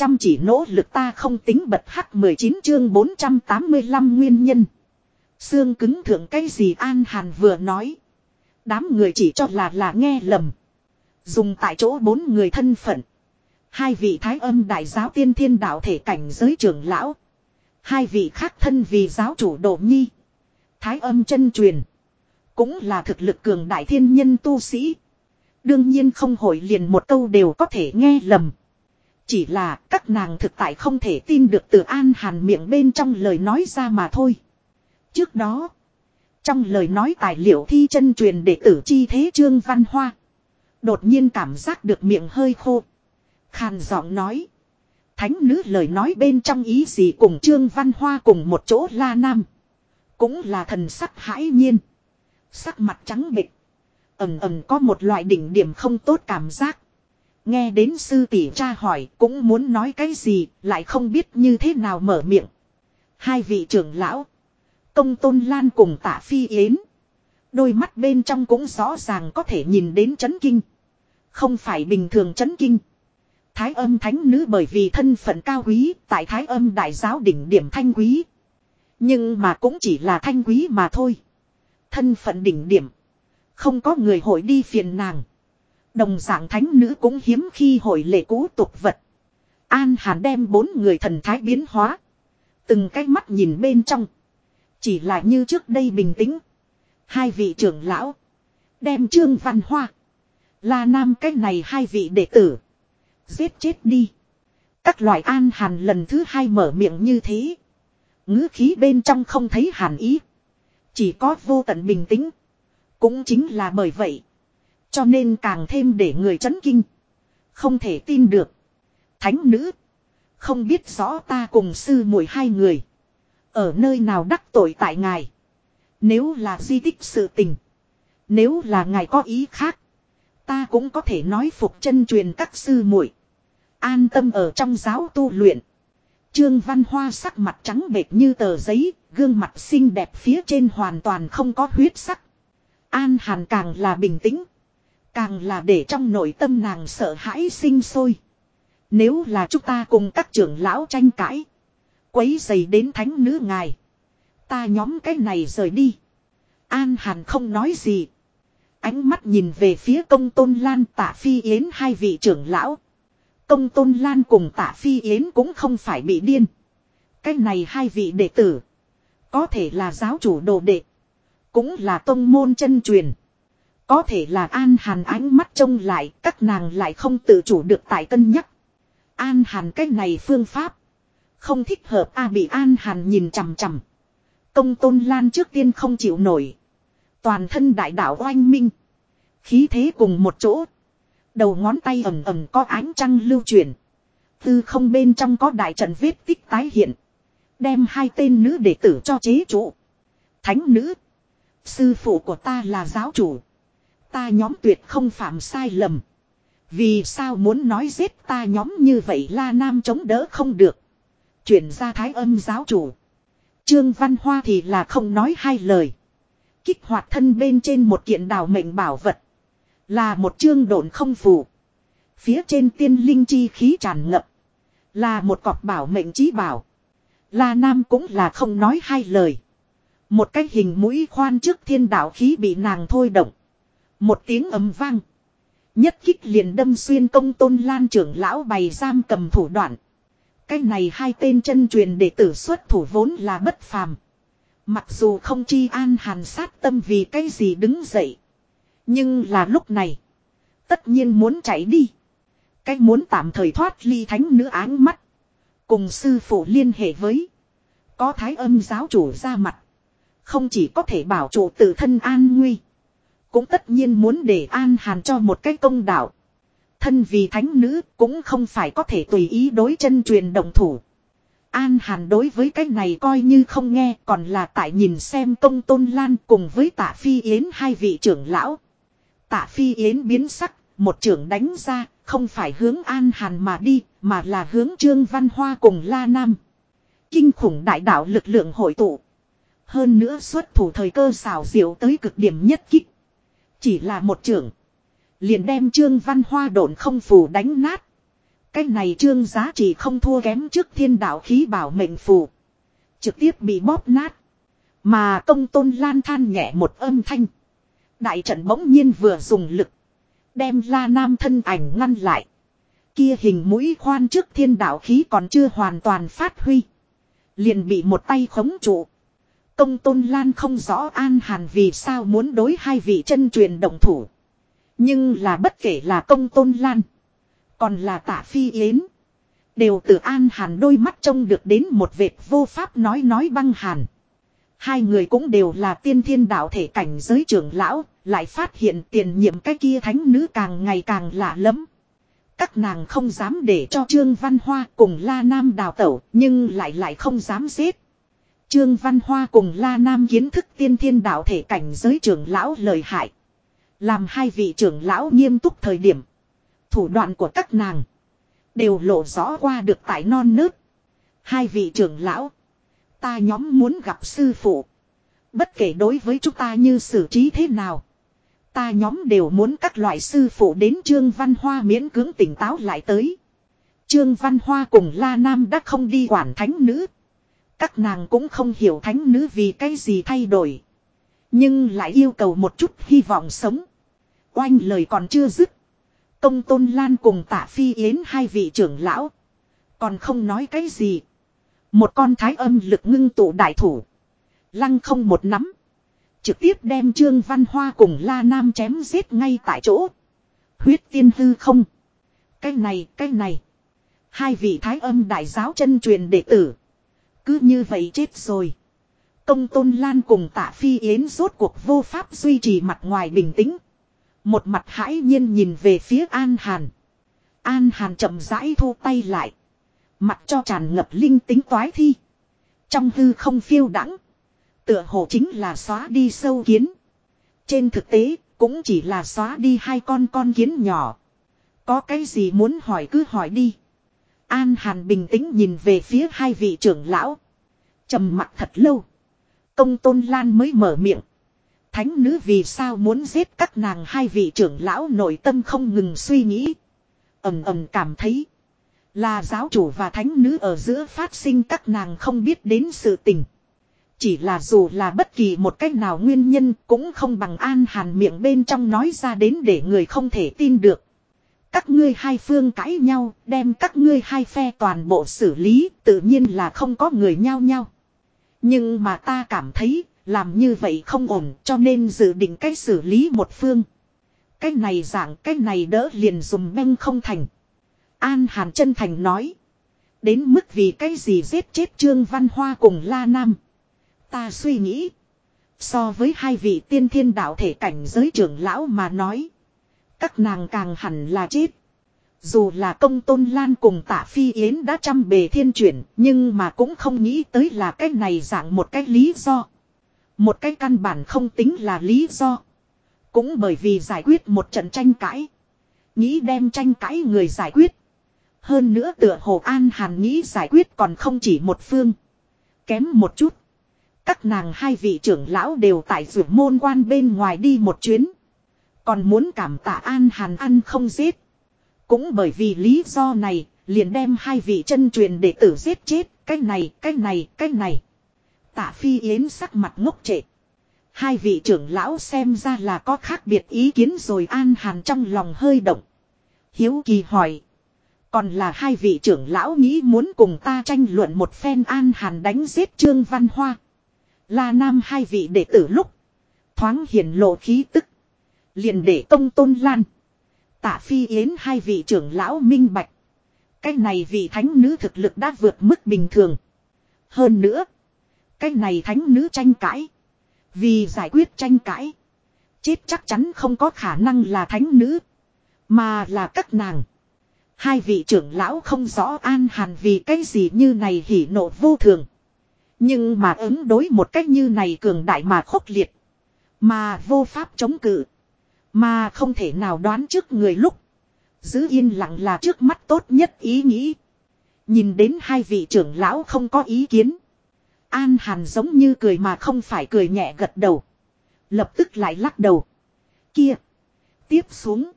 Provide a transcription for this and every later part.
Chăm chỉ nỗ lực ta không tính bật hắc 19 chương 485 nguyên nhân. Xương cứng thượng cái gì An Hàn vừa nói. Đám người chỉ cho là là nghe lầm. Dùng tại chỗ bốn người thân phận. Hai vị thái âm đại giáo tiên thiên đạo thể cảnh giới trưởng lão. Hai vị khác thân vì giáo chủ độ nhi. Thái âm chân truyền. Cũng là thực lực cường đại thiên nhân tu sĩ. Đương nhiên không hội liền một câu đều có thể nghe lầm. Chỉ là các nàng thực tại không thể tin được từ An Hàn miệng bên trong lời nói ra mà thôi. Trước đó, trong lời nói tài liệu thi chân truyền đệ tử chi thế trương văn hoa. Đột nhiên cảm giác được miệng hơi khô. Khàn giọng nói. Thánh nữ lời nói bên trong ý gì cùng trương văn hoa cùng một chỗ la nam. Cũng là thần sắc hãi nhiên. Sắc mặt trắng bịch. ầm ầm có một loại đỉnh điểm không tốt cảm giác. Nghe đến sư tỷ cha hỏi cũng muốn nói cái gì, lại không biết như thế nào mở miệng. Hai vị trưởng lão. Công tôn lan cùng tả phi yến. Đôi mắt bên trong cũng rõ ràng có thể nhìn đến chấn kinh. Không phải bình thường chấn kinh. Thái âm thánh nữ bởi vì thân phận cao quý, tại thái âm đại giáo đỉnh điểm thanh quý. Nhưng mà cũng chỉ là thanh quý mà thôi. Thân phận đỉnh điểm. Không có người hội đi phiền nàng. Đồng dạng thánh nữ cũng hiếm khi hội lệ cũ tục vật. An Hàn đem bốn người thần thái biến hóa. Từng cái mắt nhìn bên trong. Chỉ là như trước đây bình tĩnh. Hai vị trưởng lão. Đem trương văn hoa. Là nam cách này hai vị đệ tử. Giết chết đi. Các loại an hàn lần thứ hai mở miệng như thế. ngữ khí bên trong không thấy hàn ý. Chỉ có vô tận bình tĩnh. Cũng chính là bởi vậy. Cho nên càng thêm để người chấn kinh. Không thể tin được. Thánh nữ. Không biết rõ ta cùng sư muội hai người. Ở nơi nào đắc tội tại ngài. Nếu là di tích sự tình. Nếu là ngài có ý khác. Ta cũng có thể nói phục chân truyền các sư muội An tâm ở trong giáo tu luyện. Trương Văn Hoa sắc mặt trắng bệch như tờ giấy, gương mặt xinh đẹp phía trên hoàn toàn không có huyết sắc. An Hàn càng là bình tĩnh. Càng là để trong nội tâm nàng sợ hãi sinh sôi. Nếu là chúng ta cùng các trưởng lão tranh cãi. Quấy dày đến thánh nữ ngài. Ta nhóm cái này rời đi. An Hàn không nói gì. Ánh mắt nhìn về phía công tôn lan tạ phi yến hai vị trưởng lão. Công tôn lan cùng tạ phi yến cũng không phải bị điên. Cái này hai vị đệ tử. Có thể là giáo chủ đồ đệ. Cũng là tông môn chân truyền. Có thể là An Hàn ánh mắt trông lại, các nàng lại không tự chủ được tại cân nhắc. An Hàn cái này phương pháp. Không thích hợp A bị An Hàn nhìn chằm chằm. Công tôn lan trước tiên không chịu nổi. Toàn thân đại đạo oanh minh. Khí thế cùng một chỗ. Đầu ngón tay ẩm ẩm có ánh trăng lưu truyền. Tư không bên trong có đại trận vết tích tái hiện. Đem hai tên nữ đệ tử cho chế trụ. Thánh nữ. Sư phụ của ta là giáo chủ. Ta nhóm tuyệt không phạm sai lầm. Vì sao muốn nói giết ta nhóm như vậy la nam chống đỡ không được. Chuyển ra thái âm giáo chủ. Trương Văn Hoa thì là không nói hai lời. Kích hoạt thân bên trên một kiện đào mệnh bảo vật. Là một chương độn không phù. Phía trên tiên linh chi khí tràn ngập. Là một cọc bảo mệnh trí bảo. La Nam cũng là không nói hai lời. Một cái hình mũi khoan trước thiên đạo khí bị nàng thôi động. Một tiếng ấm vang. Nhất kích liền đâm xuyên công tôn lan trưởng lão bày giam cầm thủ đoạn. Cái này hai tên chân truyền đệ tử xuất thủ vốn là bất phàm. Mặc dù không chi an hàn sát tâm vì cái gì đứng dậy. Nhưng là lúc này. Tất nhiên muốn chạy đi. Cái muốn tạm thời thoát ly thánh nữ áng mắt. Cùng sư phụ liên hệ với. Có thái âm giáo chủ ra mặt. Không chỉ có thể bảo chủ tự thân an nguy. Cũng tất nhiên muốn để an hàn cho một cái công đạo. Thân vì thánh nữ cũng không phải có thể tùy ý đối chân truyền đồng thủ. An Hàn đối với cái này coi như không nghe còn là tại nhìn xem công tôn lan cùng với tạ phi yến hai vị trưởng lão. Tạ phi yến biến sắc, một trưởng đánh ra, không phải hướng An Hàn mà đi, mà là hướng Trương Văn Hoa cùng La Nam. Kinh khủng đại đạo lực lượng hội tụ. Hơn nữa xuất thủ thời cơ xào diệu tới cực điểm nhất kích. Chỉ là một trưởng. Liền đem Trương Văn Hoa độn không phù đánh nát. Cái này trương giá trị không thua kém trước thiên đạo khí bảo mệnh phù. Trực tiếp bị bóp nát. Mà công tôn lan than nhẹ một âm thanh. Đại trận bỗng nhiên vừa dùng lực. Đem la nam thân ảnh ngăn lại. Kia hình mũi khoan trước thiên đạo khí còn chưa hoàn toàn phát huy. Liền bị một tay khống trụ. Công tôn lan không rõ an hàn vì sao muốn đối hai vị chân truyền động thủ. Nhưng là bất kể là công tôn lan. Còn là Tả phi yến. Đều từ an hàn đôi mắt trông được đến một vệt vô pháp nói nói băng hàn. Hai người cũng đều là tiên thiên đạo thể cảnh giới trưởng lão, lại phát hiện tiền nhiệm cái kia thánh nữ càng ngày càng lạ lẫm Các nàng không dám để cho Trương Văn Hoa cùng La Nam đào tẩu, nhưng lại lại không dám giết. Trương Văn Hoa cùng La Nam kiến thức tiên thiên đạo thể cảnh giới trưởng lão lời hại. Làm hai vị trưởng lão nghiêm túc thời điểm. Thủ đoạn của các nàng. Đều lộ rõ qua được tại non nớt. Hai vị trưởng lão. Ta nhóm muốn gặp sư phụ. Bất kể đối với chúng ta như xử trí thế nào. Ta nhóm đều muốn các loại sư phụ đến Trương Văn Hoa miễn cưỡng tỉnh táo lại tới. Trương Văn Hoa cùng La Nam đã không đi quản thánh nữ. Các nàng cũng không hiểu thánh nữ vì cái gì thay đổi. Nhưng lại yêu cầu một chút hy vọng sống. Oanh lời còn chưa dứt. Công Tôn Lan cùng tạ Phi Yến hai vị trưởng lão. Còn không nói cái gì. Một con thái âm lực ngưng tụ đại thủ. Lăng không một nắm. Trực tiếp đem Trương Văn Hoa cùng La Nam chém giết ngay tại chỗ. Huyết tiên hư không. Cái này, cái này. Hai vị thái âm đại giáo chân truyền đệ tử. Cứ như vậy chết rồi. Công Tôn Lan cùng tạ Phi Yến rốt cuộc vô pháp duy trì mặt ngoài bình tĩnh. Một mặt hãi nhiên nhìn về phía An Hàn. An Hàn chậm rãi thu tay lại. Mặt cho tràn ngập linh tính toái thi. Trong hư không phiêu đắng. Tựa hồ chính là xóa đi sâu kiến. Trên thực tế, cũng chỉ là xóa đi hai con con kiến nhỏ. Có cái gì muốn hỏi cứ hỏi đi. An Hàn bình tĩnh nhìn về phía hai vị trưởng lão. trầm mặt thật lâu. Công Tôn Lan mới mở miệng. Thánh nữ vì sao muốn giết các nàng hai vị trưởng lão nội tâm không ngừng suy nghĩ. ầm ầm cảm thấy. Là giáo chủ và thánh nữ ở giữa phát sinh các nàng không biết đến sự tình. Chỉ là dù là bất kỳ một cách nào nguyên nhân cũng không bằng an hàn miệng bên trong nói ra đến để người không thể tin được. Các ngươi hai phương cãi nhau, đem các ngươi hai phe toàn bộ xử lý, tự nhiên là không có người nhau nhau. Nhưng mà ta cảm thấy, làm như vậy không ổn cho nên dự định cách xử lý một phương. Cách này dạng cách này đỡ liền dùng beng không thành. An Hàn chân thành nói. Đến mức vì cái gì giết chết Trương Văn Hoa cùng La Nam. Ta suy nghĩ. So với hai vị tiên thiên đạo thể cảnh giới trưởng lão mà nói. Các nàng càng hẳn là chết. Dù là công tôn lan cùng tạ phi yến đã trăm bề thiên chuyển. Nhưng mà cũng không nghĩ tới là cái này dạng một cái lý do. Một cái căn bản không tính là lý do. Cũng bởi vì giải quyết một trận tranh cãi. Nghĩ đem tranh cãi người giải quyết. Hơn nữa tựa hồ An Hàn nghĩ giải quyết còn không chỉ một phương. Kém một chút. Các nàng hai vị trưởng lão đều tại rượu môn quan bên ngoài đi một chuyến. Còn muốn cảm tạ An Hàn ăn không giết. Cũng bởi vì lý do này, liền đem hai vị chân truyền đệ tử giết chết. Cái này, cái này, cái này. Tạ Phi Yến sắc mặt ngốc trệ. Hai vị trưởng lão xem ra là có khác biệt ý kiến rồi An Hàn trong lòng hơi động. Hiếu kỳ hỏi. Còn là hai vị trưởng lão nghĩ muốn cùng ta tranh luận một phen An Hàn đánh giết Trương Văn Hoa. La Nam hai vị đệ tử lúc. Thoáng hiển lộ khí tức liền để công tôn lan. Tạ Phi Yến hai vị trưởng lão minh bạch. Cái này vị thánh nữ thực lực đã vượt mức bình thường. Hơn nữa. Cái này thánh nữ tranh cãi. Vì giải quyết tranh cãi. Chết chắc chắn không có khả năng là thánh nữ. Mà là các nàng. Hai vị trưởng lão không rõ an hàn vì cái gì như này hỉ nộ vô thường. Nhưng mà ứng đối một cách như này cường đại mà khốc liệt. Mà vô pháp chống cự. Mà không thể nào đoán trước người lúc. Giữ yên lặng là trước mắt tốt nhất ý nghĩ. Nhìn đến hai vị trưởng lão không có ý kiến. An Hàn giống như cười mà không phải cười nhẹ gật đầu. Lập tức lại lắc đầu. Kia. Tiếp xuống.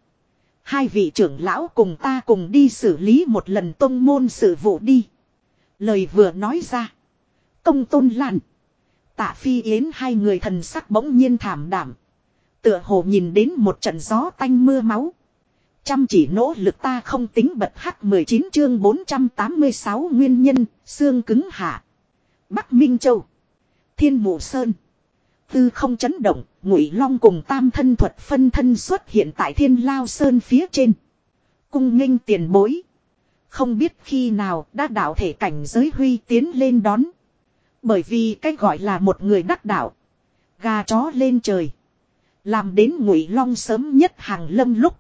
Hai vị trưởng lão cùng ta cùng đi xử lý một lần tông môn sự vụ đi. Lời vừa nói ra. Công tôn lan. Tạ phi yến hai người thần sắc bỗng nhiên thảm đảm. Tựa hồ nhìn đến một trận gió tanh mưa máu. Chăm chỉ nỗ lực ta không tính bật hắc 19 chương 486 nguyên nhân, xương cứng hạ. Bắc Minh Châu. Thiên Mộ Sơn. Tư không chấn động, ngụy long cùng tam thân thuật phân thân xuất hiện tại thiên lao sơn phía trên. Cung nghênh tiền bối. Không biết khi nào đã đạo thể cảnh giới huy tiến lên đón. Bởi vì cách gọi là một người đắc đạo. Gà chó lên trời. Làm đến ngụy long sớm nhất hàng lâm lúc.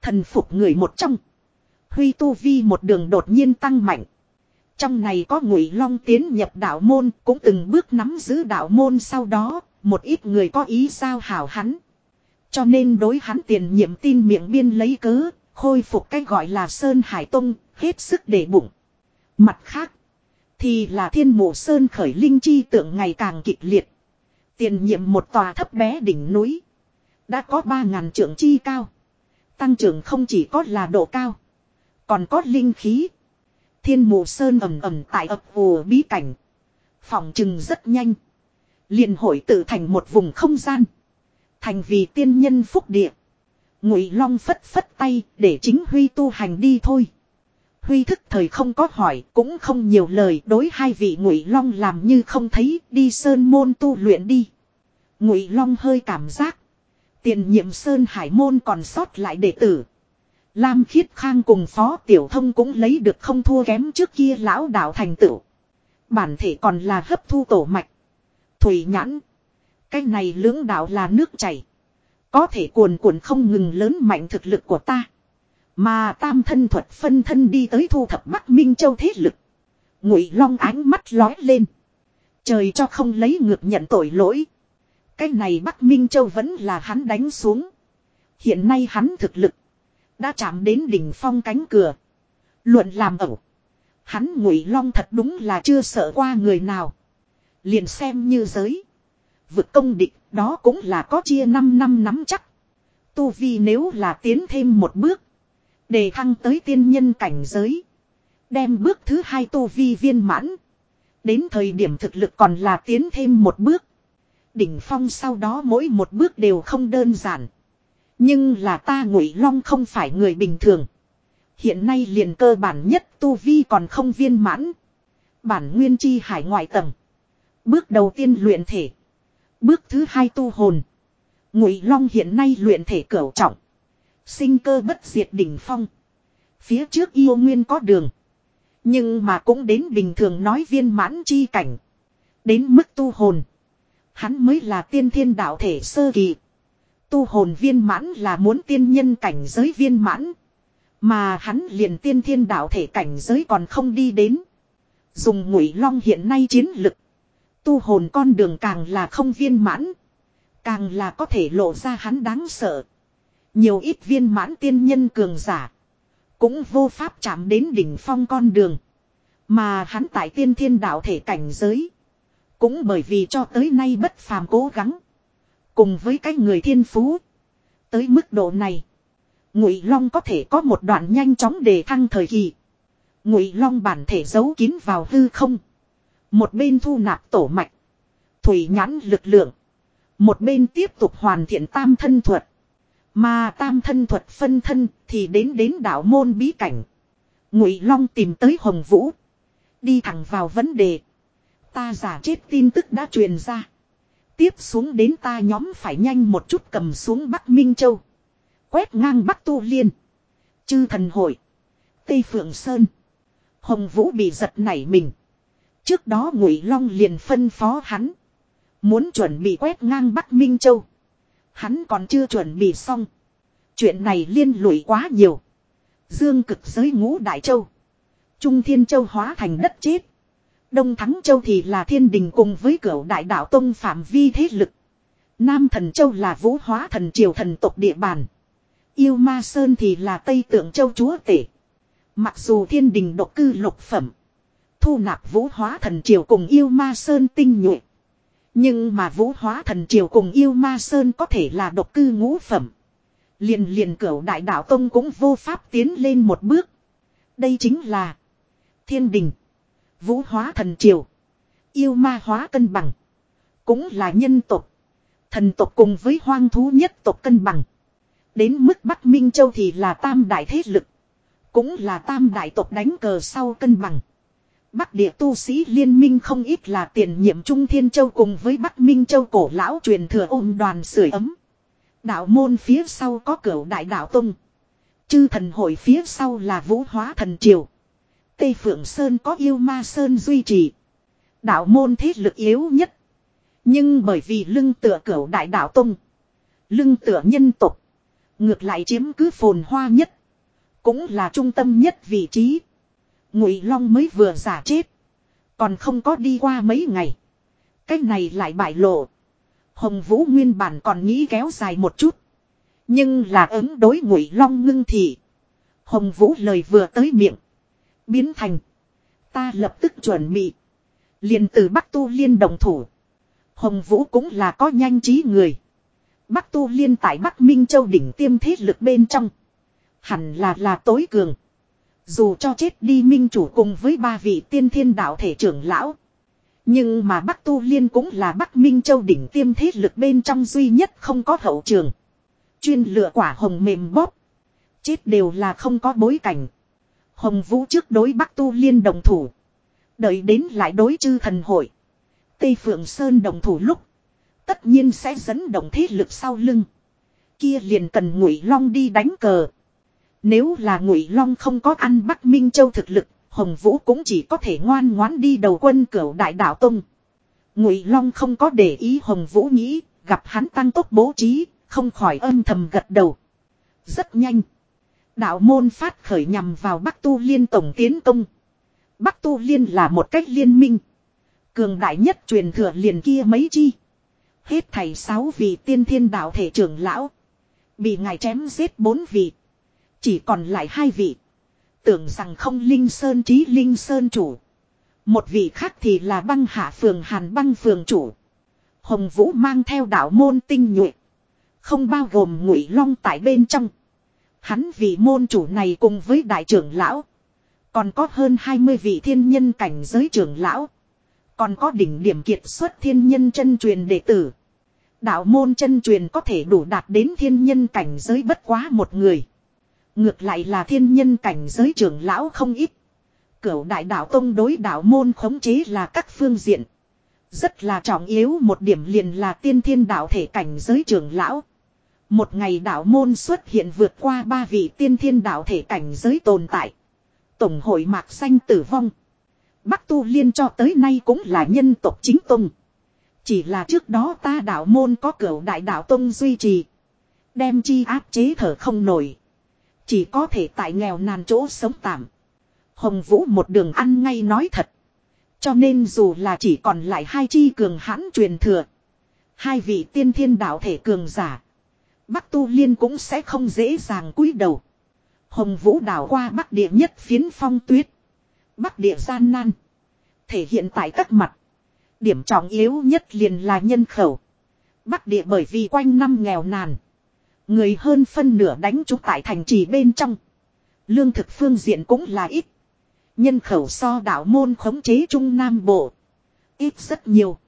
Thần phục người một trong. Huy tu vi một đường đột nhiên tăng mạnh. Trong này có ngụy long tiến nhập đạo môn cũng từng bước nắm giữ đạo môn sau đó một ít người có ý sao hảo hắn. Cho nên đối hắn tiền nhiệm tin miệng biên lấy cớ, khôi phục cái gọi là Sơn Hải Tông, hết sức để bụng. Mặt khác, thì là thiên mộ Sơn khởi linh chi tượng ngày càng kịch liệt. Tiền nhiệm một tòa thấp bé đỉnh núi. Đã có ba ngàn trượng chi cao. Tăng trưởng không chỉ có là độ cao. Còn có linh khí. Thiên mộ Sơn ẩm ẩm tại ập ùa bí cảnh. Phòng trừng rất nhanh liền hội tự thành một vùng không gian thành vì tiên nhân phúc địa ngụy long phất phất tay để chính huy tu hành đi thôi huy thức thời không có hỏi, cũng không nhiều lời, đối hai vị ngụy long làm như không thấy, đi sơn môn tu luyện đi ngụy long hơi cảm giác tiền nhiệm sơn hải môn còn sót lại đệ tử lam khiết khang cùng phó tiểu thông cũng lấy được không thua kém trước kia lão đạo thành tựu bản thể còn là hấp thu tổ mạch Thủy nhãn. Cái này lưỡng đạo là nước chảy. Có thể cuồn cuộn không ngừng lớn mạnh thực lực của ta. Mà tam thân thuật phân thân đi tới thu thập Bắc Minh Châu thế lực. Ngụy Long ánh mắt lói lên. Trời cho không lấy ngược nhận tội lỗi. Cái này Bắc Minh Châu vẫn là hắn đánh xuống. Hiện nay hắn thực lực. Đã chạm đến đỉnh phong cánh cửa. Luận làm ẩu. Hắn Ngụy Long thật đúng là chưa sợ qua người nào. Liền xem như giới. Vực công địch, đó cũng là có chia 5 năm nắm chắc. Tu Vi nếu là tiến thêm một bước. Để thăng tới tiên nhân cảnh giới. Đem bước thứ hai Tu Vi viên mãn. Đến thời điểm thực lực còn là tiến thêm một bước. Đỉnh phong sau đó mỗi một bước đều không đơn giản. Nhưng là ta ngụy long không phải người bình thường. Hiện nay liền cơ bản nhất tu vi còn không viên mãn. Bản nguyên chi hải ngoại tầng. Bước đầu tiên luyện thể. Bước thứ hai tu hồn. Ngụy Long hiện nay luyện thể cửu trọng. Sinh cơ bất diệt đỉnh phong. Phía trước yêu nguyên có đường. Nhưng mà cũng đến bình thường nói viên mãn chi cảnh. Đến mức tu hồn. Hắn mới là tiên thiên đạo thể sơ kỳ. Tu hồn viên mãn là muốn tiên nhân cảnh giới viên mãn. Mà hắn liền tiên thiên đạo thể cảnh giới còn không đi đến. Dùng ngụy long hiện nay chiến lực. Tu hồn con đường càng là không viên mãn. Càng là có thể lộ ra hắn đáng sợ. Nhiều ít viên mãn tiên nhân cường giả. Cũng vô pháp chạm đến đỉnh phong con đường. Mà hắn tại tiên thiên đạo thể cảnh giới. Cũng bởi vì cho tới nay bất phàm cố gắng. Cùng với cái người thiên phú. Tới mức độ này. Ngụy Long có thể có một đoạn nhanh chóng đề thăng thời kỳ. Ngụy Long bản thể giấu kín vào hư không. Một bên thu nạp tổ mạch. Thủy nhãn lực lượng. Một bên tiếp tục hoàn thiện tam thân thuật. Mà tam thân thuật phân thân thì đến đến đảo môn bí cảnh. Ngụy Long tìm tới Hồng Vũ. Đi thẳng vào vấn đề. Ta giả chết tin tức đã truyền ra. Tiếp xuống đến ta nhóm phải nhanh một chút cầm xuống Bắc Minh Châu. Quét ngang Bắc Tu Liên. Chư thần hội. Tây Phượng Sơn. Hồng Vũ bị giật nảy mình. Trước đó Ngụy Long liền phân phó hắn. Muốn chuẩn bị quét ngang Bắc Minh Châu. Hắn còn chưa chuẩn bị xong. Chuyện này liên lụy quá nhiều. Dương cực giới ngũ Đại Châu. Trung Thiên Châu hóa thành đất chết. Đông Thắng Châu thì là thiên đình cùng với cửu đại đạo tông phạm vi thế lực. Nam Thần Châu là vũ hóa thần triều thần tộc địa bàn. Yêu Ma Sơn thì là Tây Tượng Châu chúa tể. Mặc dù thiên đình độc cư lục phẩm. Thu nạp vũ hóa thần triều cùng yêu ma sơn tinh nhuệ. Nhưng mà vũ hóa thần triều cùng yêu ma sơn có thể là độc cư ngũ phẩm. Liền liền cửu đại đạo tông cũng vô pháp tiến lên một bước. Đây chính là thiên đình, vũ hóa thần triều, yêu ma hóa cân bằng. Cũng là nhân tộc, thần tộc cùng với hoang thú nhất tộc cân bằng. Đến mức Bắc Minh Châu thì là tam đại thế lực. Cũng là tam đại tộc đánh cờ sau cân bằng. Bắc địa tu sĩ liên minh không ít là tiền nhiệm Trung Thiên Châu cùng với Bắc Minh Châu cổ lão truyền thừa ôm đoàn sưởi ấm. Đạo môn phía sau có cửu đại đạo tông. Chư thần hội phía sau là vũ hóa thần triều. Tây Phượng Sơn có yêu ma Sơn duy trì. Đạo môn thế lực yếu nhất. Nhưng bởi vì lưng tựa cửu đại đạo tông. Lưng tựa nhân tục. Ngược lại chiếm cứ phồn hoa nhất. Cũng là trung tâm nhất vị trí. Ngụy Long mới vừa giả chết. Còn không có đi qua mấy ngày. Cái này lại bại lộ. Hồng Vũ nguyên bản còn nghĩ kéo dài một chút. Nhưng là ứng đối Ngụy Long ngưng thị. Hồng Vũ lời vừa tới miệng. Biến thành. Ta lập tức chuẩn bị. liền từ Bắc Tu Liên đồng thủ. Hồng Vũ cũng là có nhanh trí người. Bắc Tu Liên tại Bắc Minh Châu đỉnh tiêm thế lực bên trong. Hẳn là là tối cường. Dù cho chết đi minh chủ cùng với ba vị tiên thiên đạo thể trưởng lão. Nhưng mà Bắc Tu Liên cũng là Bắc Minh Châu đỉnh tiêm thế lực bên trong duy nhất không có hậu trường. Chuyên lựa quả hồng mềm bóp. Chết đều là không có bối cảnh. Hồng Vũ trước đối Bắc Tu Liên đồng thủ. Đợi đến lại đối chư thần hội. Tây Phượng Sơn đồng thủ lúc. Tất nhiên sẽ dẫn động thế lực sau lưng. Kia liền cần ngụy long đi đánh cờ. Nếu là ngụy long không có ăn Bắc Minh Châu thực lực, Hồng Vũ cũng chỉ có thể ngoan ngoãn đi đầu quân cửu đại đạo tông. Ngụy long không có để ý Hồng Vũ nghĩ, gặp hắn tăng tốc bố trí, không khỏi âm thầm gật đầu. Rất nhanh. Đạo môn phát khởi nhằm vào Bắc Tu Liên tổng tiến công. Bắc Tu Liên là một cách liên minh. Cường đại nhất truyền thừa liền kia mấy chi. Hết thầy sáu vị tiên thiên đạo thể trưởng lão. Bị ngài chém giết bốn vị. Chỉ còn lại hai vị. Tưởng rằng không Linh Sơn trí Linh Sơn chủ. Một vị khác thì là băng hạ phường Hàn băng phường chủ. Hồng Vũ mang theo đạo môn tinh nhuệ. Không bao gồm ngụy long tại bên trong. Hắn vị môn chủ này cùng với đại trưởng lão. Còn có hơn 20 vị thiên nhân cảnh giới trưởng lão. Còn có đỉnh điểm kiệt xuất thiên nhân chân truyền đệ tử. Đạo môn chân truyền có thể đủ đạt đến thiên nhân cảnh giới bất quá một người. Ngược lại là thiên nhân cảnh giới trưởng lão không ít. Cửu đại đạo tông đối đạo môn khống chế là các phương diện. Rất là trọng yếu một điểm liền là tiên thiên đạo thể cảnh giới trưởng lão. Một ngày đạo môn xuất hiện vượt qua ba vị tiên thiên đạo thể cảnh giới tồn tại. Tổng hội mạc xanh tử vong. Bắc Tu Liên cho tới nay cũng là nhân tộc chính tông. Chỉ là trước đó ta đạo môn có cửu đại đạo tông duy trì. Đem chi áp chế thở không nổi. Chỉ có thể tại nghèo nàn chỗ sống tạm. Hồng Vũ một đường ăn ngay nói thật. Cho nên dù là chỉ còn lại hai chi cường hãn truyền thừa. Hai vị tiên thiên đạo thể cường giả. Bắc Tu Liên cũng sẽ không dễ dàng cúi đầu. Hồng Vũ đảo qua Bắc địa nhất phiến phong tuyết. Bắc địa gian nan. Thể hiện tại các mặt. Điểm trọng yếu nhất liền là nhân khẩu. Bắc địa bởi vì quanh năm nghèo nàn. Người hơn phân nửa đánh trúng tại thành trì bên trong. Lương thực phương diện cũng là ít. Nhân khẩu so đảo môn khống chế Trung Nam Bộ. Ít rất nhiều.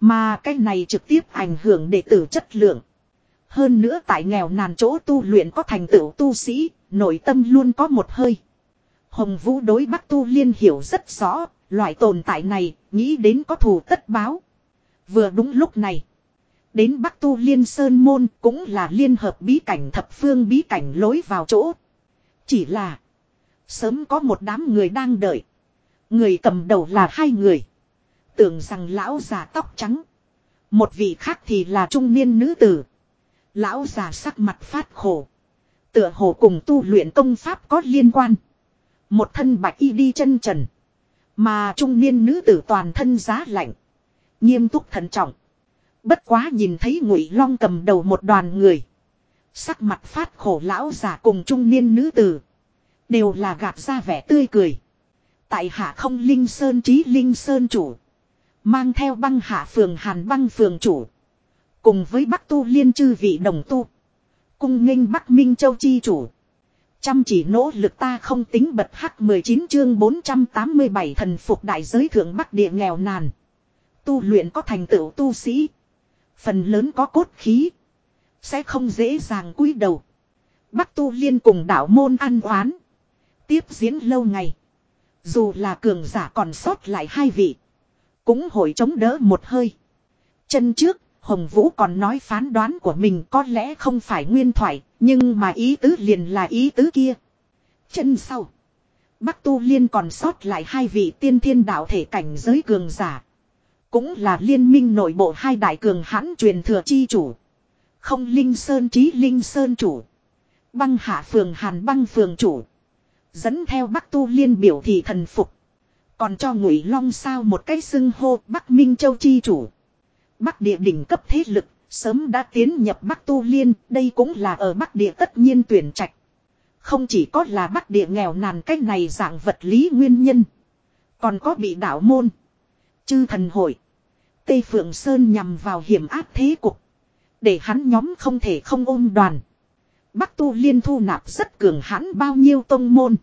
Mà cái này trực tiếp ảnh hưởng đệ tử chất lượng. Hơn nữa tại nghèo nàn chỗ tu luyện có thành tựu tu sĩ, nội tâm luôn có một hơi. Hồng Vũ đối Bắc Tu Liên hiểu rất rõ, loại tồn tại này, nghĩ đến có thù tất báo. Vừa đúng lúc này. Đến Bắc Tu Liên Sơn Môn cũng là liên hợp bí cảnh thập phương bí cảnh lối vào chỗ. Chỉ là. Sớm có một đám người đang đợi. Người cầm đầu là hai người. Tưởng rằng lão già tóc trắng. Một vị khác thì là trung niên nữ tử. Lão già sắc mặt phát khổ. Tựa hồ cùng tu luyện công pháp có liên quan. Một thân bạch y đi chân trần. Mà trung niên nữ tử toàn thân giá lạnh. Nghiêm túc thận trọng. Bất quá nhìn thấy ngụy long cầm đầu một đoàn người. Sắc mặt phát khổ lão già cùng trung niên nữ tử. Đều là gạt ra vẻ tươi cười. Tại hạ không linh sơn trí linh sơn chủ. Mang theo băng hạ phường hàn băng phường chủ. Cùng với bắc tu liên chư vị đồng tu. Cung nghênh Bắc Minh Châu Chi chủ. Chăm chỉ nỗ lực ta không tính bật hắc 19 chương 487 thần phục đại giới thượng Bắc địa nghèo nàn. Tu luyện có thành tựu tu sĩ. Phần lớn có cốt khí. Sẽ không dễ dàng cúi đầu. Bắc tu liên cùng đạo môn ăn oán. Tiếp diễn lâu ngày. Dù là cường giả còn sót lại hai vị. Cũng hội chống đỡ một hơi. Chân trước, Hồng Vũ còn nói phán đoán của mình có lẽ không phải nguyên thoại, nhưng mà ý tứ liền là ý tứ kia. Chân sau. Bắc Tu Liên còn sót lại hai vị tiên thiên đạo thể cảnh giới cường giả. Cũng là liên minh nội bộ hai đại cường hãn truyền thừa chi chủ. Không Linh Sơn trí Linh Sơn chủ. Băng hạ phường Hàn băng phường chủ. Dẫn theo Bắc Tu Liên biểu thị thần phục. Còn cho Ngụy Long sao một cái xưng hô Bắc Minh Châu chi chủ. Bắc địa đỉnh cấp thế lực, sớm đã tiến nhập Bắc Tu Liên, đây cũng là ở Bắc địa tất nhiên tuyển trạch. Không chỉ có là Bắc địa nghèo nàn cách này dạng vật lý nguyên nhân. Còn có bị đảo môn. Chư thần hội. Tây Phượng Sơn nhằm vào hiểm áp thế cục. Để hắn nhóm không thể không ôm đoàn. Bắc Tu Liên thu nạp rất cường hãn bao nhiêu tông môn.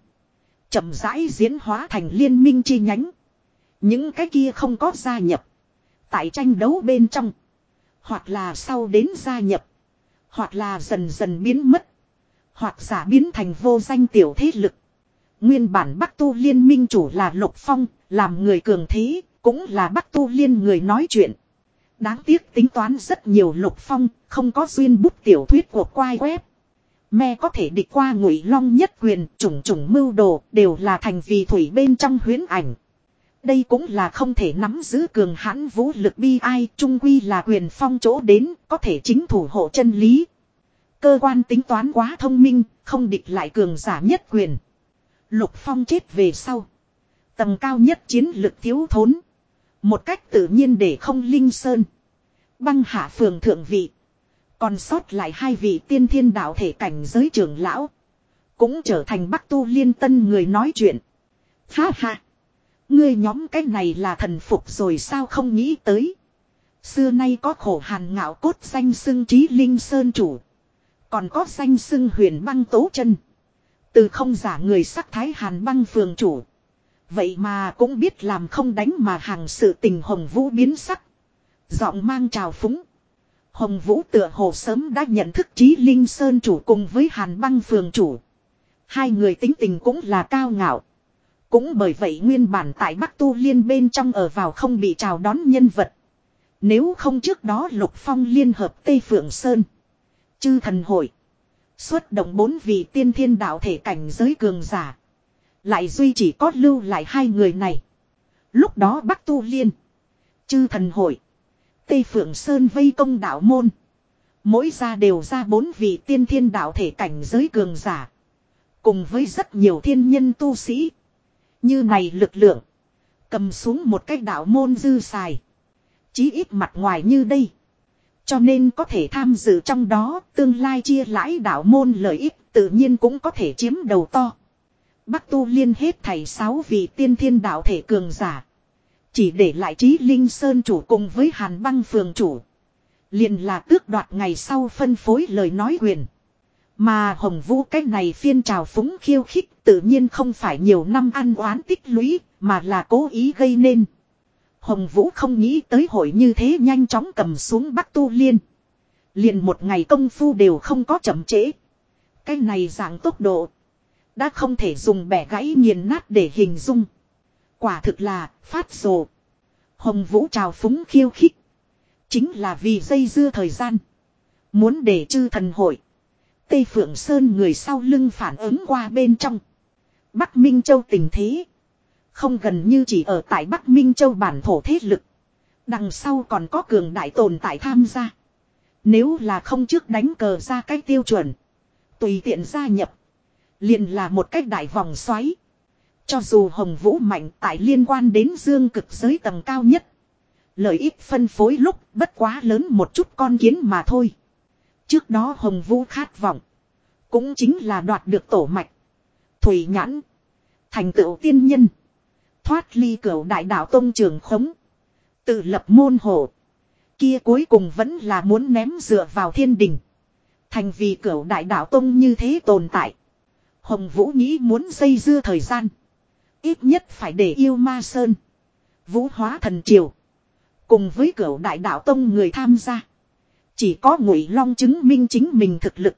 chậm rãi diễn hóa thành liên minh chi nhánh. Những cái kia không có gia nhập. Tại tranh đấu bên trong. Hoặc là sau đến gia nhập. Hoặc là dần dần biến mất. Hoặc giả biến thành vô danh tiểu thế lực. Nguyên bản Bắc Tu Liên minh chủ là Lục Phong, làm người cường thế, cũng là Bắc Tu Liên người nói chuyện. Đáng tiếc tính toán rất nhiều Lục Phong, không có duyên bút tiểu thuyết của quai web. Me có thể địch qua ngụy long nhất quyền, trùng trùng mưu đồ, đều là thành vì thủy bên trong huyến ảnh. Đây cũng là không thể nắm giữ cường hãn vũ lực bi ai, trung quy là quyền phong chỗ đến, có thể chính thủ hộ chân lý. Cơ quan tính toán quá thông minh, không địch lại cường giả nhất quyền. Lục phong chết về sau. Tầng cao nhất chiến lực thiếu thốn. Một cách tự nhiên để không linh sơn. Băng hạ phường thượng vị. Còn sót lại hai vị tiên thiên đạo thể cảnh giới trưởng lão. Cũng trở thành bắc tu liên tân người nói chuyện. Ha ha. Ngươi nhóm cái này là thần phục rồi sao không nghĩ tới. Xưa nay có khổ hàn ngạo cốt danh xưng trí linh sơn chủ. Còn có danh xưng huyền băng tố chân. Từ không giả người sắc thái hàn băng phường chủ. Vậy mà cũng biết làm không đánh mà hàng sự tình hồng vũ biến sắc. Giọng mang trào phúng. Hồng vũ tựa hồ sớm đã nhận thức trí linh sơn chủ cùng với hàn băng phường chủ. Hai người tính tình cũng là cao ngạo. Cũng bởi vậy nguyên bản tại Bắc Tu Liên bên trong ở vào không bị chào đón nhân vật. Nếu không trước đó Lục Phong liên hợp Tây Phượng Sơn. Chư thần hội. Xuất động bốn vị tiên thiên đạo thể cảnh giới cường giả. Lại duy chỉ có lưu lại hai người này. Lúc đó Bắc Tu Liên. Chư thần hội. Tây Phượng Sơn vây công đạo môn. Mỗi gia đều ra bốn vị tiên thiên đạo thể cảnh giới cường giả. Cùng với rất nhiều thiên nhân tu sĩ. Như này lực lượng. Cầm xuống một cái đạo môn dư xài. Chí ít mặt ngoài như đây. Cho nên có thể tham dự trong đó, tương lai chia lãi đạo môn lợi ích tự nhiên cũng có thể chiếm đầu to. Bắc tu liên hết thầy sáu vị tiên thiên đạo thể cường giả. Chỉ để lại trí linh sơn chủ cùng với hàn băng phường chủ. Liền là tước đoạt ngày sau phân phối lời nói quyền. Mà Hồng Vũ cách này phiên trào phúng khiêu khích tự nhiên không phải nhiều năm ăn oán tích lũy, mà là cố ý gây nên. Hồng Vũ không nghĩ tới hội như thế nhanh chóng cầm xuống Bắc Tu Liên. Liền một ngày công phu đều không có chậm trễ. Cái này dạng tốc độ. Đã không thể dùng bẻ gãy nghiền nát để hình dung. Quả thực là phát rồ. Hồng Vũ trào phúng khiêu khích. Chính là vì dây dưa thời gian. Muốn để chư thần hội. Tây Phượng Sơn người sau lưng phản ứng qua bên trong. Bắc Minh Châu tình thế. Không gần như chỉ ở tại Bắc Minh Châu bản thổ thế lực. Đằng sau còn có cường đại tồn tại tham gia. Nếu là không trước đánh cờ ra cái tiêu chuẩn. Tùy tiện gia nhập. Liền là một cách đại vòng xoáy. Cho dù Hồng Vũ mạnh tại liên quan đến dương cực giới tầng cao nhất. Lợi ích phân phối lúc bất quá lớn một chút con kiến mà thôi. Trước đó Hồng Vũ khát vọng. Cũng chính là đoạt được tổ mạch. Thủy nhãn. Thành tựu tiên nhân. Thoát ly cửa đại đạo tông trường khống. Tự lập môn hộ. Kia cuối cùng vẫn là muốn ném dựa vào thiên đình. Thành vì cửa đại đạo tông như thế tồn tại. Hồng Vũ nghĩ muốn dây dưa thời gian. Ít nhất phải để yêu ma sơn. Vũ hóa thần triều. Cùng với cửa đại đạo tông người tham gia. Chỉ có ngụy long chứng minh chính mình thực lực.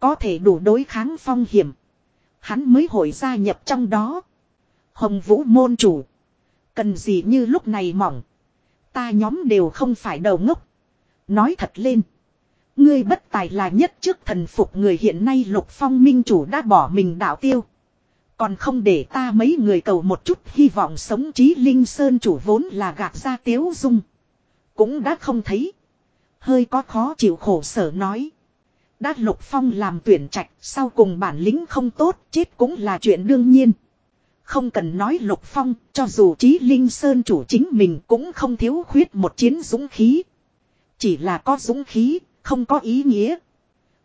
Có thể đủ đối kháng phong hiểm. Hắn mới hội gia nhập trong đó. Hồng Vũ môn chủ. Cần gì như lúc này mỏng. Ta nhóm đều không phải đầu ngốc. Nói thật lên. Ngươi bất tài là nhất trước thần phục người hiện nay lục phong minh chủ đã bỏ mình đạo tiêu. Còn không để ta mấy người cầu một chút hy vọng sống trí linh sơn chủ vốn là gạt ra tiếu dung. Cũng đã không thấy. Hơi có khó chịu khổ sở nói. Đã lục phong làm tuyển trạch sau cùng bản lĩnh không tốt chết cũng là chuyện đương nhiên. Không cần nói lục phong cho dù trí linh sơn chủ chính mình cũng không thiếu khuyết một chiến dũng khí. Chỉ là có dũng khí không có ý nghĩa.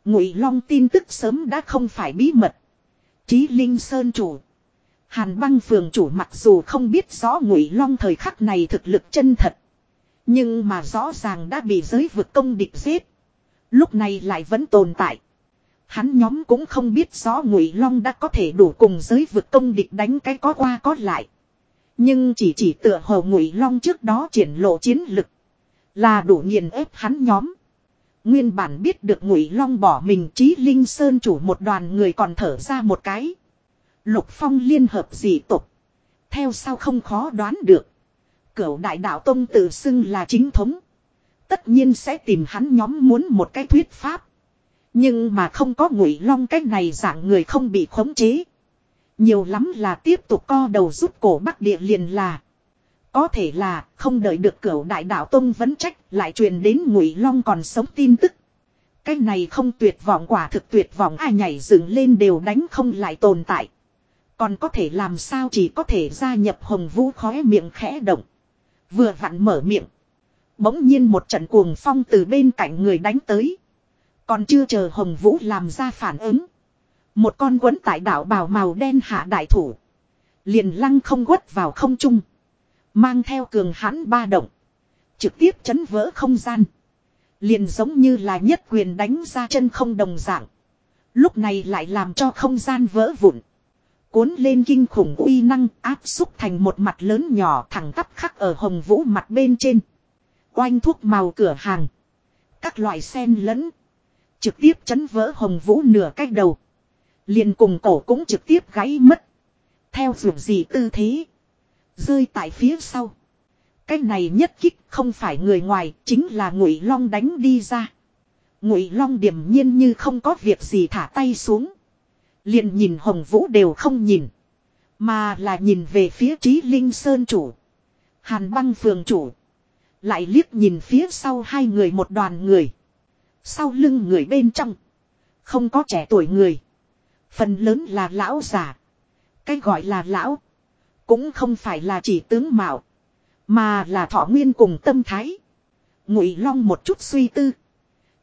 Ngụy Long tin tức sớm đã không phải bí mật. Chí Linh Sơn chủ, Hàn Băng phường chủ mặc dù không biết rõ Ngụy Long thời khắc này thực lực chân thật, nhưng mà rõ ràng đã bị giới vực công địch giết. Lúc này lại vẫn tồn tại. Hắn nhóm cũng không biết rõ Ngụy Long đã có thể đủ cùng giới vực công địch đánh cái có qua có lại. Nhưng chỉ chỉ tựa hồ Ngụy Long trước đó triển lộ chiến lực là đủ nghiền ép hắn nhóm. Nguyên bản biết được ngụy long bỏ mình trí linh sơn chủ một đoàn người còn thở ra một cái. Lục phong liên hợp dị tục. Theo sao không khó đoán được. Cửu đại đạo tông tự xưng là chính thống. Tất nhiên sẽ tìm hắn nhóm muốn một cái thuyết pháp. Nhưng mà không có ngụy long cái này dạng người không bị khống chế. Nhiều lắm là tiếp tục co đầu rút cổ bắc địa liền là. Có thể là không đợi được cửu đại đạo tông vấn trách lại truyền đến ngụy long còn sống tin tức. Cái này không tuyệt vọng quả thực tuyệt vọng ai nhảy dựng lên đều đánh không lại tồn tại. Còn có thể làm sao chỉ có thể gia nhập hồng vũ khóe miệng khẽ động. Vừa vặn mở miệng. Bỗng nhiên một trận cuồng phong từ bên cạnh người đánh tới. Còn chưa chờ hồng vũ làm ra phản ứng. Một con quấn tại đảo bào màu đen hạ đại thủ. Liền lăng không quất vào không trung. Mang theo cường hãn ba động. Trực tiếp chấn vỡ không gian. Liền giống như là nhất quyền đánh ra chân không đồng dạng. Lúc này lại làm cho không gian vỡ vụn. Cuốn lên kinh khủng uy năng áp xúc thành một mặt lớn nhỏ thẳng tắp khắc ở hồng vũ mặt bên trên. Oanh thuốc màu cửa hàng. Các loại sen lẫn. Trực tiếp chấn vỡ hồng vũ nửa cách đầu. Liền cùng cổ cũng trực tiếp gãy mất. Theo dù gì tư thế. Rơi tại phía sau. Cái này nhất kích không phải người ngoài, chính là Ngụy Long đánh đi ra. Ngụy Long điềm nhiên như không có việc gì thả tay xuống. Liền nhìn Hồng Vũ đều không nhìn, mà là nhìn về phía Trí Linh Sơn chủ, Hàn Băng phường chủ, lại liếc nhìn phía sau hai người một đoàn người. Sau lưng người bên trong, không có trẻ tuổi người, phần lớn là lão già. Cái gọi là lão, cũng không phải là chỉ tướng mạo. Mà là thọ nguyên cùng tâm thái. Ngụy Long một chút suy tư.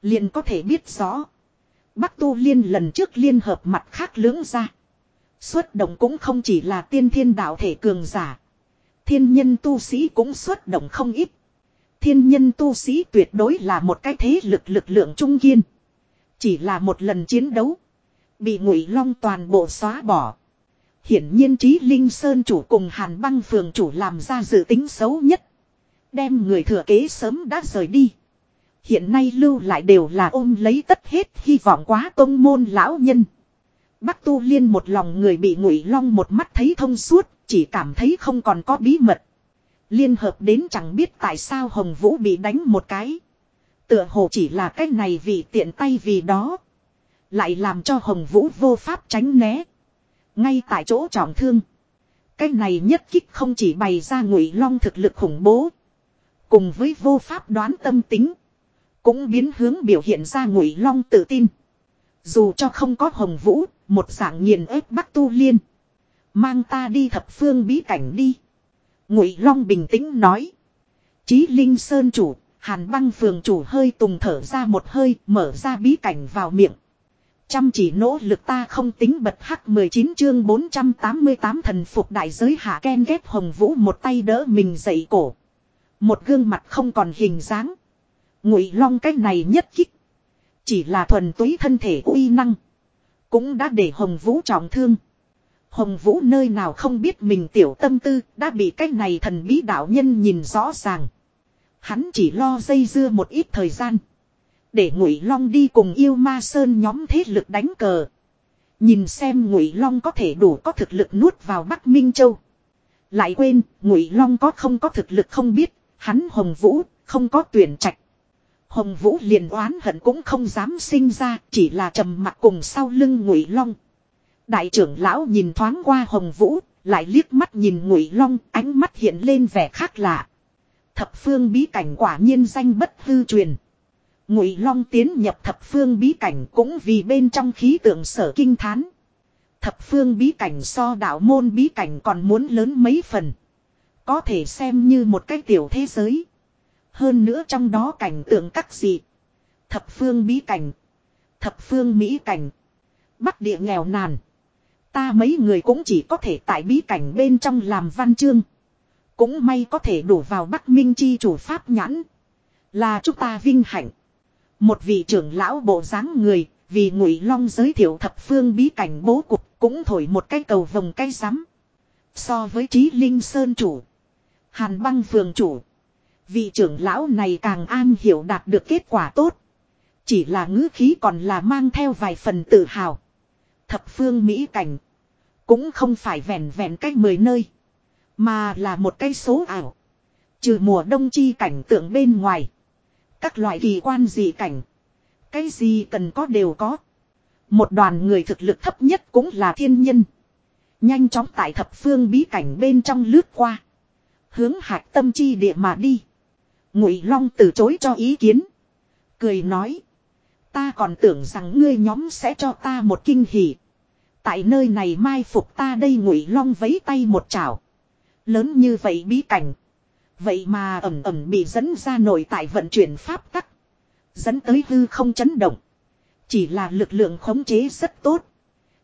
Liền có thể biết rõ. Bắc Tu Liên lần trước liên hợp mặt khác lưỡng ra. Xuất động cũng không chỉ là tiên thiên đạo thể cường giả. Thiên nhân tu sĩ cũng xuất động không ít. Thiên nhân tu sĩ tuyệt đối là một cái thế lực lực lượng trung kiên. Chỉ là một lần chiến đấu. Bị ngụy long toàn bộ xóa bỏ. Hiển nhiên trí Linh Sơn chủ cùng Hàn băng phường chủ làm ra dự tính xấu nhất. Đem người thừa kế sớm đã rời đi. Hiện nay lưu lại đều là ôm lấy tất hết hy vọng quá tôn môn lão nhân. Bắc Tu Liên một lòng người bị ngụy long một mắt thấy thông suốt, chỉ cảm thấy không còn có bí mật. Liên hợp đến chẳng biết tại sao Hồng Vũ bị đánh một cái. Tựa hồ chỉ là cái này vì tiện tay vì đó. Lại làm cho Hồng Vũ vô pháp tránh né. Ngay tại chỗ trọng thương. Cái này nhất kích không chỉ bày ra ngụy long thực lực khủng bố. Cùng với vô pháp đoán tâm tính. Cũng biến hướng biểu hiện ra ngụy long tự tin. Dù cho không có hồng vũ, một dạng nghiền ép bắc tu liên. Mang ta đi thập phương bí cảnh đi. Ngụy long bình tĩnh nói. Chí linh sơn chủ, hàn băng phường chủ hơi tùng thở ra một hơi, mở ra bí cảnh vào miệng. Chăm chỉ nỗ lực ta không tính bật hắc 19 chương 488 thần phục đại giới hạ ken ghép hồng vũ một tay đỡ mình dậy cổ. Một gương mặt không còn hình dáng. Ngụy long cách này nhất kích. Chỉ là thuần túy thân thể uy năng. Cũng đã để Hồng Vũ trọng thương. Hồng Vũ nơi nào không biết mình tiểu tâm tư đã bị cái này thần bí đạo nhân nhìn rõ ràng. Hắn chỉ lo dây dưa một ít thời gian. Để Ngụy Long đi cùng yêu ma sơn nhóm thế lực đánh cờ. Nhìn xem Ngụy Long có thể đủ có thực lực nuốt vào Bắc Minh Châu. Lại quên, Ngụy Long có không có thực lực không biết, hắn Hồng Vũ không có tuyển trạch. Hồng Vũ liền oán hận cũng không dám sinh ra, chỉ là trầm mặt cùng sau lưng Ngụy Long. Đại trưởng lão nhìn thoáng qua Hồng Vũ, lại liếc mắt nhìn Ngụy Long, ánh mắt hiện lên vẻ khác lạ. Thập phương bí cảnh quả nhiên danh bất hư truyền. Ngụy Long tiến nhập thập phương bí cảnh cũng vì bên trong khí tượng sở kinh thán. Thập phương bí cảnh so đạo môn bí cảnh còn muốn lớn mấy phần. Có thể xem như một cái tiểu thế giới. Hơn nữa trong đó cảnh tượng các gì. Thập phương bí cảnh. Thập phương mỹ cảnh. Bắc địa nghèo nàn. Ta mấy người cũng chỉ có thể tại bí cảnh bên trong làm văn chương. Cũng may có thể đổ vào Bắc Minh chi chủ pháp nhãn. Là chúng ta vinh hạnh. Một vị trưởng lão bộ dáng người, vì ngụy long giới thiệu thập phương bí cảnh bố cục cũng thổi một cái cầu vòng cây rắm. So với trí linh sơn chủ. Hàn băng phường chủ. Vị trưởng lão này càng an hiểu đạt được kết quả tốt. Chỉ là ngữ khí còn là mang theo vài phần tự hào. Thập phương Mỹ cảnh. Cũng không phải vẹn vẹn cách mười nơi. Mà là một cái số ảo. Trừ mùa đông chi cảnh tượng bên ngoài. Các loại kỳ quan gì cảnh. Cái gì cần có đều có. Một đoàn người thực lực thấp nhất cũng là thiên nhân. Nhanh chóng tại thập phương bí cảnh bên trong lướt qua. Hướng hạc tâm chi địa mà đi. Ngụy Long từ chối cho ý kiến. Cười nói. Ta còn tưởng rằng ngươi nhóm sẽ cho ta một kinh hỉ. Tại nơi này mai phục ta đây Ngụy Long vấy tay một chảo. Lớn như vậy bí cảnh. Vậy mà ẩm ẩm bị dẫn ra nội tại vận chuyển pháp tắc. Dẫn tới hư không chấn động. Chỉ là lực lượng khống chế rất tốt.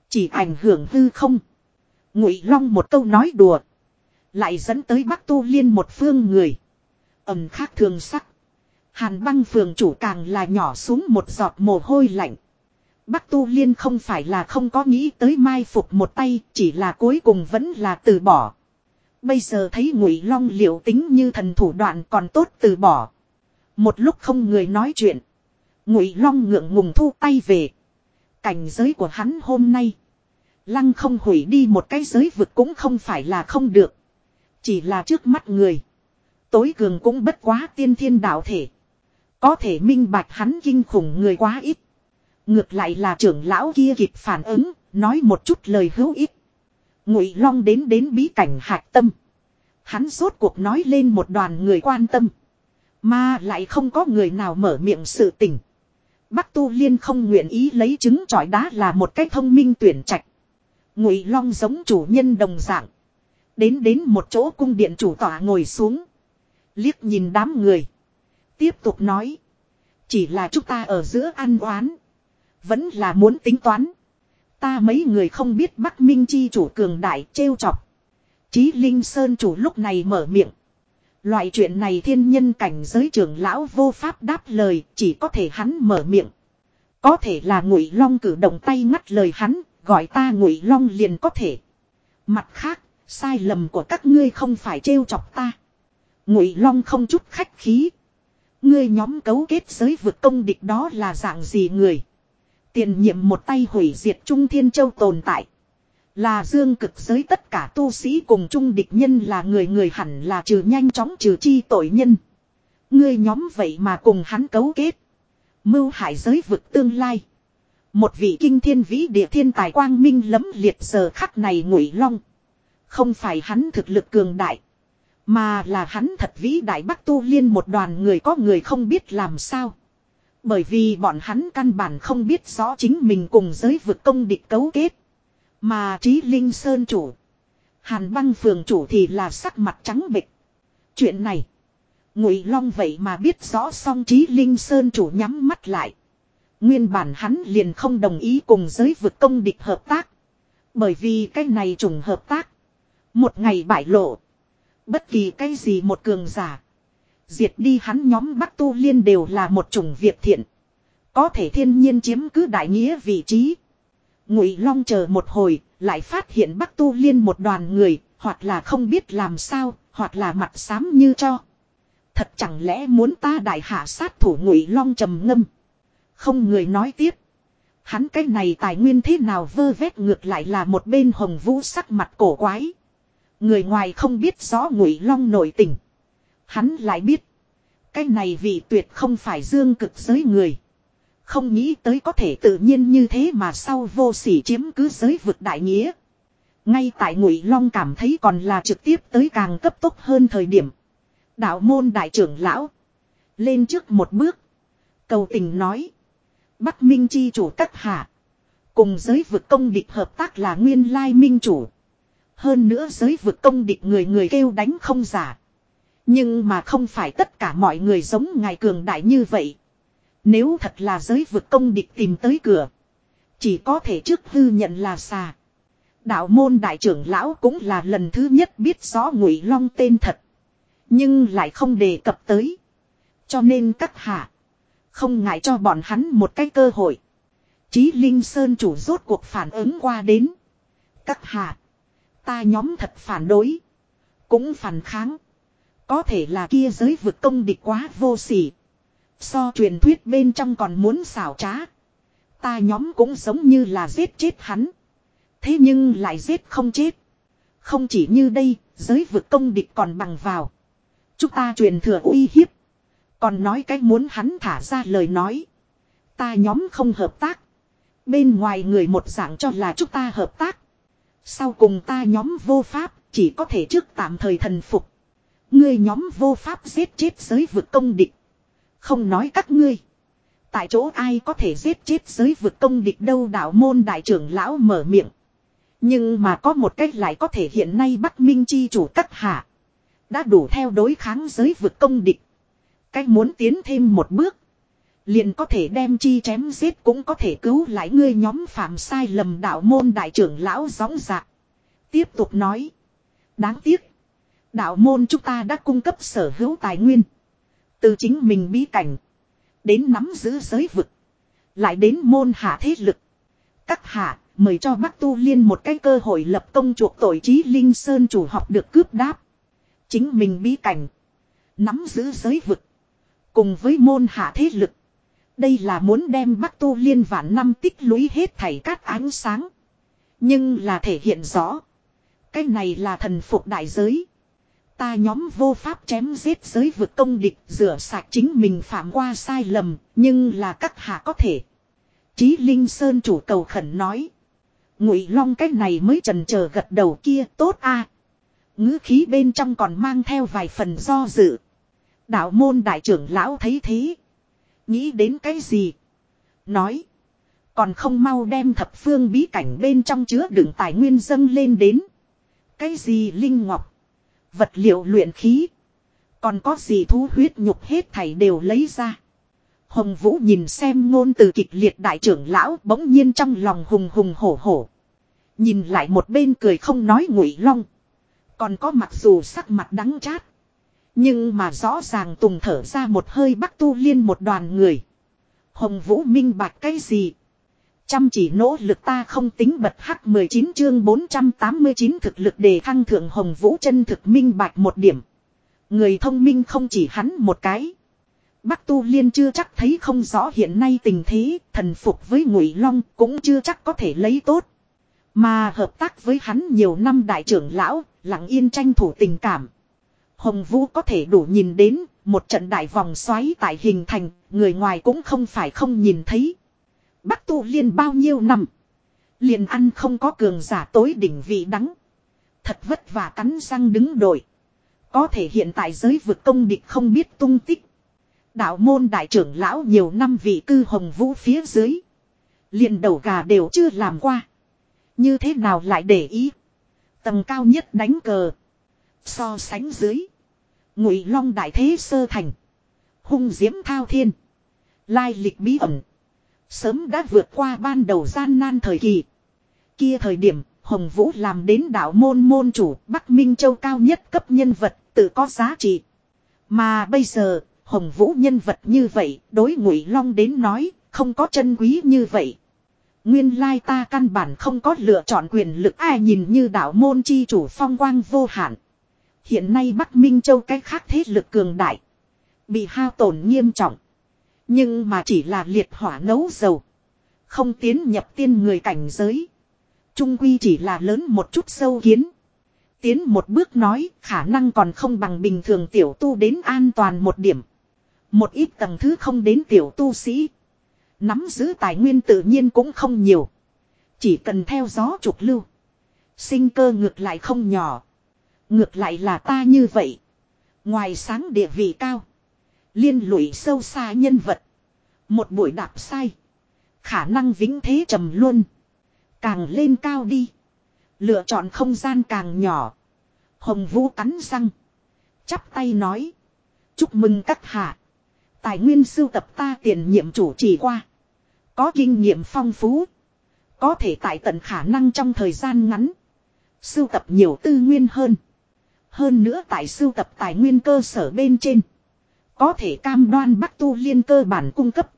Chỉ ảnh hưởng hư không. Ngụy Long một câu nói đùa. Lại dẫn tới Bắc Tu Liên một phương người ẩm khác thường sắc. Hàn băng phường chủ càng là nhỏ xuống một giọt mồ hôi lạnh. Bắc Tu Liên không phải là không có nghĩ tới mai phục một tay, chỉ là cuối cùng vẫn là từ bỏ. Bây giờ thấy Ngụy Long liệu tính như thần thủ đoạn còn tốt từ bỏ. Một lúc không người nói chuyện. Ngụy Long ngượng ngùng thu tay về. Cảnh giới của hắn hôm nay. Lăng không hủy đi một cái giới vực cũng không phải là không được. Chỉ là trước mắt người. Tối cường cũng bất quá tiên thiên đạo thể. Có thể minh bạch hắn kinh khủng người quá ít. Ngược lại là trưởng lão kia kịp phản ứng, nói một chút lời hữu ích. Ngụy Long đến đến bí cảnh hạc tâm. Hắn rốt cuộc nói lên một đoàn người quan tâm. Mà lại không có người nào mở miệng sự tình. Bắc Tu Liên không nguyện ý lấy trứng trọi đá là một cái thông minh tuyển trạch. Ngụy Long giống chủ nhân đồng dạng. Đến đến một chỗ cung điện chủ tọa ngồi xuống. Liếc nhìn đám người. Tiếp tục nói. Chỉ là chúng ta ở giữa ăn oán. Vẫn là muốn tính toán. Ta mấy người không biết Bắc Minh chi chủ cường đại trêu chọc. Chí Linh Sơn chủ lúc này mở miệng. Loại chuyện này thiên nhân cảnh giới trưởng lão vô pháp đáp lời, chỉ có thể hắn mở miệng. Có thể là Ngụy Long cử động tay ngắt lời hắn, gọi ta Ngụy Long liền có thể. Mặt khác, sai lầm của các ngươi không phải trêu chọc ta. Ngụy Long không chút khách khí. Ngươi nhóm cấu kết giới vực công địch đó là dạng gì người? Tiền nhiệm một tay hủy diệt Trung Thiên Châu tồn tại. Là dương cực giới tất cả tu sĩ cùng chung địch nhân là người người hẳn là trừ nhanh chóng trừ chi tội nhân. Ngươi nhóm vậy mà cùng hắn cấu kết. Mưu hại giới vực tương lai. Một vị kinh thiên vĩ địa thiên tài quang minh lấm liệt giờ khắc này ngụy long. Không phải hắn thực lực cường đại. Mà là hắn thật vĩ đại bắc tu liên một đoàn người có người không biết làm sao. Bởi vì bọn hắn căn bản không biết rõ chính mình cùng giới vực công địch cấu kết. Mà trí linh sơn chủ. Hàn băng phường chủ thì là sắc mặt trắng bịch. Chuyện này. Ngụy Long vậy mà biết rõ xong trí linh sơn chủ nhắm mắt lại. Nguyên bản hắn liền không đồng ý cùng giới vực công địch hợp tác. Bởi vì cái này trùng hợp tác. Một ngày bại lộ. Bất kỳ cái gì một cường giả. Diệt đi hắn nhóm Bắc Tu Liên đều là một chủng việc thiện. Có thể thiên nhiên chiếm cứ đại nghĩa vị trí. Ngụy Long chờ một hồi, lại phát hiện Bắc Tu Liên một đoàn người, hoặc là không biết làm sao, hoặc là mặt xám như cho. Thật chẳng lẽ muốn ta đại hạ sát thủ Ngụy Long trầm ngâm. Không người nói tiếp. Hắn cái này tài nguyên thế nào vơ vét ngược lại là một bên hồng vũ sắc mặt cổ quái. Người ngoài không biết rõ Ngụy Long nội tình. Hắn lại biết. Cái này vị tuyệt không phải dương cực giới người. Không nghĩ tới có thể tự nhiên như thế mà sau vô sỉ chiếm cứ giới vực đại nghĩa. Ngay tại Ngụy Long cảm thấy còn là trực tiếp tới càng cấp tốc hơn thời điểm. Đạo môn đại trưởng lão. Lên trước một bước. Cầu tình nói. Bắc Minh chi chủ các hạ. Cùng giới vực công địch hợp tác là nguyên lai minh chủ. Hơn nữa giới vực công địch người người kêu đánh không giả. Nhưng mà không phải tất cả mọi người giống ngài cường đại như vậy. Nếu thật là giới vực công địch tìm tới cửa. Chỉ có thể trước hư nhận là xà. Đạo môn đại trưởng lão cũng là lần thứ nhất biết rõ ngụy long tên thật. Nhưng lại không đề cập tới. Cho nên các hạ. Không ngại cho bọn hắn một cái cơ hội. Chí Linh Sơn chủ rốt cuộc phản ứng qua đến. Các hạ. Ta nhóm thật phản đối. Cũng phản kháng. Có thể là kia giới vực công địch quá vô sỉ. So truyền thuyết bên trong còn muốn xảo trá. Ta nhóm cũng giống như là giết chết hắn. Thế nhưng lại giết không chết. Không chỉ như đây, giới vực công địch còn bằng vào. Chúng ta truyền thừa uy hiếp. Còn nói cách muốn hắn thả ra lời nói. Ta nhóm không hợp tác. Bên ngoài người một dạng cho là chúng ta hợp tác. Sau cùng ta nhóm vô pháp, chỉ có thể trước tạm thời thần phục. Ngươi nhóm vô pháp giết chết giới vực công địch. Không nói các ngươi. Tại chỗ ai có thể giết chết giới vực công địch đâu đạo môn đại trưởng lão mở miệng. Nhưng mà có một cách lại có thể hiện nay Bắc Minh chi chủ các hạ. Đã đủ theo đối kháng giới vực công địch. Cách muốn tiến thêm một bước. Liền có thể đem chi chém giết cũng có thể cứu lại ngươi nhóm phạm sai lầm đạo môn đại trưởng lão gióng dạc. Tiếp tục nói. Đáng tiếc. Đạo môn chúng ta đã cung cấp sở hữu tài nguyên. Từ chính mình bí cảnh. Đến nắm giữ giới vực. Lại đến môn hạ thế lực. Các hạ, mời cho Bắc Tu Liên một cái cơ hội lập công chuộc tội trí Linh Sơn chủ học được cướp đáp. Chính mình bí cảnh. Nắm giữ giới vực. Cùng với môn hạ thế lực. Đây là muốn đem Bắc Tu Liên vạn năm tích lũy hết thảy cát ánh sáng. Nhưng là thể hiện rõ. Cái này là thần phục đại giới. Ta nhóm vô pháp chém giết giới vực công địch rửa sạch chính mình phạm qua sai lầm. Nhưng là các hạ có thể. Chí Linh Sơn chủ cầu khẩn nói. Ngụy Long cái này mới trần chờ gật đầu kia, tốt a. Ngữ khí bên trong còn mang theo vài phần do dự. Đạo môn đại trưởng lão thấy thế. Nghĩ đến cái gì? Nói. Còn không mau đem thập phương bí cảnh bên trong chứa đựng tài nguyên dâng lên đến. Cái gì linh ngọc. Vật liệu luyện khí. Còn có gì thú huyết nhục hết thảy đều lấy ra. Hồng Vũ nhìn xem ngôn từ kịch liệt đại trưởng lão bỗng nhiên trong lòng hùng hùng hổ hổ. Nhìn lại một bên cười không nói ngụy long. Còn có mặc dù sắc mặt đắng chát. Nhưng mà rõ ràng tùng thở ra một hơi bắc tu liên một đoàn người. Hồng Vũ minh bạch cái gì? Chăm chỉ nỗ lực ta không tính bật hắc 19 chương 489 thực lực đề thăng thượng Hồng Vũ chân thực minh bạch một điểm. Người thông minh không chỉ hắn một cái. Bắc Tu Liên chưa chắc thấy không rõ hiện nay tình thế, thần phục với Ngụy Long cũng chưa chắc có thể lấy tốt. Mà hợp tác với hắn nhiều năm đại trưởng lão, lặng yên tranh thủ tình cảm. Hồng Vũ có thể đủ nhìn đến, một trận đại vòng xoáy tại hình thành, người ngoài cũng không phải không nhìn thấy. Bắc tu liên bao nhiêu năm. Liền ăn không có cường giả tối đỉnh vị đắng. Thật vất vả cắn răng đứng đội. Có thể hiện tại giới vực công địch không biết tung tích. Đạo môn đại trưởng lão nhiều năm vị cư hồng vũ phía dưới. Liền đầu gà đều chưa làm qua. Như thế nào lại để ý. Tầng cao nhất đánh cờ. So sánh dưới. Ngụy long đại thế sơ thành. Hung diễm thao thiên. Lai lịch bí ẩn. Sớm đã vượt qua ban đầu gian nan thời kỳ. Kia thời điểm, Hồng Vũ làm đến đạo môn môn chủ Bắc Minh Châu cao nhất cấp nhân vật, tự có giá trị. Mà bây giờ, Hồng Vũ nhân vật như vậy, đối Ngụy Long đến nói, không có chân quý như vậy. Nguyên lai ta căn bản không có lựa chọn quyền lực ai nhìn như đạo môn chi chủ phong quang vô hạn. Hiện nay Bắc Minh Châu cách khác thế lực cường đại. Bị hao tổn nghiêm trọng. Nhưng mà chỉ là liệt hỏa nấu dầu. Không tiến nhập tiên người cảnh giới. Trung quy chỉ là lớn một chút sâu kiến. Tiến một bước nói, khả năng còn không bằng bình thường tiểu tu đến an toàn một điểm. Một ít tầng thứ không đến tiểu tu sĩ. Nắm giữ tài nguyên tự nhiên cũng không nhiều. Chỉ cần theo gió trục lưu. Sinh cơ ngược lại không nhỏ. Ngược lại là ta như vậy. Ngoài sáng địa vị cao. Liên lụy sâu xa nhân vật. Một buổi đạp sai. Khả năng vĩnh thế trầm luôn. Càng lên cao đi. Lựa chọn không gian càng nhỏ. Hồng Vũ cắn răng. Chắp tay nói. Chúc mừng các hạ. Tài nguyên sưu tập ta tiền nhiệm chủ trì qua. Có kinh nghiệm phong phú. Có thể tại tận khả năng trong thời gian ngắn. Sưu tập nhiều tư nguyên hơn. Hơn nữa tại sưu tập tài nguyên cơ sở bên trên. Có thể cam đoan Bắc Tu Liên cơ bản cung cấp.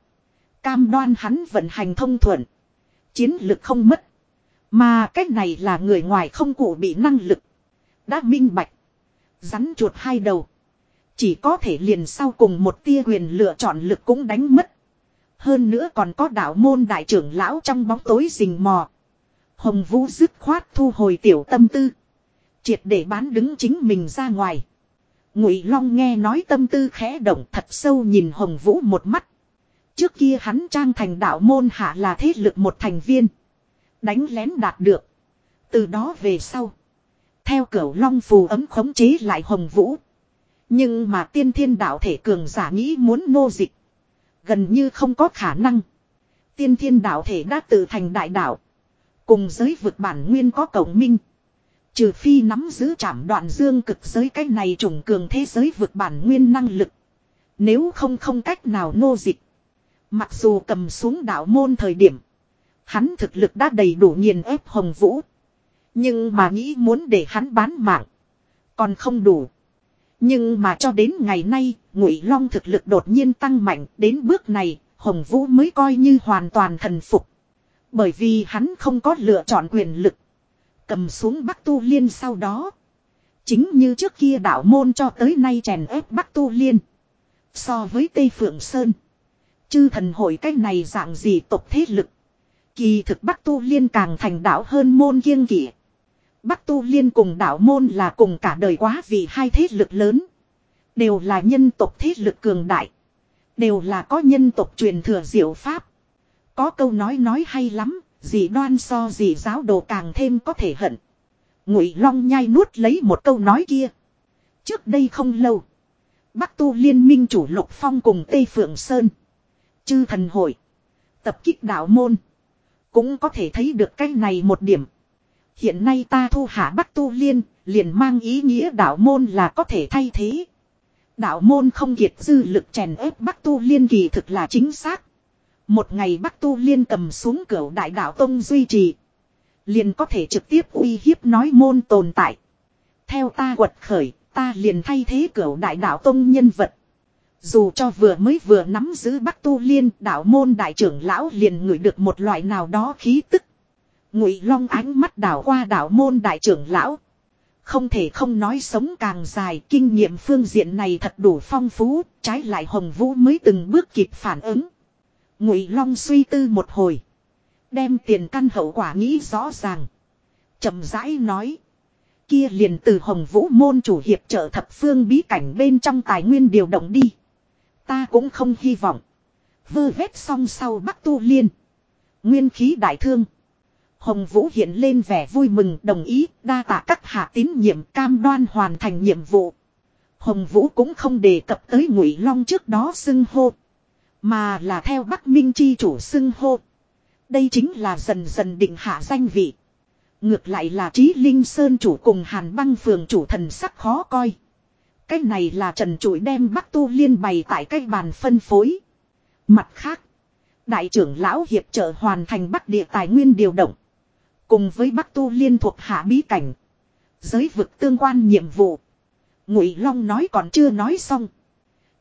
Cam đoan hắn vận hành thông thuận. Chiến lực không mất. Mà cách này là người ngoài không cụ bị năng lực. Đã minh bạch. Rắn chuột hai đầu. Chỉ có thể liền sau cùng một tia quyền lựa chọn lực cũng đánh mất. Hơn nữa còn có đạo môn đại trưởng lão trong bóng tối rình mò. Hồng Vũ dứt khoát thu hồi tiểu tâm tư. Triệt để bán đứng chính mình ra ngoài. Ngụy Long nghe nói tâm tư khẽ động thật sâu nhìn Hồng Vũ một mắt. Trước kia hắn trang thành đạo môn hạ là thế lực một thành viên. Đánh lén đạt được. Từ đó về sau. Theo cửu long phù ấm khống chế lại hồng vũ. Nhưng mà tiên thiên đạo thể cường giả nghĩ muốn nô dịch. Gần như không có khả năng. Tiên thiên đạo thể đã tự thành đại đạo. Cùng giới vực bản nguyên có cộng minh. Trừ phi nắm giữ trảm đoạn dương cực giới cách này trùng cường thế giới vượt bản nguyên năng lực. Nếu không không cách nào nô dịch. Mặc dù cầm xuống đạo môn thời điểm. Hắn thực lực đã đầy đủ nghiền ép hồng vũ. Nhưng mà nghĩ muốn để hắn bán mạng. Còn không đủ. Nhưng mà cho đến ngày nay, Ngụy Long thực lực đột nhiên tăng mạnh, đến bước này, Hồng Vũ mới coi như hoàn toàn thần phục. Bởi vì hắn không có lựa chọn quyền lực. Cầm xuống Bắc Tu Liên sau đó. Chính như trước kia đạo môn cho tới nay chèn ép Bắc Tu Liên. So với Tây Phượng Sơn. Chư thần hội cách này dạng gì tộc thế lực. Kỳ thực Bắc Tu Liên càng thành đạo hơn môn kiêng kỵ. Bắc Tu Liên cùng đạo môn là cùng cả đời quá vì hai thế lực lớn. Đều là nhân tộc thế lực cường đại. Đều là có nhân tộc truyền thừa diệu pháp. Có câu nói nói hay lắm, Dị đoan so dị giáo đồ càng thêm có thể hận. Ngụy Long nhai nuốt lấy một câu nói kia. Trước đây không lâu, Bắc Tu Liên minh chủ Lục Phong cùng Tây Phượng Sơn, chư thần hội, tập kích đạo môn, cũng có thể thấy được cái này một điểm. Hiện nay ta thu hạ Bắc Tu Liên, liền mang ý nghĩa đạo môn là có thể thay thế. Đạo môn không kiệt dư lực chèn ép Bắc Tu Liên kỳ thực là chính xác. Một ngày Bắc Tu Liên cầm xuống cửa đại đạo Tông duy trì. Liền có thể trực tiếp uy hiếp nói môn tồn tại. Theo ta quật khởi, ta liền thay thế cửa đại đạo Tông nhân vật. Dù cho vừa mới vừa nắm giữ Bắc Tu Liên, đạo môn đại trưởng lão liền ngửi được một loại nào đó khí tức. Ngụy Long ánh mắt đảo qua đạo môn đại trưởng lão. Không thể không nói sống càng dài, kinh nghiệm phương diện này thật đủ phong phú, trái lại Hồng Vũ mới từng bước kịp phản ứng. Ngụy Long suy tư một hồi, đem tiền căn hậu quả nghĩ rõ ràng, chậm rãi nói: "Kia liền từ Hồng Vũ môn chủ hiệp trợ thập phương bí cảnh bên trong tài nguyên điều động đi. Ta cũng không hy vọng vơ vét xong sau Bắc Tu Liên, nguyên khí đại thương, Hồng Vũ hiện lên vẻ vui mừng đồng ý đa tạ các hạ tín nhiệm cam đoan hoàn thành nhiệm vụ. Hồng Vũ cũng không đề cập tới Ngụy Long trước đó xưng hô. Mà là theo Bắc Minh chi chủ xưng hô. Đây chính là dần dần định hạ danh vị. Ngược lại là Trí Linh Sơn chủ cùng Hàn băng phường chủ thần sắc khó coi. Cái này là trần trụi đem Bắc Tu Liên bày tại cái bàn phân phối. Mặt khác. Đại trưởng lão hiệp trợ hoàn thành Bắc địa tài nguyên điều động. Cùng với Bắc Tu liên thuộc hạ bí cảnh. Giới vực tương quan nhiệm vụ. Ngụy Long nói còn chưa nói xong.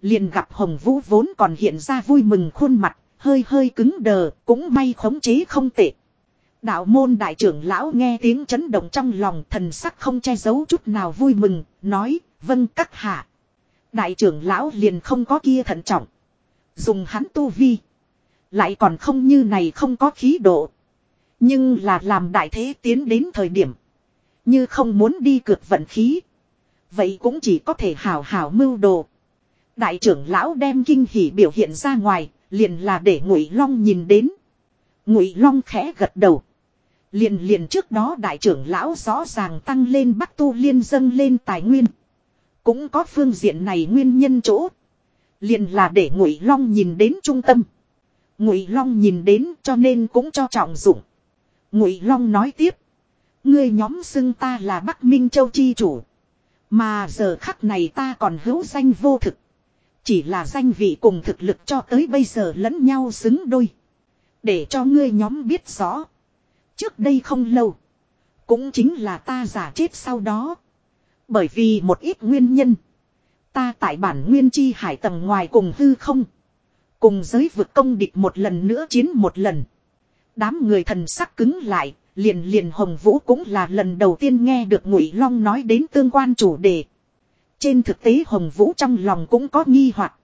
Liền gặp Hồng Vũ vốn còn hiện ra vui mừng khuôn mặt, hơi hơi cứng đờ, cũng may khống chế không tệ. Đạo môn đại trưởng lão nghe tiếng chấn động trong lòng thần sắc không che giấu chút nào vui mừng, nói, vâng các hạ. Đại trưởng lão liền không có kia thận trọng. Dùng hắn tu vi. Lại còn không như này không có khí độ. Nhưng là làm đại thế tiến đến thời điểm. Như không muốn đi cược vận khí. Vậy cũng chỉ có thể hảo hảo mưu đồ. Đại trưởng lão đem kinh hỉ biểu hiện ra ngoài, liền là để Ngụy Long nhìn đến. Ngụy Long khẽ gật đầu. Liền liền trước đó đại trưởng lão rõ ràng tăng lên Bắc Tu Liên dâng lên tài nguyên. Cũng có phương diện này nguyên nhân chỗ. Liền là để Ngụy Long nhìn đến trung tâm. Ngụy Long nhìn đến cho nên cũng cho trọng dụng. Ngụy Long nói tiếp. Ngươi nhóm xưng ta là Bắc Minh Châu Chi chủ. Mà giờ khắc này ta còn hữu danh vô thực. Chỉ là danh vị cùng thực lực cho tới bây giờ lẫn nhau xứng đôi. Để cho ngươi nhóm biết rõ. Trước đây không lâu. Cũng chính là ta giả chết sau đó. Bởi vì một ít nguyên nhân. Ta tại bản nguyên chi hải tầng ngoài cùng hư không. Cùng giới vực công địch một lần nữa chiến một lần. Đám người thần sắc cứng lại, liền liền Hồng Vũ cũng là lần đầu tiên nghe được Ngụy Long nói đến tương quan chủ đề. Trên thực tế Hồng Vũ trong lòng cũng có nghi hoặc.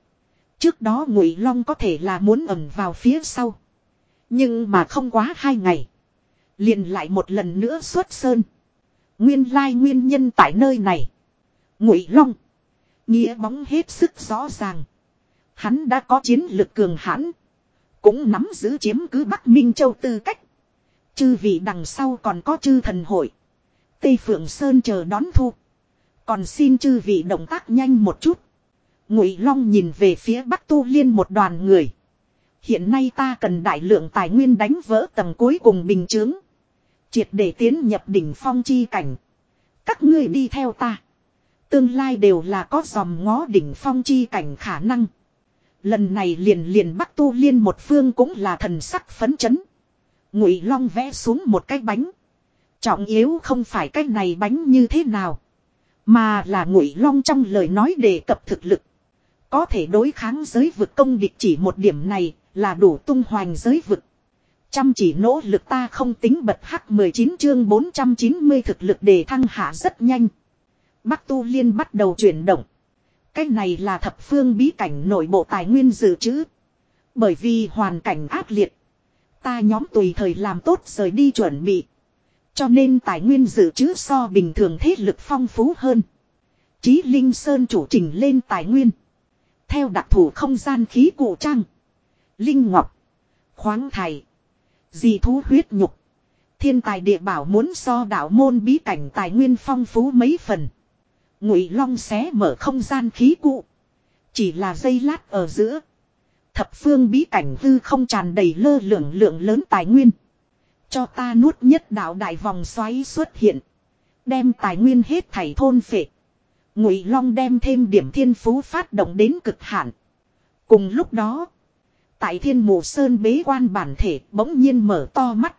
Trước đó Ngụy Long có thể là muốn ẩn vào phía sau. Nhưng mà không quá hai ngày. Liền lại một lần nữa xuất sơn. Nguyên lai nguyên nhân tại nơi này. Ngụy Long. Nghĩa bóng hết sức rõ ràng. Hắn đã có chiến lực cường hãn. Cũng nắm giữ chiếm cứ Bắc Minh Châu tư cách. Chư vị đằng sau còn có chư thần hội. Tây Phượng Sơn chờ đón thu. Còn xin chư vị động tác nhanh một chút. Ngụy Long nhìn về phía Bắc Tu Liên một đoàn người. Hiện nay ta cần đại lượng tài nguyên đánh vỡ tầng cuối cùng bình chướng. Triệt để tiến nhập đỉnh phong chi cảnh. Các ngươi đi theo ta. Tương lai đều là có dòm ngó đỉnh phong chi cảnh khả năng. Lần này liền liền Bắc Tu Liên một phương cũng là thần sắc phấn chấn. Ngụy Long vẽ xuống một cái bánh. Trọng yếu không phải cái này bánh như thế nào, mà là Ngụy Long trong lời nói đề cập thực lực. Có thể đối kháng giới vực công địch chỉ một điểm này là đủ tung hoành giới vực. Chăm chỉ nỗ lực ta không tính bật hắc 19 chương 490 thực lực đề thăng hạ rất nhanh. Bắc Tu Liên bắt đầu chuyển động. Cái này là thập phương bí cảnh nội bộ tài nguyên dự trữ. Bởi vì hoàn cảnh ác liệt. Ta nhóm tùy thời làm tốt rời đi chuẩn bị. Cho nên tài nguyên dự trữ so bình thường thế lực phong phú hơn. Chí Linh Sơn chủ trình lên tài nguyên. Theo đặc thủ không gian khí cụ trang. Linh Ngọc. Khoáng thầy. Dì thú huyết nhục. Thiên tài địa bảo muốn so đạo môn bí cảnh tài nguyên phong phú mấy phần. Ngụy Long xé mở không gian khí cụ. Chỉ là dây lát ở giữa. Thập phương bí cảnh hư không tràn đầy lơ lượng lượng lớn tài nguyên. Cho ta nuốt nhất đạo đại vòng xoáy xuất hiện. Đem tài nguyên hết thảy thôn phệ. Ngụy Long đem thêm điểm thiên phú phát động đến cực hạn. Cùng lúc đó. Tại thiên mù sơn bế quan bản thể bỗng nhiên mở to mắt.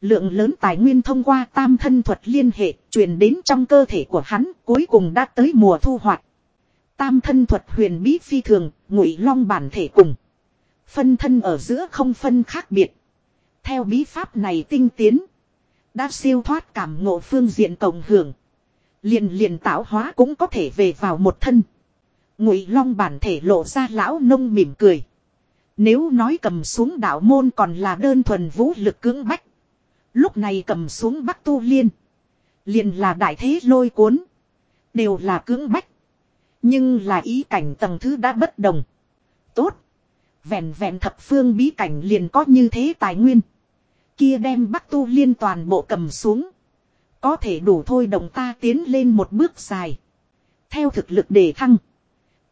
Lượng lớn tài nguyên thông qua tam thân thuật liên hệ truyền đến trong cơ thể của hắn cuối cùng đã tới mùa thu hoạch. Tam thân thuật huyền bí phi thường, ngụy long bản thể cùng. Phân thân ở giữa không phân khác biệt. Theo bí pháp này tinh tiến. Đã siêu thoát cảm ngộ phương diện cộng hưởng. Liền liền tạo hóa cũng có thể về vào một thân. Ngụy long bản thể lộ ra lão nông mỉm cười. Nếu nói cầm xuống đạo môn còn là đơn thuần vũ lực cưỡng bách. Lúc này cầm xuống Bắc Tu Liên. Liền là đại thế lôi cuốn. Đều là cưỡng bách. Nhưng là ý cảnh tầng thứ đã bất đồng. Tốt. Vẹn vẹn thập phương bí cảnh liền có như thế tài nguyên. Kia đem Bắc Tu Liên toàn bộ cầm xuống. Có thể đủ thôi đồng ta tiến lên một bước dài. Theo thực lực đề thăng.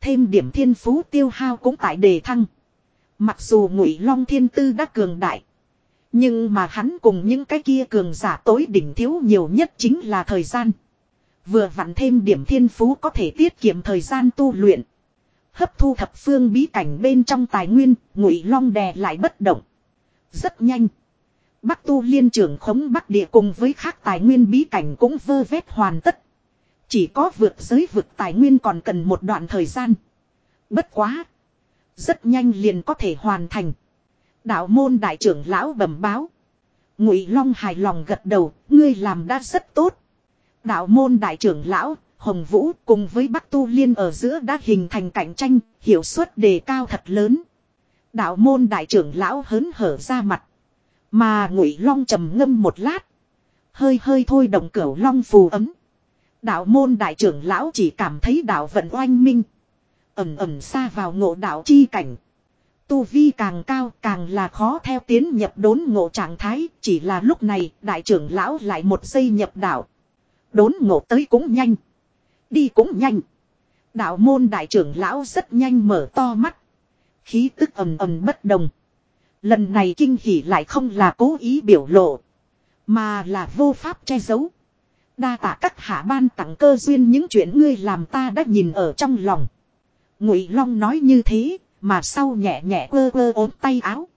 Thêm điểm thiên phú tiêu hao cũng tại đề thăng. Mặc dù ngụy long thiên tư đã cường đại. Nhưng mà hắn cùng những cái kia cường giả tối đỉnh thiếu nhiều nhất chính là thời gian. Vừa vặn thêm điểm thiên phú có thể tiết kiệm thời gian tu luyện. Hấp thu thập phương bí cảnh bên trong tài nguyên, ngụy long đè lại bất động. Rất nhanh. Bắc tu liên trưởng khống Bắc địa cùng với khác tài nguyên bí cảnh cũng vơ vét hoàn tất. Chỉ có vượt giới vực tài nguyên còn cần một đoạn thời gian. Bất quá. Rất nhanh liền có thể hoàn thành. Đạo môn đại trưởng lão bẩm báo. Ngụy Long hài lòng gật đầu, ngươi làm đã rất tốt. Đạo môn đại trưởng lão, Hồng Vũ cùng với Bắc Tu Liên ở giữa đã hình thành cạnh tranh, hiệu suất đề cao thật lớn. Đạo môn đại trưởng lão hớn hở ra mặt. Mà Ngụy Long trầm ngâm một lát. Hơi hơi thôi động cửu long phù ấm. Đạo môn đại trưởng lão chỉ cảm thấy đạo vận oanh minh. Ẩm ẩm xa vào ngộ đạo chi cảnh. Tu vi càng cao càng là khó theo tiến nhập đốn ngộ trạng thái. Chỉ là lúc này đại trưởng lão lại một giây nhập đạo. Đốn ngộ tới cũng nhanh. Đi cũng nhanh. Đạo môn đại trưởng lão rất nhanh mở to mắt. Khí tức ầm ầm bất đồng. Lần này kinh hỉ lại không là cố ý biểu lộ. Mà là vô pháp che giấu. Đa tạ các hạ ban tặng cơ duyên những chuyện ngươi làm ta đã nhìn ở trong lòng. Ngụy Long nói như thế, mà sau nhẹ nhẹ quơ quơ ốm tay áo.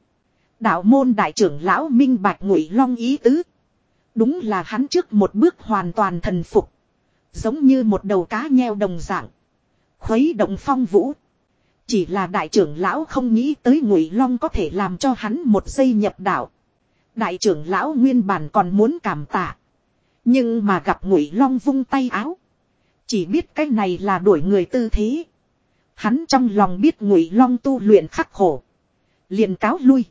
Đạo môn đại trưởng lão minh bạch Ngụy Long ý tứ. Đúng là hắn trước một bước hoàn toàn thần phục. Giống như một đầu cá nheo đồng dạng. Khuấy động phong vũ. Chỉ là đại trưởng lão không nghĩ tới Ngụy Long có thể làm cho hắn một giây nhập đạo. Đại trưởng lão nguyên bản còn muốn cảm tạ. Nhưng mà gặp Ngụy Long vung tay áo. Chỉ biết cái này là đuổi người tư thế. Hắn trong lòng biết Ngụy Long tu luyện khắc khổ. liền cáo lui.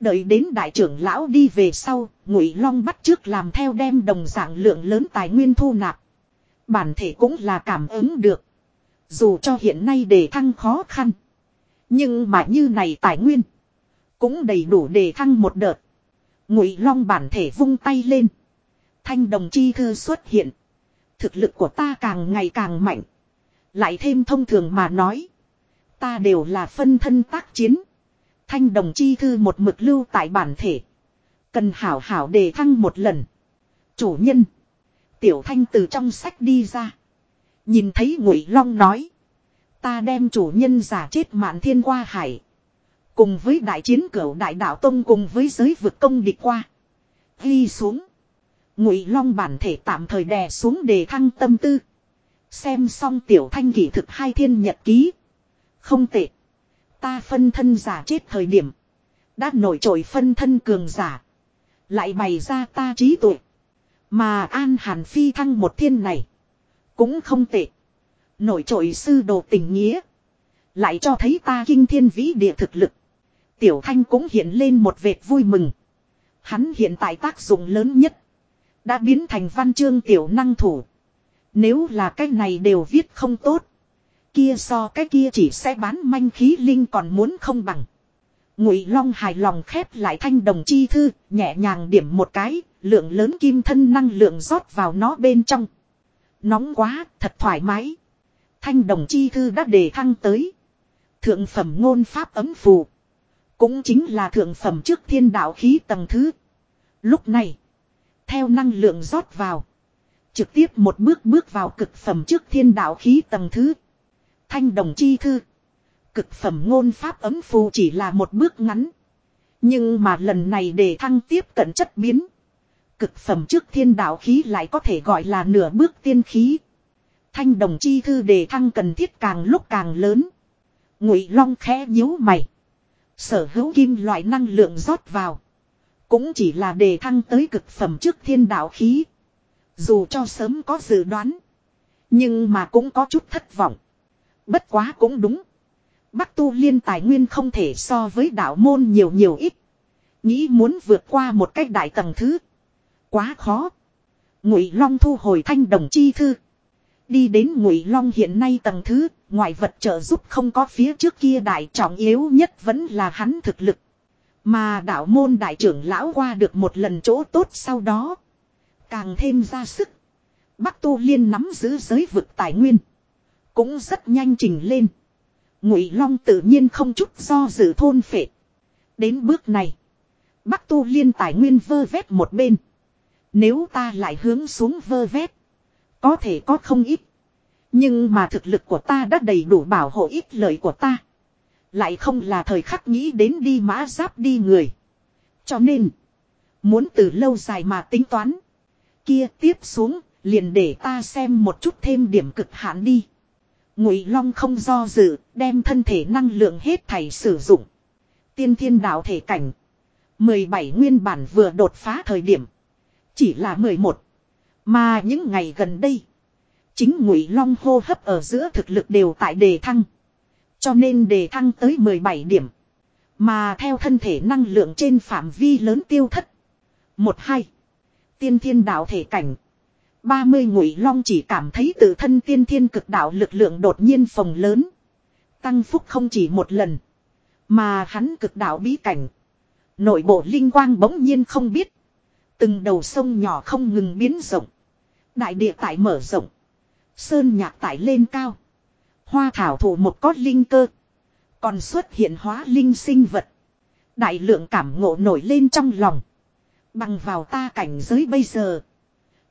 Đợi đến đại trưởng lão đi về sau, Ngụy Long bắt trước làm theo đem đồng dạng lượng lớn tài nguyên thu nạp. Bản thể cũng là cảm ứng được. Dù cho hiện nay đề thăng khó khăn. Nhưng mà như này tài nguyên. Cũng đầy đủ đề thăng một đợt. Ngụy Long bản thể vung tay lên. Thanh đồng chi thư xuất hiện. Thực lực của ta càng ngày càng mạnh. Lại thêm thông thường mà nói. Ta đều là phân thân tác chiến. Thanh đồng chi thư một mực lưu tại bản thể. Cần hảo hảo đề thăng một lần. Chủ nhân. Tiểu thanh từ trong sách đi ra. Nhìn thấy ngụy long nói. Ta đem chủ nhân giả chết mạn thiên qua hải. Cùng với đại chiến cửu đại đạo tông cùng với giới vực công địch qua. Ghi xuống. Ngụy long bản thể tạm thời đè xuống đề thăng tâm tư. Xem xong tiểu thanh kỷ thực hai thiên nhật ký. Không tệ. Ta phân thân giả chết thời điểm. Đã nổi trội phân thân cường giả. Lại bày ra ta trí tuệ. Mà An Hàn Phi thăng một thiên này. Cũng không tệ. Nổi trội sư đồ tình nghĩa. Lại cho thấy ta kinh thiên vĩ địa thực lực. Tiểu Thanh cũng hiện lên một vệt vui mừng. Hắn hiện tại tác dụng lớn nhất. Đã biến thành văn chương tiểu năng thủ. Nếu là cái này đều viết không tốt. Kia so cái kia chỉ sẽ bán manh khí linh còn muốn không bằng. Ngụy Long hài lòng khép lại thanh đồng chi thư, nhẹ nhàng điểm một cái, lượng lớn kim thân năng lượng rót vào nó bên trong. Nóng quá, thật thoải mái. Thanh đồng chi thư đã đề thăng tới. Thượng phẩm ngôn pháp ấm phù. Cũng chính là thượng phẩm trước thiên đạo khí tầng thứ. Lúc này, theo năng lượng rót vào. Trực tiếp một bước bước vào cực phẩm trước thiên đạo khí tầng thứ. Thanh đồng chi thư. Cực phẩm ngôn pháp ấm phù chỉ là một bước ngắn. Nhưng mà lần này để thăng tiếp cận chất biến. Cực phẩm trước thiên đạo khí lại có thể gọi là nửa bước tiên khí. Thanh đồng chi thư đề thăng cần thiết càng lúc càng lớn. Ngụy Long khẽ nhíu mày. Sở hữu kim loại năng lượng rót vào. Cũng chỉ là đề thăng tới cực phẩm trước thiên đạo khí. Dù cho sớm có dự đoán. Nhưng mà cũng có chút thất vọng. Bất quá cũng đúng. Bắc tu liên tài nguyên không thể so với đạo môn nhiều nhiều ít. Nghĩ muốn vượt qua một cách đại tầng thứ. Quá khó. Ngụy Long thu hồi thanh đồng chi thư. Đi đến Ngụy Long hiện nay tầng thứ, ngoại vật trợ giúp không có phía trước kia đại trọng yếu nhất vẫn là hắn thực lực. Mà đạo môn đại trưởng lão qua được một lần chỗ tốt sau đó. Càng thêm ra sức. Bắc Tu Liên nắm giữ giới vực tài nguyên. Cũng rất nhanh trình lên. Ngụy Long tự nhiên không chút do dự thôn phệ. Đến bước này. Bắc Tu Liên tài nguyên vơ vét một bên. Nếu ta lại hướng xuống vơ vét. Có thể có không ít. Nhưng mà thực lực của ta đã đầy đủ bảo hộ ít lợi của ta. Lại không là thời khắc nghĩ đến đi mã giáp đi người. Cho nên. Muốn từ lâu dài mà tính toán. Kia tiếp xuống. Liền để ta xem một chút thêm điểm cực hạn đi. Ngụy Long không do dự, đem thân thể năng lượng hết thảy sử dụng. Tiên thiên đạo thể cảnh. 17 nguyên bản vừa đột phá thời điểm. Chỉ là 11. Mà những ngày gần đây. Chính ngụy long hô hấp ở giữa thực lực đều tại đề thăng. Cho nên đề thăng tới 17 điểm. Mà theo thân thể năng lượng trên phạm vi lớn tiêu thất. Một hai. Tiên thiên đạo thể cảnh. 30 ngụy long chỉ cảm thấy tự thân tiên thiên cực đạo lực lượng đột nhiên phồng lớn. Tăng phúc không chỉ một lần. Mà hắn cực đạo bí cảnh. Nội bộ linh quang bỗng nhiên không biết. Từng đầu sông nhỏ không ngừng biến rộng. Đại địa tại mở rộng. Sơn nhạc tại lên cao. Hoa thảo thủ một cốt linh cơ. Còn xuất hiện hóa linh sinh vật. Đại lượng cảm ngộ nổi lên trong lòng. Bằng vào ta cảnh giới bây giờ.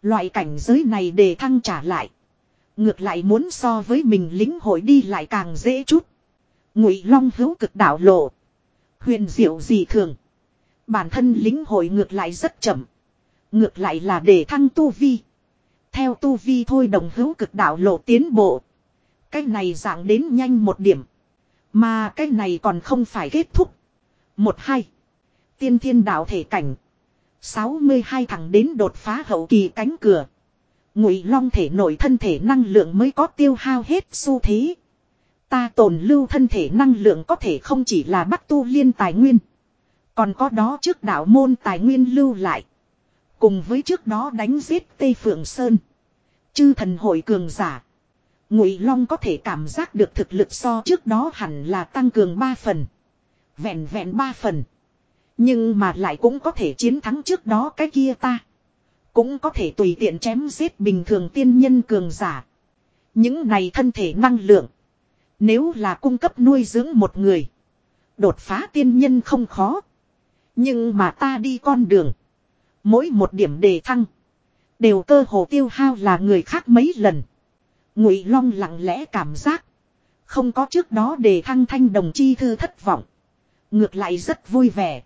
Loại cảnh giới này để thăng trả lại. Ngược lại muốn so với mình lính hội đi lại càng dễ chút. Ngụy Long hữu cực đảo lộ. Huyền diệu gì thường. Bản thân lính hội ngược lại rất chậm. Ngược lại là để thăng tu vi. Theo tu vi thôi đồng hữu cực đạo lộ tiến bộ. Cái này dạng đến nhanh một điểm. Mà cái này còn không phải kết thúc. Một hai. Tiên thiên đạo thể cảnh. 62 thằng đến đột phá hậu kỳ cánh cửa. Ngụy long thể nổi thân thể năng lượng mới có tiêu hao hết xu thế. Ta tồn lưu thân thể năng lượng có thể không chỉ là bắt tu liên tài nguyên. Còn có đó trước đạo môn tài nguyên lưu lại. Cùng với trước đó đánh giết Tây Phượng Sơn. Chư thần hội cường giả. Ngụy Long có thể cảm giác được thực lực so trước đó hẳn là tăng cường 3 phần. Vẹn vẹn 3 phần. Nhưng mà lại cũng có thể chiến thắng trước đó cái kia ta. Cũng có thể tùy tiện chém giết bình thường tiên nhân cường giả. Những này thân thể năng lượng. Nếu là cung cấp nuôi dưỡng một người. Đột phá tiên nhân không khó. Nhưng mà ta đi con đường. Mỗi một điểm đề thăng. Đều cơ hồ tiêu hao là người khác mấy lần. Ngụy Long lặng lẽ cảm giác. Không có trước đó đề thăng thanh đồng chi thư thất vọng. Ngược lại rất vui vẻ.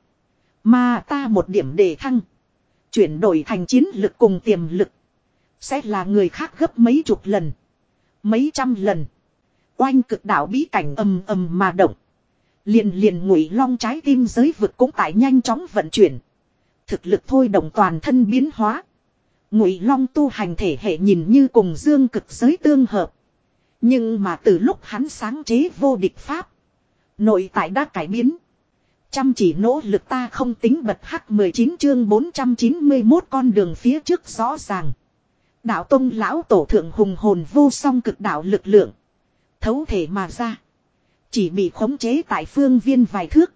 Mà ta một điểm đề thăng. Chuyển đổi thành chiến lực cùng tiềm lực. Sẽ là người khác gấp mấy chục lần. Mấy trăm lần. Oanh cực đạo bí cảnh ầm ầm mà động. Liền liền ngụy long trái tim giới vực cũng tại nhanh chóng vận chuyển. Thực lực thôi động toàn thân biến hóa. Ngụy long tu hành thể hệ nhìn như cùng dương cực giới tương hợp. Nhưng mà từ lúc hắn sáng chế vô địch pháp. Nội tại đã cải biến. Chăm chỉ nỗ lực ta không tính bật hắc 19 chương 491 con đường phía trước rõ ràng. Đạo Tông lão tổ thượng hùng hồn vô song cực đạo lực lượng. Thấu thể mà ra. Chỉ bị khống chế tại phương viên vài thước.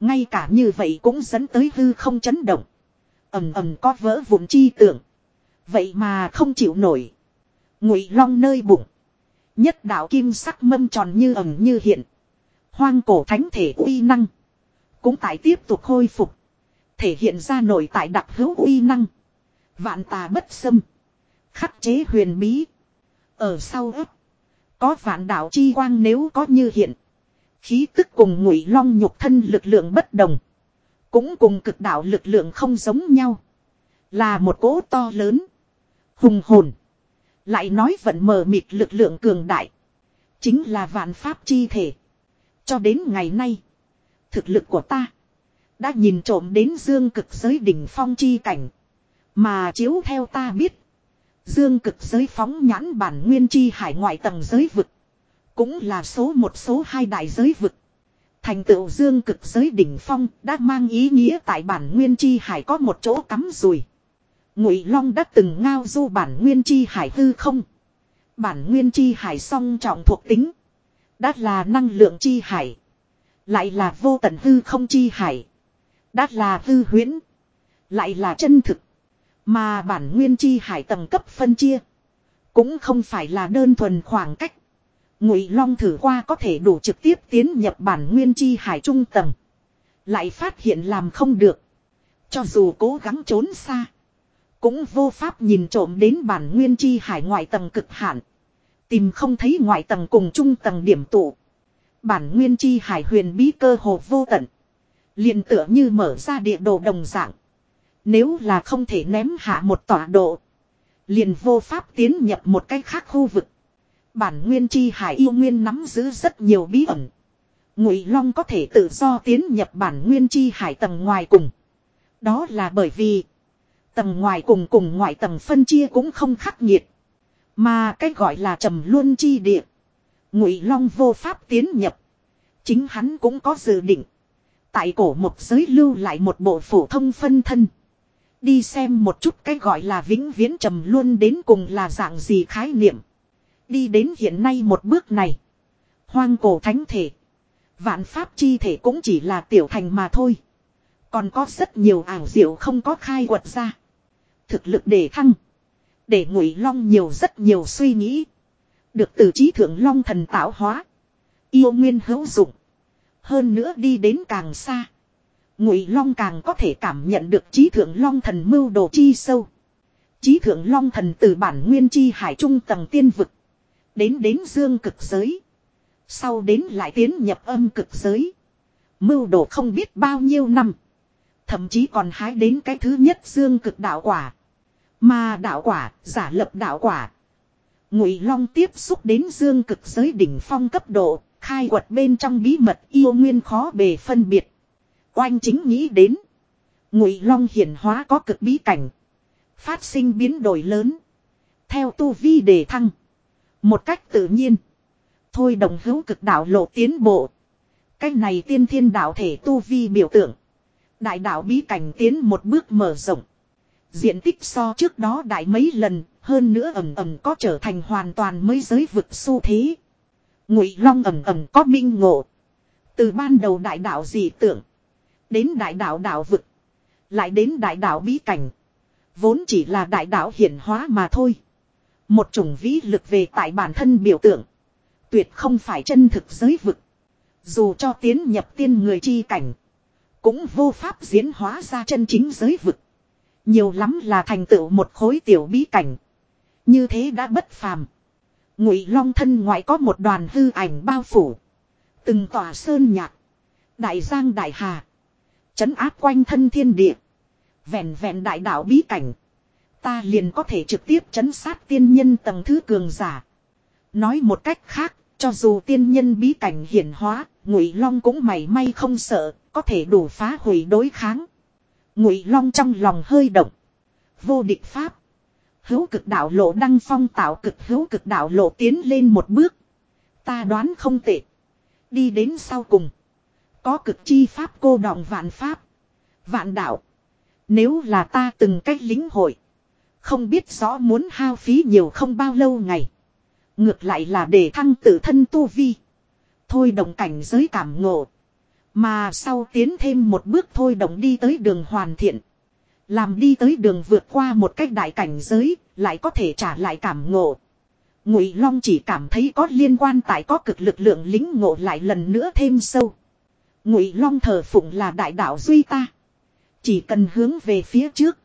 Ngay cả như vậy cũng dẫn tới hư không chấn động. ầm ầm có vỡ vụn chi tưởng. Vậy mà không chịu nổi. Ngụy long nơi bụng. Nhất đạo kim sắc mâm tròn như ẩm như hiện. Hoang cổ thánh thể uy năng. Cũng tại tiếp tục khôi phục. Thể hiện ra nội tại đặc hữu uy năng. Vạn tà bất xâm. Khắc chế huyền bí. Ở sau ấp. Có vạn đạo chi quang nếu có như hiện. Khí tức cùng ngụy long nhục thân lực lượng bất đồng. Cũng cùng cực đạo lực lượng không giống nhau. Là một cỗ to lớn. Hùng hồn. Lại nói vận mờ mịt lực lượng cường đại. Chính là vạn pháp chi thể. Cho đến ngày nay. Thực lực của ta. Đã nhìn trộm đến dương cực giới đỉnh phong chi cảnh. Mà chiếu theo ta biết. Dương cực giới phóng nhãn bản nguyên chi hải ngoại tầng giới vực. Cũng là số một số hai đại giới vực. Thành tựu dương cực giới đỉnh phong đã mang ý nghĩa tại bản nguyên chi hải có một chỗ cắm rùi. Ngụy Long đã từng ngao du bản nguyên chi hải hư không. Bản nguyên chi hải song trọng thuộc tính. Đã là năng lượng chi hải. Lại là vô tận hư không chi hải. Đã là hư huyễn. Lại là chân thực. Mà bản nguyên chi hải tầng cấp phân chia. Cũng không phải là đơn thuần khoảng cách. Ngụy Long thử qua có thể đủ trực tiếp tiến nhập bản nguyên chi hải trung tầng. Lại phát hiện làm không được. Cho dù cố gắng trốn xa. Cũng vô pháp nhìn trộm đến bản nguyên chi hải ngoại tầng cực hạn. Tìm không thấy ngoại tầng cùng trung tầng điểm tụ. Bản nguyên chi hải huyền bí cơ hồ vô tận. liền tựa như mở ra địa đồ đồng dạng. Nếu là không thể ném hạ một tọa độ. Liền vô pháp tiến nhập một cách khác khu vực. Bản nguyên chi hải yêu nguyên nắm giữ rất nhiều bí ẩn. Ngụy Long có thể tự do tiến nhập bản nguyên chi hải tầng ngoài cùng. Đó là bởi vì, tầng ngoài cùng cùng ngoại tầng phân chia cũng không khắc nghiệt. Mà cái gọi là trầm luân chi địa. Ngụy Long vô pháp tiến nhập. Chính hắn cũng có dự định. Tại cổ một giới lưu lại một bộ phổ thông phân thân. Đi xem một chút cái gọi là vĩnh viễn trầm luân đến cùng là dạng gì khái niệm. Đi đến hiện nay một bước này. Hoang cổ thánh thể. Vạn pháp chi thể cũng chỉ là tiểu thành mà thôi. Còn có rất nhiều ảo diệu không có khai quật ra. Thực lực để thăng. Để ngụy long nhiều rất nhiều suy nghĩ. Được từ trí thượng long thần tạo hóa. Yêu nguyên hữu dụng. Hơn nữa đi đến càng xa. Ngụy long càng có thể cảm nhận được trí thượng long thần mưu đồ chi sâu. Trí thượng long thần từ bản nguyên chi hải trung tầng tiên vực. Đến đến dương cực giới. Sau đến lại tiến nhập âm cực giới. Mưu đồ không biết bao nhiêu năm. Thậm chí còn hái đến cái thứ nhất dương cực đạo quả. Mà đạo quả, giả lập đạo quả. Ngụy Long tiếp xúc đến dương cực giới đỉnh phong cấp độ, khai quật bên trong bí mật yêu nguyên khó bề phân biệt. Oanh chính nghĩ đến. Ngụy Long hiển hóa có cực bí cảnh. Phát sinh biến đổi lớn. Theo tu vi đề thăng. Một cách tự nhiên. Thôi đồng hữu cực đạo lộ tiến bộ. Cách này tiên thiên đạo thể tu vi biểu tượng. Đại đạo bí cảnh tiến một bước mở rộng. Diện tích so trước đó đại mấy lần, hơn nữa ẩm ẩm có trở thành hoàn toàn mới giới vực xu thế. Ngụy Long ẩm ẩm có minh ngộ. Từ ban đầu đại đạo dị tưởng, đến đại đạo đạo vực, lại đến đại đạo bí cảnh. Vốn chỉ là đại đạo hiển hóa mà thôi. Một chủng vĩ lực về tại bản thân biểu tượng. Tuyệt không phải chân thực giới vực. Dù cho tiến nhập tiên người chi cảnh. Cũng vô pháp diễn hóa ra chân chính giới vực. Nhiều lắm là thành tựu một khối tiểu bí cảnh. Như thế đã bất phàm. Ngụy Long thân ngoại có một đoàn hư ảnh bao phủ. Từng tòa sơn nhạc. Đại giang đại hà. Chấn áp quanh thân thiên địa. Vẹn vẹn đại đạo bí cảnh. Ta liền có thể trực tiếp chấn sát tiên nhân tầng thứ cường giả. Nói một cách khác, cho dù tiên nhân bí cảnh hiển hóa, Ngụy Long cũng mảy may không sợ, có thể đủ phá hủy đối kháng. Ngụy Long trong lòng hơi động. Vô địch pháp. Hữu cực đạo lộ đăng phong tạo cực hữu cực đạo lộ tiến lên một bước. Ta đoán không tệ. Đi đến sau cùng. Có cực chi pháp cô đọng vạn pháp. Vạn đạo. Nếu là ta từng cách lính hội. Không biết rõ muốn hao phí nhiều không bao lâu ngày. Ngược lại là để thăng tự thân tu vi. Thôi đồng cảnh giới cảm ngộ. Mà sau tiến thêm một bước thôi đồng đi tới đường hoàn thiện. Làm đi tới đường vượt qua một cách đại cảnh giới, lại có thể trả lại cảm ngộ. Ngụy Long chỉ cảm thấy có liên quan tại có cực lực lượng lính ngộ lại lần nữa thêm sâu. Ngụy Long thờ phụng là đại đạo duy ta. Chỉ cần hướng về phía trước.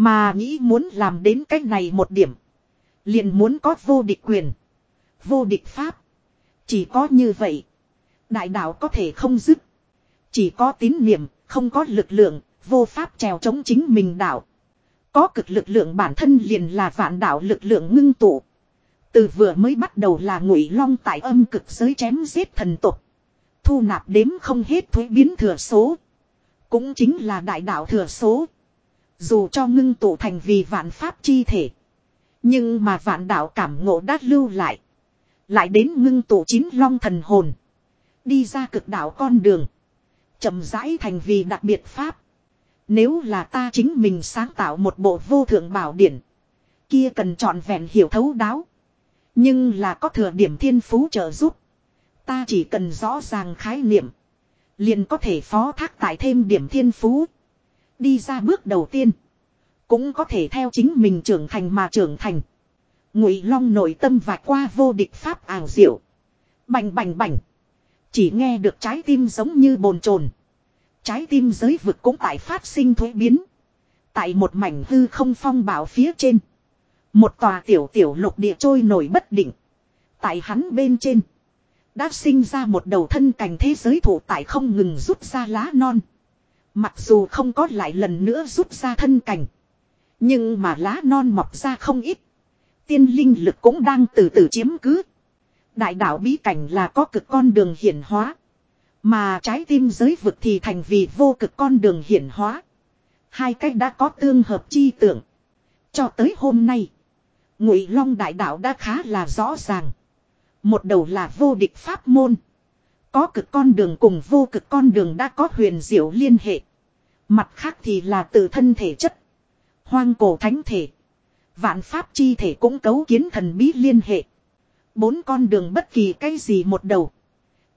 Mà nghĩ muốn làm đến cách này một điểm. Liền muốn có vô địch quyền. Vô địch pháp. Chỉ có như vậy. Đại đạo có thể không dứt. Chỉ có tín niệm, không có lực lượng, vô pháp trèo chống chính mình đạo. Có cực lực lượng bản thân liền là vạn đạo lực lượng ngưng tụ. Từ vừa mới bắt đầu là ngụy long tại âm cực giới chém giết thần tục. Thu nạp đếm không hết thuế biến thừa số. Cũng chính là đại đạo thừa số. Dù cho ngưng tụ thành vì vạn pháp chi thể. Nhưng mà vạn đạo cảm ngộ đã lưu lại. Lại đến ngưng tụ chín long thần hồn. Đi ra cực đạo con đường, chậm rãi thành vì đặc biệt pháp. Nếu là ta chính mình sáng tạo một bộ vô thượng bảo điển. Kia cần trọn vẹn hiểu thấu đáo. Nhưng là có thừa điểm thiên phú trợ giúp. Ta chỉ cần rõ ràng khái niệm. Liền có thể phó thác tại thêm điểm thiên phú. Đi ra bước đầu tiên. Cũng có thể theo chính mình trưởng thành mà trưởng thành. Ngụy Long nội tâm vạch qua vô địch pháp ảo diệu. Bành bành bành. Chỉ nghe được trái tim giống như bồn chồn Trái tim giới vực cũng tại phát sinh thuế biến. Tại một mảnh hư không phong bảo phía trên. Một tòa tiểu tiểu lục địa trôi nổi bất định. Tại hắn bên trên. Đã sinh ra một đầu thân cành thế giới thủ tại không ngừng rút ra lá non. Mặc dù không có lại lần nữa rút ra thân cảnh. Nhưng mà lá non mọc ra không ít. Tiên linh lực cũng đang từ từ chiếm cứ. Đại đạo bí cảnh là có cực con đường hiển hóa. Mà trái tim giới vực thì thành vì vô cực con đường hiển hóa. Hai cách đã có tương hợp chi tưởng. Cho tới hôm nay. Ngụy Long đại đạo đã khá là rõ ràng. Một đầu là vô địch pháp môn. Có cực con đường cùng vô cực con đường đã có huyền diệu liên hệ. Mặt khác thì là tự thân thể chất. Hoang cổ thánh thể. Vạn pháp chi thể cũng cấu kiến thần bí liên hệ. Bốn con đường bất kỳ cái gì một đầu.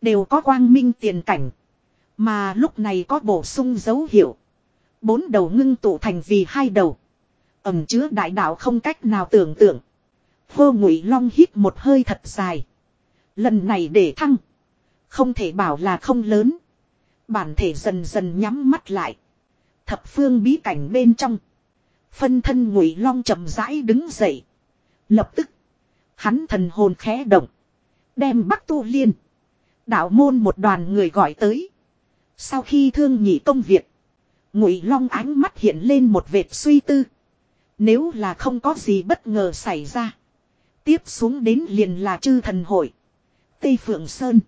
Đều có quang minh tiền cảnh. Mà lúc này có bổ sung dấu hiệu. Bốn đầu ngưng tụ thành vì hai đầu. Ẩm chứa đại đạo không cách nào tưởng tượng. Vô ngụy long hít một hơi thật dài. Lần này để thăng. Không thể bảo là không lớn. Bản thể dần dần nhắm mắt lại. Thập phương bí cảnh bên trong. Phân thân ngụy long chậm rãi đứng dậy. Lập tức. Hắn thần hồn khẽ động. Đem Bắc Tu Liên. Đạo môn một đoàn người gọi tới. Sau khi thương nhị công việc. Ngụy long ánh mắt hiện lên một vệt suy tư. Nếu là không có gì bất ngờ xảy ra. Tiếp xuống đến liền là chư thần hội. Tây Phượng Sơn.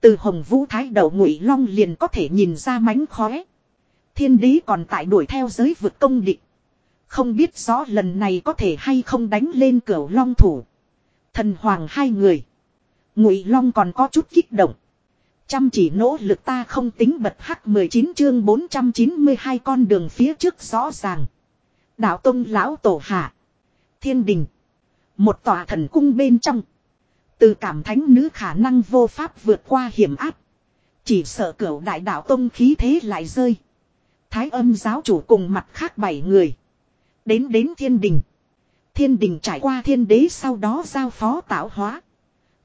Từ Hồng Vũ Thái đầu Ngụy Long liền có thể nhìn ra mánh khóe. Thiên đế còn tại đuổi theo giới vực công địch. Không biết rõ lần này có thể hay không đánh lên cửa long thủ. Thần hoàng hai người. Ngụy Long còn có chút kích động. Chăm chỉ nỗ lực ta không tính bật hắc 19 chương 492 con đường phía trước rõ ràng. Đạo Tông Lão Tổ Hạ. Thiên Đình. Một tòa thần cung bên trong. Từ cảm thánh nữ khả năng vô pháp vượt qua hiểm áp. Chỉ sợ cửu đại đạo Tông khí thế lại rơi. Thái âm giáo chủ cùng mặt khác bảy người. Đến đến thiên đình. Thiên đình trải qua thiên đế sau đó giao phó tạo hóa.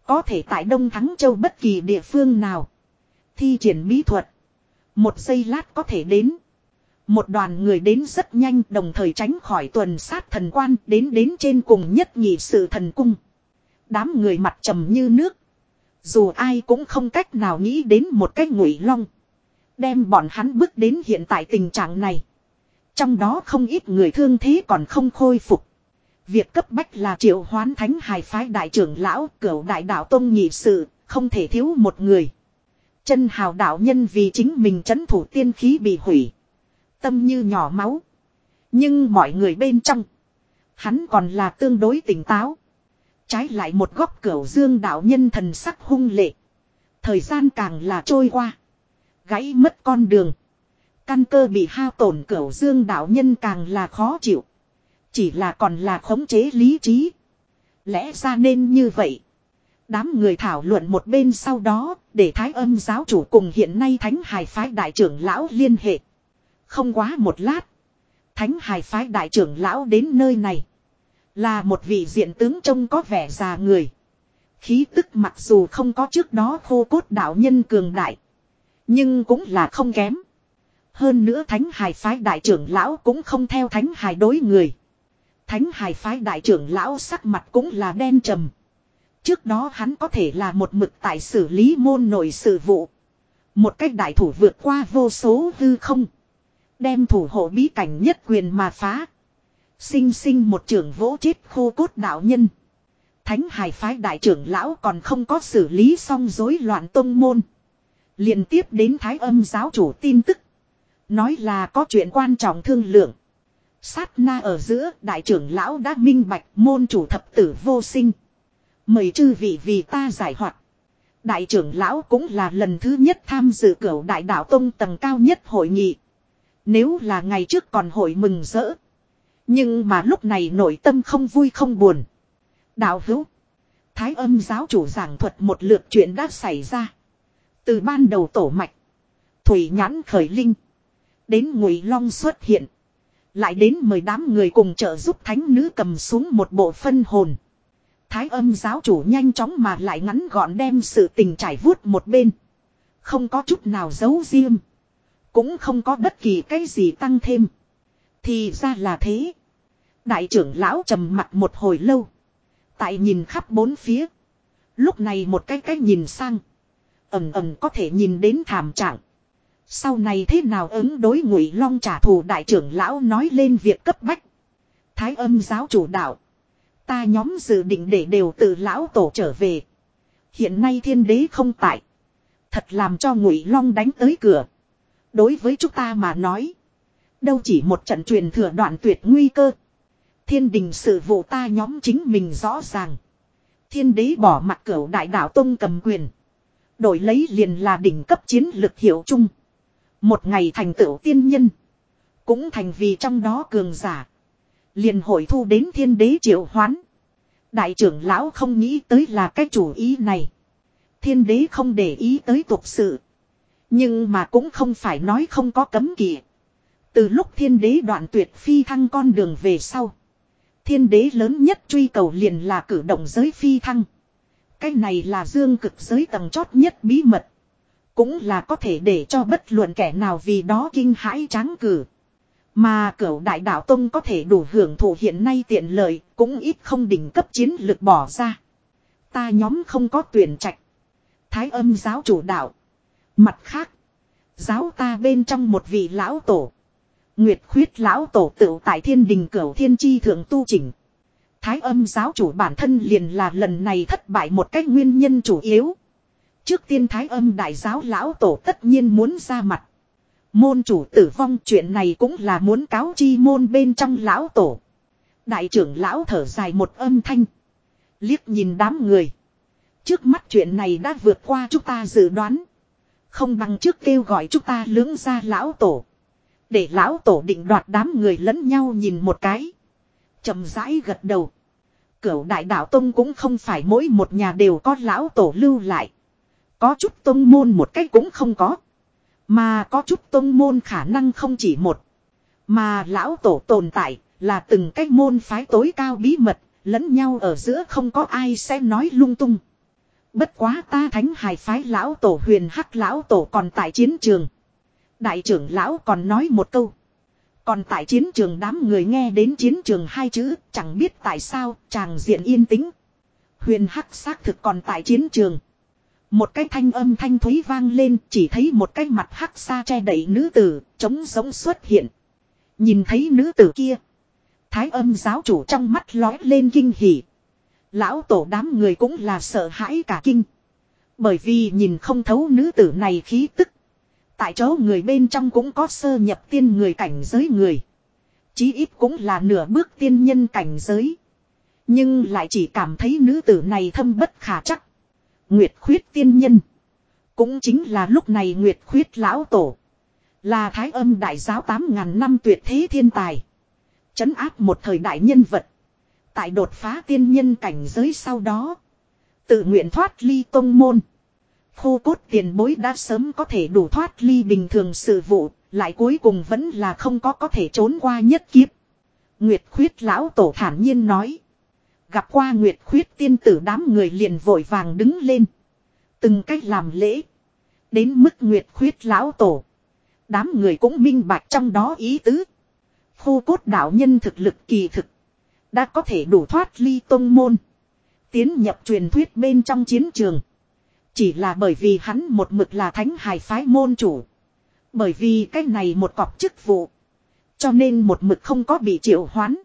Có thể tại Đông Thắng Châu bất kỳ địa phương nào. Thi triển bí thuật. Một giây lát có thể đến. Một đoàn người đến rất nhanh đồng thời tránh khỏi tuần sát thần quan đến đến trên cùng nhất nhị sự thần cung. Đám người mặt trầm như nước. Dù ai cũng không cách nào nghĩ đến một cái ngụy long. Đem bọn hắn bước đến hiện tại tình trạng này. Trong đó không ít người thương thế còn không khôi phục. Việc cấp bách là triệu hoán thánh hài phái đại trưởng lão cửu đại đạo tông nhị sự, không thể thiếu một người. Chân hào đạo nhân vì chính mình chấn thủ tiên khí bị hủy. Tâm như nhỏ máu. Nhưng mọi người bên trong. Hắn còn là tương đối tỉnh táo. Trái lại một góc cửu dương đạo nhân thần sắc hung lệ. Thời gian càng là trôi qua. Gãy mất con đường. Căn cơ bị hao tổn cửu dương đạo nhân càng là khó chịu. Chỉ là còn là khống chế lý trí. Lẽ ra nên như vậy. Đám người thảo luận một bên sau đó, để thái âm giáo chủ cùng hiện nay thánh hải phái đại trưởng lão liên hệ. Không quá một lát. Thánh hải phái đại trưởng lão đến nơi này. Là một vị diện tướng trông có vẻ già người. Khí tức mặc dù không có trước đó khô cốt đạo nhân cường đại. Nhưng cũng là không kém. Hơn nữa thánh hải phái đại trưởng lão cũng không theo thánh hải đối người. Thánh hải phái đại trưởng lão sắc mặt cũng là đen trầm. Trước đó hắn có thể là một mực tại xử lý môn nội sự vụ. Một cách đại thủ vượt qua vô số hư không. Đem thủ hộ bí cảnh nhất quyền mà phá. Sinh sinh một trưởng vỗ chết khô cốt đạo nhân. Thánh hải phái đại trưởng lão còn không có xử lý xong rối loạn tông môn liền tiếp đến thái âm giáo chủ tin tức. Nói là có chuyện quan trọng thương lượng. Sát na ở giữa, đại trưởng lão đã minh bạch môn chủ thập tử vô sinh. Mời chư vị vì ta giải hoạt. Đại trưởng lão cũng là lần thứ nhất tham dự cửu đại đạo tông tầng cao nhất hội nghị. Nếu là ngày trước còn hội mừng rỡ. Nhưng mà lúc này nội tâm không vui không buồn. Đạo hữu. Thái âm giáo chủ giảng thuật một lượt chuyện đã xảy ra. Từ ban đầu tổ mạch. Thủy nhãn khởi linh. Đến ngụy long xuất hiện. Lại đến mời đám người cùng trợ giúp thánh nữ cầm xuống một bộ phân hồn. Thái âm giáo chủ nhanh chóng mà lại ngắn gọn đem sự tình trải vuốt một bên. Không có chút nào giấu riêng. Cũng không có bất kỳ cái gì tăng thêm. Thì ra là thế. Đại trưởng lão trầm mặt một hồi lâu. Tại nhìn khắp bốn phía. Lúc này một cái cái nhìn sang ầm ầm có thể nhìn đến thảm trạng. Sau này thế nào ứng đối ngụy long trả thù đại trưởng lão nói lên việc cấp bách. Thái âm giáo chủ đạo. Ta nhóm dự định để đều từ lão tổ trở về. Hiện nay thiên đế không tại. Thật làm cho ngụy long đánh tới cửa. Đối với chúng ta mà nói. Đâu chỉ một trận truyền thừa đoạn tuyệt nguy cơ. Thiên đình sự vụ ta nhóm chính mình rõ ràng. Thiên đế bỏ mặt cửu đại đạo tông cầm quyền. Đổi lấy liền là đỉnh cấp chiến lực hiệu chung. Một ngày thành tựu tiên nhân. Cũng thành vì trong đó cường giả. Liền hội thu đến thiên đế triệu hoán. Đại trưởng lão không nghĩ tới là cái chủ ý này. Thiên đế không để ý tới tục sự. Nhưng mà cũng không phải nói không có cấm kỵ. Từ lúc thiên đế đoạn tuyệt phi thăng con đường về sau. Thiên đế lớn nhất truy cầu liền là cử động giới phi thăng. Cái này là dương cực giới tầng chót nhất bí mật. Cũng là có thể để cho bất luận kẻ nào vì đó kinh hãi tráng cử. Mà cửu đại đạo tông có thể đủ hưởng thụ hiện nay tiện lợi, cũng ít không đỉnh cấp chiến lực bỏ ra. Ta nhóm không có tuyển trạch. Thái âm giáo chủ đạo. Mặt khác. Giáo ta bên trong một vị lão tổ. Nguyệt khuyết lão tổ tựu tại thiên đình cửu thiên chi thượng tu chỉnh. Thái âm giáo chủ bản thân liền là lần này thất bại một cách nguyên nhân chủ yếu. Trước tiên thái âm đại giáo lão tổ tất nhiên muốn ra mặt. Môn chủ tử vong chuyện này cũng là muốn cáo chi môn bên trong lão tổ. Đại trưởng lão thở dài một âm thanh. Liếc nhìn đám người. Trước mắt chuyện này đã vượt qua chúng ta dự đoán. Không bằng trước kêu gọi chúng ta lưỡng ra lão tổ. Để lão tổ định đoạt đám người lẫn nhau nhìn một cái. chậm rãi gật đầu. Cửu đại đạo tông cũng không phải mỗi một nhà đều có lão tổ lưu lại. Có chút tông môn một cách cũng không có. Mà có chút tông môn khả năng không chỉ một. Mà lão tổ tồn tại là từng cách môn phái tối cao bí mật, lẫn nhau ở giữa không có ai sẽ nói lung tung. Bất quá ta thánh hài phái lão tổ huyền hắc lão tổ còn tại chiến trường. Đại trưởng lão còn nói một câu. Còn tại chiến trường đám người nghe đến chiến trường hai chữ, chẳng biết tại sao, chàng diện yên tĩnh. Huyền hắc xác thực còn tại chiến trường. Một cái thanh âm thanh thúy vang lên, chỉ thấy một cái mặt hắc xa che đẩy nữ tử, trống giống xuất hiện. Nhìn thấy nữ tử kia. Thái âm giáo chủ trong mắt lói lên kinh hỉ. Lão tổ đám người cũng là sợ hãi cả kinh. Bởi vì nhìn không thấu nữ tử này khí tức. Tại chỗ người bên trong cũng có sơ nhập tiên người cảnh giới người. Chí ít cũng là nửa bước tiên nhân cảnh giới. Nhưng lại chỉ cảm thấy nữ tử này thâm bất khả chắc. Nguyệt khuyết tiên nhân. Cũng chính là lúc này Nguyệt khuyết lão tổ. Là thái âm đại giáo 8.000 năm tuyệt thế thiên tài. Chấn áp một thời đại nhân vật. Tại đột phá tiên nhân cảnh giới sau đó. Tự nguyện thoát ly tông môn. Khô cốt tiền bối đã sớm có thể đủ thoát ly bình thường sự vụ. Lại cuối cùng vẫn là không có có thể trốn qua nhất kiếp. Nguyệt khuyết lão tổ thản nhiên nói. Gặp qua Nguyệt khuyết tiên tử đám người liền vội vàng đứng lên. Từng cách làm lễ. Đến mức Nguyệt khuyết lão tổ. Đám người cũng minh bạch trong đó ý tứ. Khô cốt đạo nhân thực lực kỳ thực. Đã có thể đủ thoát ly tông môn. Tiến nhập truyền thuyết bên trong chiến trường. Chỉ là bởi vì hắn một mực là thánh hài phái môn chủ. Bởi vì cái này một cọc chức vụ. Cho nên một mực không có bị triệu hoán.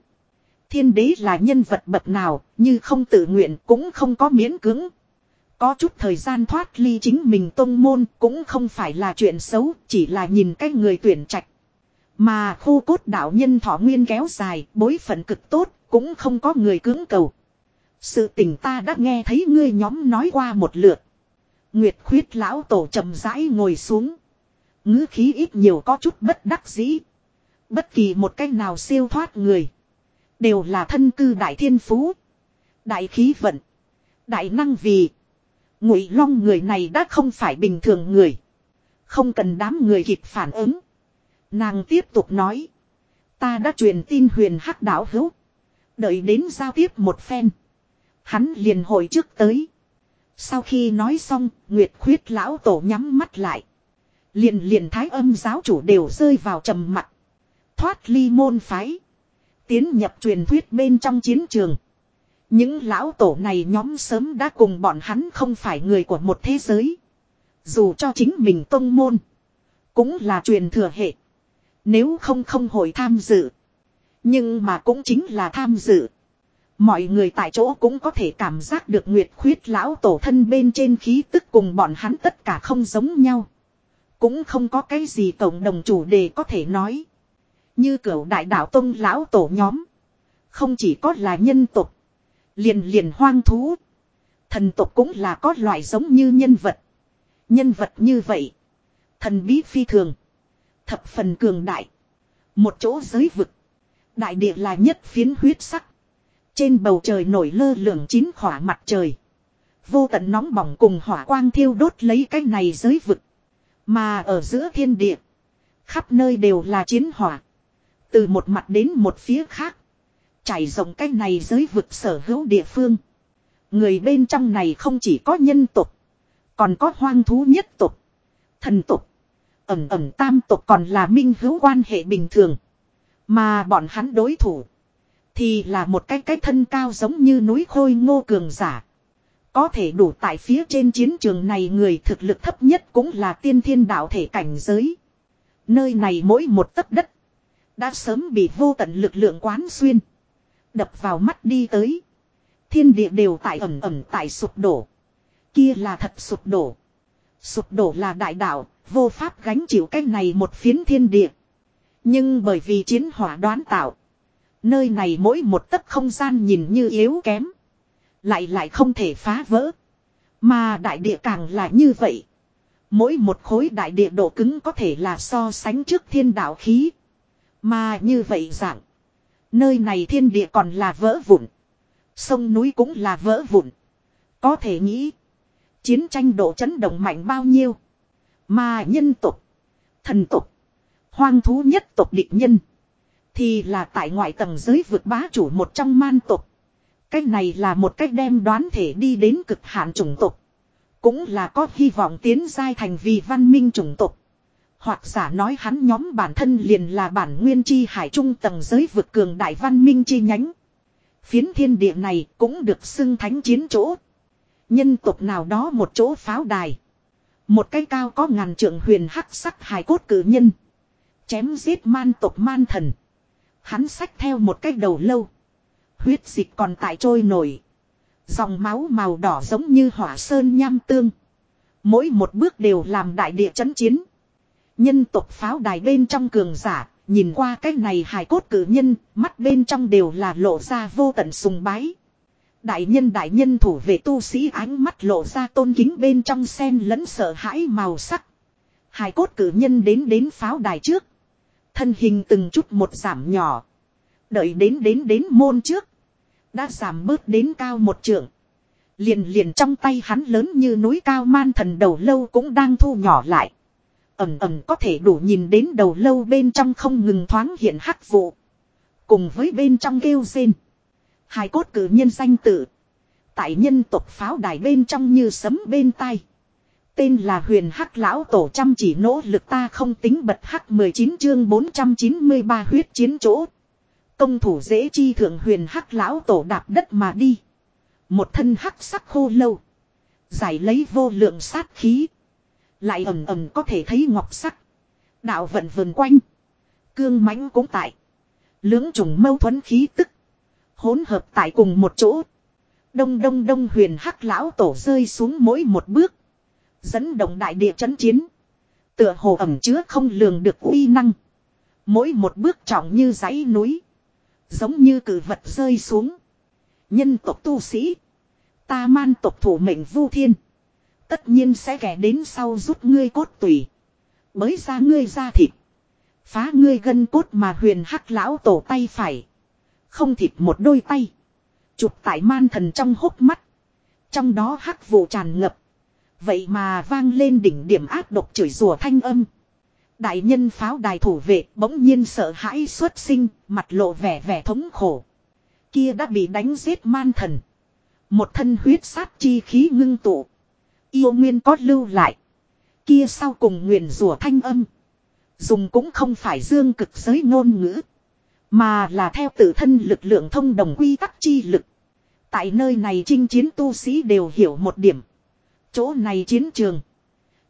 Thiên đế là nhân vật bậc nào, như không tự nguyện cũng không có miễn cứng. Có chút thời gian thoát ly chính mình tông môn cũng không phải là chuyện xấu, chỉ là nhìn cái người tuyển trạch. Mà khu cốt đạo nhân thọ nguyên kéo dài, bối phận cực tốt, cũng không có người cưỡng cầu. Sự tình ta đã nghe thấy ngươi nhóm nói qua một lượt. Nguyệt khuyết lão tổ chậm rãi ngồi xuống. ngữ khí ít nhiều có chút bất đắc dĩ. Bất kỳ một cách nào siêu thoát người. Đều là thân cư đại thiên phú. Đại khí vận. Đại năng vì. Ngụy long người này đã không phải bình thường người. Không cần đám người kịp phản ứng. Nàng tiếp tục nói. Ta đã truyền tin huyền hắc Đảo hữu. Đợi đến giao tiếp một phen. Hắn liền hồi trước tới. Sau khi nói xong, Nguyệt khuyết lão tổ nhắm mắt lại. Liền liền thái âm giáo chủ đều rơi vào trầm mặt. Thoát ly môn phái. Tiến nhập truyền thuyết bên trong chiến trường. Những lão tổ này nhóm sớm đã cùng bọn hắn không phải người của một thế giới. Dù cho chính mình tông môn. Cũng là truyền thừa hệ. Nếu không không hội tham dự. Nhưng mà cũng chính là tham dự. Mọi người tại chỗ cũng có thể cảm giác được nguyệt khuyết lão tổ thân bên trên khí tức cùng bọn hắn tất cả không giống nhau. Cũng không có cái gì cộng đồng chủ đề có thể nói. Như cửu đại đạo tông lão tổ nhóm. Không chỉ có là nhân tục. Liền liền hoang thú. Thần tục cũng là có loại giống như nhân vật. Nhân vật như vậy. Thần bí phi thường. Thập phần cường đại. Một chỗ giới vực. Đại địa là nhất phiến huyết sắc. Trên bầu trời nổi lơ lửng chín khỏa mặt trời. Vô tận nóng bỏng cùng hỏa quang thiêu đốt lấy cái này giới vực. Mà ở giữa thiên địa. Khắp nơi đều là chiến hỏa. Từ một mặt đến một phía khác. Trải rộng cái này giới vực sở hữu địa phương. Người bên trong này không chỉ có nhân tục. Còn có hoang thú nhất tục. Thần tục. Ẩm ẩm tam tục còn là minh hữu quan hệ bình thường. Mà bọn hắn đối thủ. Thì là một cái cái thân cao giống như núi khôi ngô cường giả. Có thể đủ tại phía trên chiến trường này người thực lực thấp nhất cũng là tiên thiên đạo thể cảnh giới. Nơi này mỗi một tấc đất. Đã sớm bị vô tận lực lượng quán xuyên. Đập vào mắt đi tới. Thiên địa đều tại ẩm ẩm tại sụp đổ. Kia là thật sụp đổ. Sụp đổ là đại đạo, vô pháp gánh chịu cái này một phiến thiên địa. Nhưng bởi vì chiến hỏa đoán tạo. Nơi này mỗi một tấc không gian nhìn như yếu kém. Lại lại không thể phá vỡ. Mà đại địa càng là như vậy. Mỗi một khối đại địa độ cứng có thể là so sánh trước thiên đạo khí. Mà như vậy dạng. Nơi này thiên địa còn là vỡ vụn. Sông núi cũng là vỡ vụn. Có thể nghĩ. Chiến tranh độ chấn động mạnh bao nhiêu. Mà nhân tục. Thần tục. Hoang thú nhất tục địch nhân. Thì là tại ngoại tầng giới vượt bá chủ một trong man tục. Cách này là một cách đem đoán thể đi đến cực hạn chủng tục. Cũng là có hy vọng tiến giai thành vì văn minh chủng tục. Hoặc giả nói hắn nhóm bản thân liền là bản nguyên chi hải trung tầng giới vượt cường đại văn minh chi nhánh. Phiến thiên địa này cũng được xưng thánh chiến chỗ. Nhân tục nào đó một chỗ pháo đài. Một cái cao có ngàn trượng huyền hắc sắc hài cốt cử nhân. Chém giết man tục man thần. Hắn xách theo một cái đầu lâu. Huyết dịch còn tại trôi nổi. Dòng máu màu đỏ giống như hỏa sơn nham tương. Mỗi một bước đều làm đại địa chấn chiến. Nhân tộc pháo đài bên trong cường giả, nhìn qua cái này hài cốt cử nhân, mắt bên trong đều là lộ ra vô tận sùng bái. Đại nhân đại nhân thủ về tu sĩ ánh mắt lộ ra tôn kính bên trong sen lẫn sợ hãi màu sắc. Hài cốt cử nhân đến đến pháo đài trước. Thân hình từng chút một giảm nhỏ. Đợi đến đến đến môn trước. Đã giảm bớt đến cao một trượng. Liền liền trong tay hắn lớn như núi cao man thần đầu lâu cũng đang thu nhỏ lại. Ẩm ẩm có thể đủ nhìn đến đầu lâu bên trong không ngừng thoáng hiện hắc vụ. Cùng với bên trong kêu rên. Hai cốt cử nhân danh tự. Tại nhân tộc pháo đài bên trong như sấm bên tai. Tên là huyền hắc lão tổ chăm chỉ nỗ lực ta không tính bật hắc 19 chương 493 huyết chiến chỗ. Công thủ dễ chi thượng huyền hắc lão tổ đạp đất mà đi. Một thân hắc sắc khô lâu. Giải lấy vô lượng sát khí. Lại ầm ầm có thể thấy ngọc sắc. Đạo vận vần quanh. Cương mãnh cũng tại. Lưỡng trùng mâu thuẫn khí tức. Hỗn hợp tại cùng một chỗ. Đông đông đông huyền hắc lão tổ rơi xuống mỗi một bước. Dẫn động đại địa chấn chiến. Tựa hồ ẩm chứa không lường được uy năng. Mỗi một bước trọng như dãy núi. Giống như cử vật rơi xuống. Nhân tộc tu sĩ. Ta man tộc thủ mệnh vu thiên. Tất nhiên sẽ kẻ đến sau giúp ngươi cốt tủy. Bới ra ngươi ra thịt. Phá ngươi gân cốt mà huyền hắc lão tổ tay phải. Không thịt một đôi tay. Chụp tại man thần trong hốc mắt. Trong đó hắc vụ tràn ngập. Vậy mà vang lên đỉnh điểm ác độc chửi rủa thanh âm. Đại nhân pháo đài thủ vệ bỗng nhiên sợ hãi xuất sinh, mặt lộ vẻ vẻ thống khổ. Kia đã bị đánh giết man thần. Một thân huyết sát chi khí ngưng tụ. Yêu nguyên có lưu lại. Kia sau cùng nguyền rủa thanh âm. Dùng cũng không phải dương cực giới ngôn ngữ. Mà là theo tự thân lực lượng thông đồng quy tắc chi lực. Tại nơi này chinh chiến tu sĩ đều hiểu một điểm. Chỗ này chiến trường.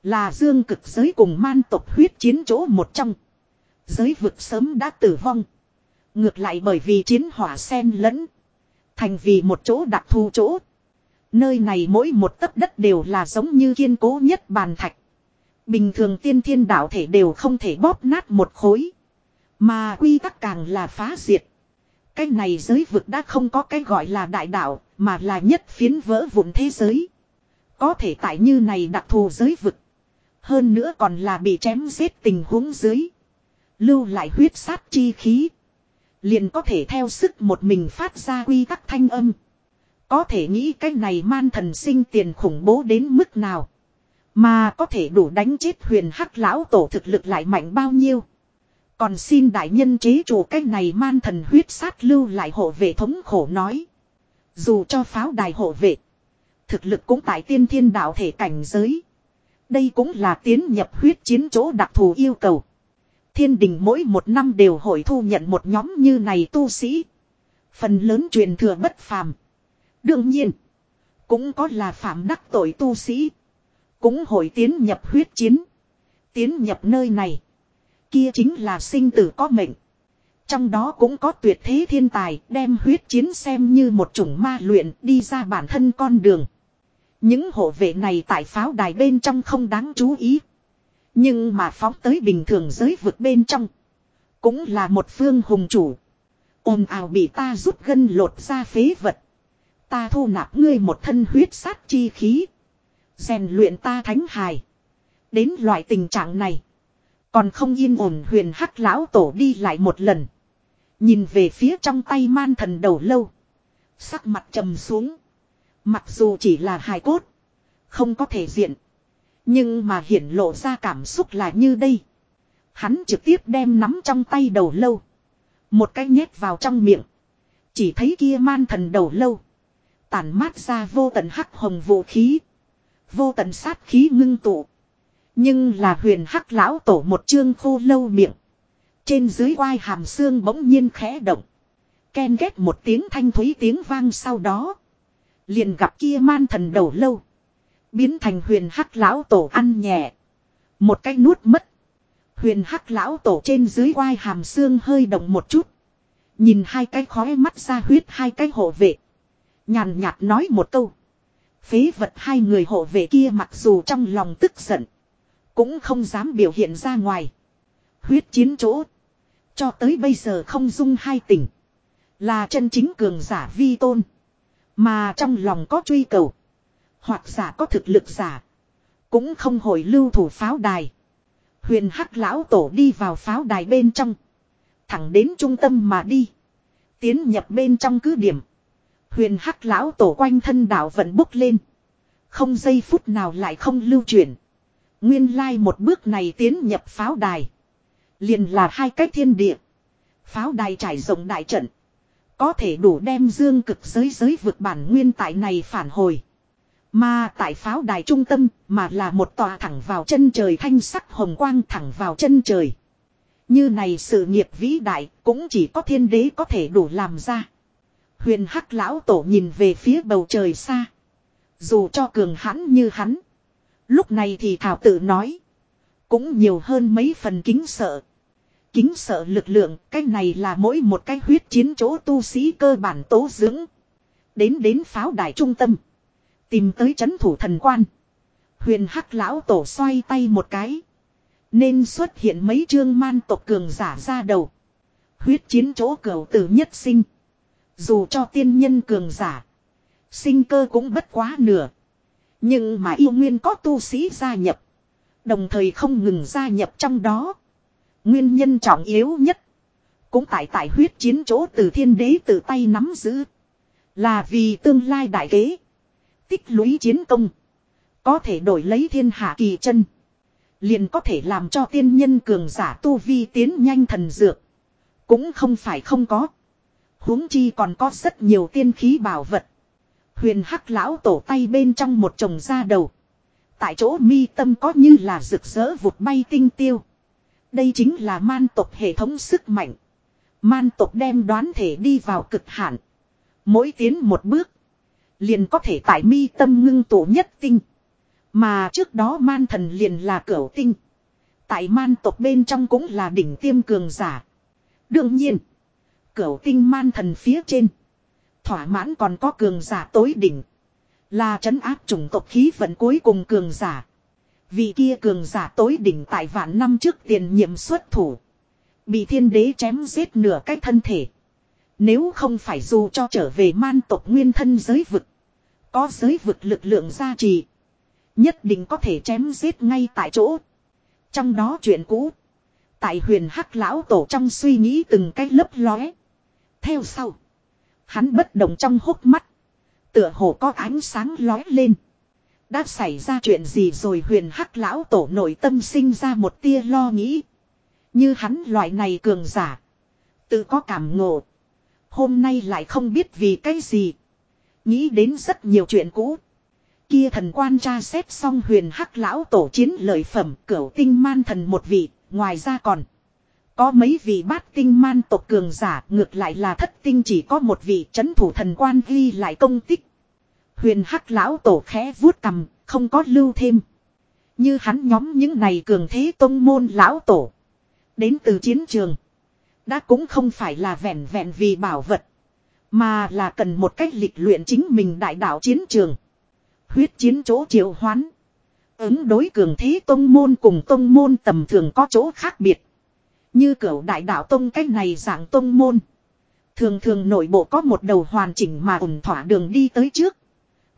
Là dương cực giới cùng man tộc huyết chiến chỗ một trong. Giới vực sớm đã tử vong. Ngược lại bởi vì chiến hỏa sen lẫn. Thành vì một chỗ đặc thù chỗ. Nơi này mỗi một tấc đất đều là giống như kiên cố nhất bàn thạch. Bình thường tiên thiên đạo thể đều không thể bóp nát một khối. Mà quy tắc càng là phá diệt. Cái này giới vực đã không có cái gọi là đại đạo, mà là nhất phiến vỡ vụn thế giới. Có thể tại như này đặc thù giới vực. Hơn nữa còn là bị chém giết tình huống dưới. Lưu lại huyết sát chi khí. Liền có thể theo sức một mình phát ra quy tắc thanh âm. Có thể nghĩ cái này man thần sinh tiền khủng bố đến mức nào. Mà có thể đủ đánh chết huyền hắc lão tổ thực lực lại mạnh bao nhiêu. Còn xin đại nhân chế chủ cái này man thần huyết sát lưu lại hộ vệ thống khổ nói. Dù cho pháo đài hộ vệ. Thực lực cũng tại tiên thiên đạo thể cảnh giới. Đây cũng là tiến nhập huyết chiến chỗ đặc thù yêu cầu. Thiên đình mỗi một năm đều hội thu nhận một nhóm như này tu sĩ. Phần lớn truyền thừa bất phàm. Đương nhiên. Cũng có là phạm đắc tội tu sĩ. Cũng hội tiến nhập huyết chiến. Tiến nhập nơi này. Kia chính là sinh tử có mệnh. Trong đó cũng có tuyệt thế thiên tài đem huyết chiến xem như một chủng ma luyện đi ra bản thân con đường. Những hộ vệ này tại pháo đài bên trong không đáng chú ý. Nhưng mà phóng tới bình thường giới vực bên trong. Cũng là một phương hùng chủ. ồn ào bị ta rút gân lột ra phế vật. Ta thu nạp ngươi một thân huyết sát chi khí. rèn luyện ta thánh hài. Đến loại tình trạng này. Còn không yên ổn huyền hắc lão tổ đi lại một lần. Nhìn về phía trong tay man thần đầu lâu. Sắc mặt trầm xuống. Mặc dù chỉ là hài cốt. Không có thể diện. Nhưng mà hiển lộ ra cảm xúc là như đây. Hắn trực tiếp đem nắm trong tay đầu lâu. Một cái nhét vào trong miệng. Chỉ thấy kia man thần đầu lâu. Tản mát ra vô tận hắc hồng vũ khí. Vô tận sát khí ngưng tụ. Nhưng là huyền hắc lão tổ một chương khô lâu miệng. Trên dưới quai hàm xương bỗng nhiên khẽ động. Ken ghét một tiếng thanh thúy tiếng vang sau đó. Liền gặp kia man thần đầu lâu. Biến thành huyền hắc lão tổ ăn nhẹ. Một cái nuốt mất. Huyền hắc lão tổ trên dưới quai hàm xương hơi động một chút. Nhìn hai cái khói mắt ra huyết hai cái hộ vệ. Nhàn nhạt nói một câu. Phế vật hai người hộ vệ kia mặc dù trong lòng tức giận. Cũng không dám biểu hiện ra ngoài. Huyết chiến chỗ. Cho tới bây giờ không dung hai tỉnh. Là chân chính cường giả vi tôn. Mà trong lòng có truy cầu. Hoặc giả có thực lực giả. Cũng không hồi lưu thủ pháo đài. Huyền hắc lão tổ đi vào pháo đài bên trong. Thẳng đến trung tâm mà đi. Tiến nhập bên trong cứ điểm. Huyền hắc lão tổ quanh thân đảo vẫn bốc lên. Không giây phút nào lại không lưu chuyển. Nguyên lai một bước này tiến nhập pháo đài. Liền là hai cách thiên địa. Pháo đài trải rộng đại trận. Có thể đủ đem dương cực giới giới vượt bản nguyên tại này phản hồi. Mà tại pháo đài trung tâm mà là một tòa thẳng vào chân trời thanh sắc hồng quang thẳng vào chân trời. Như này sự nghiệp vĩ đại cũng chỉ có thiên đế có thể đủ làm ra. Huyền hắc lão tổ nhìn về phía bầu trời xa. Dù cho cường hãn như hắn. Lúc này thì thảo tự nói. Cũng nhiều hơn mấy phần kính sợ. Kính sợ lực lượng, cái này là mỗi một cái huyết chiến chỗ tu sĩ cơ bản tố dưỡng. Đến đến pháo đài trung tâm. Tìm tới chấn thủ thần quan. Huyền hắc lão tổ xoay tay một cái. Nên xuất hiện mấy chương man tộc cường giả ra đầu. Huyết chiến chỗ cầu tử nhất sinh. Dù cho tiên nhân cường giả. Sinh cơ cũng bất quá nửa. Nhưng mà yêu nguyên có tu sĩ gia nhập. Đồng thời không ngừng gia nhập trong đó. Nguyên nhân trọng yếu nhất. Cũng tại tại huyết chiến chỗ từ thiên đế tự tay nắm giữ. Là vì tương lai đại kế. Tích lũy chiến công. Có thể đổi lấy thiên hạ kỳ chân. Liền có thể làm cho tiên nhân cường giả tu vi tiến nhanh thần dược. Cũng không phải không có. huống chi còn có rất nhiều tiên khí bảo vật. Huyền hắc lão tổ tay bên trong một chồng da đầu. Tại chỗ mi tâm có như là rực rỡ vụt bay tinh tiêu. Đây chính là man tộc hệ thống sức mạnh. Man tộc đem đoán thể đi vào cực hạn. Mỗi tiến một bước. Liền có thể tại mi tâm ngưng tụ nhất tinh. Mà trước đó man thần liền là cửu tinh. Tại man tộc bên trong cũng là đỉnh tiêm cường giả. Đương nhiên. Cửu tinh man thần phía trên. Thỏa mãn còn có cường giả tối đỉnh. Là trấn áp chủng tộc khí vận cuối cùng cường giả. Vị kia cường giả tối đỉnh tại vạn năm trước tiền nhiệm xuất thủ. Bị thiên đế chém giết nửa cái thân thể. Nếu không phải dù cho trở về man tộc nguyên thân giới vực. Có giới vực lực lượng gia trì. Nhất định có thể chém giết ngay tại chỗ. Trong đó chuyện cũ. Tại huyền hắc lão tổ trong suy nghĩ từng cái lấp lóe. Theo sau. Hắn bất động trong hốc mắt. Tựa hồ có ánh sáng lóe lên. Đã xảy ra chuyện gì rồi huyền hắc lão tổ nội tâm sinh ra một tia lo nghĩ. Như hắn loại này cường giả. Tự có cảm ngộ. Hôm nay lại không biết vì cái gì. Nghĩ đến rất nhiều chuyện cũ. Kia thần quan tra xét xong huyền hắc lão tổ chiến lợi phẩm cửu tinh man thần một vị. Ngoài ra còn. Có mấy vị bát tinh man tộc cường giả, ngược lại là thất tinh chỉ có một vị chấn thủ thần quan ghi lại công tích. Huyền hắc lão tổ khẽ vuốt cầm, không có lưu thêm. Như hắn nhóm những này cường thế tông môn lão tổ. Đến từ chiến trường. Đã cũng không phải là vẹn vẹn vì bảo vật. Mà là cần một cách lịch luyện chính mình đại đạo chiến trường. Huyết chiến chỗ triệu hoán. Ứng đối cường thế tông môn cùng tông môn tầm thường có chỗ khác biệt. Như cửu đại đạo tông cách này dạng tông môn. Thường thường nội bộ có một đầu hoàn chỉnh mà ổn thỏa đường đi tới trước.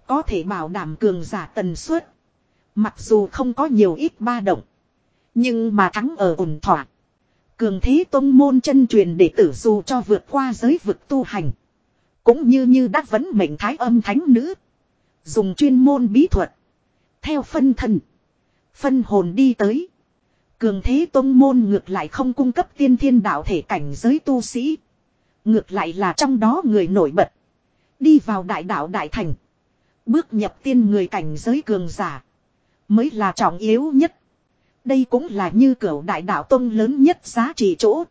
Có thể bảo đảm cường giả tần suất. Mặc dù không có nhiều ít ba động. Nhưng mà thắng ở ổn thỏa. Cường thế tông môn chân truyền để tử dù cho vượt qua giới vực tu hành. Cũng như như đắc vấn mệnh thái âm thánh nữ. Dùng chuyên môn bí thuật. Theo phân thân. Phân hồn đi tới. Cường thế tông môn ngược lại không cung cấp tiên thiên đạo thể cảnh giới tu sĩ. Ngược lại là trong đó người nổi bật. Đi vào đại đạo đại thành. Bước nhập tiên người cảnh giới cường giả. Mới là trọng yếu nhất. Đây cũng là như cửa đại đạo tông lớn nhất giá trị chỗ.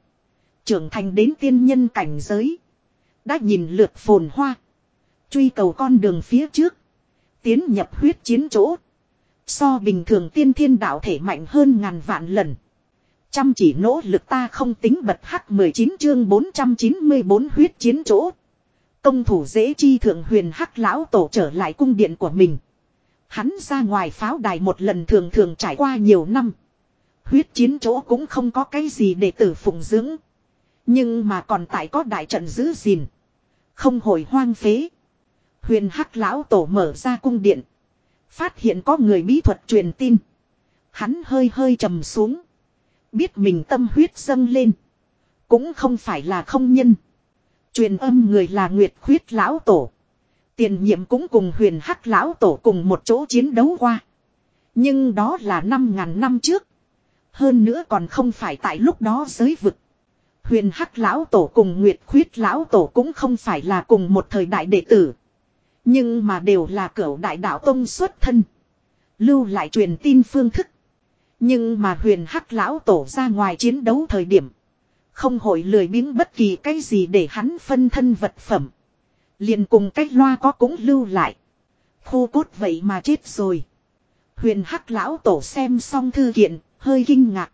Trưởng thành đến tiên nhân cảnh giới. Đã nhìn lượt phồn hoa. Truy cầu con đường phía trước. Tiến nhập huyết chiến chỗ. So bình thường tiên thiên đạo thể mạnh hơn ngàn vạn lần. Chăm chỉ nỗ lực ta không tính bật hắc 19 chương 494 huyết chiến chỗ. Công thủ dễ chi thượng huyền hắc lão tổ trở lại cung điện của mình. Hắn ra ngoài pháo đài một lần thường thường trải qua nhiều năm. Huyết chiến chỗ cũng không có cái gì để tử phụng dưỡng. Nhưng mà còn tại có đại trận giữ gìn. Không hồi hoang phế. Huyền hắc lão tổ mở ra cung điện. Phát hiện có người bí thuật truyền tin. Hắn hơi hơi trầm xuống. Biết mình tâm huyết dâng lên. Cũng không phải là không nhân. Truyền âm người là Nguyệt Khuyết Lão Tổ. Tiền nhiệm cũng cùng huyền hắc Lão Tổ cùng một chỗ chiến đấu qua. Nhưng đó là năm ngàn năm trước. Hơn nữa còn không phải tại lúc đó giới vực. Huyền hắc Lão Tổ cùng Nguyệt Khuyết Lão Tổ cũng không phải là cùng một thời đại đệ tử. Nhưng mà đều là cửu đại đạo tông xuất thân. Lưu lại truyền tin phương thức. Nhưng mà huyền hắc lão tổ ra ngoài chiến đấu thời điểm. Không hội lười biếng bất kỳ cái gì để hắn phân thân vật phẩm. liền cùng cách loa có cũng lưu lại. Khô cốt vậy mà chết rồi. Huyền hắc lão tổ xem xong thư kiện, hơi kinh ngạc.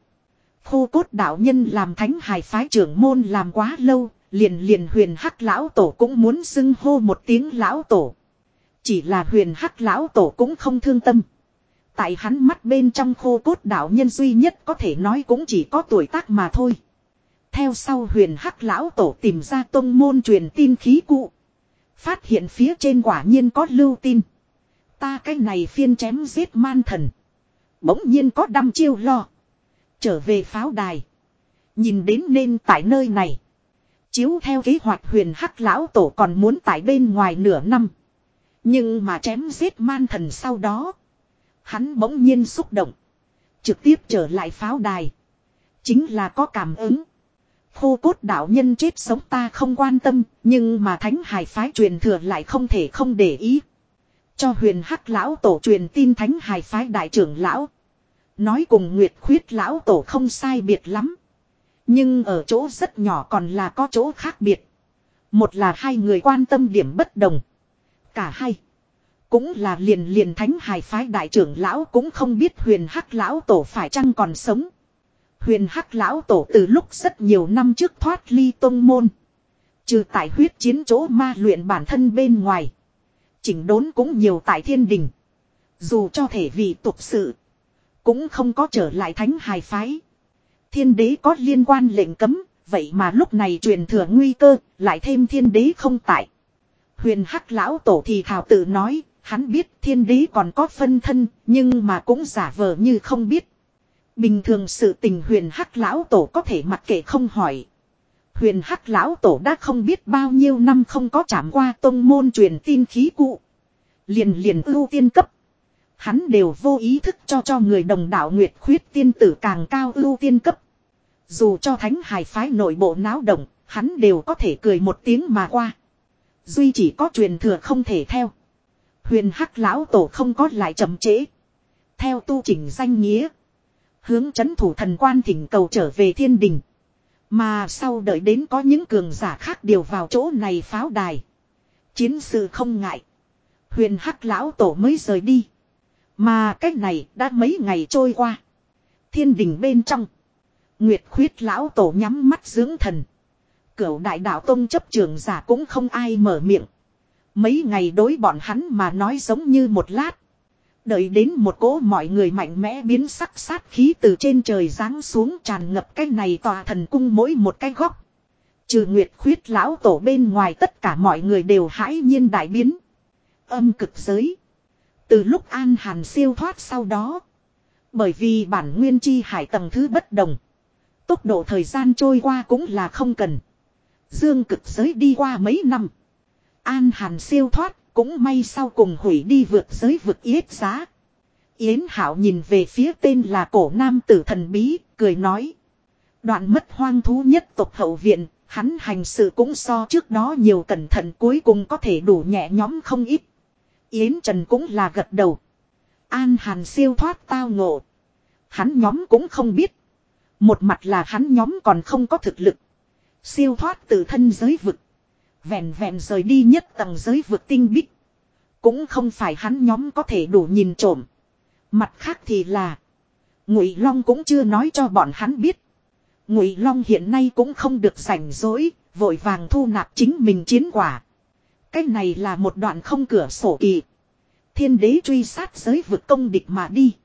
Khô cốt đạo nhân làm thánh hài phái trưởng môn làm quá lâu, liền liền huyền hắc lão tổ cũng muốn xưng hô một tiếng lão tổ. Chỉ là huyền hắc lão tổ cũng không thương tâm. Tại hắn mắt bên trong khô cốt đạo nhân duy nhất có thể nói cũng chỉ có tuổi tác mà thôi. Theo sau huyền hắc lão tổ tìm ra tông môn truyền tin khí cụ. Phát hiện phía trên quả nhiên có lưu tin. Ta cái này phiên chém giết man thần. Bỗng nhiên có đăm chiêu lo. Trở về pháo đài. Nhìn đến nên tại nơi này. Chiếu theo kế hoạch huyền hắc lão tổ còn muốn tại bên ngoài nửa năm. Nhưng mà chém giết man thần sau đó. Hắn bỗng nhiên xúc động. Trực tiếp trở lại pháo đài. Chính là có cảm ứng. Hô cốt đạo nhân chết sống ta không quan tâm, nhưng mà thánh hải phái truyền thừa lại không thể không để ý. Cho huyền hắc lão tổ truyền tin thánh hải phái đại trưởng lão. Nói cùng Nguyệt khuyết lão tổ không sai biệt lắm. Nhưng ở chỗ rất nhỏ còn là có chỗ khác biệt. Một là hai người quan tâm điểm bất đồng. Cả hai. Cũng là liền liền thánh hải phái đại trưởng lão cũng không biết huyền hắc lão tổ phải chăng còn sống. Huyền hắc lão tổ từ lúc rất nhiều năm trước thoát ly tông môn. Trừ tại huyết chiến chỗ ma luyện bản thân bên ngoài. Chỉnh đốn cũng nhiều tại thiên đình. Dù cho thể vị tục sự. Cũng không có trở lại thánh hài phái. Thiên đế có liên quan lệnh cấm. Vậy mà lúc này truyền thừa nguy cơ. Lại thêm thiên đế không tại. Huyền hắc lão tổ thì thảo tự nói. Hắn biết thiên đế còn có phân thân. Nhưng mà cũng giả vờ như không biết. Bình thường sự tình huyền hắc lão tổ có thể mặc kệ không hỏi. Huyền hắc lão tổ đã không biết bao nhiêu năm không có chạm qua tông môn truyền tin khí cụ. Liền liền ưu tiên cấp. Hắn đều vô ý thức cho cho người đồng đạo Nguyệt khuyết tiên tử càng cao ưu tiên cấp. Dù cho thánh hài phái nội bộ náo động, hắn đều có thể cười một tiếng mà qua. Duy chỉ có truyền thừa không thể theo. Huyền hắc lão tổ không có lại chậm trễ. Theo tu chỉnh danh nghĩa. Hướng chấn thủ thần quan thỉnh cầu trở về thiên đình. Mà sau đợi đến có những cường giả khác điều vào chỗ này pháo đài. Chiến sự không ngại. Huyền hắc lão tổ mới rời đi. Mà cách này đã mấy ngày trôi qua. Thiên đình bên trong. Nguyệt khuyết lão tổ nhắm mắt dưỡng thần. Cửu đại đạo tông chấp trường giả cũng không ai mở miệng. Mấy ngày đối bọn hắn mà nói giống như một lát. Đợi đến một cỗ mọi người mạnh mẽ biến sắc sát khí từ trên trời giáng xuống tràn ngập cái này tòa thần cung mỗi một cái góc. Trừ nguyệt khuyết lão tổ bên ngoài tất cả mọi người đều hãi nhiên đại biến. Âm cực giới. Từ lúc An Hàn siêu thoát sau đó. Bởi vì bản nguyên chi hải tầng thứ bất đồng. Tốc độ thời gian trôi qua cũng là không cần. Dương cực giới đi qua mấy năm. An Hàn siêu thoát cũng may sau cùng hủy đi vượt giới vực yết giá. Yến Hảo nhìn về phía tên là cổ nam tử thần bí, cười nói. Đoạn mất hoang thú nhất tộc hậu viện, hắn hành sự cũng so trước đó nhiều cẩn thận cuối cùng có thể đủ nhẹ nhóm không ít. Yến Trần cũng là gật đầu. An Hàn siêu thoát tao ngộ. Hắn nhóm cũng không biết. Một mặt là hắn nhóm còn không có thực lực. Siêu thoát từ thân giới vực. Vẹn vẹn rời đi nhất tầng giới vượt tinh bích. Cũng không phải hắn nhóm có thể đủ nhìn trộm. Mặt khác thì là. Ngụy Long cũng chưa nói cho bọn hắn biết. Ngụy Long hiện nay cũng không được rảnh rỗi, vội vàng thu nạp chính mình chiến quả. Cái này là một đoạn không cửa sổ kỳ. Thiên đế truy sát giới vực công địch mà đi.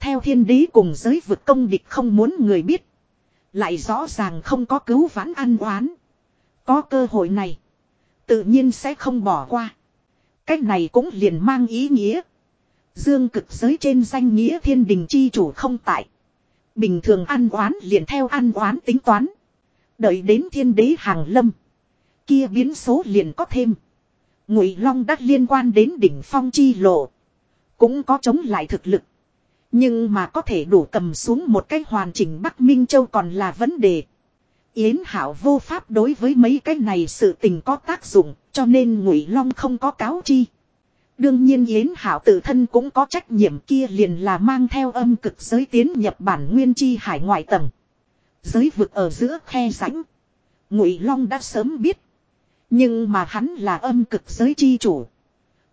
Theo thiên đế cùng giới vực công địch không muốn người biết. Lại rõ ràng không có cứu vãn ăn oán. Có cơ hội này. Tự nhiên sẽ không bỏ qua. Cách này cũng liền mang ý nghĩa. Dương cực giới trên danh nghĩa thiên đình chi chủ không tại. Bình thường ăn oán liền theo ăn oán tính toán. Đợi đến thiên đế hàng lâm. Kia biến số liền có thêm. Ngụy Long đắc liên quan đến đỉnh phong chi lộ. Cũng có chống lại thực lực. Nhưng mà có thể đủ cầm xuống một cái hoàn chỉnh Bắc Minh Châu còn là vấn đề. Yến Hảo vô pháp đối với mấy cái này sự tình có tác dụng, cho nên Ngụy Long không có cáo chi. Đương nhiên Yến Hảo tự thân cũng có trách nhiệm kia liền là mang theo âm cực giới tiến nhập bản nguyên chi hải ngoại tầng. Giới vực ở giữa khe rãnh. Ngụy Long đã sớm biết. Nhưng mà hắn là âm cực giới chi chủ.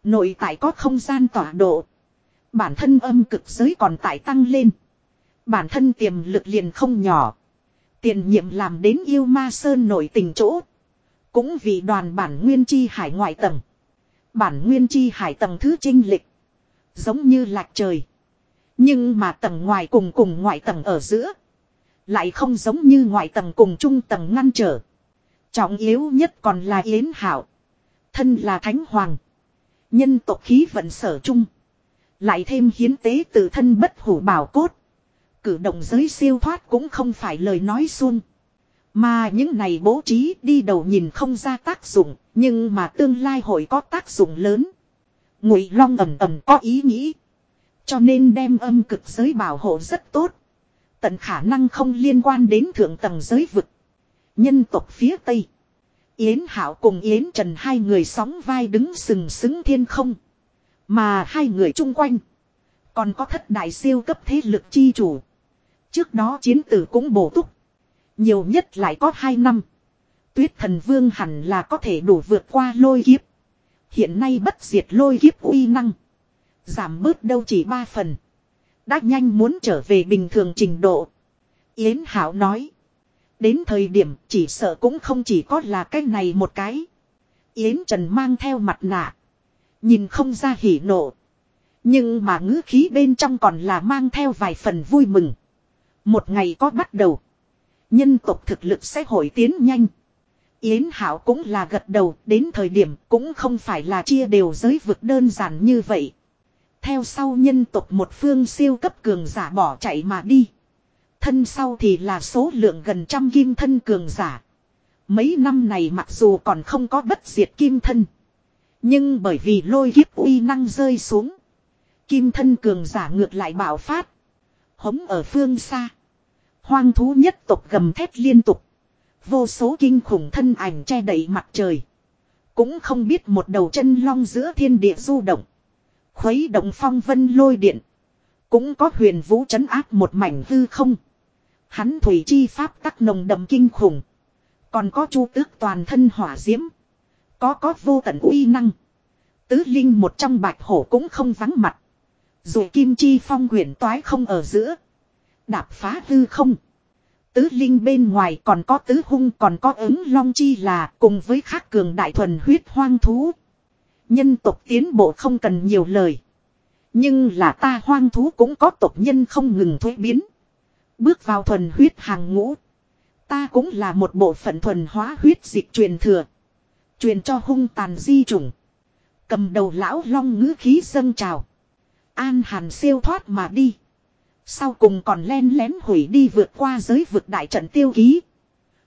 Nội tại có không gian tọa độ. Bản thân âm cực giới còn tại tăng lên. Bản thân tiềm lực liền không nhỏ. Tiền nhiệm làm đến yêu ma sơn nổi tình chỗ. Cũng vì đoàn bản nguyên chi hải ngoại tầng. Bản nguyên chi hải tầng thứ trinh lịch. Giống như lạc trời. Nhưng mà tầng ngoài cùng cùng ngoại tầng ở giữa. Lại không giống như ngoại tầng cùng trung tầng ngăn trở. Trọng yếu nhất còn là Yến Hảo. Thân là Thánh Hoàng. Nhân tộc khí vận sở chung. Lại thêm hiến tế từ thân bất hủ bảo cốt. Cử động giới siêu thoát cũng không phải lời nói xuông. Mà những này bố trí đi đầu nhìn không ra tác dụng, nhưng mà tương lai hội có tác dụng lớn. Ngụy Long ầm ầm có ý nghĩ, cho nên đem âm cực giới bảo hộ rất tốt. Tận khả năng không liên quan đến thượng tầng giới vực. Nhân tộc phía Tây. Yến Hạo cùng Yến Trần hai người sóng vai đứng sừng sững thiên không. Mà hai người chung quanh. Còn có thất đại siêu cấp thế lực chi chủ. Trước đó chiến tử cũng bổ túc. Nhiều nhất lại có 2 năm. Tuyết thần vương hẳn là có thể đủ vượt qua lôi kiếp. Hiện nay bất diệt lôi kiếp uy năng. Giảm bớt đâu chỉ 3 phần. Đã nhanh muốn trở về bình thường trình độ. Yến Hảo nói. Đến thời điểm chỉ sợ cũng không chỉ có là cái này một cái. Yến Trần mang theo mặt nạ. Nhìn không ra hỉ nộ. Nhưng mà ngữ khí bên trong còn là mang theo vài phần vui mừng. Một ngày có bắt đầu. Nhân tộc thực lực sẽ hồi tiến nhanh. Yến Hảo cũng là gật đầu, đến thời điểm cũng không phải là chia đều giới vực đơn giản như vậy. Theo sau nhân tộc một phương siêu cấp cường giả bỏ chạy mà đi. Thân sau thì là số lượng gần trăm kim thân cường giả. Mấy năm này mặc dù còn không có bất diệt kim thân. Nhưng bởi vì lôi kiếp uy năng rơi xuống. Kim thân cường giả ngược lại bạo phát. Hống ở phương xa. Hoang thú nhất tộc gầm thét liên tục. Vô số kinh khủng thân ảnh che đậy mặt trời. Cũng không biết một đầu chân long giữa thiên địa du động. Khuấy động phong vân lôi điện. Cũng có huyền vũ trấn áp một mảnh hư không. Hắn thủy chi pháp tắc nồng đậm kinh khủng. Còn có chu tước toàn thân hỏa diễm. Có có vô tận uy năng. Tứ linh một trong bạch hổ cũng không vắng mặt. Dù kim chi phong quyển toái không ở giữa. Đạp phá hư không. Tứ linh bên ngoài còn có tứ hung, còn có ứng long chi là cùng với khác cường đại thuần huyết hoang thú. Nhân tộc tiến bộ không cần nhiều lời. Nhưng là ta hoang thú cũng có tộc nhân không ngừng thuế biến. Bước vào thuần huyết hàng ngũ. Ta cũng là một bộ phận thuần hóa huyết dịch truyền thừa. Truyền cho hung tàn di chủng. Cầm đầu lão long ngữ khí dâng trào. An hàn siêu thoát mà đi. Sau cùng còn len lén hủy đi vượt qua giới vực đại trận tiêu ký.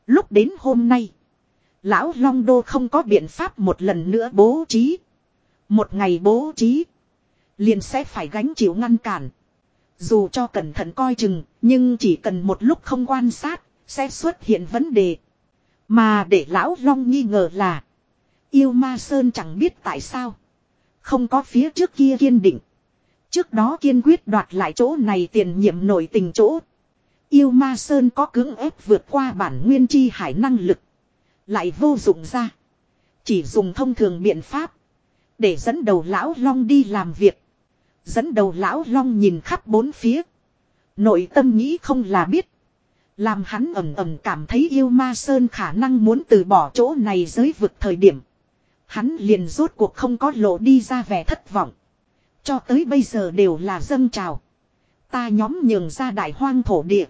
Lúc đến hôm nay. Lão Long Đô không có biện pháp một lần nữa bố trí. Một ngày bố trí. Liền sẽ phải gánh chịu ngăn cản. Dù cho cẩn thận coi chừng. Nhưng chỉ cần một lúc không quan sát. Sẽ xuất hiện vấn đề. Mà để Lão Long nghi ngờ là. Yêu Ma Sơn chẳng biết tại sao. Không có phía trước kia kiên định. Trước đó kiên quyết đoạt lại chỗ này tiền nhiệm nổi tình chỗ. Yêu ma sơn có cưỡng ép vượt qua bản nguyên chi hải năng lực. Lại vô dụng ra. Chỉ dùng thông thường biện pháp. Để dẫn đầu lão long đi làm việc. Dẫn đầu lão long nhìn khắp bốn phía. Nội tâm nghĩ không là biết. Làm hắn ẩm ẩm cảm thấy yêu ma sơn khả năng muốn từ bỏ chỗ này giới vực thời điểm. Hắn liền rốt cuộc không có lộ đi ra vẻ thất vọng. Cho tới bây giờ đều là dân trào. Ta nhóm nhường ra đại hoang thổ địa.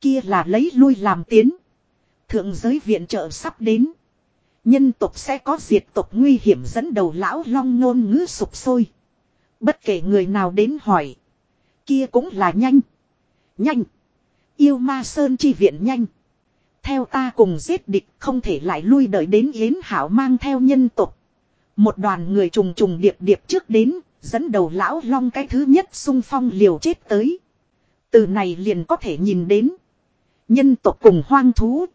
Kia là lấy lui làm tiến. Thượng giới viện trợ sắp đến. Nhân tộc sẽ có diệt tộc nguy hiểm dẫn đầu lão long ngôn ngữ sụp sôi. Bất kể người nào đến hỏi. Kia cũng là nhanh. Nhanh. Yêu ma sơn chi viện nhanh. Theo ta cùng giết địch không thể lại lui đợi đến Yến Hảo mang theo nhân tộc. Một đoàn người trùng trùng điệp điệp trước đến Dẫn đầu lão long cái thứ nhất sung phong liều chết tới. Từ này liền có thể nhìn đến. Nhân tộc cùng hoang thú.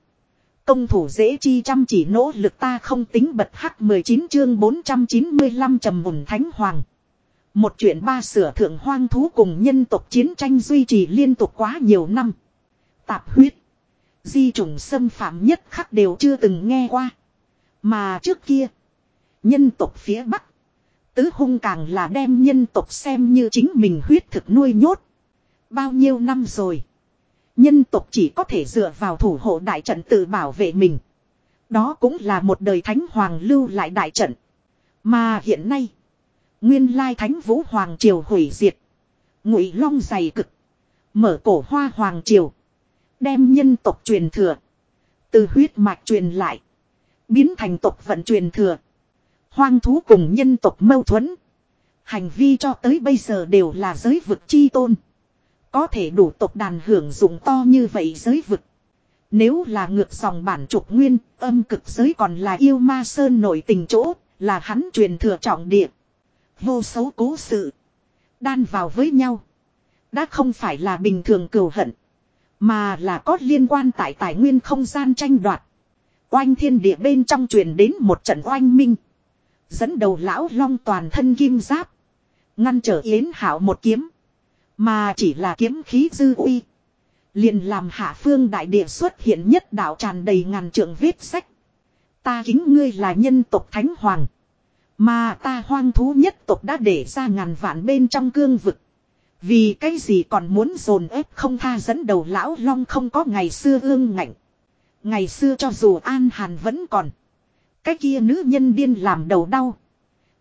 Công thủ dễ chi chăm chỉ nỗ lực ta không tính bật hắc 19 chương 495 trầm mùn thánh hoàng. Một chuyện ba sửa thượng hoang thú cùng nhân tộc chiến tranh duy trì liên tục quá nhiều năm. Tạp huyết. Di trùng xâm phạm nhất khắc đều chưa từng nghe qua. Mà trước kia. Nhân tộc phía Bắc. Tứ hung càng là đem nhân tộc xem như chính mình huyết thực nuôi nhốt. Bao nhiêu năm rồi. Nhân tộc chỉ có thể dựa vào thủ hộ đại trận tự bảo vệ mình. Đó cũng là một đời thánh hoàng lưu lại đại trận. Mà hiện nay. Nguyên lai thánh vũ hoàng triều hủy diệt. Ngụy long dày cực. Mở cổ hoa hoàng triều. Đem nhân tộc truyền thừa. Từ huyết mạch truyền lại. Biến thành tộc vận truyền thừa. Hoang thú cùng nhân tộc mâu thuẫn. Hành vi cho tới bây giờ đều là giới vực chi tôn. Có thể đủ tộc đàn hưởng dụng to như vậy giới vực. Nếu là ngược dòng bản trục nguyên, âm cực giới còn là yêu ma sơn nổi tình chỗ, là hắn truyền thừa trọng địa. Vô số cố sự. Đan vào với nhau. Đã không phải là bình thường cừu hận. Mà là có liên quan tại tài nguyên không gian tranh đoạt. Oanh thiên địa bên trong truyền đến một trận oanh minh. Dẫn đầu lão long toàn thân kim giáp. Ngăn trở Yến Hảo một kiếm. Mà chỉ là kiếm khí dư uy. Liền làm hạ phương đại địa xuất hiện nhất đạo tràn đầy ngàn trượng vết sách. Ta kính ngươi là nhân tộc thánh hoàng. Mà ta hoang thú nhất tộc đã để ra ngàn vạn bên trong cương vực. Vì cái gì còn muốn dồn ép không tha dẫn đầu lão long không có ngày xưa ương ngạnh. Ngày xưa cho dù An Hàn vẫn còn. Cái kia nữ nhân điên làm đầu đau.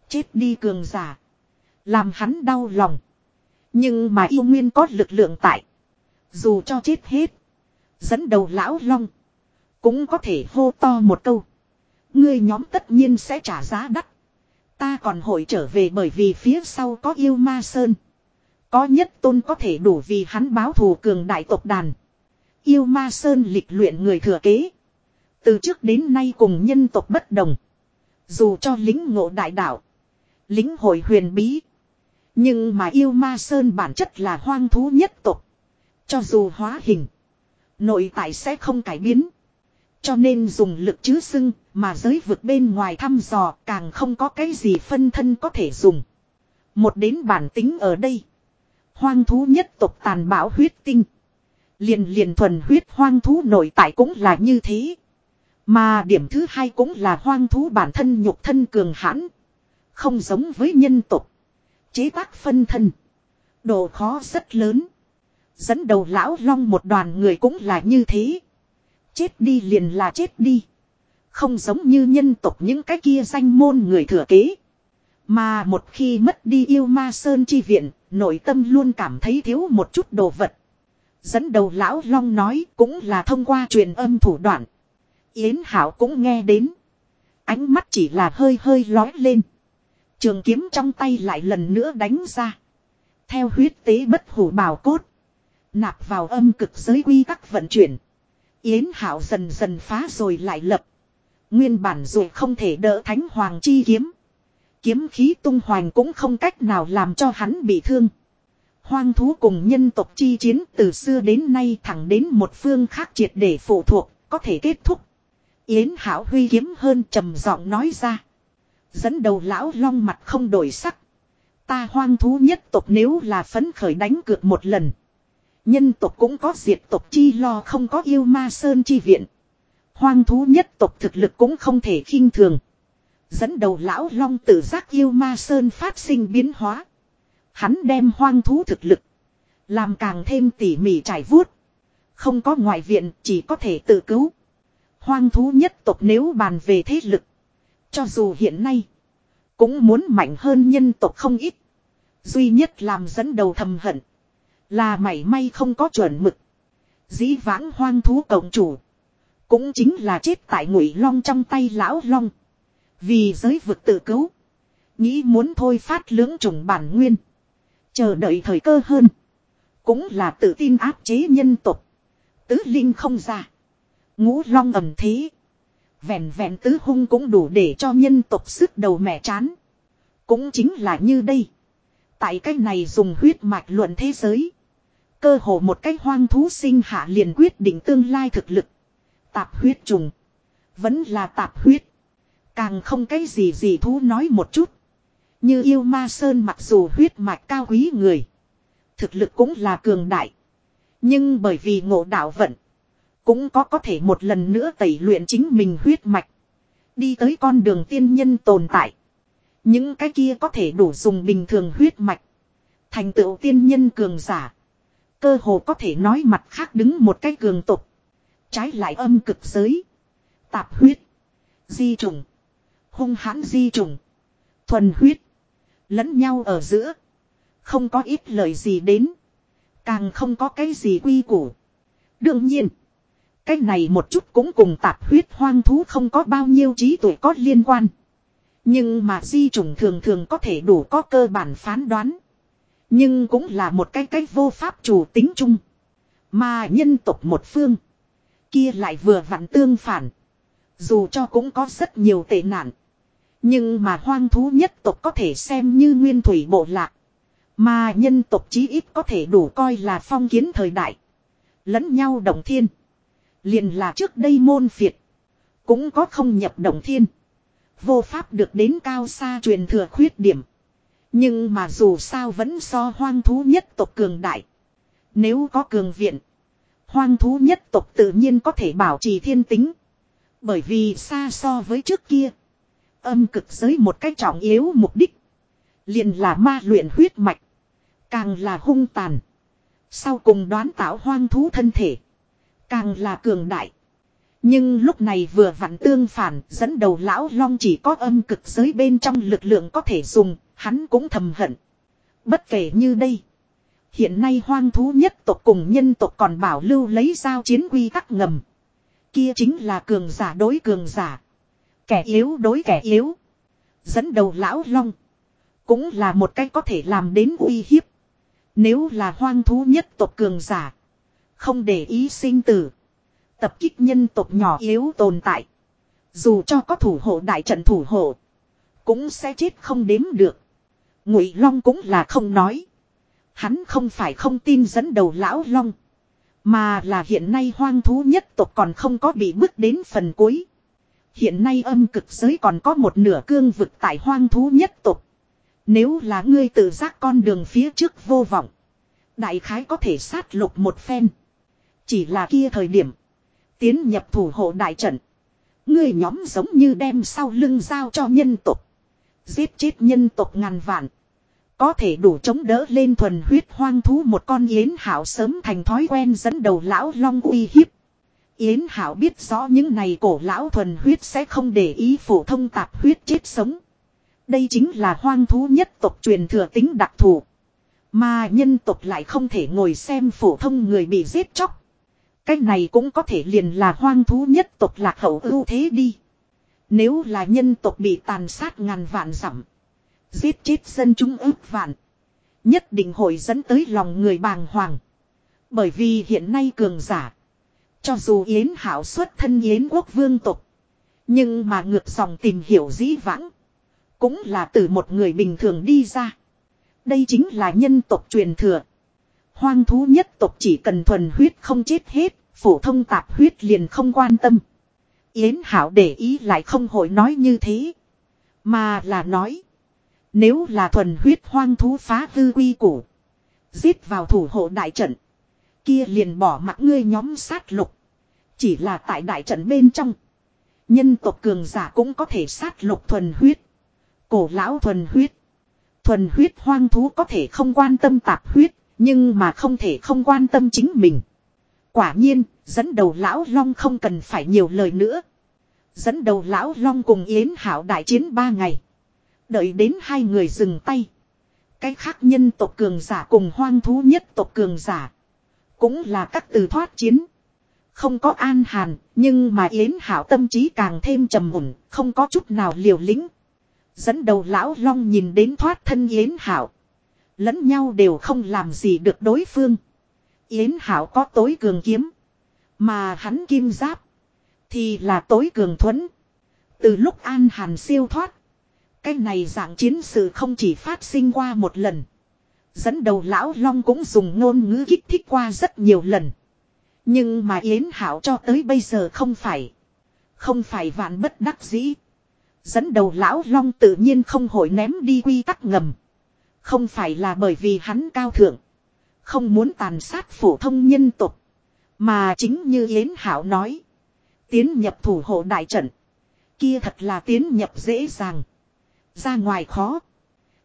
Chết đi cường giả. Làm hắn đau lòng. Nhưng mà yêu nguyên có lực lượng tại. Dù cho chết hết. Dẫn đầu lão long. Cũng có thể hô to một câu. Ngươi nhóm tất nhiên sẽ trả giá đắt. Ta còn hội trở về bởi vì phía sau có yêu ma sơn. Có nhất tôn có thể đủ vì hắn báo thù cường đại tộc đàn. Yêu ma sơn lịch luyện người thừa kế. Từ trước đến nay cùng nhân tộc bất đồng. Dù cho lính ngộ đại đạo. Lính hội huyền bí. Nhưng mà yêu ma sơn bản chất là hoang thú nhất tộc. Cho dù hóa hình. Nội tại sẽ không cải biến. Cho nên dùng lực chứ xưng mà giới vực bên ngoài thăm dò càng không có cái gì phân thân có thể dùng. Một đến bản tính ở đây. Hoang thú nhất tộc tàn bạo huyết tinh. Liền liền thuần huyết hoang thú nội tại cũng là như thế. Mà điểm thứ hai cũng là hoang thú bản thân nhục thân cường hãn. Không giống với nhân tộc. Chế tác phân thân. Độ khó rất lớn. Dẫn đầu lão long một đoàn người cũng là như thế. Chết đi liền là chết đi. Không giống như nhân tộc những cái kia danh môn người thừa kế. Mà một khi mất đi yêu ma sơn chi viện, nội tâm luôn cảm thấy thiếu một chút đồ vật. Dẫn đầu lão long nói cũng là thông qua truyền âm thủ đoạn. Yến Hảo cũng nghe đến. Ánh mắt chỉ là hơi hơi lói lên. Trường kiếm trong tay lại lần nữa đánh ra. Theo huyết tế bất hủ bào cốt. Nạp vào âm cực giới quy tắc vận chuyển. Yến Hảo dần dần phá rồi lại lập. Nguyên bản rồi không thể đỡ thánh hoàng chi kiếm. Kiếm khí tung hoành cũng không cách nào làm cho hắn bị thương. Hoang thú cùng nhân tộc chi chiến từ xưa đến nay thẳng đến một phương khác triệt để phụ thuộc, có thể kết thúc. Yến Hảo huy kiếm hơn trầm giọng nói ra. Dẫn đầu lão long mặt không đổi sắc. Ta hoang thú nhất tộc nếu là phấn khởi đánh cược một lần. Nhân tộc cũng có diệt tộc chi lo không có yêu ma sơn chi viện. Hoang thú nhất tộc thực lực cũng không thể khinh thường. Dẫn đầu lão long tự giác yêu ma sơn phát sinh biến hóa. Hắn đem hoang thú thực lực. Làm càng thêm tỉ mỉ trải vuốt. Không có ngoại viện, chỉ có thể tự cứu. Hoang thú nhất tộc nếu bàn về thế lực. Cho dù hiện nay. Cũng muốn mạnh hơn nhân tộc không ít. Duy nhất làm dẫn đầu thầm hận. Là mảy may không có chuẩn mực. Dĩ vãng hoang thú cộng chủ. Cũng chính là chết tại ngụy long trong tay lão long. Vì giới vực tự cứu. Nghĩ muốn thôi phát lưỡng trùng bản nguyên. Chờ đợi thời cơ hơn. Cũng là tự tin áp chế nhân tục. Tứ linh không ra. Ngũ long ẩm thế. Vẹn vẹn tứ hung cũng đủ để cho nhân tục sức đầu mẹ chán. Cũng chính là như đây. Tại cách này dùng huyết mạch luận thế giới. Cơ hồ một cách hoang thú sinh hạ liền quyết định tương lai thực lực. Tạp huyết trùng. Vẫn là tạp huyết. Càng không cái gì gì thú nói một chút. Như yêu ma sơn mặc dù huyết mạch cao quý người. Thực lực cũng là cường đại. Nhưng bởi vì ngộ đạo vận. Cũng có có thể một lần nữa tẩy luyện chính mình huyết mạch. Đi tới con đường tiên nhân tồn tại. Những cái kia có thể đủ dùng bình thường huyết mạch. Thành tựu tiên nhân cường giả. Cơ hồ có thể nói mặt khác đứng một cái cường tục. Trái lại âm cực giới. Tạp huyết. Di trùng. Hung hãn di trùng. Thuần huyết. Lẫn nhau ở giữa. Không có ít lời gì đến. Càng không có cái gì quy củ. Đương nhiên. Cái này một chút cũng cùng tạp huyết hoang thú không có bao nhiêu trí tuệ có liên quan. Nhưng mà di trùng thường thường có thể đủ có cơ bản phán đoán. Nhưng cũng là một cái cách vô pháp chủ tính chung. Mà nhân tộc một phương. Kia lại vừa vặn tương phản. Dù cho cũng có rất nhiều tệ nạn. Nhưng mà hoang thú nhất tộc có thể xem như nguyên thủy bộ lạc. Mà nhân tộc chí ít có thể đủ coi là phong kiến thời đại. Lẫn nhau đồng thiên liền là trước đây môn phiệt. Cũng có không nhập đồng thiên. Vô pháp được đến cao xa truyền thừa khuyết điểm. Nhưng mà dù sao vẫn so hoang thú nhất tộc cường đại. Nếu có cường viện. Hoang thú nhất tộc tự nhiên có thể bảo trì thiên tính. Bởi vì xa so với trước kia. Âm cực giới một cách trọng yếu mục đích. liền là ma luyện huyết mạch. Càng là hung tàn. Sau cùng đoán tạo hoang thú thân thể. Càng là cường đại. Nhưng lúc này vừa vặn tương phản dẫn đầu lão long chỉ có âm cực giới bên trong lực lượng có thể dùng, hắn cũng thầm hận. Bất kể như đây. Hiện nay hoang thú nhất tộc cùng nhân tộc còn bảo lưu lấy giao chiến quy tắc ngầm. Kia chính là cường giả đối cường giả. Kẻ yếu đối kẻ yếu. Dẫn đầu lão long. Cũng là một cách có thể làm đến uy hiếp. Nếu là hoang thú nhất tộc cường giả. Không để ý sinh tử. Tập kích nhân tộc nhỏ yếu tồn tại. Dù cho có thủ hộ đại trận thủ hộ. Cũng sẽ chết không đếm được. Ngụy Long cũng là không nói. Hắn không phải không tin dẫn đầu lão Long. Mà là hiện nay hoang thú nhất tộc còn không có bị bước đến phần cuối. Hiện nay âm cực giới còn có một nửa cương vực tại hoang thú nhất tộc. Nếu là ngươi tự giác con đường phía trước vô vọng. Đại khái có thể sát lục một phen. Chỉ là kia thời điểm. Tiến nhập thủ hộ đại trận. Ngươi nhóm giống như đem sau lưng giao cho nhân tộc. Giết chết nhân tộc ngàn vạn. Có thể đủ chống đỡ lên thuần huyết hoang thú một con yến hảo sớm thành thói quen dẫn đầu lão long uy hiếp. Yến hảo biết rõ những này cổ lão thuần huyết sẽ không để ý phổ thông tạp huyết chết sống. Đây chính là hoang thú nhất tộc truyền thừa tính đặc thù. Mà nhân tộc lại không thể ngồi xem phổ thông người bị giết chóc. Cái này cũng có thể liền là hoang thú nhất tộc lạc hậu ưu thế đi. Nếu là nhân tộc bị tàn sát ngàn vạn dặm, Giết chết dân chúng ước vạn. Nhất định hội dẫn tới lòng người bàng hoàng. Bởi vì hiện nay cường giả. Cho dù Yến Hảo xuất thân Yến quốc vương tộc, Nhưng mà ngược dòng tìm hiểu dĩ vãng. Cũng là từ một người bình thường đi ra. Đây chính là nhân tộc truyền thừa. Hoang thú nhất tộc chỉ cần thuần huyết không chết hết, phổ thông tạp huyết liền không quan tâm. Yến Hảo để ý lại không hội nói như thế. Mà là nói. Nếu là thuần huyết hoang thú phá hư quy củ. Giết vào thủ hộ đại trận. Kia liền bỏ mặc ngươi nhóm sát lục. Chỉ là tại đại trận bên trong. Nhân tộc cường giả cũng có thể sát lục thuần huyết. Cổ lão thuần huyết. Thuần huyết hoang thú có thể không quan tâm tạp huyết. Nhưng mà không thể không quan tâm chính mình. Quả nhiên, dẫn đầu lão long không cần phải nhiều lời nữa. Dẫn đầu lão long cùng Yến Hảo đại chiến ba ngày. Đợi đến hai người dừng tay. Cái khác nhân tộc cường giả cùng hoang thú nhất tộc cường giả. Cũng là các từ thoát chiến. Không có an hàn, nhưng mà Yến Hảo tâm trí càng thêm trầm ổn, không có chút nào liều lĩnh. Dẫn đầu lão long nhìn đến thoát thân Yến Hảo. Lẫn nhau đều không làm gì được đối phương. Yến Hảo có tối cường kiếm. Mà hắn kim giáp. Thì là tối cường thuẫn. Từ lúc An Hàn siêu thoát. Cái này dạng chiến sự không chỉ phát sinh qua một lần. Dẫn đầu lão long cũng dùng ngôn ngữ kích thích qua rất nhiều lần. Nhưng mà Yến Hảo cho tới bây giờ không phải. Không phải vạn bất đắc dĩ. Dẫn đầu lão long tự nhiên không hội ném đi quy tắc ngầm. Không phải là bởi vì hắn cao thượng. Không muốn tàn sát phổ thông nhân tục. Mà chính như Yến Hảo nói. Tiến nhập thủ hộ đại trận. Kia thật là tiến nhập dễ dàng. Ra ngoài khó.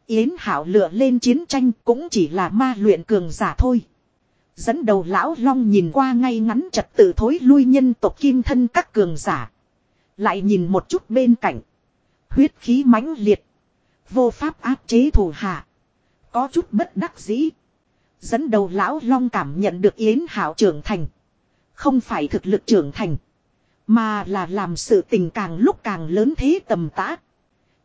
Yến Hảo lựa lên chiến tranh cũng chỉ là ma luyện cường giả thôi. Dẫn đầu lão long nhìn qua ngay ngắn trật tự thối lui nhân tộc kim thân các cường giả. Lại nhìn một chút bên cạnh. Huyết khí mãnh liệt. Vô pháp áp chế thủ hạ. Có chút bất đắc dĩ. Dẫn đầu lão long cảm nhận được Yến Hảo trưởng thành. Không phải thực lực trưởng thành. Mà là làm sự tình càng lúc càng lớn thế tầm tã.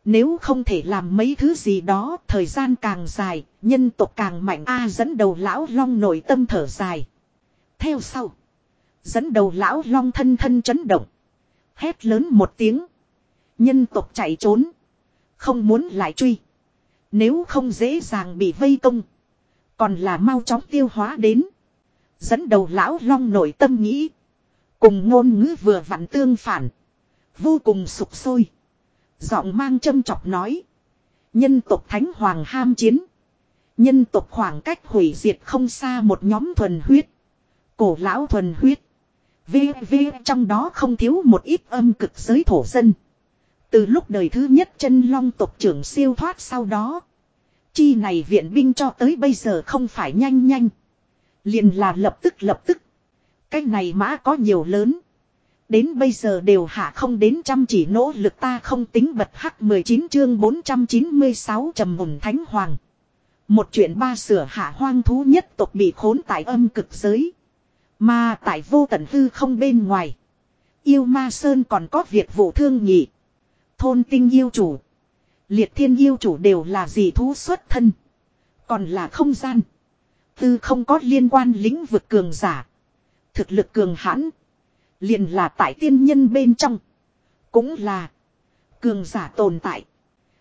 Nếu không thể làm mấy thứ gì đó, thời gian càng dài, nhân tộc càng mạnh a dẫn đầu lão long nội tâm thở dài. Theo sau, dẫn đầu lão long thân thân chấn động. Hét lớn một tiếng. Nhân tộc chạy trốn. Không muốn lại truy. Nếu không dễ dàng bị vây công. Còn là mau chóng tiêu hóa đến. Dẫn đầu lão long nội tâm nghĩ. Cùng ngôn ngữ vừa vặn tương phản. Vô cùng sục sôi. Giọng mang châm chọc nói. Nhân tộc thánh hoàng ham chiến. Nhân tộc khoảng cách hủy diệt không xa một nhóm thuần huyết. Cổ lão thuần huyết. VV trong đó không thiếu một ít âm cực giới thổ dân. Từ lúc đời thứ nhất chân long tộc trưởng siêu thoát sau đó. Chi này viện binh cho tới bây giờ không phải nhanh nhanh. Liền là lập tức lập tức. Cái này mã có nhiều lớn. Đến bây giờ đều hạ không đến trăm chỉ nỗ lực ta không tính bật hắc 19 chương 496 trầm hùng thánh hoàng. Một chuyện ba sửa hạ hoang thú nhất tộc bị khốn tại âm cực giới. Mà tại vô tận hư không bên ngoài. Yêu ma sơn còn có việc vụ thương nhị. Thôn tinh yêu chủ. Liệt thiên yêu chủ đều là gì thú xuất thân. Còn là không gian. Tư không có liên quan lĩnh vực cường giả. Thực lực cường hãn. Liền là tại tiên nhân bên trong. Cũng là. Cường giả tồn tại.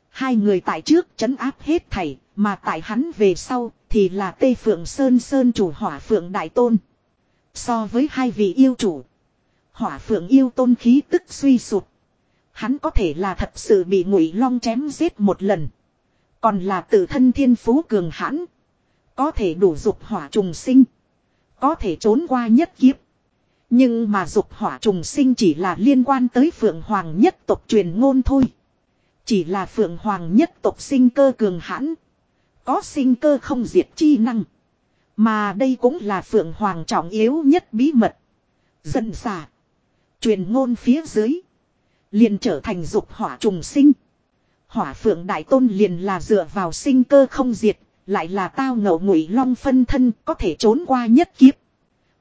Hai người tại trước chấn áp hết thảy. Mà tại hắn về sau thì là Tây Phượng Sơn Sơn chủ hỏa Phượng Đại Tôn. So với hai vị yêu chủ. Hỏa Phượng yêu tôn khí tức suy sụt. Hắn có thể là thật sự bị ngụy long chém giết một lần. Còn là tự thân thiên phú cường hãn. Có thể đủ dục hỏa trùng sinh. Có thể trốn qua nhất kiếp. Nhưng mà dục hỏa trùng sinh chỉ là liên quan tới Phượng Hoàng nhất tộc truyền ngôn thôi. Chỉ là Phượng Hoàng nhất tộc sinh cơ cường hãn. Có sinh cơ không diệt chi năng. Mà đây cũng là Phượng Hoàng trọng yếu nhất bí mật. Dần xả. Truyền ngôn phía dưới. Liền trở thành dục hỏa trùng sinh. Hỏa Phượng Đại Tôn liền là dựa vào sinh cơ không diệt. Lại là tao ngậu ngụy long phân thân có thể trốn qua nhất kiếp.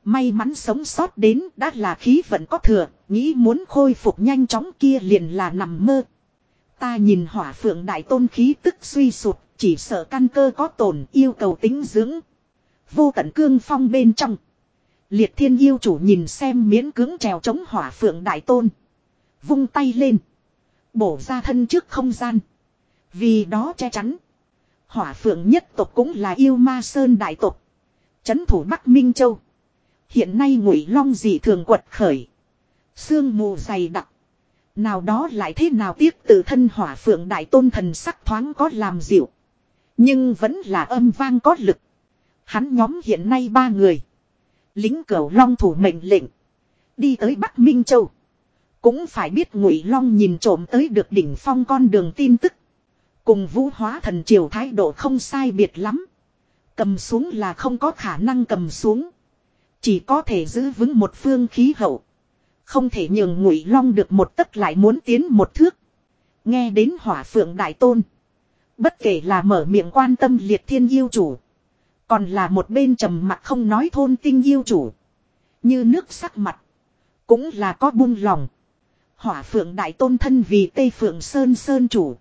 May mắn sống sót đến đã là khí vận có thừa, nghĩ muốn khôi phục nhanh chóng kia liền là nằm mơ. Ta nhìn hỏa phượng đại tôn khí tức suy sụt, chỉ sợ căn cơ có tổn yêu cầu tính dưỡng. Vô tận cương phong bên trong. Liệt thiên yêu chủ nhìn xem miễn cưỡng trèo chống hỏa phượng đại tôn. Vung tay lên. Bổ ra thân trước không gian. Vì đó che chắn. Hỏa phượng nhất tộc cũng là yêu ma sơn đại tộc. Chấn thủ Bắc Minh Châu. Hiện nay ngụy long dị thường quật khởi. Sương mù dày đặc. Nào đó lại thế nào tiếc từ thân hỏa phượng đại tôn thần sắc thoáng có làm dịu. Nhưng vẫn là âm vang có lực. Hắn nhóm hiện nay ba người. Lính cửu long thủ mệnh lệnh. Đi tới Bắc Minh Châu. Cũng phải biết ngụy long nhìn trộm tới được đỉnh phong con đường tin tức. Cùng vũ hóa thần triều thái độ không sai biệt lắm. Cầm xuống là không có khả năng cầm xuống. Chỉ có thể giữ vững một phương khí hậu. Không thể nhường ngụy long được một tấc lại muốn tiến một thước. Nghe đến hỏa phượng đại tôn. Bất kể là mở miệng quan tâm liệt thiên yêu chủ. Còn là một bên trầm mặt không nói thôn tinh yêu chủ. Như nước sắc mặt. Cũng là có buông lòng. Hỏa phượng đại tôn thân vì Tây Phượng Sơn Sơn chủ.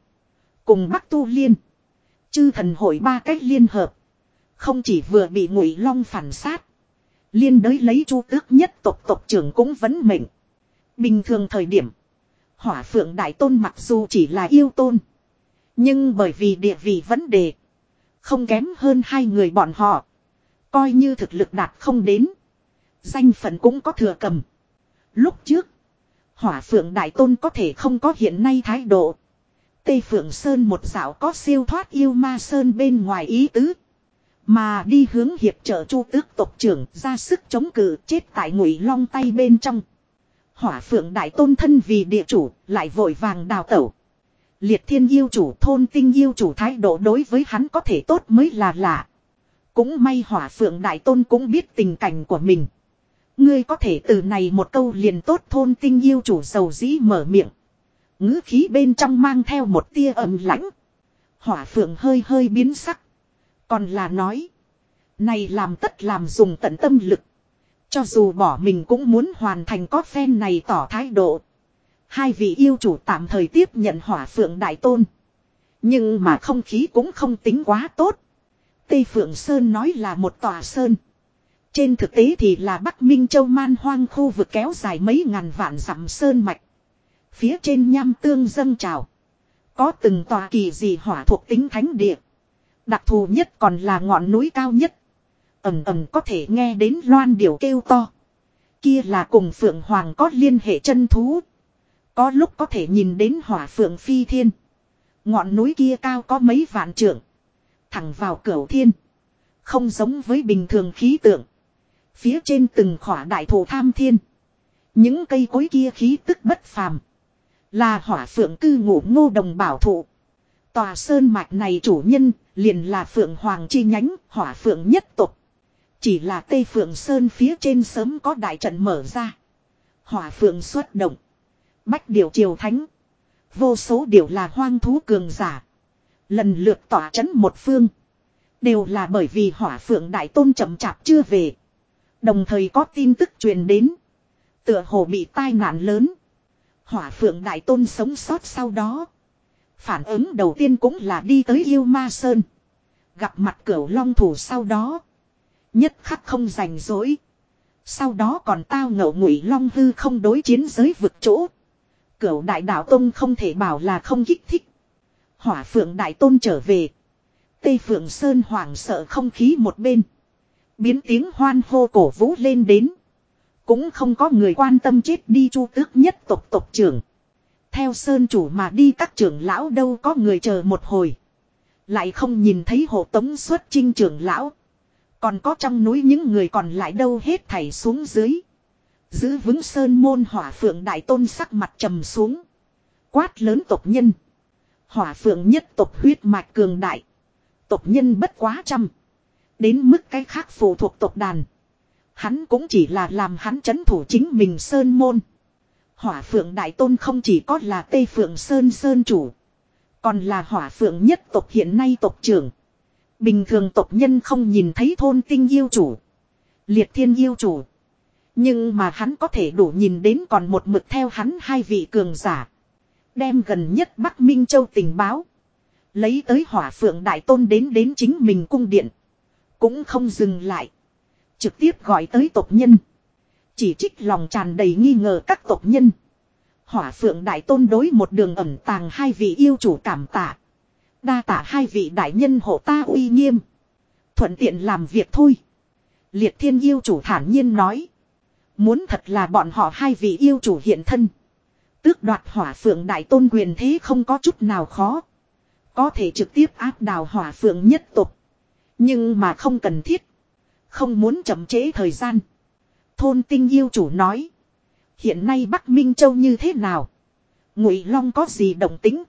Cùng Bắc Tu Liên. Chư thần hội ba cách liên hợp. Không chỉ vừa bị ngụy long phản sát. Liên đới lấy chu tước nhất tộc tộc trưởng cũng vẫn mệnh. Bình thường thời điểm. Hỏa phượng đại tôn mặc dù chỉ là yêu tôn. Nhưng bởi vì địa vị vấn đề. Không kém hơn hai người bọn họ. Coi như thực lực đạt không đến. Danh phận cũng có thừa cầm. Lúc trước. Hỏa phượng đại tôn có thể không có hiện nay thái độ. Tây Phượng Sơn một dạo có siêu thoát yêu ma Sơn bên ngoài ý tứ. Mà đi hướng hiệp trợ chu tước tộc trưởng ra sức chống cự chết tại ngụy long tay bên trong. Hỏa phượng đại tôn thân vì địa chủ, lại vội vàng đào tẩu. Liệt thiên yêu chủ, thôn tinh yêu chủ thái độ đối với hắn có thể tốt mới là lạ. Cũng may hỏa phượng đại tôn cũng biết tình cảnh của mình. Ngươi có thể từ này một câu liền tốt thôn tinh yêu chủ sầu dĩ mở miệng. ngữ khí bên trong mang theo một tia ẩm lãnh. Hỏa phượng hơi hơi biến sắc. Còn là nói. Này làm tất làm dùng tận tâm lực. Cho dù bỏ mình cũng muốn hoàn thành có phen này tỏ thái độ. Hai vị yêu chủ tạm thời tiếp nhận hỏa phượng đại tôn. Nhưng mà không khí cũng không tính quá tốt. Tây Phượng Sơn nói là một tòa sơn. Trên thực tế thì là Bắc Minh Châu man hoang khu vực kéo dài mấy ngàn vạn dặm sơn mạch. Phía trên nham tương dâng trào. Có từng tòa kỳ dị hỏa thuộc tính thánh địa. Đặc thù nhất còn là ngọn núi cao nhất. ầm ầm có thể nghe đến loan điểu kêu to. Kia là cùng Phượng Hoàng có liên hệ chân thú. Có lúc có thể nhìn đến hỏa Phượng Phi Thiên. Ngọn núi kia cao có mấy vạn trượng. Thẳng vào cửu thiên. Không giống với bình thường khí tượng. Phía trên từng khỏa đại thổ tham thiên. Những cây cối kia khí tức bất phàm. Là hỏa phượng cư ngụ ngô đồng bảo thụ. Tòa sơn mạch này chủ nhân liền là phượng hoàng chi nhánh, hỏa phượng nhất tục. Chỉ là Tây Phượng Sơn phía trên sớm có đại trận mở ra. Hỏa phượng xuất động. Bách điều triều thánh. Vô số điều là hoang thú cường giả. Lần lượt tỏa chấn một phương. Đều là bởi vì hỏa phượng đại tôn chậm chạp chưa về. Đồng thời có tin tức truyền đến. Tựa hồ bị tai nạn lớn. Hỏa phượng đại tôn sống sót sau đó. Phản ứng đầu tiên cũng là đi tới yêu ma sơn. Gặp mặt cửu long thủ sau đó. Nhất khắc không rảnh rỗi. Sau đó còn tao ngậu ngụy long hư không đối chiến giới vực chỗ. Cửu đại đạo tôn không thể bảo là không kích thích. Hỏa phượng đại tôn trở về. Tây phượng sơn hoảng sợ không khí một bên. Biến tiếng hoan hô cổ vũ lên đến. Cũng không có người quan tâm chết đi chu tước nhất tộc tộc trưởng. Theo sơn chủ mà đi các trưởng lão đâu có người chờ một hồi. Lại không nhìn thấy hộ tống xuất chinh trưởng lão. Còn có trong núi những người còn lại đâu hết thảy xuống dưới. Giữ vững sơn môn hỏa phượng đại tôn sắc mặt trầm xuống. Quát lớn tộc nhân. Hỏa phượng nhất tộc huyết mạch cường đại. Tộc nhân bất quá trăm. Đến mức cái khác phụ thuộc tộc đàn. Hắn cũng chỉ là làm hắn chấn thủ chính mình sơn môn. Hỏa phượng đại tôn không chỉ có là Tây Phượng Sơn Sơn chủ. Còn là hỏa phượng nhất tộc hiện nay tộc trưởng. Bình thường tộc nhân không nhìn thấy thôn tinh yêu chủ. Liệt thiên yêu chủ. Nhưng mà hắn có thể đủ nhìn đến còn một mực theo hắn hai vị cường giả. Đem gần nhất Bắc Minh Châu tình báo. Lấy tới hỏa phượng đại tôn đến đến chính mình cung điện. Cũng không dừng lại. Trực tiếp gọi tới tộc nhân. Chỉ trích lòng tràn đầy nghi ngờ các tộc nhân. Hỏa phượng đại tôn đối một đường ẩn tàng hai vị yêu chủ cảm tạ. Đa tạ hai vị đại nhân hộ ta uy nghiêm. Thuận tiện làm việc thôi. Liệt thiên yêu chủ thản nhiên nói. Muốn thật là bọn họ hai vị yêu chủ hiện thân. Tước đoạt hỏa phượng đại tôn quyền thế không có chút nào khó. Có thể trực tiếp áp đào hỏa phượng nhất tục. Nhưng mà không cần thiết. Không muốn chậm trễ thời gian. Thôn tinh yêu chủ nói. Hiện nay Bắc Minh Châu như thế nào? Ngụy Long có gì động tính?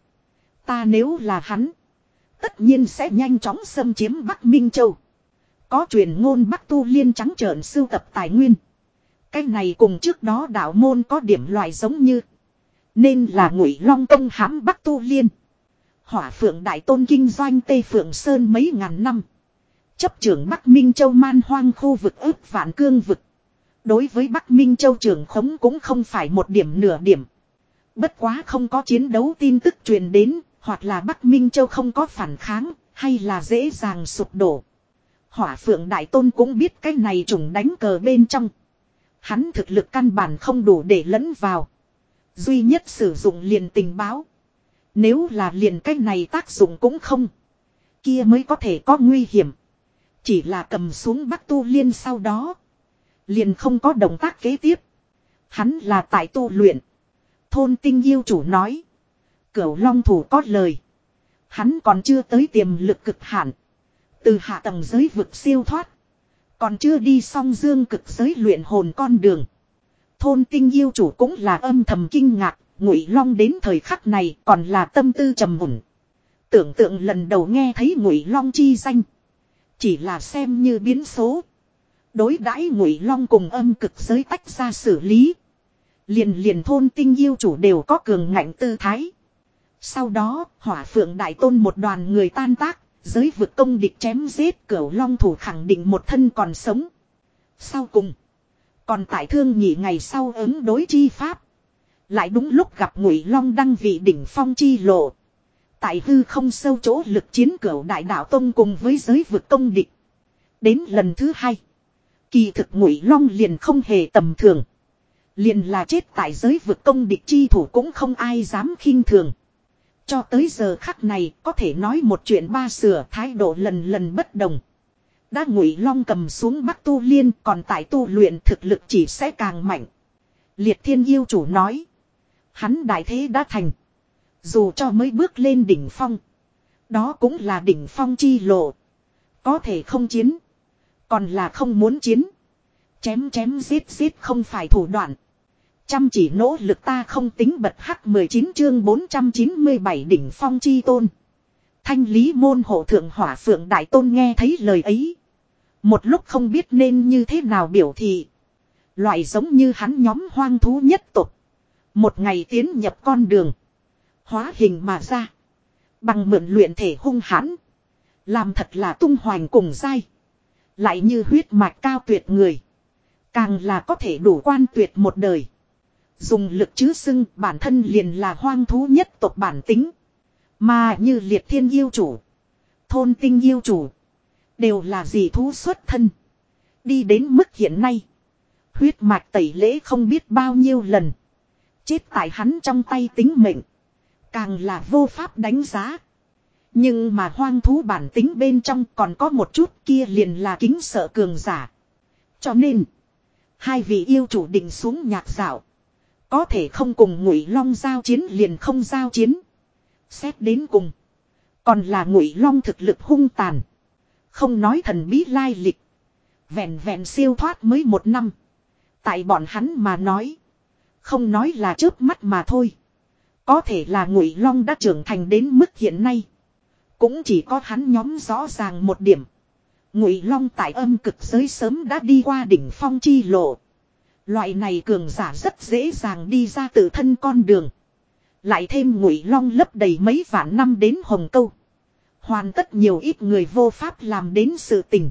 Ta nếu là hắn. Tất nhiên sẽ nhanh chóng xâm chiếm Bắc Minh Châu. Có truyền ngôn Bắc Tu Liên trắng trợn sưu tập tài nguyên. Cái này cùng trước đó đạo môn có điểm loại giống như. Nên là ngụy long công hãm Bắc Tu Liên. Hỏa phượng đại tôn kinh doanh Tây Phượng Sơn mấy ngàn năm. Chấp trưởng Bắc Minh Châu man hoang khu vực ước vạn cương vực. Đối với Bắc Minh Châu trưởng khống cũng không phải một điểm nửa điểm. Bất quá không có chiến đấu tin tức truyền đến, hoặc là Bắc Minh Châu không có phản kháng, hay là dễ dàng sụp đổ. Hỏa phượng đại tôn cũng biết cái này trùng đánh cờ bên trong. Hắn thực lực căn bản không đủ để lẫn vào. Duy nhất sử dụng liền tình báo. Nếu là liền cái này tác dụng cũng không. Kia mới có thể có nguy hiểm. Chỉ là cầm xuống Bắc Tu Liên sau đó. Liền không có động tác kế tiếp. Hắn là tại tu luyện. Thôn tinh yêu chủ nói. Cửu long thủ có lời. Hắn còn chưa tới tiềm lực cực hạn. Từ hạ tầng giới vực siêu thoát. Còn chưa đi xong dương cực giới luyện hồn con đường. Thôn tinh yêu chủ cũng là âm thầm kinh ngạc. Ngụy long đến thời khắc này còn là tâm tư trầm mùn. Tưởng tượng lần đầu nghe thấy ngụy long chi danh. Chỉ là xem như biến số. Đối đãi ngụy long cùng âm cực giới tách ra xử lý. Liền liền thôn tinh yêu chủ đều có cường ngạnh tư thái. Sau đó, hỏa phượng đại tôn một đoàn người tan tác, giới vực công địch chém giết cửu long thủ khẳng định một thân còn sống. Sau cùng, còn tại thương nhị ngày sau ứng đối chi pháp. Lại đúng lúc gặp ngụy long đăng vị đỉnh phong chi lộ. Tại hư không sâu chỗ lực chiến cửu đại đạo tông cùng với giới vực công địch. Đến lần thứ hai. Kỳ thực ngụy long liền không hề tầm thường. Liền là chết tại giới vực công địch chi thủ cũng không ai dám khinh thường. Cho tới giờ khắc này, có thể nói một chuyện ba sửa thái độ lần lần bất đồng. Đã ngụy long cầm xuống bắc tu liên, còn tại tu luyện thực lực chỉ sẽ càng mạnh. Liệt thiên yêu chủ nói. Hắn đại thế đã thành. Dù cho mới bước lên đỉnh phong. Đó cũng là đỉnh phong chi lộ. Có thể không chiến. Còn là không muốn chiến. Chém chém giết giết không phải thủ đoạn. Chăm chỉ nỗ lực ta không tính bật hắc 19 chương 497 đỉnh phong chi tôn. Thanh lý môn hộ thượng hỏa phượng đại tôn nghe thấy lời ấy. Một lúc không biết nên như thế nào biểu thị. Loại giống như hắn nhóm hoang thú nhất tục. Một ngày tiến nhập con đường. Hóa hình mà ra. Bằng mượn luyện thể hung hãn. Làm thật là tung hoành cùng dai. Lại như huyết mạch cao tuyệt người. Càng là có thể đủ quan tuyệt một đời. Dùng lực chứ xưng bản thân liền là hoang thú nhất tộc bản tính. Mà như liệt thiên yêu chủ. Thôn tinh yêu chủ. Đều là gì thú xuất thân. Đi đến mức hiện nay. Huyết mạch tẩy lễ không biết bao nhiêu lần. Chết tại hắn trong tay tính mệnh. Càng là vô pháp đánh giá. Nhưng mà hoang thú bản tính bên trong còn có một chút kia liền là kính sợ cường giả. Cho nên. Hai vị yêu chủ định xuống nhạc dạo. Có thể không cùng ngụy long giao chiến liền không giao chiến. Xét đến cùng. Còn là ngụy long thực lực hung tàn. Không nói thần bí lai lịch. Vẹn vẹn siêu thoát mới một năm. Tại bọn hắn mà nói. Không nói là trước mắt mà thôi. Có thể là ngụy long đã trưởng thành đến mức hiện nay. Cũng chỉ có hắn nhóm rõ ràng một điểm. Ngụy long tại âm cực giới sớm đã đi qua đỉnh phong chi lộ. Loại này cường giả rất dễ dàng đi ra tự thân con đường. Lại thêm ngụy long lấp đầy mấy vạn năm đến hồng câu. Hoàn tất nhiều ít người vô pháp làm đến sự tình.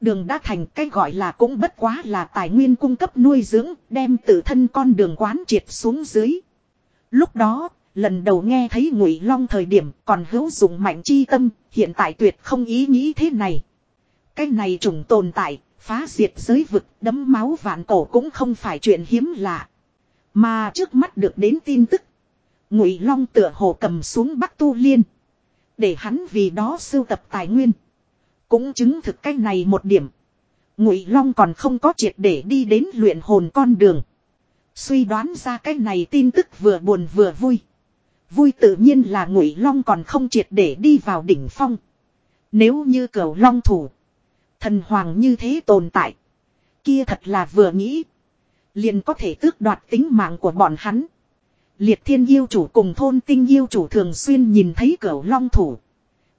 Đường đã thành cái gọi là cũng bất quá là tài nguyên cung cấp nuôi dưỡng, đem tự thân con đường quán triệt xuống dưới. Lúc đó, lần đầu nghe thấy ngụy long thời điểm còn hữu dụng mạnh chi tâm, hiện tại tuyệt không ý nghĩ thế này. Cái này trùng tồn tại, phá diệt giới vực, đấm máu vạn cổ cũng không phải chuyện hiếm lạ. Mà trước mắt được đến tin tức, ngụy long tựa hồ cầm xuống bắc tu liên. Để hắn vì đó sưu tập tài nguyên. Cũng chứng thực cái này một điểm. Ngụy Long còn không có triệt để đi đến luyện hồn con đường. Suy đoán ra cái này tin tức vừa buồn vừa vui. Vui tự nhiên là Ngụy Long còn không triệt để đi vào đỉnh phong. Nếu như cửu Long thủ, thần hoàng như thế tồn tại, kia thật là vừa nghĩ, liền có thể tước đoạt tính mạng của bọn hắn. Liệt Thiên yêu chủ cùng thôn Tinh yêu chủ thường xuyên nhìn thấy cửu Long thủ,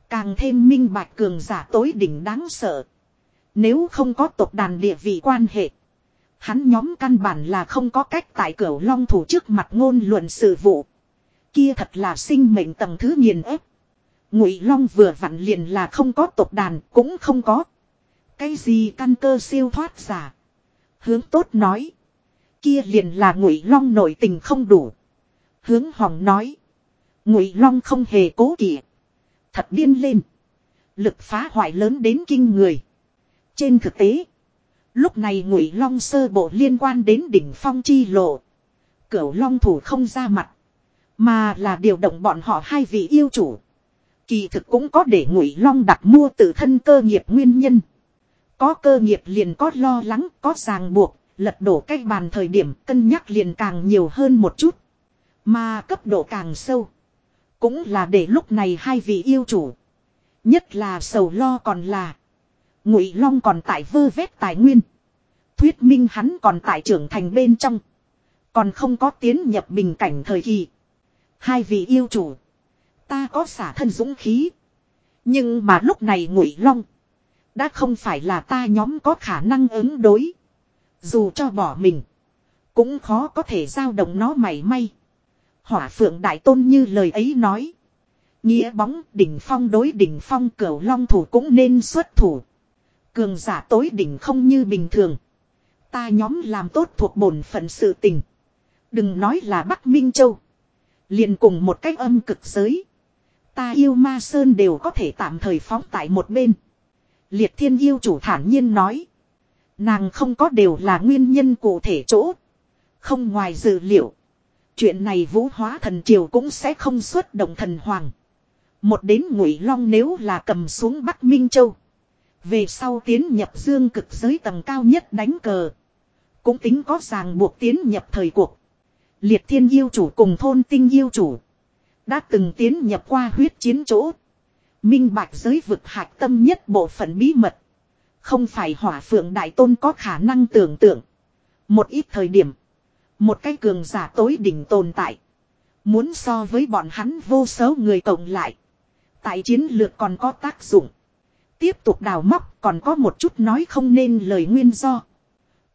Càng thêm minh bạch cường giả tối đỉnh đáng sợ. Nếu không có tộc đàn địa vị quan hệ. Hắn nhóm căn bản là không có cách tại cửa long thủ trước mặt ngôn luận sự vụ. Kia thật là sinh mệnh tầng thứ nghiền ép. Ngụy long vừa vặn liền là không có tộc đàn, cũng không có. Cái gì căn cơ siêu thoát giả. Hướng tốt nói. Kia liền là ngụy long nội tình không đủ. Hướng hỏng nói. Ngụy long không hề cố kỵ. Thật điên lên. Lực phá hoại lớn đến kinh người. Trên thực tế. Lúc này ngụy long sơ bộ liên quan đến đỉnh phong chi lộ. Cửu long thủ không ra mặt. Mà là điều động bọn họ hai vị yêu chủ. Kỳ thực cũng có để ngụy long đặt mua tự thân cơ nghiệp nguyên nhân. Có cơ nghiệp liền có lo lắng, có ràng buộc, lật đổ cách bàn thời điểm cân nhắc liền càng nhiều hơn một chút. Mà cấp độ càng sâu. Cũng là để lúc này hai vị yêu chủ. Nhất là sầu lo còn là. Ngụy Long còn tại vơ vét tài nguyên. Thuyết minh hắn còn tại trưởng thành bên trong. Còn không có tiến nhập bình cảnh thời kỳ. Hai vị yêu chủ. Ta có xả thân dũng khí. Nhưng mà lúc này Ngụy Long. Đã không phải là ta nhóm có khả năng ứng đối. Dù cho bỏ mình. Cũng khó có thể giao động nó mảy may. Hỏa phượng đại tôn như lời ấy nói. Nghĩa bóng đỉnh phong đối đỉnh phong cửu long thủ cũng nên xuất thủ. Cường giả tối đỉnh không như bình thường. Ta nhóm làm tốt thuộc bổn phận sự tình. Đừng nói là Bắc Minh Châu. liền cùng một cách âm cực giới. Ta yêu ma sơn đều có thể tạm thời phóng tại một bên. Liệt thiên yêu chủ thản nhiên nói. Nàng không có đều là nguyên nhân cụ thể chỗ. Không ngoài dự liệu. Chuyện này vũ hóa thần triều cũng sẽ không xuất động thần hoàng. Một đến ngụy long nếu là cầm xuống Bắc Minh Châu. Về sau tiến nhập dương cực giới tầng cao nhất đánh cờ. Cũng tính có ràng buộc tiến nhập thời cuộc. Liệt thiên yêu chủ cùng thôn tinh yêu chủ. Đã từng tiến nhập qua huyết chiến chỗ. Minh bạch giới vực hạch tâm nhất bộ phận bí mật. Không phải hỏa phượng đại tôn có khả năng tưởng tượng. Một ít thời điểm. Một cái cường giả tối đỉnh tồn tại. Muốn so với bọn hắn vô số người cộng lại. Tại chiến lược còn có tác dụng. Tiếp tục đào móc, còn có một chút nói không nên lời nguyên do.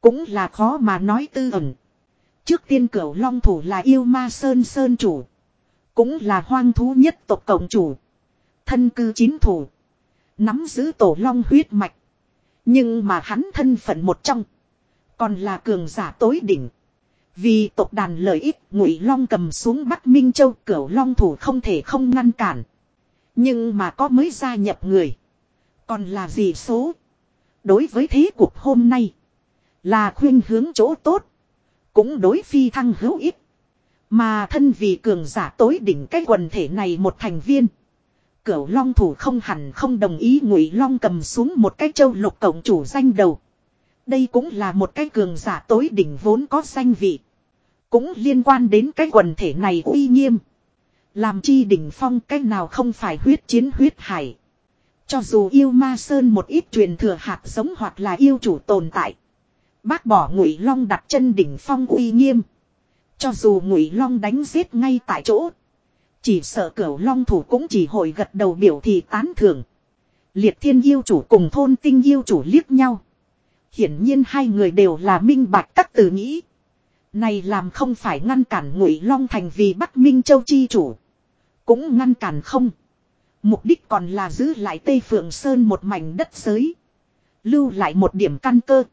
Cũng là khó mà nói tư ẩn. Trước tiên cửu long thủ là yêu ma sơn sơn chủ. Cũng là hoang thú nhất tộc cộng chủ. Thân cư chín thủ. Nắm giữ tổ long huyết mạch. Nhưng mà hắn thân phận một trong. Còn là cường giả tối đỉnh. Vì tộc đàn lợi ích, ngụy long cầm xuống Bắc Minh Châu, cửu long thủ không thể không ngăn cản. Nhưng mà có mới gia nhập người. Còn là gì số. Đối với thế cuộc hôm nay. Là khuyên hướng chỗ tốt. Cũng đối phi thăng hữu ích. Mà thân vì cường giả tối đỉnh cái quần thể này một thành viên. Cửu long thủ không hẳn không đồng ý ngụy long cầm xuống một cái châu lục cổng chủ danh đầu. Đây cũng là một cái cường giả tối đỉnh vốn có danh vị. Cũng liên quan đến cái quần thể này uy nghiêm. Làm chi đỉnh phong cái nào không phải huyết chiến huyết hải. Cho dù yêu ma sơn một ít truyền thừa hạt giống hoặc là yêu chủ tồn tại. Bác bỏ ngụy long đặt chân đỉnh phong uy nghiêm. Cho dù ngụy long đánh giết ngay tại chỗ. Chỉ sợ cửu long thủ cũng chỉ hội gật đầu biểu thị tán thưởng. Liệt thiên yêu chủ cùng thôn tinh yêu chủ liếc nhau. Hiển nhiên hai người đều là minh bạch các từ nghĩ. Này làm không phải ngăn cản ngụy long thành vì Bắc Minh Châu chi chủ. Cũng ngăn cản không. Mục đích còn là giữ lại Tây Phượng Sơn một mảnh đất giới. Lưu lại một điểm căn cơ.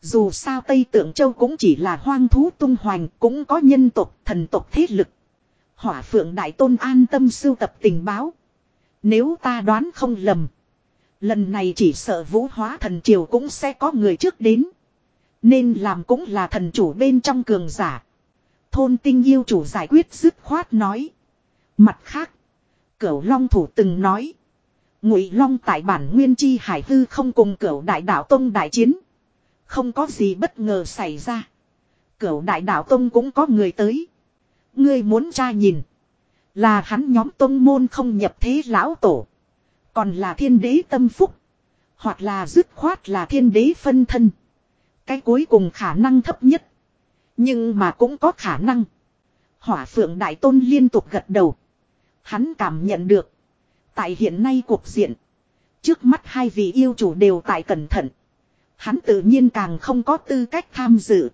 Dù sao Tây Tượng Châu cũng chỉ là hoang thú tung hoành, cũng có nhân tộc, thần tộc thế lực. Hỏa Phượng Đại Tôn an tâm sưu tập tình báo. Nếu ta đoán không lầm. Lần này chỉ sợ vũ hóa thần triều cũng sẽ có người trước đến. Nên làm cũng là thần chủ bên trong cường giả. Thôn tinh yêu chủ giải quyết dứt khoát nói. Mặt khác. Cửu Long thủ từng nói. Ngụy Long tại bản nguyên chi hải hư không cùng cửu đại đạo tông đại chiến. Không có gì bất ngờ xảy ra. Cửu đại đạo tông cũng có người tới. Ngươi muốn tra nhìn. Là hắn nhóm tông môn không nhập thế lão tổ. Còn là thiên đế tâm phúc. Hoặc là dứt khoát là thiên đế phân thân. Cái cuối cùng khả năng thấp nhất. Nhưng mà cũng có khả năng. Hỏa phượng đại tôn liên tục gật đầu. Hắn cảm nhận được. Tại hiện nay cuộc diện. Trước mắt hai vị yêu chủ đều tại cẩn thận. Hắn tự nhiên càng không có tư cách tham dự.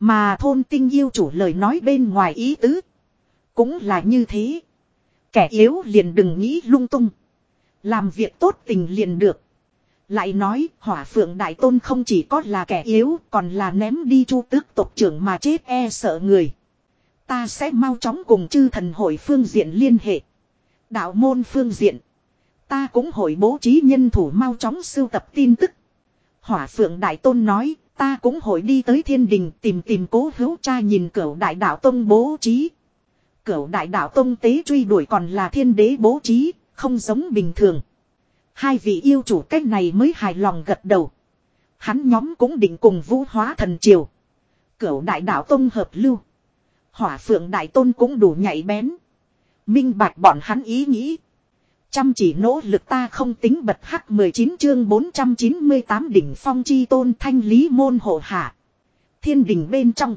Mà thôn tinh yêu chủ lời nói bên ngoài ý tứ. Cũng là như thế. Kẻ yếu liền đừng nghĩ lung tung. Làm việc tốt tình liền được. Lại nói, hỏa phượng đại tôn không chỉ có là kẻ yếu, còn là ném đi chu tước tộc trưởng mà chết e sợ người. Ta sẽ mau chóng cùng chư thần hội phương diện liên hệ. Đạo môn phương diện. Ta cũng hội bố trí nhân thủ mau chóng sưu tập tin tức. Hỏa phượng đại tôn nói ta cũng hội đi tới thiên đình tìm tìm cố hữu cha nhìn cửu đại đạo tông bố trí. Cửu đại đạo tông tế truy đuổi còn là thiên đế bố trí, không giống bình thường. Hai vị yêu chủ cách này mới hài lòng gật đầu. Hắn nhóm cũng định cùng vũ hóa thần triều. Cửu đại đạo tông hợp lưu. Hỏa phượng đại tôn cũng đủ nhạy bén. Minh bạch bọn hắn ý nghĩ. Chăm chỉ nỗ lực ta không tính bật hắc 19 chương 498 đỉnh phong chi tôn thanh lý môn hộ hạ. Thiên đình bên trong.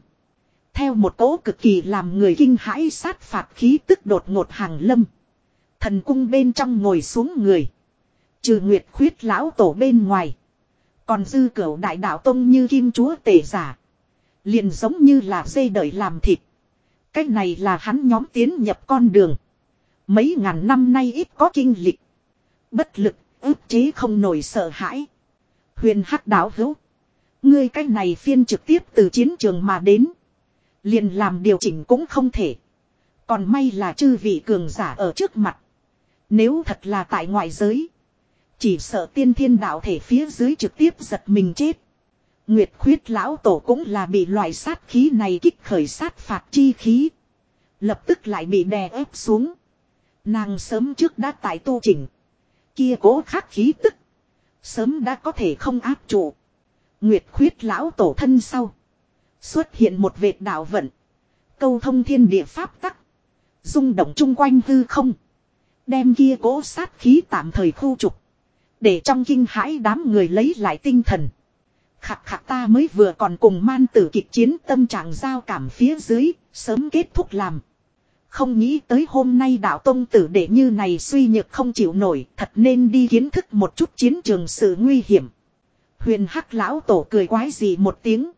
Theo một cỗ cực kỳ làm người kinh hãi sát phạt khí tức đột ngột hàng lâm. Thần cung bên trong ngồi xuống người. Trừ nguyệt khuyết lão tổ bên ngoài. Còn dư cửu đại đạo tông như kim chúa tể giả. Liền giống như là dây đợi làm thịt cái này là hắn nhóm tiến nhập con đường. Mấy ngàn năm nay ít có kinh lịch. Bất lực, ức chế không nổi sợ hãi. Huyền hắc đảo hữu. Ngươi cách này phiên trực tiếp từ chiến trường mà đến. Liền làm điều chỉnh cũng không thể. Còn may là chư vị cường giả ở trước mặt. Nếu thật là tại ngoại giới. Chỉ sợ tiên thiên đạo thể phía dưới trực tiếp giật mình chết. Nguyệt khuyết lão tổ cũng là bị loại sát khí này kích khởi sát phạt chi khí. Lập tức lại bị đè ép xuống. Nàng sớm trước đã tại tu chỉnh. Kia cố khắc khí tức. Sớm đã có thể không áp trụ. Nguyệt khuyết lão tổ thân sau. Xuất hiện một vệt đạo vận. Câu thông thiên địa pháp tắc. rung động chung quanh hư không. Đem kia cố sát khí tạm thời khu trục. Để trong kinh hãi đám người lấy lại tinh thần. Khắc khắc ta mới vừa còn cùng man tử kịch chiến tâm trạng giao cảm phía dưới, sớm kết thúc làm. Không nghĩ tới hôm nay đạo tông tử để như này suy nhược không chịu nổi, thật nên đi kiến thức một chút chiến trường sự nguy hiểm. Huyền hắc lão tổ cười quái gì một tiếng.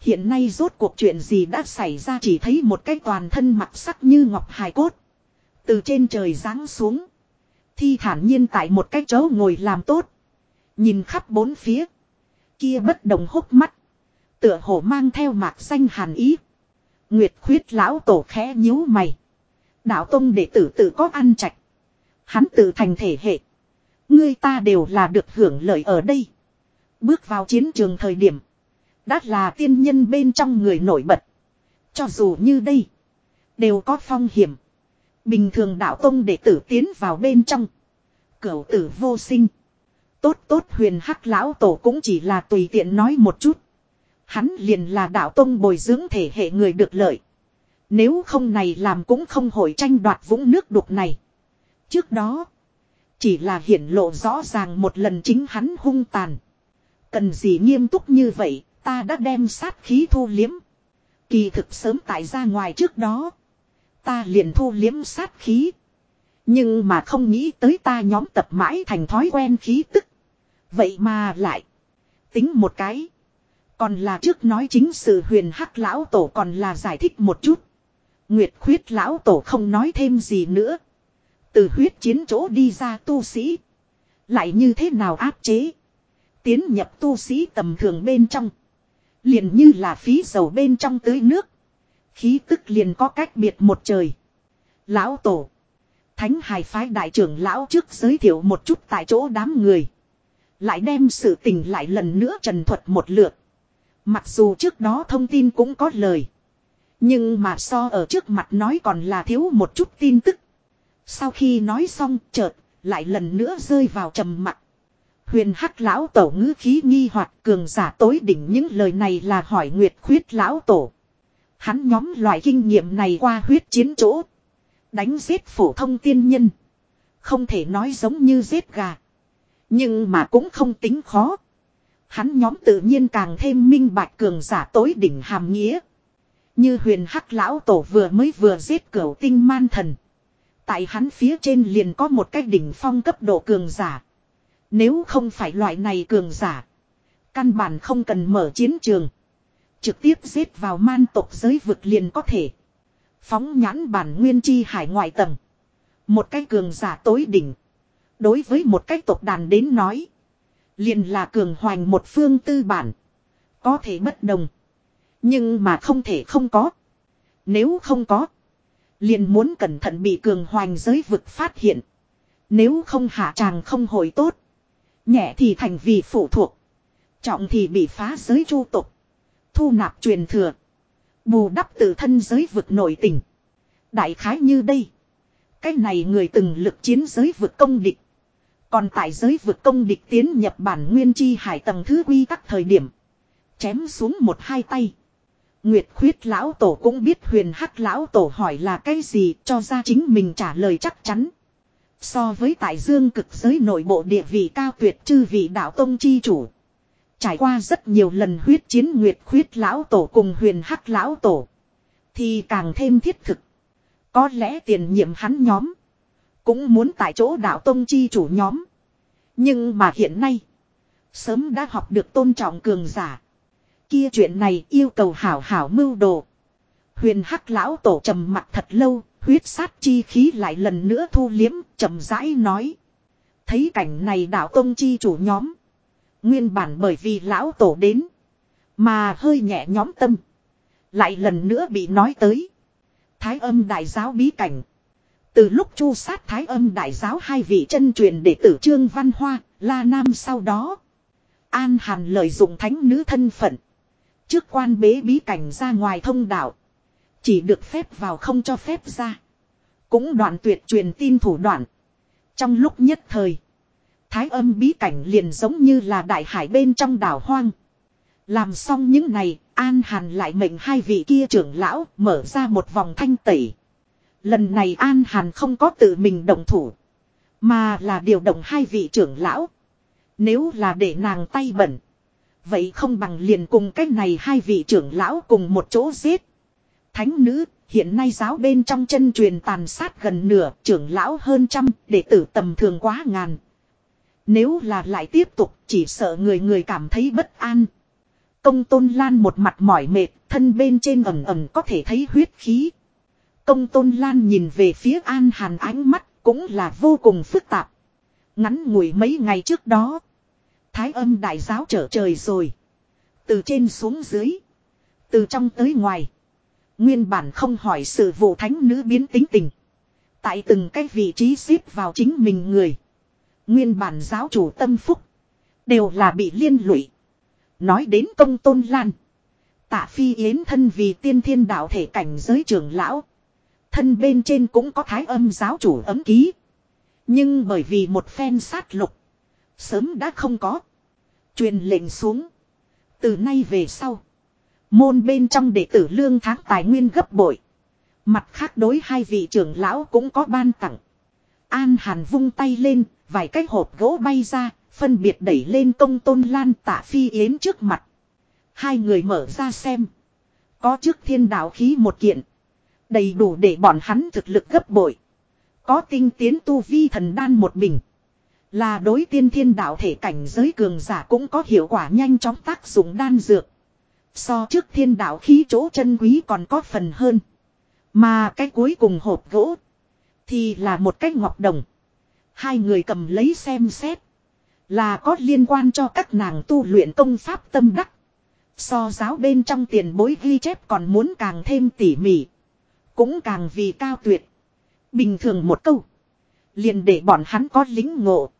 Hiện nay rốt cuộc chuyện gì đã xảy ra chỉ thấy một cái toàn thân mặt sắc như ngọc hài cốt. Từ trên trời giáng xuống. Thi thản nhiên tại một cái chỗ ngồi làm tốt. Nhìn khắp bốn phía. Kia bất đồng hốc mắt. Tựa hồ mang theo mạc xanh hàn ý. Nguyệt khuyết lão tổ khẽ nhíu mày. Đạo tông đệ tử tự có ăn trạch. Hắn tự thành thể hệ. Ngươi ta đều là được hưởng lợi ở đây. Bước vào chiến trường thời điểm. Đã là tiên nhân bên trong người nổi bật. Cho dù như đây. Đều có phong hiểm. Bình thường đạo tông đệ tử tiến vào bên trong. Cửu tử vô sinh. Tốt tốt huyền hắc lão tổ cũng chỉ là tùy tiện nói một chút. Hắn liền là đạo tông bồi dưỡng thể hệ người được lợi. Nếu không này làm cũng không hội tranh đoạt vũng nước đục này. Trước đó. Chỉ là hiển lộ rõ ràng một lần chính hắn hung tàn. Cần gì nghiêm túc như vậy, ta đã đem sát khí thu liếm. Kỳ thực sớm tại ra ngoài trước đó. Ta liền thu liếm sát khí. Nhưng mà không nghĩ tới ta nhóm tập mãi thành thói quen khí tức. Vậy mà lại. Tính một cái. Còn là trước nói chính sự huyền hắc lão tổ còn là giải thích một chút. Nguyệt khuyết lão tổ không nói thêm gì nữa. Từ huyết chiến chỗ đi ra tu sĩ. Lại như thế nào áp chế. Tiến nhập tu sĩ tầm thường bên trong. Liền như là phí dầu bên trong tưới nước. Khí tức liền có cách biệt một trời. Lão tổ. Thánh hài phái đại trưởng lão trước giới thiệu một chút tại chỗ đám người. Lại đem sự tình lại lần nữa trần thuật một lượt. Mặc dù trước đó thông tin cũng có lời. Nhưng mà so ở trước mặt nói còn là thiếu một chút tin tức. Sau khi nói xong, chợt, lại lần nữa rơi vào trầm mặc. Huyền hắc lão tổ ngữ khí nghi hoặc cường giả tối đỉnh những lời này là hỏi nguyệt khuyết lão tổ. Hắn nhóm loại kinh nghiệm này qua huyết chiến chỗ. Đánh giết phổ thông tiên nhân. Không thể nói giống như giết gà. Nhưng mà cũng không tính khó. Hắn nhóm tự nhiên càng thêm minh bạch cường giả tối đỉnh hàm nghĩa. Như huyền hắc lão tổ vừa mới vừa giết cửu tinh man thần. Tại hắn phía trên liền có một cái đỉnh phong cấp độ cường giả. Nếu không phải loại này cường giả. Căn bản không cần mở chiến trường. Trực tiếp giết vào man tộc giới vực liền có thể. Phóng nhãn bản nguyên chi hải ngoại tầng. Một cái cường giả tối đỉnh. Đối với một cái tộc đàn đến nói. Liền là cường hoành một phương tư bản. Có thể bất đồng. Nhưng mà không thể không có. Nếu không có. Liền muốn cẩn thận bị cường hoành giới vực phát hiện. Nếu không hạ tràng không hồi tốt. Nhẹ thì thành vì phụ thuộc. Trọng thì bị phá giới chu tục. Thu nạp truyền thừa. Bù đắp tự thân giới vực nội tình. Đại khái như đây. Cái này người từng lực chiến giới vực công địch. Còn tại giới vực công địch tiến nhập bản nguyên chi hải tầng thứ quy tắc thời điểm. Chém xuống một hai tay. Nguyệt khuyết lão tổ cũng biết huyền hắc lão tổ hỏi là cái gì cho ra chính mình trả lời chắc chắn. So với tại dương cực giới nội bộ địa vị cao tuyệt chư vị đạo tông chi chủ. Trải qua rất nhiều lần huyết chiến nguyệt khuyết lão tổ cùng huyền hắc lão tổ. Thì càng thêm thiết thực. Có lẽ tiền nhiệm hắn nhóm. Cũng muốn tại chỗ đạo tông chi chủ nhóm. Nhưng mà hiện nay. Sớm đã học được tôn trọng cường giả. Kia chuyện này yêu cầu hảo hảo mưu đồ. Huyền hắc lão tổ trầm mặt thật lâu. Huyết sát chi khí lại lần nữa thu liếm. trầm rãi nói. Thấy cảnh này đạo tông chi chủ nhóm. Nguyên bản bởi vì lão tổ đến. Mà hơi nhẹ nhóm tâm. Lại lần nữa bị nói tới. Thái âm đại giáo bí cảnh. Từ lúc chu sát thái âm đại giáo hai vị chân truyền đệ tử Trương Văn Hoa, La Nam sau đó. An Hàn lợi dụng thánh nữ thân phận. Trước quan bế bí cảnh ra ngoài thông đạo. Chỉ được phép vào không cho phép ra. Cũng đoạn tuyệt truyền tin thủ đoạn. Trong lúc nhất thời. Thái âm bí cảnh liền giống như là đại hải bên trong đảo hoang. Làm xong những này, An Hàn lại mệnh hai vị kia trưởng lão mở ra một vòng thanh tẩy. Lần này An Hàn không có tự mình động thủ. Mà là điều động hai vị trưởng lão. Nếu là để nàng tay bẩn. Vậy không bằng liền cùng cách này hai vị trưởng lão cùng một chỗ giết. Thánh nữ, hiện nay giáo bên trong chân truyền tàn sát gần nửa, trưởng lão hơn trăm, đệ tử tầm thường quá ngàn. Nếu là lại tiếp tục chỉ sợ người người cảm thấy bất an. Công tôn lan một mặt mỏi mệt, thân bên trên ẩm ẩm có thể thấy huyết khí. Công tôn lan nhìn về phía an hàn ánh mắt cũng là vô cùng phức tạp. Ngắn ngủi mấy ngày trước đó. Thái âm đại giáo trở trời rồi. Từ trên xuống dưới. Từ trong tới ngoài. Nguyên bản không hỏi sự vụ thánh nữ biến tính tình. Tại từng cái vị trí xếp vào chính mình người. Nguyên bản giáo chủ tâm phúc. Đều là bị liên lụy. Nói đến công tôn lan. Tạ phi yến thân vì tiên thiên đạo thể cảnh giới trưởng lão. Thân bên trên cũng có thái âm giáo chủ ấm ký. Nhưng bởi vì một phen sát lục. Sớm đã không có. Truyền lệnh xuống. Từ nay về sau. Môn bên trong đệ tử lương tháng tài nguyên gấp bội. Mặt khác đối hai vị trưởng lão cũng có ban tặng. An Hàn vung tay lên, vài cái hộp gỗ bay ra, phân biệt đẩy lên công tôn lan tạ phi yến trước mặt. Hai người mở ra xem. Có trước thiên đạo khí một kiện. Đầy đủ để bọn hắn thực lực gấp bội. Có tinh tiến tu vi thần đan một bình. Là đối tiên thiên đạo thể cảnh giới cường giả cũng có hiệu quả nhanh chóng tác dụng đan dược. So trước thiên đạo khí chỗ chân quý còn có phần hơn. Mà cái cuối cùng hộp gỗ. Thì là một cái ngọc đồng. Hai người cầm lấy xem xét. Là có liên quan cho các nàng tu luyện công pháp tâm đắc. So giáo bên trong tiền bối ghi chép còn muốn càng thêm tỉ mỉ. Cũng càng vì cao tuyệt. Bình thường một câu. Liền để bọn hắn có lính ngộ.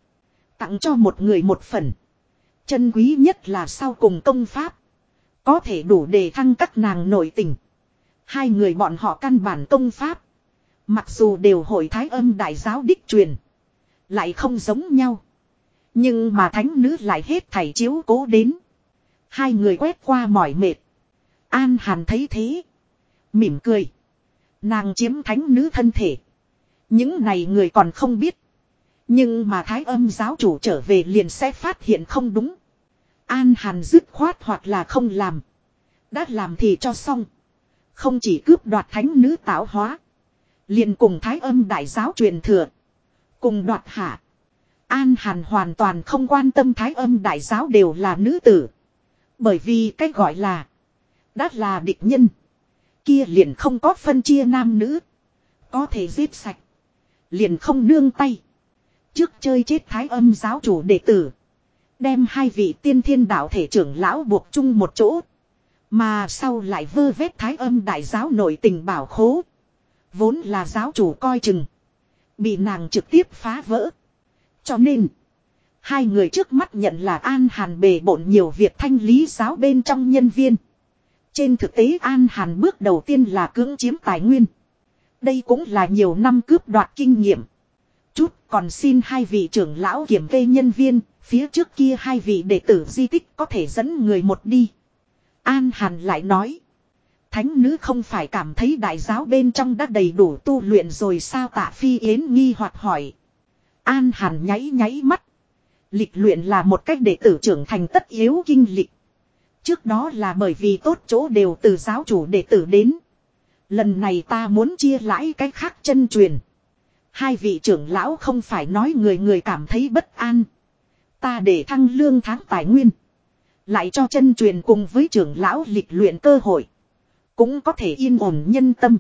Tặng cho một người một phần. Chân quý nhất là sau cùng công pháp. Có thể đủ để thăng các nàng nội tình. Hai người bọn họ căn bản công pháp. Mặc dù đều hội thái âm đại giáo đích truyền. Lại không giống nhau. Nhưng mà thánh nữ lại hết thảy chiếu cố đến. Hai người quét qua mỏi mệt. An Hàn thấy thế. Mỉm cười. Nàng chiếm thánh nữ thân thể. Những này người còn không biết. Nhưng mà thái âm giáo chủ trở về liền sẽ phát hiện không đúng. An Hàn dứt khoát hoặc là không làm. Đã làm thì cho xong. Không chỉ cướp đoạt thánh nữ tạo hóa. Liền cùng thái âm đại giáo truyền thừa. Cùng đoạt hạ. An Hàn hoàn toàn không quan tâm thái âm đại giáo đều là nữ tử. Bởi vì cách gọi là. Đã là địch nhân. Kia liền không có phân chia nam nữ. Có thể giết sạch. Liền không nương tay. Trước chơi chết thái âm giáo chủ đệ tử. Đem hai vị tiên thiên đạo thể trưởng lão buộc chung một chỗ. Mà sau lại vơ vét thái âm đại giáo nội tình bảo khố. Vốn là giáo chủ coi chừng. Bị nàng trực tiếp phá vỡ. Cho nên. Hai người trước mắt nhận là An Hàn bề bộn nhiều việc thanh lý giáo bên trong nhân viên. Trên thực tế An Hàn bước đầu tiên là cưỡng chiếm tài nguyên. Đây cũng là nhiều năm cướp đoạt kinh nghiệm. Chút còn xin hai vị trưởng lão kiểm kê nhân viên, phía trước kia hai vị đệ tử di tích có thể dẫn người một đi. An Hàn lại nói. Thánh nữ không phải cảm thấy đại giáo bên trong đã đầy đủ tu luyện rồi sao tạ phi yến nghi hoặc hỏi. An Hàn nháy nháy mắt. Lịch luyện là một cách đệ tử trưởng thành tất yếu kinh lịch. Trước đó là bởi vì tốt chỗ đều từ giáo chủ đệ tử đến. Lần này ta muốn chia lãi cách khác chân truyền. Hai vị trưởng lão không phải nói người người cảm thấy bất an. Ta để thăng lương tháng tài nguyên. Lại cho chân truyền cùng với trưởng lão lịch luyện cơ hội. Cũng có thể yên ổn nhân tâm.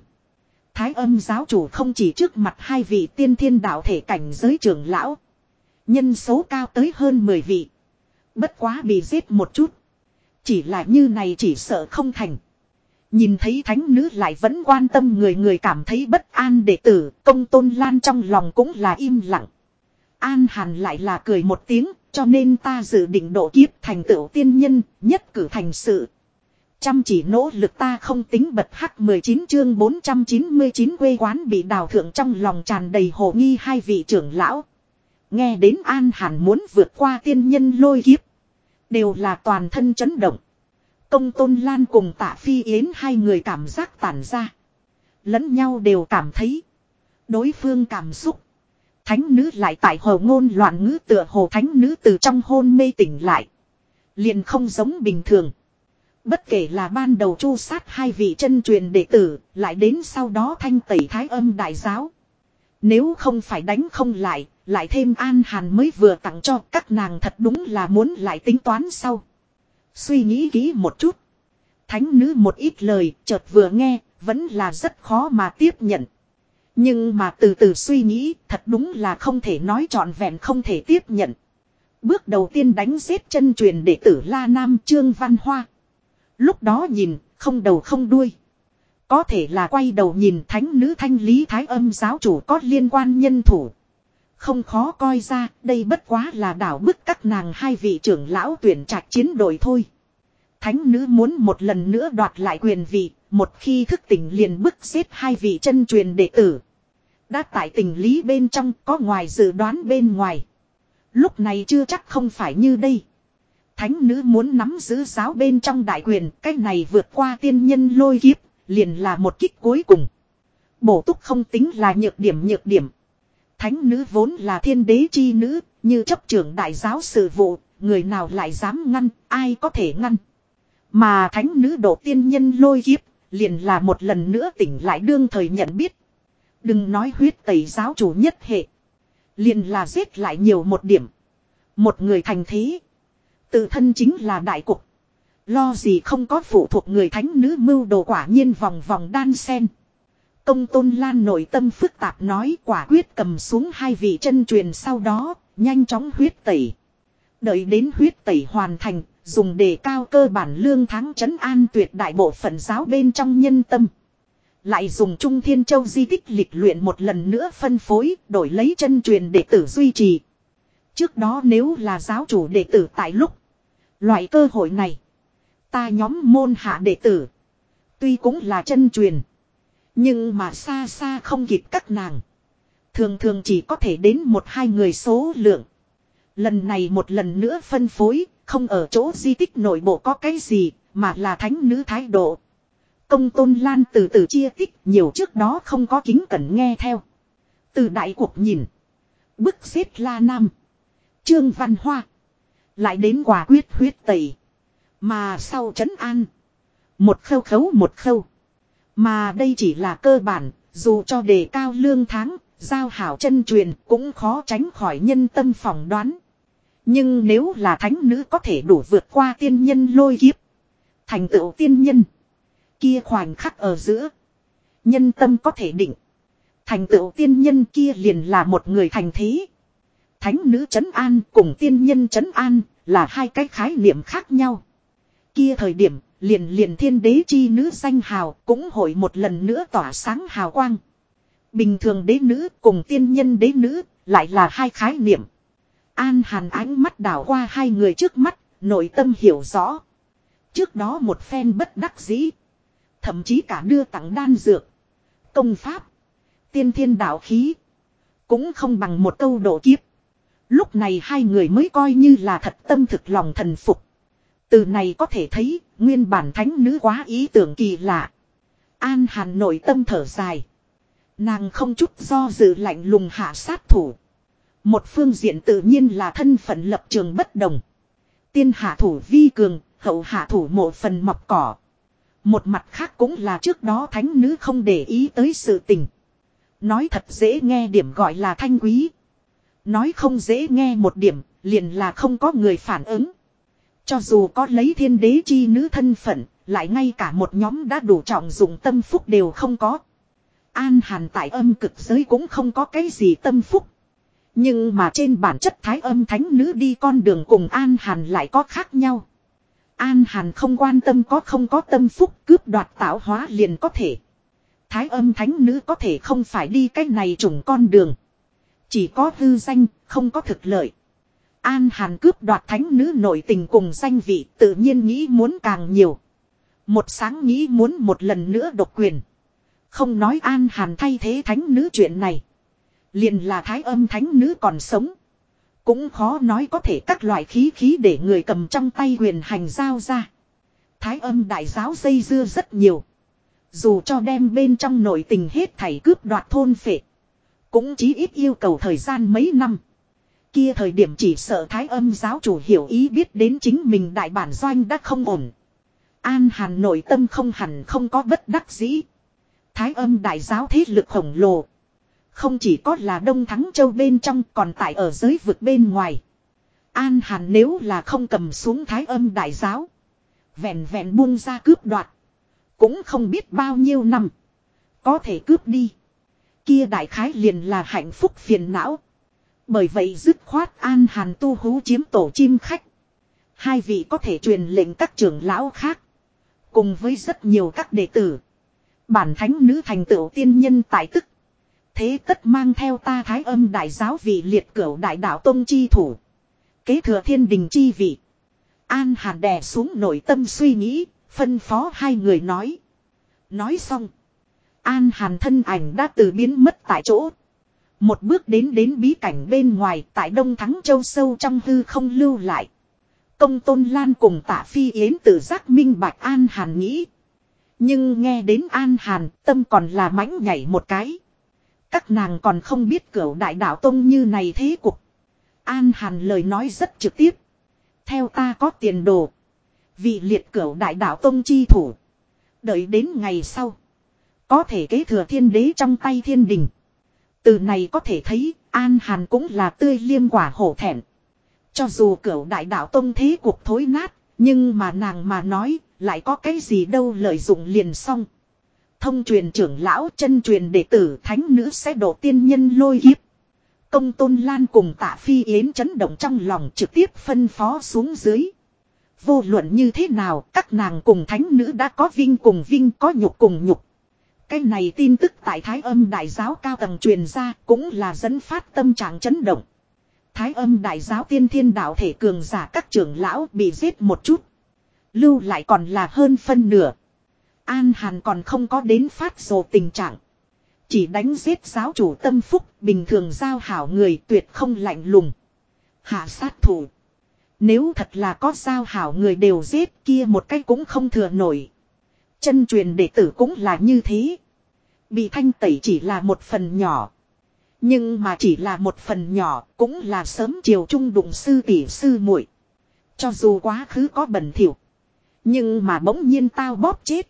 Thái âm giáo chủ không chỉ trước mặt hai vị tiên thiên đạo thể cảnh giới trưởng lão. Nhân số cao tới hơn 10 vị. Bất quá bị giết một chút. Chỉ là như này chỉ sợ không thành. Nhìn thấy thánh nữ lại vẫn quan tâm người người cảm thấy bất an đệ tử, công tôn lan trong lòng cũng là im lặng. An hàn lại là cười một tiếng, cho nên ta dự định độ kiếp thành tựu tiên nhân, nhất cử thành sự. Chăm chỉ nỗ lực ta không tính bật hắc 19 chương 499 quê quán bị đào thượng trong lòng tràn đầy hồ nghi hai vị trưởng lão. Nghe đến An Hàn muốn vượt qua tiên nhân lôi kiếp. Đều là toàn thân chấn động. Công Tôn Lan cùng tạ Phi Yến hai người cảm giác tản ra. Lẫn nhau đều cảm thấy. Đối phương cảm xúc. Thánh nữ lại tại hồ ngôn loạn ngữ tựa hồ thánh nữ từ trong hôn mê tỉnh lại. Liền không giống bình thường. Bất kể là ban đầu chu sát hai vị chân truyền đệ tử, lại đến sau đó thanh tẩy thái âm đại giáo. Nếu không phải đánh không lại, lại thêm An Hàn mới vừa tặng cho các nàng thật đúng là muốn lại tính toán sau. Suy nghĩ kỹ một chút. Thánh nữ một ít lời chợt vừa nghe vẫn là rất khó mà tiếp nhận. Nhưng mà từ từ suy nghĩ thật đúng là không thể nói trọn vẹn không thể tiếp nhận. Bước đầu tiên đánh giết chân truyền đệ tử La Nam Trương Văn Hoa. Lúc đó nhìn, không đầu không đuôi. Có thể là quay đầu nhìn thánh nữ thanh lý thái âm giáo chủ có liên quan nhân thủ. Không khó coi ra, đây bất quá là đảo bức các nàng hai vị trưởng lão tuyển trạch chiến đội thôi. Thánh nữ muốn một lần nữa đoạt lại quyền vị, một khi thức tỉnh liền bức giết hai vị chân truyền đệ tử. Đã tại tình lý bên trong có ngoài dự đoán bên ngoài. Lúc này chưa chắc không phải như đây. Thánh nữ muốn nắm giữ giáo bên trong đại quyền, cái này vượt qua tiên nhân lôi kiếp, liền là một kích cuối cùng. Bổ túc không tính là nhược điểm nhược điểm. Thánh nữ vốn là thiên đế chi nữ, như chấp trưởng đại giáo sự vụ, người nào lại dám ngăn, ai có thể ngăn. Mà thánh nữ độ tiên nhân lôi kiếp, liền là một lần nữa tỉnh lại đương thời nhận biết. Đừng nói huyết tẩy giáo chủ nhất hệ. Liền là giết lại nhiều một điểm. Một người thành thế. Tự thân chính là đại cục. Lo gì không có phụ thuộc người thánh nữ mưu đồ quả nhiên vòng vòng đan sen. Công tôn lan nội tâm phức tạp nói quả quyết cầm xuống hai vị chân truyền sau đó, nhanh chóng huyết tẩy. Đợi đến huyết tẩy hoàn thành, dùng để cao cơ bản lương thắng trấn an tuyệt đại bộ phận giáo bên trong nhân tâm. Lại dùng Trung Thiên Châu di tích lịch luyện một lần nữa phân phối, đổi lấy chân truyền đệ tử duy trì. Trước đó nếu là giáo chủ đệ tử tại lúc, loại cơ hội này, ta nhóm môn hạ đệ tử, tuy cũng là chân truyền, nhưng mà xa xa không kịp các nàng. Thường thường chỉ có thể đến một hai người số lượng. Lần này một lần nữa phân phối, không ở chỗ di tích nội bộ có cái gì, mà là thánh nữ thái độ. Công tôn lan từ từ chia tích nhiều trước đó không có kính cẩn nghe theo. Từ đại cuộc nhìn. Bức xếp la nam. Trương văn hoa. Lại đến quả quyết huyết tẩy. Mà sau trấn an. Một khâu khấu một khâu. Mà đây chỉ là cơ bản, dù cho đề cao lương tháng, giao hảo chân truyền cũng khó tránh khỏi nhân tâm phỏng đoán. Nhưng nếu là thánh nữ có thể đủ vượt qua tiên nhân lôi kiếp. Thành tựu tiên nhân. Kia khoảnh khắc ở giữa. Nhân tâm có thể định. Thành tựu tiên nhân kia liền là một người thành thế. Thánh nữ trấn an cùng tiên nhân trấn an là hai cái khái niệm khác nhau. Kia thời điểm liền liền thiên đế chi nữ danh hào cũng hội một lần nữa tỏa sáng hào quang. Bình thường đế nữ cùng tiên nhân đế nữ lại là hai khái niệm. An hàn ánh mắt đảo qua hai người trước mắt, nội tâm hiểu rõ. Trước đó một phen bất đắc dĩ. Thậm chí cả đưa tặng đan dược. Công pháp. Tiên thiên đạo khí. Cũng không bằng một câu độ kiếp. Lúc này hai người mới coi như là thật tâm thực lòng thần phục. Từ này có thể thấy, nguyên bản thánh nữ quá ý tưởng kỳ lạ. An hàn nội tâm thở dài. Nàng không chút do dự lạnh lùng hạ sát thủ. Một phương diện tự nhiên là thân phận lập trường bất đồng. Tiên hạ thủ vi cường, hậu hạ thủ mộ phần mọc cỏ. Một mặt khác cũng là trước đó thánh nữ không để ý tới sự tình. Nói thật dễ nghe điểm gọi là thanh quý. Nói không dễ nghe một điểm, liền là không có người phản ứng. Cho dù có lấy thiên đế chi nữ thân phận, lại ngay cả một nhóm đã đủ trọng dụng tâm phúc đều không có. An hàn tại âm cực giới cũng không có cái gì tâm phúc. Nhưng mà trên bản chất thái âm thánh nữ đi con đường cùng An hàn lại có khác nhau. An hàn không quan tâm có không có tâm phúc cướp đoạt tạo hóa liền có thể. Thái âm thánh nữ có thể không phải đi cái này trùng con đường. Chỉ có hư danh, không có thực lợi. An Hàn cướp đoạt thánh nữ nội tình cùng danh vị tự nhiên nghĩ muốn càng nhiều. Một sáng nghĩ muốn một lần nữa độc quyền. Không nói An Hàn thay thế thánh nữ chuyện này. Liền là thái âm thánh nữ còn sống. Cũng khó nói có thể các loại khí khí để người cầm trong tay quyền hành giao ra. Thái âm đại giáo dây dưa rất nhiều. Dù cho đem bên trong nội tình hết thảy cướp đoạt thôn phệ. Cũng chí ít yêu cầu thời gian mấy năm. Kia thời điểm chỉ sợ thái âm giáo chủ hiểu ý biết đến chính mình đại bản doanh đã không ổn. An hàn nội tâm không hẳn không có bất đắc dĩ. Thái âm đại giáo thế lực khổng lồ. Không chỉ có là Đông Thắng Châu bên trong còn tại ở giới vực bên ngoài. An Hàn nếu là không cầm xuống thái âm đại giáo. Vẹn vẹn buông ra cướp đoạt. Cũng không biết bao nhiêu năm. Có thể cướp đi. Kia đại khái liền là hạnh phúc phiền não. Bởi vậy dứt khoát An Hàn tu hú chiếm tổ chim khách. Hai vị có thể truyền lệnh các trưởng lão khác. Cùng với rất nhiều các đệ tử. Bản thánh nữ thành tựu tiên nhân tại tức. Thế tất mang theo ta thái âm đại giáo vị liệt cửu đại đạo tông chi thủ. Kế thừa thiên đình chi vị. An hàn đè xuống nội tâm suy nghĩ, phân phó hai người nói. Nói xong. An hàn thân ảnh đã từ biến mất tại chỗ. Một bước đến đến bí cảnh bên ngoài tại Đông Thắng Châu sâu trong hư không lưu lại. Công Tôn Lan cùng Tả phi yến tự giác minh bạch An Hàn nghĩ. Nhưng nghe đến An Hàn, tâm còn là mãnh nhảy một cái. Các nàng còn không biết cửu đại đạo tông như này thế cục. An Hàn lời nói rất trực tiếp. Theo ta có tiền đồ. Vị liệt cửu đại đạo tông chi thủ. Đợi đến ngày sau. Có thể kế thừa thiên đế trong tay thiên đình. Từ này có thể thấy, An Hàn cũng là tươi liêm quả hổ thẹn. Cho dù cửu đại đạo tông thế cuộc thối nát. Nhưng mà nàng mà nói, lại có cái gì đâu lợi dụng liền xong. Thông truyền trưởng lão, chân truyền đệ tử, thánh nữ sẽ độ tiên nhân lôi kiếp. Công tôn lan cùng tạ phi yến chấn động trong lòng trực tiếp phân phó xuống dưới. Vô luận như thế nào, các nàng cùng thánh nữ đã có vinh cùng vinh, có nhục cùng nhục. Cái này tin tức tại thái âm đại giáo cao tầng truyền ra cũng là dẫn phát tâm trạng chấn động. Thái âm đại giáo tiên thiên đạo thể cường giả các trưởng lão bị giết một chút. Lưu lại còn là hơn phân nửa. An Hàn còn không có đến phát rồ tình trạng. Chỉ đánh giết giáo chủ tâm phúc, bình thường giao hảo người tuyệt không lạnh lùng. Hạ sát thủ. Nếu thật là có giao hảo người đều giết kia một cách cũng không thừa nổi. Chân truyền đệ tử cũng là như thế. Bị thanh tẩy chỉ là một phần nhỏ. Nhưng mà chỉ là một phần nhỏ, cũng là sớm chiều trung đụng sư tỷ sư muội Cho dù quá khứ có bẩn thỉu. Nhưng mà bỗng nhiên tao bóp chết.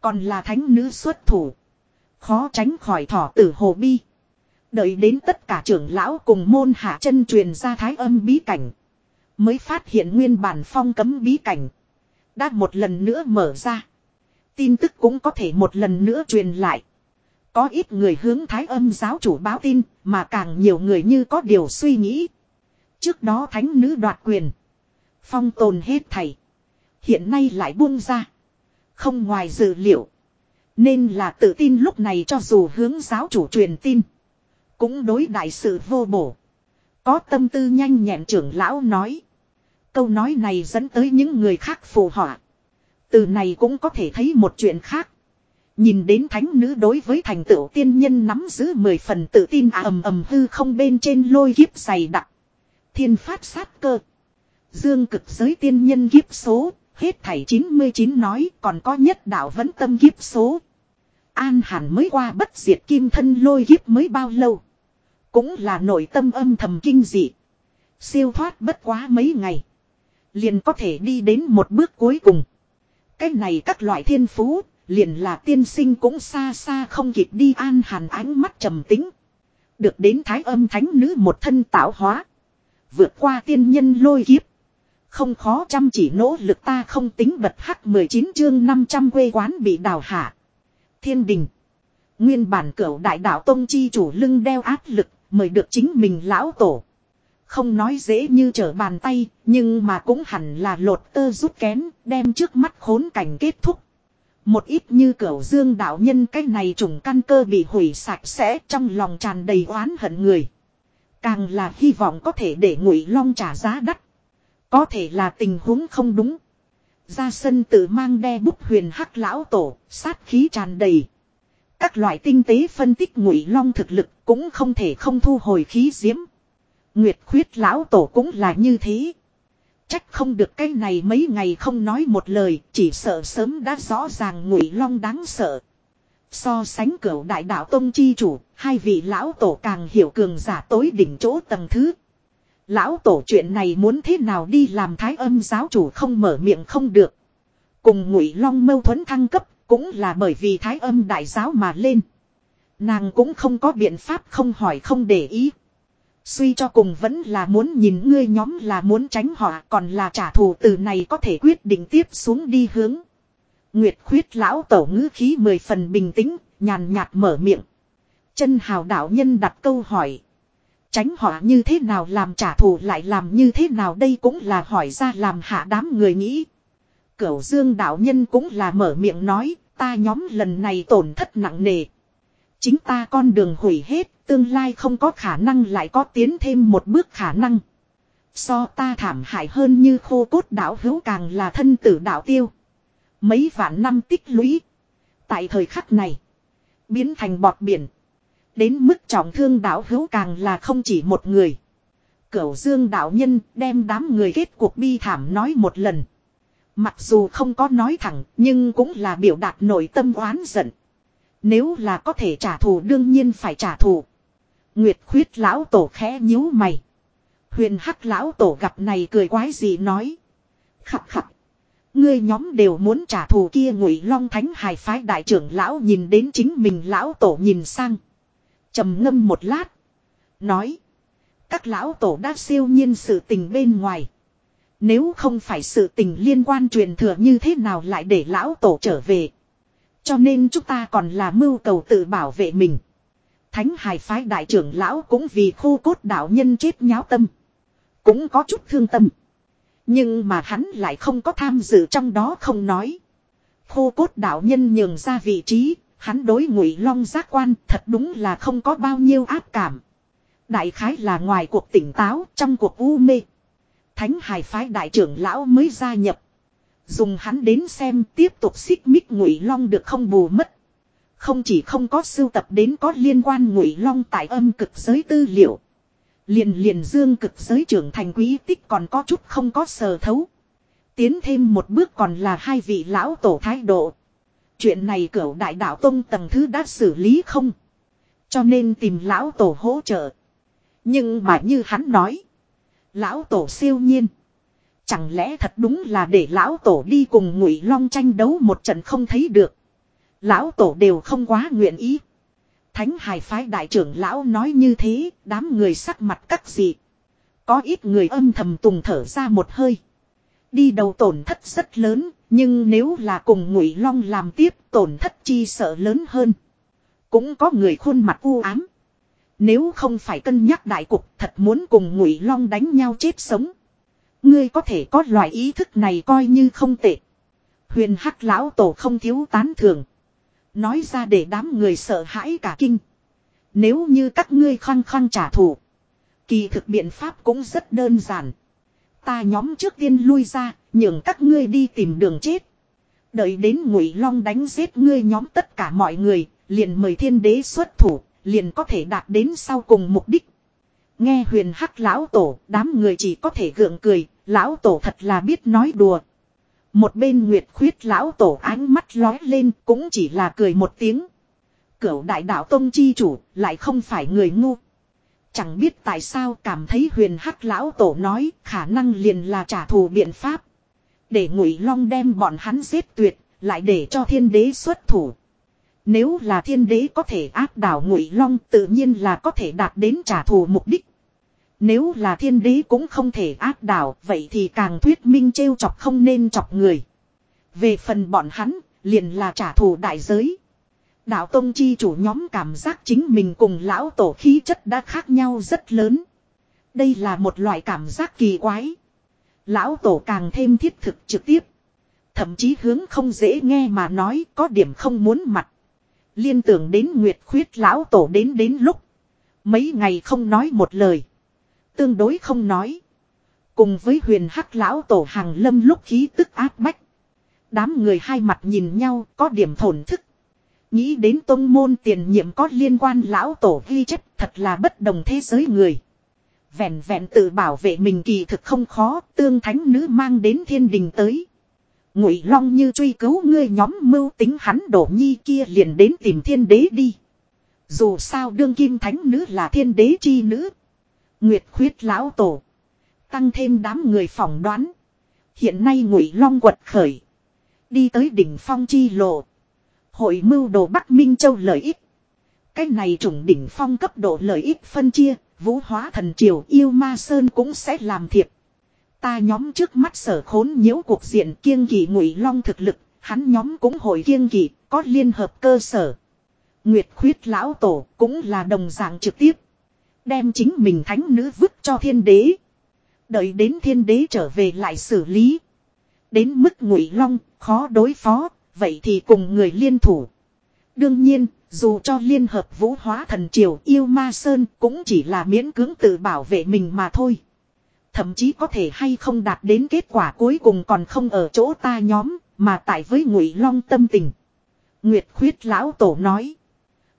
Còn là thánh nữ xuất thủ. Khó tránh khỏi thỏ tử hồ bi. Đợi đến tất cả trưởng lão cùng môn hạ chân truyền ra thái âm bí cảnh. Mới phát hiện nguyên bản phong cấm bí cảnh. Đã một lần nữa mở ra. Tin tức cũng có thể một lần nữa truyền lại. Có ít người hướng thái âm giáo chủ báo tin, mà càng nhiều người như có điều suy nghĩ. Trước đó thánh nữ đoạt quyền. Phong tồn hết thầy. Hiện nay lại buông ra. Không ngoài dự liệu. Nên là tự tin lúc này cho dù hướng giáo chủ truyền tin. Cũng đối đại sự vô bổ. Có tâm tư nhanh nhẹn trưởng lão nói. Câu nói này dẫn tới những người khác phù họa. Từ này cũng có thể thấy một chuyện khác. Nhìn đến thánh nữ đối với thành tựu tiên nhân nắm giữ mười phần tự tin à ầm ầm hư không bên trên lôi kiếp dày đặc. Thiên phát sát cơ. Dương cực giới tiên nhân kiếp số, hết thảy 99 nói còn có nhất đạo vẫn tâm kiếp số. An hẳn mới qua bất diệt kim thân lôi kiếp mới bao lâu. Cũng là nội tâm âm thầm kinh dị. Siêu thoát bất quá mấy ngày. Liền có thể đi đến một bước cuối cùng. Cái này các loại thiên phú, liền là tiên sinh cũng xa xa không kịp đi an hàn ánh mắt trầm tính. Được đến thái âm thánh nữ một thân tạo hóa. Vượt qua tiên nhân lôi kiếp. Không khó chăm chỉ nỗ lực ta không tính bật hắc 19 chương 500 quê quán bị đào hạ. Thiên đình. Nguyên bản cửu đại đạo tông chi chủ lưng đeo áp lực, mời được chính mình lão tổ. Không nói dễ như trở bàn tay, nhưng mà cũng hẳn là lột tơ rút kén, đem trước mắt khốn cảnh kết thúc. Một ít như cửu dương đạo nhân cái này trùng căn cơ bị hủy sạch sẽ trong lòng tràn đầy oán hận người. Càng là hy vọng có thể để ngụy long trả giá đắt. Có thể là tình huống không đúng. Ra sân tự mang đe bút huyền hắc lão tổ, sát khí tràn đầy. Các loại tinh tế phân tích ngụy long thực lực cũng không thể không thu hồi khí diễm. Nguyệt khuyết lão tổ cũng là như thế. Trách không được cái này mấy ngày không nói một lời, chỉ sợ sớm đã rõ ràng ngụy long đáng sợ. So sánh cửu đại đạo tông chi chủ, hai vị lão tổ càng hiểu cường giả tối đỉnh chỗ tầng thứ. Lão tổ chuyện này muốn thế nào đi làm thái âm giáo chủ không mở miệng không được. Cùng ngụy long mâu thuẫn thăng cấp cũng là bởi vì thái âm đại giáo mà lên. Nàng cũng không có biện pháp không hỏi không để ý. Suy cho cùng vẫn là muốn nhìn ngươi nhóm là muốn tránh họ còn là trả thù từ này có thể quyết định tiếp xuống đi hướng. Nguyệt khuyết lão tổ ngữ khí mười phần bình tĩnh, nhàn nhạt mở miệng. Chân hào đạo nhân đặt câu hỏi. Tránh họ như thế nào làm trả thù lại làm như thế nào đây cũng là hỏi ra làm hạ đám người nghĩ. Cửu dương đạo nhân cũng là mở miệng nói, ta nhóm lần này tổn thất nặng nề. Chính ta con đường hủy hết, tương lai không có khả năng lại có tiến thêm một bước khả năng. So ta thảm hại hơn như khô cốt đảo hữu càng là thân tử đạo tiêu. Mấy vạn năm tích lũy. Tại thời khắc này, biến thành bọt biển. Đến mức trọng thương đảo hữu càng là không chỉ một người. Cửu dương đạo nhân đem đám người kết cuộc bi thảm nói một lần. Mặc dù không có nói thẳng nhưng cũng là biểu đạt nội tâm oán giận. Nếu là có thể trả thù đương nhiên phải trả thù. Nguyệt khuyết lão tổ khẽ nhíu mày. Huyền hắc lão tổ gặp này cười quái gì nói. Khắc Khắc Ngươi nhóm đều muốn trả thù kia ngụy long thánh hài phái đại trưởng lão nhìn đến chính mình lão tổ nhìn sang trầm ngâm một lát. Nói. Các lão tổ đã siêu nhiên sự tình bên ngoài. Nếu không phải sự tình liên quan truyền thừa như thế nào lại để lão tổ trở về. Cho nên chúng ta còn là mưu cầu tự bảo vệ mình. Thánh hài phái đại trưởng lão cũng vì khu cốt đạo nhân chết nháo tâm. Cũng có chút thương tâm. Nhưng mà hắn lại không có tham dự trong đó không nói. Khô cốt đạo nhân nhường ra vị trí, Hắn đối ngụy long giác quan thật đúng là không có bao nhiêu áp cảm. Đại khái là ngoài cuộc tỉnh táo trong cuộc u mê. Thánh hải phái đại trưởng lão mới gia nhập. Dùng hắn đến xem tiếp tục xích mích ngụy long được không bù mất. Không chỉ không có sưu tập đến có liên quan ngụy long tại âm cực giới tư liệu. Liền liền dương cực giới trưởng thành quý tích còn có chút không có sờ thấu. Tiến thêm một bước còn là hai vị lão tổ thái độ. Chuyện này cửu đại đạo tông tầng thứ đã xử lý không. Cho nên tìm lão tổ hỗ trợ. Nhưng mà như hắn nói. Lão tổ siêu nhiên. Chẳng lẽ thật đúng là để lão tổ đi cùng ngụy long tranh đấu một trận không thấy được. Lão tổ đều không quá nguyện ý. Thánh hải phái đại trưởng lão nói như thế, đám người sắc mặt các gì. Có ít người âm thầm tùng thở ra một hơi. Đi đầu tổn thất rất lớn, nhưng nếu là cùng ngụy long làm tiếp tổn thất chi sợ lớn hơn. Cũng có người khuôn mặt u ám. Nếu không phải cân nhắc đại cục thật muốn cùng ngụy long đánh nhau chết sống. Ngươi có thể có loại ý thức này coi như không tệ. Huyền hắc lão tổ không thiếu tán thường. Nói ra để đám người sợ hãi cả kinh. Nếu như các ngươi khăng khăng trả thù. Kỳ thực biện pháp cũng rất đơn giản. Ta nhóm trước tiên lui ra, nhường các ngươi đi tìm đường chết. Đợi đến ngụy long đánh giết ngươi nhóm tất cả mọi người, liền mời thiên đế xuất thủ, liền có thể đạt đến sau cùng mục đích. Nghe huyền hắc lão tổ, đám người chỉ có thể gượng cười, lão tổ thật là biết nói đùa. Một bên nguyệt khuyết lão tổ ánh mắt lói lên cũng chỉ là cười một tiếng. Cửu đại đạo tông chi chủ lại không phải người ngu. Chẳng biết tại sao cảm thấy huyền hắc lão tổ nói khả năng liền là trả thù biện pháp. Để ngụy long đem bọn hắn giết tuyệt, lại để cho thiên đế xuất thủ. Nếu là thiên đế có thể áp đảo ngụy long tự nhiên là có thể đạt đến trả thù mục đích. Nếu là thiên đế cũng không thể áp đảo vậy thì càng thuyết minh trêu chọc không nên chọc người. Về phần bọn hắn, liền là trả thù đại giới. Đạo Tông chi chủ nhóm cảm giác chính mình cùng lão tổ khí chất đã khác nhau rất lớn. Đây là một loại cảm giác kỳ quái. Lão tổ càng thêm thiết thực trực tiếp. Thậm chí hướng không dễ nghe mà nói có điểm không muốn mặt. Liên tưởng đến Nguyệt khuyết lão tổ đến đến lúc. Mấy ngày không nói một lời. Tương đối không nói. Cùng với huyền hắc lão tổ hàng lâm lúc khí tức áp bách. Đám người hai mặt nhìn nhau có điểm thổn thức. Nghĩ đến tôn môn tiền nhiệm có liên quan lão tổ ghi chép thật là bất đồng thế giới người. Vẹn vẹn tự bảo vệ mình kỳ thực không khó, tương thánh nữ mang đến thiên đình tới. Ngụy Long như truy cứu ngươi nhóm mưu tính hắn đổ nhi kia liền đến tìm thiên đế đi. Dù sao đương kim thánh nữ là thiên đế chi nữ. Nguyệt khuyết lão tổ. Tăng thêm đám người phỏng đoán. Hiện nay Ngụy Long quật khởi. Đi tới đỉnh phong chi lộ. Hội mưu đồ Bắc Minh Châu lợi ích. Cái này trùng đỉnh phong cấp độ lợi ích phân chia, vũ hóa thần triều yêu ma sơn cũng sẽ làm thiệp. Ta nhóm trước mắt sở khốn nhiễu cuộc diện kiêng kỳ ngụy long thực lực, hắn nhóm cũng hội kiêng kỳ có liên hợp cơ sở. Nguyệt khuyết lão tổ cũng là đồng dạng trực tiếp. Đem chính mình thánh nữ vứt cho thiên đế. Đợi đến thiên đế trở về lại xử lý. Đến mức ngụy long, khó đối phó, vậy thì cùng người liên thủ. Đương nhiên, dù cho liên hợp vũ hóa thần triều yêu ma sơn cũng chỉ là miễn cưỡng tự bảo vệ mình mà thôi. Thậm chí có thể hay không đạt đến kết quả cuối cùng còn không ở chỗ ta nhóm, mà tại với ngụy long tâm tình. Nguyệt khuyết lão tổ nói.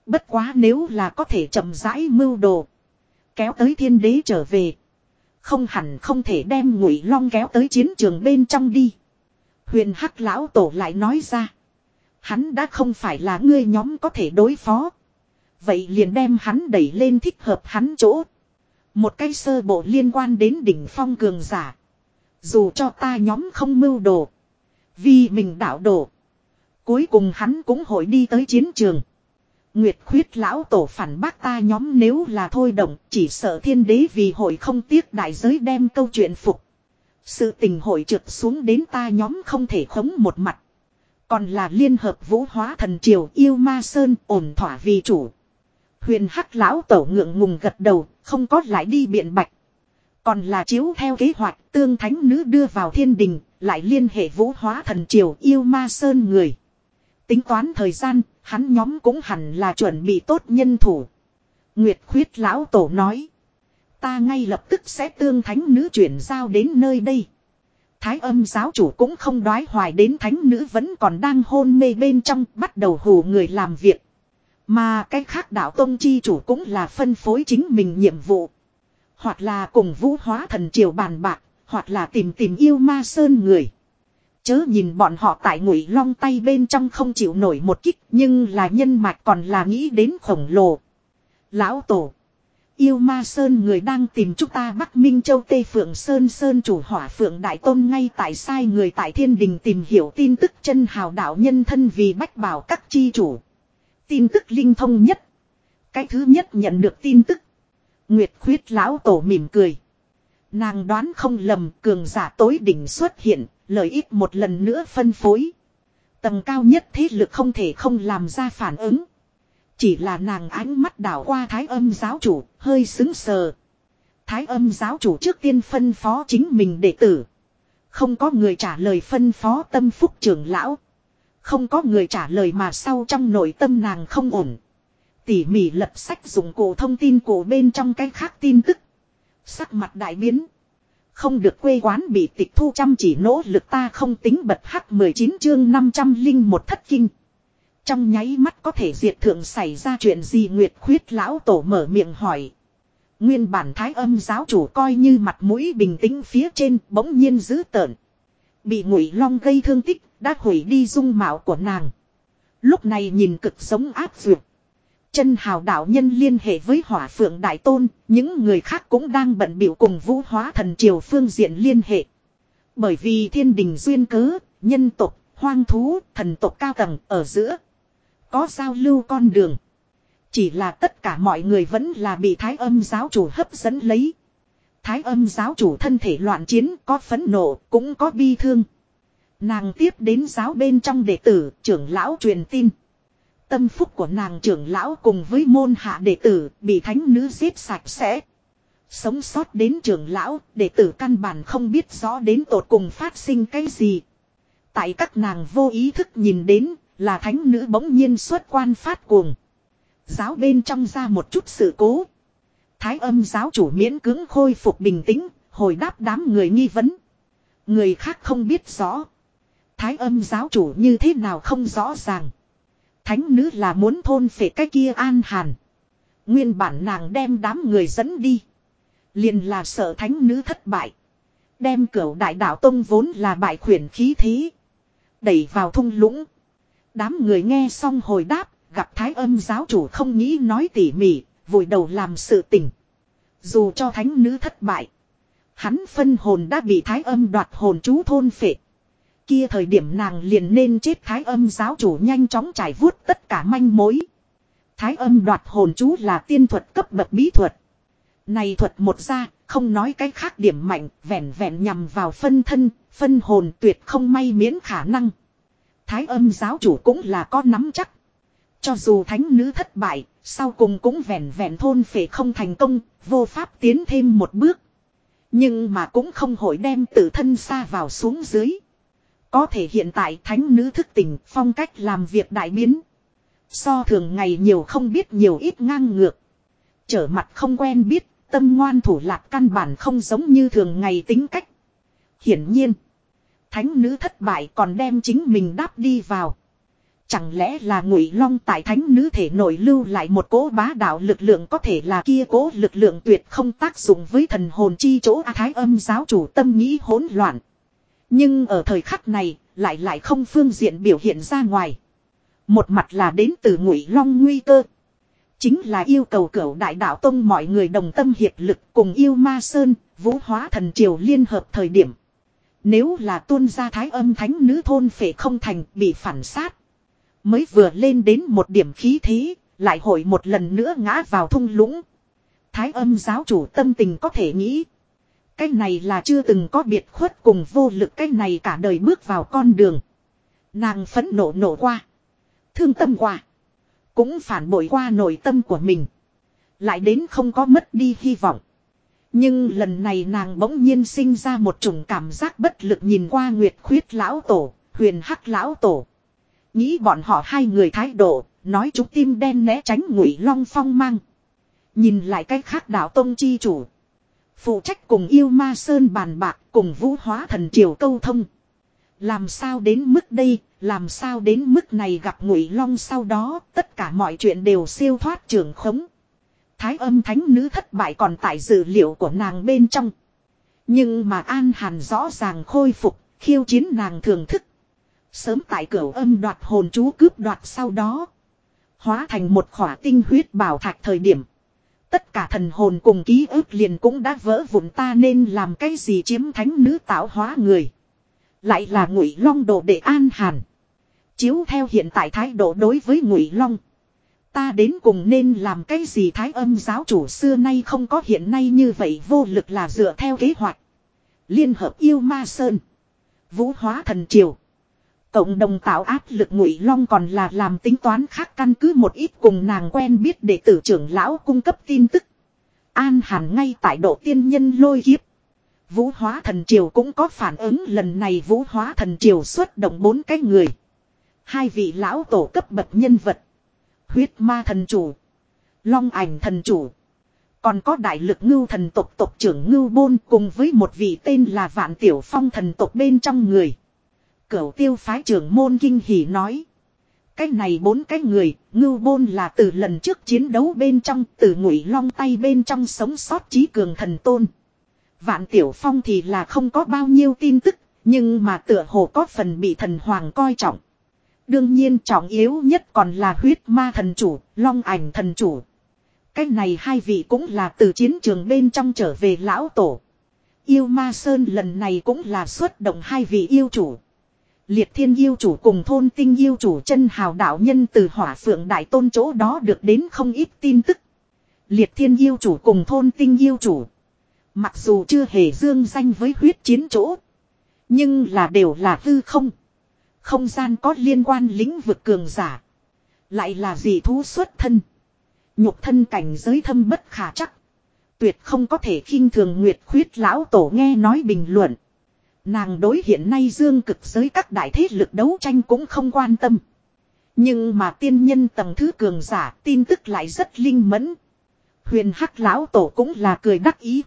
Bất quá nếu là có thể chậm rãi mưu đồ. Kéo tới thiên đế trở về. Không hẳn không thể đem ngụy long kéo tới chiến trường bên trong đi. Huyền hắc lão tổ lại nói ra. Hắn đã không phải là ngươi nhóm có thể đối phó. Vậy liền đem hắn đẩy lên thích hợp hắn chỗ. Một cái sơ bộ liên quan đến đỉnh phong cường giả. Dù cho ta nhóm không mưu đồ. Vì mình đạo đồ. Cuối cùng hắn cũng hội đi tới chiến trường. Nguyệt khuyết lão tổ phản bác ta nhóm nếu là thôi động chỉ sợ thiên đế vì hội không tiếc đại giới đem câu chuyện phục. Sự tình hội trượt xuống đến ta nhóm không thể khống một mặt. Còn là liên hợp vũ hóa thần triều yêu ma sơn ổn thỏa vì chủ. Huyền hắc lão tổ ngượng ngùng gật đầu, không có lại đi biện bạch. Còn là chiếu theo kế hoạch tương thánh nữ đưa vào thiên đình, lại liên hệ vũ hóa thần triều yêu ma sơn người. Tính toán thời gian, hắn nhóm cũng hẳn là chuẩn bị tốt nhân thủ. Nguyệt khuyết lão tổ nói. Ta ngay lập tức sẽ tương thánh nữ chuyển giao đến nơi đây. Thái âm giáo chủ cũng không đoái hoài đến thánh nữ vẫn còn đang hôn mê bên trong bắt đầu hù người làm việc. Mà cái khác đạo tông chi chủ cũng là phân phối chính mình nhiệm vụ. Hoặc là cùng vũ hóa thần triều bàn bạc, hoặc là tìm tìm yêu ma sơn người. Chớ nhìn bọn họ tại ngụy long tay bên trong không chịu nổi một kích, nhưng là nhân mạch còn là nghĩ đến khổng lồ. Lão tổ. Yêu ma sơn người đang tìm chúng ta Bắc Minh Châu Tây Phượng Sơn Sơn chủ hỏa Phượng Đại Tôn ngay tại sai người tại thiên đình tìm hiểu tin tức chân hào đạo nhân thân vì bách bảo các chi chủ. Tin tức linh thông nhất. Cái thứ nhất nhận được tin tức. Nguyệt khuyết lão tổ mỉm cười. Nàng đoán không lầm cường giả tối đỉnh xuất hiện, lợi ích một lần nữa phân phối. Tầng cao nhất thế lực không thể không làm ra phản ứng. Chỉ là nàng ánh mắt đảo qua thái âm giáo chủ, hơi xứng sờ. Thái âm giáo chủ trước tiên phân phó chính mình đệ tử. Không có người trả lời phân phó tâm phúc trưởng lão. Không có người trả lời mà sau trong nội tâm nàng không ổn. Tỉ mỉ lập sách dụng cổ thông tin cổ bên trong cái khác tin tức. Sắc mặt đại biến. Không được quê quán bị tịch thu chăm chỉ nỗ lực ta không tính bật hắc 19 chương 500 linh một thất kinh. Trong nháy mắt có thể diệt thượng xảy ra chuyện gì Nguyệt khuyết lão tổ mở miệng hỏi. Nguyên bản thái âm giáo chủ coi như mặt mũi bình tĩnh phía trên bỗng nhiên dữ tợn. Bị ngụy long gây thương tích, đã hủy đi dung mạo của nàng. Lúc này nhìn cực sống áp dược. Chân hào đạo nhân liên hệ với hỏa phượng đại tôn, những người khác cũng đang bận biểu cùng vũ hóa thần triều phương diện liên hệ. Bởi vì thiên đình duyên cớ, nhân tộc, hoang thú, thần tộc cao tầng ở giữa. Có giao lưu con đường. Chỉ là tất cả mọi người vẫn là bị thái âm giáo chủ hấp dẫn lấy. Thái âm giáo chủ thân thể loạn chiến có phấn nộ cũng có bi thương. Nàng tiếp đến giáo bên trong đệ tử trưởng lão truyền tin. Tâm phúc của nàng trưởng lão cùng với môn hạ đệ tử bị thánh nữ giết sạch sẽ. Sống sót đến trưởng lão, đệ tử căn bản không biết rõ đến tột cùng phát sinh cái gì. Tại các nàng vô ý thức nhìn đến là thánh nữ bỗng nhiên xuất quan phát cuồng. Giáo bên trong ra một chút sự cố. Thái âm giáo chủ miễn cưỡng khôi phục bình tĩnh, hồi đáp đám người nghi vấn. Người khác không biết rõ. Thái âm giáo chủ như thế nào không rõ ràng. Thánh nữ là muốn thôn phệ cái kia an hàn. Nguyên bản nàng đem đám người dẫn đi. Liền là sợ thánh nữ thất bại. Đem cửu đại đạo tông vốn là bại khuyển khí thế. Đẩy vào thung lũng. Đám người nghe xong hồi đáp, gặp thái âm giáo chủ không nghĩ nói tỉ mỉ, vội đầu làm sự tình. Dù cho thánh nữ thất bại. Hắn phân hồn đã bị thái âm đoạt hồn chú thôn phệ. Kia thời điểm nàng liền nên chết thái âm giáo chủ nhanh chóng trải vuốt tất cả manh mối. Thái âm đoạt hồn chú là tiên thuật cấp bậc bí thuật. Này thuật một ra, không nói cái khác điểm mạnh, vẹn vẹn nhằm vào phân thân, phân hồn tuyệt không may miễn khả năng. Thái âm giáo chủ cũng là có nắm chắc. Cho dù thánh nữ thất bại, sau cùng cũng vẹn vẹn thôn phệ không thành công, vô pháp tiến thêm một bước. Nhưng mà cũng không hội đem tự thân xa vào xuống dưới. Có thể hiện tại thánh nữ thức tỉnh phong cách làm việc đại biến. So thường ngày nhiều không biết nhiều ít ngang ngược. Trở mặt không quen biết, tâm ngoan thủ lạc căn bản không giống như thường ngày tính cách. Hiển nhiên, thánh nữ thất bại còn đem chính mình đáp đi vào. Chẳng lẽ là ngụy long tại thánh nữ thể nội lưu lại một cố bá đạo lực lượng có thể là kia cố lực lượng tuyệt không tác dụng với thần hồn chi chỗ A Thái âm giáo chủ tâm nghĩ hỗn loạn. Nhưng ở thời khắc này lại lại không phương diện biểu hiện ra ngoài. Một mặt là đến từ ngụy long nguy cơ. Chính là yêu cầu cửu đại đạo tông mọi người đồng tâm hiệp lực cùng yêu ma sơn, vũ hóa thần triều liên hợp thời điểm. Nếu là tuôn ra thái âm thánh nữ thôn phệ không thành bị phản sát. Mới vừa lên đến một điểm khí thế, lại hội một lần nữa ngã vào thung lũng. Thái âm giáo chủ tâm tình có thể nghĩ. Cái này là chưa từng có biệt khuất cùng vô lực cái này cả đời bước vào con đường. Nàng phẫn nộ nộ qua. Thương tâm qua. Cũng phản bội qua nội tâm của mình. Lại đến không có mất đi hy vọng. Nhưng lần này nàng bỗng nhiên sinh ra một chủng cảm giác bất lực nhìn qua Nguyệt Khuyết Lão Tổ, Huyền Hắc Lão Tổ. Nghĩ bọn họ hai người thái độ, nói chúng tim đen né tránh ngụy long phong mang. Nhìn lại cái khác đạo tông chi chủ. Phụ trách cùng yêu ma sơn bàn bạc cùng vũ hóa thần triều câu thông. Làm sao đến mức đây, làm sao đến mức này gặp ngụy long sau đó, tất cả mọi chuyện đều siêu thoát trường khống. Thái âm thánh nữ thất bại còn tại dữ liệu của nàng bên trong. Nhưng mà An Hàn rõ ràng khôi phục, khiêu chiến nàng thường thức. Sớm tại cửa âm đoạt hồn chú cướp đoạt sau đó. Hóa thành một khỏa tinh huyết bảo thạch thời điểm. Tất cả thần hồn cùng ký ức liền cũng đã vỡ vụn ta nên làm cái gì chiếm thánh nữ tạo hóa người. Lại là ngụy long đồ để an hàn. Chiếu theo hiện tại thái độ đối với ngụy long. Ta đến cùng nên làm cái gì thái âm giáo chủ xưa nay không có hiện nay như vậy vô lực là dựa theo kế hoạch. Liên hợp yêu ma sơn. Vũ hóa thần triều. Cộng đồng tạo áp lực ngụy long còn là làm tính toán khác căn cứ một ít cùng nàng quen biết để tử trưởng lão cung cấp tin tức. An hàn ngay tại độ tiên nhân lôi kiếp. Vũ hóa thần triều cũng có phản ứng, lần này vũ hóa thần triều xuất động bốn cái người. Hai vị lão tổ cấp bậc nhân vật. Huyết ma thần chủ. Long ảnh thần chủ. Còn có đại lực ngưu thần tộc tộc trưởng ngưu bôn cùng với một vị tên là vạn tiểu phong thần tộc bên trong người. Cửu tiêu phái trưởng môn kinh hỉ nói. Cái này bốn cái người, ngưu bôn là từ lần trước chiến đấu bên trong, từ ngụy long tay bên trong sống sót trí cường thần tôn. Vạn tiểu phong thì là không có bao nhiêu tin tức, nhưng mà tựa hồ có phần bị thần hoàng coi trọng. Đương nhiên trọng yếu nhất còn là huyết ma thần chủ, long ảnh thần chủ. Cái này hai vị cũng là từ chiến trường bên trong trở về lão tổ. Yêu ma sơn lần này cũng là xuất động hai vị yêu chủ. Liệt thiên yêu chủ cùng thôn tinh yêu chủ chân hào đạo nhân từ hỏa phượng đại tôn chỗ đó được đến không ít tin tức. Liệt thiên yêu chủ cùng thôn tinh yêu chủ. Mặc dù chưa hề dương danh với huyết chiến chỗ. Nhưng là đều là hư không. Không gian có liên quan lĩnh vực cường giả. Lại là gì thú xuất thân. Nhục thân cảnh giới thâm bất khả chắc. Tuyệt không có thể khinh thường nguyệt khuyết lão tổ nghe nói bình luận. Nàng đối hiện nay dương cực giới các đại thế lực đấu tranh cũng không quan tâm. Nhưng mà tiên nhân tầng thứ cường giả tin tức lại rất linh mẫn. Huyền hắc lão tổ cũng là cười đắc ý.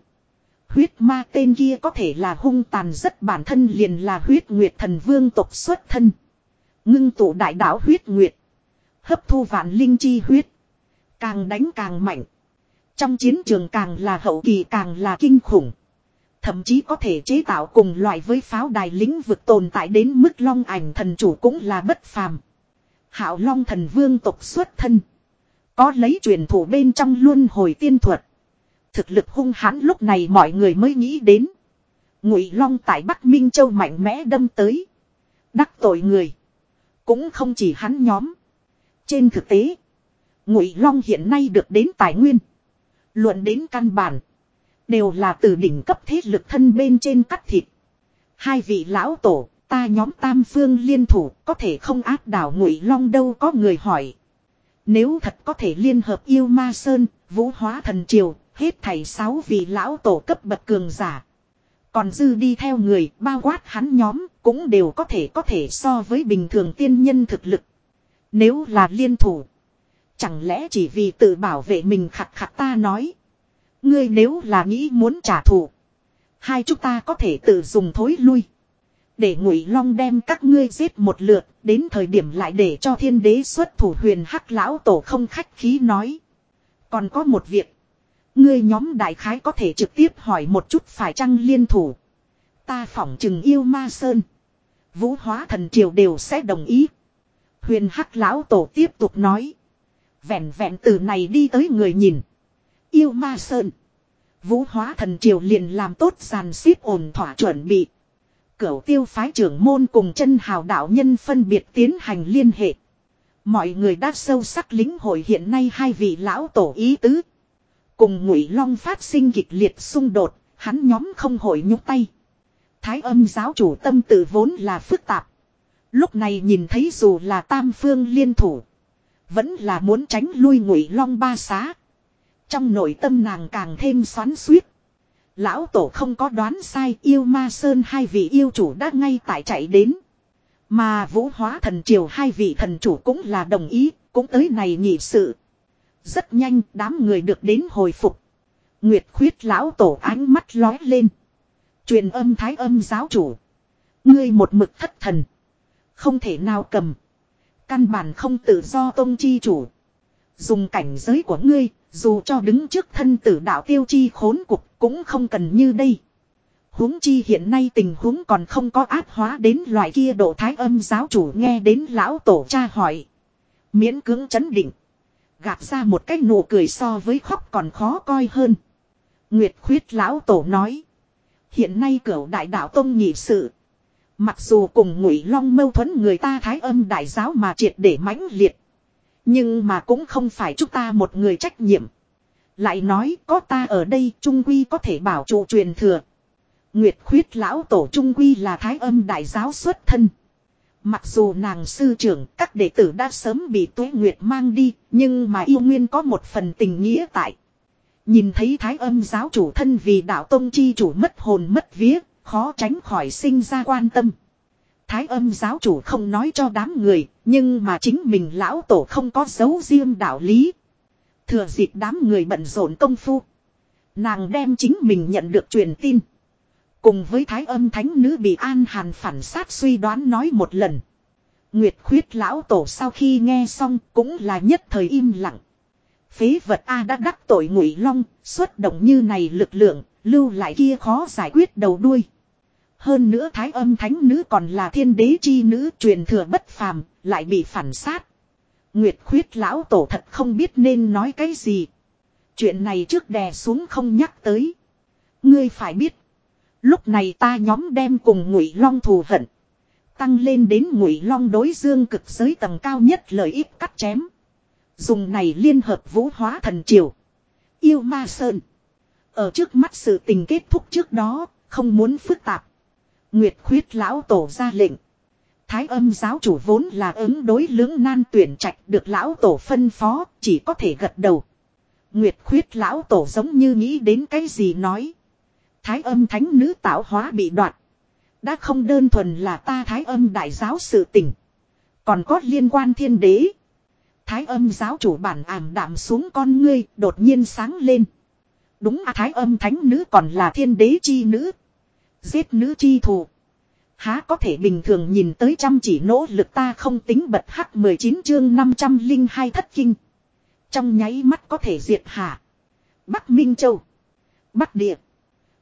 Huyết ma tên kia có thể là hung tàn rất bản thân liền là huyết nguyệt thần vương tộc xuất thân. Ngưng tụ đại đạo huyết nguyệt. Hấp thu vạn linh chi huyết. Càng đánh càng mạnh. Trong chiến trường càng là hậu kỳ càng là kinh khủng. Thậm chí có thể chế tạo cùng loại với pháo đài lĩnh vực tồn tại đến mức long ảnh thần chủ cũng là bất phàm. Hạo long thần vương tộc xuất thân. Có lấy truyền thủ bên trong luôn hồi tiên thuật. Thực lực hung hãn lúc này mọi người mới nghĩ đến. Ngụy long tại Bắc Minh Châu mạnh mẽ đâm tới. Đắc tội người. Cũng không chỉ hắn nhóm. Trên thực tế. Ngụy Long hiện nay được đến tài nguyên. Luận đến căn bản. Đều là từ đỉnh cấp thế lực thân bên trên cắt thịt. Hai vị lão tổ, ta nhóm tam phương liên thủ có thể không áp đảo Ngụy Long đâu có người hỏi. Nếu thật có thể liên hợp yêu ma sơn, vũ hóa thần triều, hết thảy sáu vị lão tổ cấp bậc cường giả. Còn dư đi theo người bao quát hắn nhóm cũng đều có thể có thể so với bình thường tiên nhân thực lực. Nếu là liên thủ. Chẳng lẽ chỉ vì tự bảo vệ mình khặt khặt ta nói. Ngươi nếu là nghĩ muốn trả thù. Hai chúng ta có thể tự dùng thối lui. Để ngụy long đem các ngươi giết một lượt. Đến thời điểm lại để cho thiên đế xuất thủ huyền hắc lão tổ không khách khí nói. Còn có một việc. Ngươi nhóm đại khái có thể trực tiếp hỏi một chút phải chăng liên thủ. Ta phỏng chừng yêu ma sơn. Vũ hóa thần triều đều sẽ đồng ý. Huyền hắc lão tổ tiếp tục nói. Vẹn vẹn từ này đi tới người nhìn. Yêu ma sơn. Vũ hóa thần triều liền làm tốt giàn xếp ổn thỏa chuẩn bị. Cửu tiêu phái trưởng môn cùng chân hào đạo nhân phân biệt tiến hành liên hệ. Mọi người đã sâu sắc lính hội hiện nay hai vị lão tổ ý tứ. Cùng ngụy long phát sinh kịch liệt xung đột, hắn nhóm không hội nhúc tay. Thái âm giáo chủ tâm tự vốn là phức tạp. Lúc này nhìn thấy dù là tam phương liên thủ. Vẫn là muốn tránh lui ngụy long ba xá. Trong nội tâm nàng càng thêm xoắn suýt. Lão tổ không có đoán sai yêu ma sơn hai vị yêu chủ đã ngay tại chạy đến. Mà vũ hóa thần triều hai vị thần chủ cũng là đồng ý, cũng tới này nhị sự. Rất nhanh đám người được đến hồi phục. Nguyệt khuyết lão tổ ánh mắt lói lên. Truyền âm thái âm giáo chủ. Ngươi một mực thất thần. Không thể nào cầm. Căn bản không tự do tôn chi chủ. Dùng cảnh giới của ngươi, dù cho đứng trước thân tử đạo tiêu chi khốn cục cũng không cần như đây. huống chi hiện nay tình huống còn không có áp hóa đến loại kia độ thái âm giáo chủ nghe đến lão tổ cha hỏi. Miễn cưỡng chấn định. Gạt ra một cái nụ cười so với khóc còn khó coi hơn. Nguyệt khuyết lão tổ nói. Hiện nay cửu đại đạo tông nhị sự. Mặc dù cùng ngụy long mâu thuẫn người ta thái âm đại giáo mà triệt để mãnh liệt. Nhưng mà cũng không phải chúng ta một người trách nhiệm. Lại nói có ta ở đây trung quy có thể bảo trụ truyền thừa. Nguyệt khuyết lão tổ trung quy là thái âm đại giáo xuất thân. Mặc dù nàng sư trưởng các đệ tử đã sớm bị tuế nguyệt mang đi, nhưng mà yêu nguyên có một phần tình nghĩa tại. Nhìn thấy thái âm giáo chủ thân vì đạo tông chi chủ mất hồn mất vía, khó tránh khỏi sinh ra quan tâm. Thái âm giáo chủ không nói cho đám người, nhưng mà chính mình lão tổ không có dấu riêng đạo lý. Thừa dịp đám người bận rộn công phu. Nàng đem chính mình nhận được truyền tin. Cùng với thái âm thánh nữ bị an hàn phản sát suy đoán nói một lần. Nguyệt khuyết lão tổ sau khi nghe xong cũng là nhất thời im lặng. Phế vật A đã đắc tội ngụy long, xuất động như này lực lượng, lưu lại kia khó giải quyết đầu đuôi. Hơn nữa thái âm thánh nữ còn là thiên đế chi nữ truyền thừa bất phàm, lại bị phản sát. Nguyệt khuyết lão tổ thật không biết nên nói cái gì. Chuyện này trước đè xuống không nhắc tới. Ngươi phải biết. Lúc này ta nhóm đem cùng ngụy long thù hận. Tăng lên đến ngụy long đối dương cực giới tầng cao nhất lợi ích cắt chém. Dùng này liên hợp vũ hóa thần triều. Yêu ma sơn. Ở trước mắt sự tình kết thúc trước đó, không muốn phức tạp. Nguyệt khuyết lão tổ ra lệnh. Thái âm giáo chủ vốn là ứng đối lưỡng nan tuyển trạch được lão tổ phân phó, chỉ có thể gật đầu. Nguyệt khuyết lão tổ giống như nghĩ đến cái gì nói. Thái âm thánh nữ tạo hóa bị đoạt. Đã không đơn thuần là ta thái âm đại giáo sự tình. Còn có liên quan thiên đế. Thái âm giáo chủ bản ảm đạm xuống con ngươi đột nhiên sáng lên. Đúng à thái âm thánh nữ còn là thiên đế chi nữ. Giết nữ chi thù. Há có thể bình thường nhìn tới chăm chỉ nỗ lực ta không tính bật hắc 19 chương 502 thất kinh. Trong nháy mắt có thể diệt hạ. Bắc Minh Châu. Bắc Địa.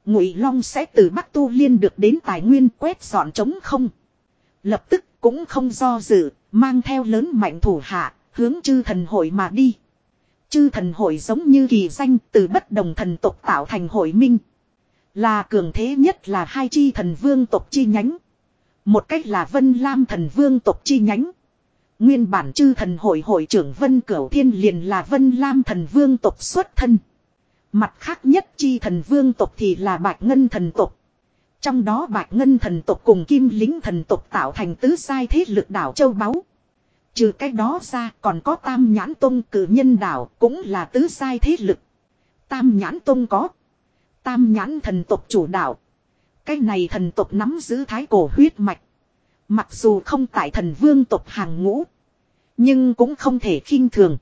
Ngụy Long sẽ từ Bắc Tu Liên được đến tài nguyên quét dọn trống không. Lập tức cũng không do dự, mang theo lớn mạnh thủ hạ, hướng chư thần hội mà đi. Chư thần hội giống như kỳ danh từ bất đồng thần tộc tạo thành hội minh. Là cường thế nhất là hai chi thần vương tộc chi nhánh. Một cách là Vân Lam thần vương tộc chi nhánh. Nguyên bản chư thần hội hội trưởng Vân Cửu Thiên liền là Vân Lam thần vương tộc xuất thân. Mặt khác nhất chi thần vương tộc thì là Bạch Ngân thần tộc. Trong đó Bạch Ngân thần tộc cùng Kim Lính thần tộc tạo thành tứ sai thế lực đảo Châu Báu. Trừ cái đó ra còn có Tam Nhãn Tông cử nhân đảo cũng là tứ sai thế lực. Tam Nhãn Tông có. Tam Nhãn thần tộc chủ đạo. Cái này thần tộc nắm giữ thái cổ huyết mạch. Mặc dù không tại thần vương tộc hàng ngũ. Nhưng cũng không thể khinh thường.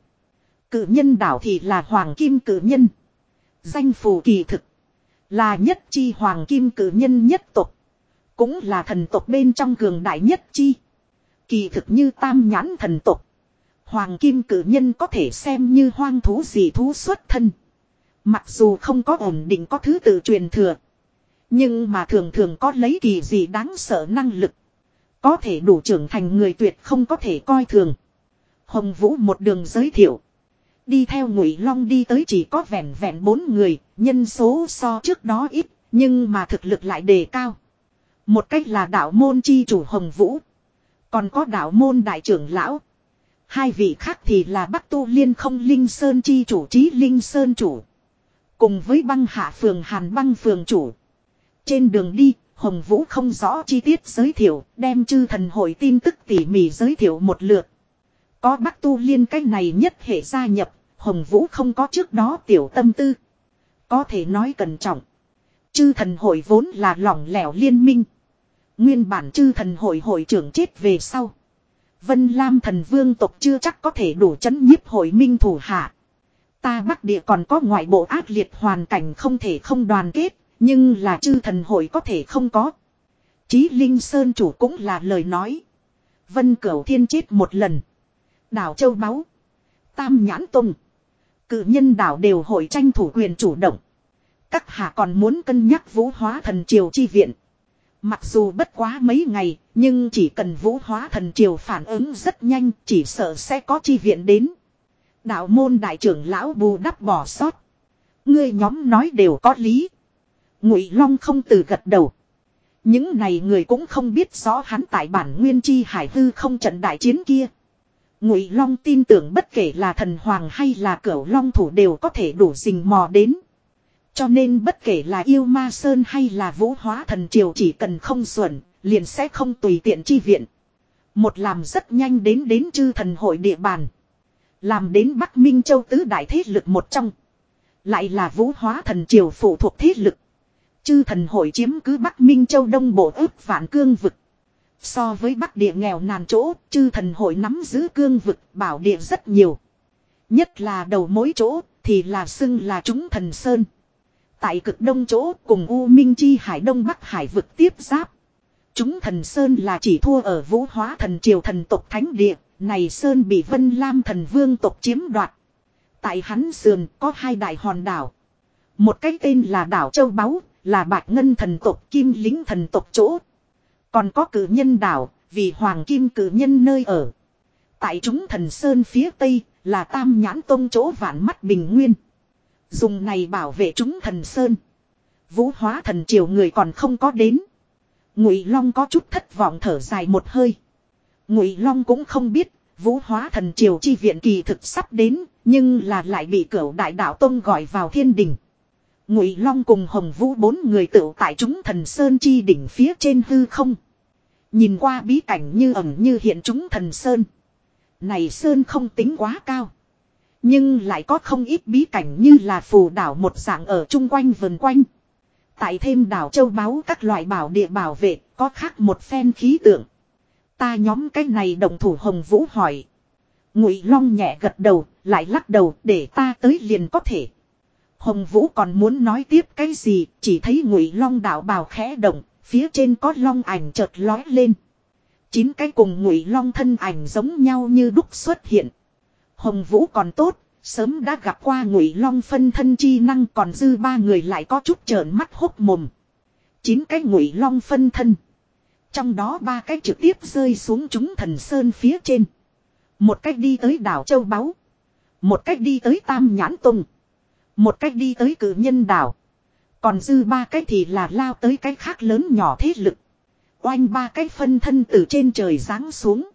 Cử nhân đảo thì là hoàng kim cử nhân. Danh phù kỳ thực. Là nhất chi hoàng kim cử nhân nhất tộc. Cũng là thần tộc bên trong cường đại nhất chi. Kỳ thực như tam nhãn thần tộc. Hoàng kim cử nhân có thể xem như hoang thú gì thú xuất thân. Mặc dù không có ổn định có thứ tự truyền thừa. Nhưng mà thường thường có lấy kỳ gì đáng sợ năng lực. Có thể đủ trưởng thành người tuyệt không có thể coi thường. Hồng Vũ một đường giới thiệu. Đi theo Ngụy Long đi tới chỉ có vẹn vẹn bốn người, nhân số so trước đó ít, nhưng mà thực lực lại đề cao. Một cách là đạo môn chi chủ Hồng Vũ. Còn có đạo môn đại trưởng lão. Hai vị khác thì là Bắc Tu Liên không Linh Sơn chi chủ trí Linh Sơn chủ. Cùng với băng hạ phường Hàn băng phường chủ. Trên đường đi, Hồng Vũ không rõ chi tiết giới thiệu, đem chư thần hội tin tức tỉ mỉ giới thiệu một lượt. Có Bắc Tu Liên cái này nhất hệ gia nhập, Hồng Vũ không có trước đó tiểu tâm tư. Có thể nói cẩn trọng. Chư thần hội vốn là lỏng lẻo liên minh. Nguyên bản chư thần hội hội trưởng chết về sau. Vân Lam thần vương tộc chưa chắc có thể đủ chấn nhiếp hội minh thủ hạ. Ta Bắc Địa còn có ngoại bộ ác liệt hoàn cảnh không thể không đoàn kết, nhưng là chư thần hội có thể không có. Chí Linh Sơn chủ cũng là lời nói. Vân Cửu Thiên chết một lần. Đảo Châu Báu. Tam Nhãn Tùng. Cự nhân đảo đều hội tranh thủ quyền chủ động. Các hạ còn muốn cân nhắc vũ hóa thần triều chi viện. Mặc dù bất quá mấy ngày, nhưng chỉ cần vũ hóa thần triều phản ứng rất nhanh, chỉ sợ sẽ có chi viện đến. Đạo môn đại trưởng lão bù đắp bỏ sót. Ngươi nhóm nói đều có lý. Ngụy Long không từ gật đầu. Những này người cũng không biết rõ hắn tại bản nguyên chi hải hư không trận đại chiến kia. Ngụy Long tin tưởng bất kể là thần hoàng hay là cửu long thủ đều có thể đủ rình mò đến. Cho nên bất kể là yêu ma sơn hay là vũ hóa thần triều chỉ cần không xuẩn, liền sẽ không tùy tiện chi viện. Một làm rất nhanh đến đến chư thần hội địa bàn. Làm đến Bắc Minh Châu tứ đại thế lực một trong. Lại là vũ hóa thần triều phụ thuộc thế lực. Chư thần hội chiếm cứ Bắc Minh Châu Đông Bộ ước vạn cương vực. So với Bắc Địa nghèo nàn chỗ, chư thần hội nắm giữ cương vực bảo địa rất nhiều. Nhất là đầu mối chỗ, thì là xưng là chúng thần sơn. Tại cực đông chỗ cùng U Minh Chi Hải Đông Bắc Hải vực tiếp giáp. Chúng thần Sơn là chỉ thua ở vũ hóa thần triều thần tộc thánh địa, này Sơn bị Vân Lam thần vương tộc chiếm đoạt. Tại hắn sườn có hai đại hòn đảo. Một cái tên là đảo Châu Báu, là bạch ngân thần tộc kim lính thần tộc chỗ. Còn có cử nhân đảo, vì hoàng kim cử nhân nơi ở. Tại chúng thần Sơn phía tây, là tam nhãn tông chỗ vạn mắt bình nguyên. Dùng này bảo vệ chúng thần Sơn. Vũ hóa thần triều người còn không có đến. Ngụy Long có chút thất vọng thở dài một hơi. Ngụy Long cũng không biết, Vũ Hóa Thần Triều chi viện kỳ thực sắp đến, nhưng là lại bị Cửu Đại Đạo Tông gọi vào Thiên Đình. Ngụy Long cùng Hồng Vũ bốn người tựu tại chúng thần sơn chi đỉnh phía trên hư không. Nhìn qua bí cảnh như ẩn như hiện chúng thần sơn. Này sơn không tính quá cao. Nhưng lại có không ít bí cảnh như là phù đảo một dạng ở chung quanh vườn quanh. Tại thêm đảo châu báu các loại bảo địa bảo vệ, có khác một phen khí tượng. Ta nhóm cái này đồng thủ Hồng Vũ hỏi. Ngụy Long nhẹ gật đầu, lại lắc đầu để ta tới liền có thể. Hồng Vũ còn muốn nói tiếp cái gì, chỉ thấy Ngụy Long đảo bào khẽ động, phía trên có long ảnh chợt lói lên. Chín cái cùng Ngụy Long thân ảnh giống nhau như đúc xuất hiện. Hồng Vũ còn tốt, Sớm đã gặp qua ngụy long phân thân chi năng còn dư ba người lại có chút trợn mắt hốc mồm. Chín cái ngụy long phân thân. Trong đó ba cái trực tiếp rơi xuống chúng thần sơn phía trên. Một cách đi tới đảo Châu Báu. Một cách đi tới Tam Nhãn Tùng. Một cách đi tới cử nhân đảo. Còn dư ba cái thì là lao tới cái khác lớn nhỏ thế lực. Oanh ba cái phân thân từ trên trời giáng xuống.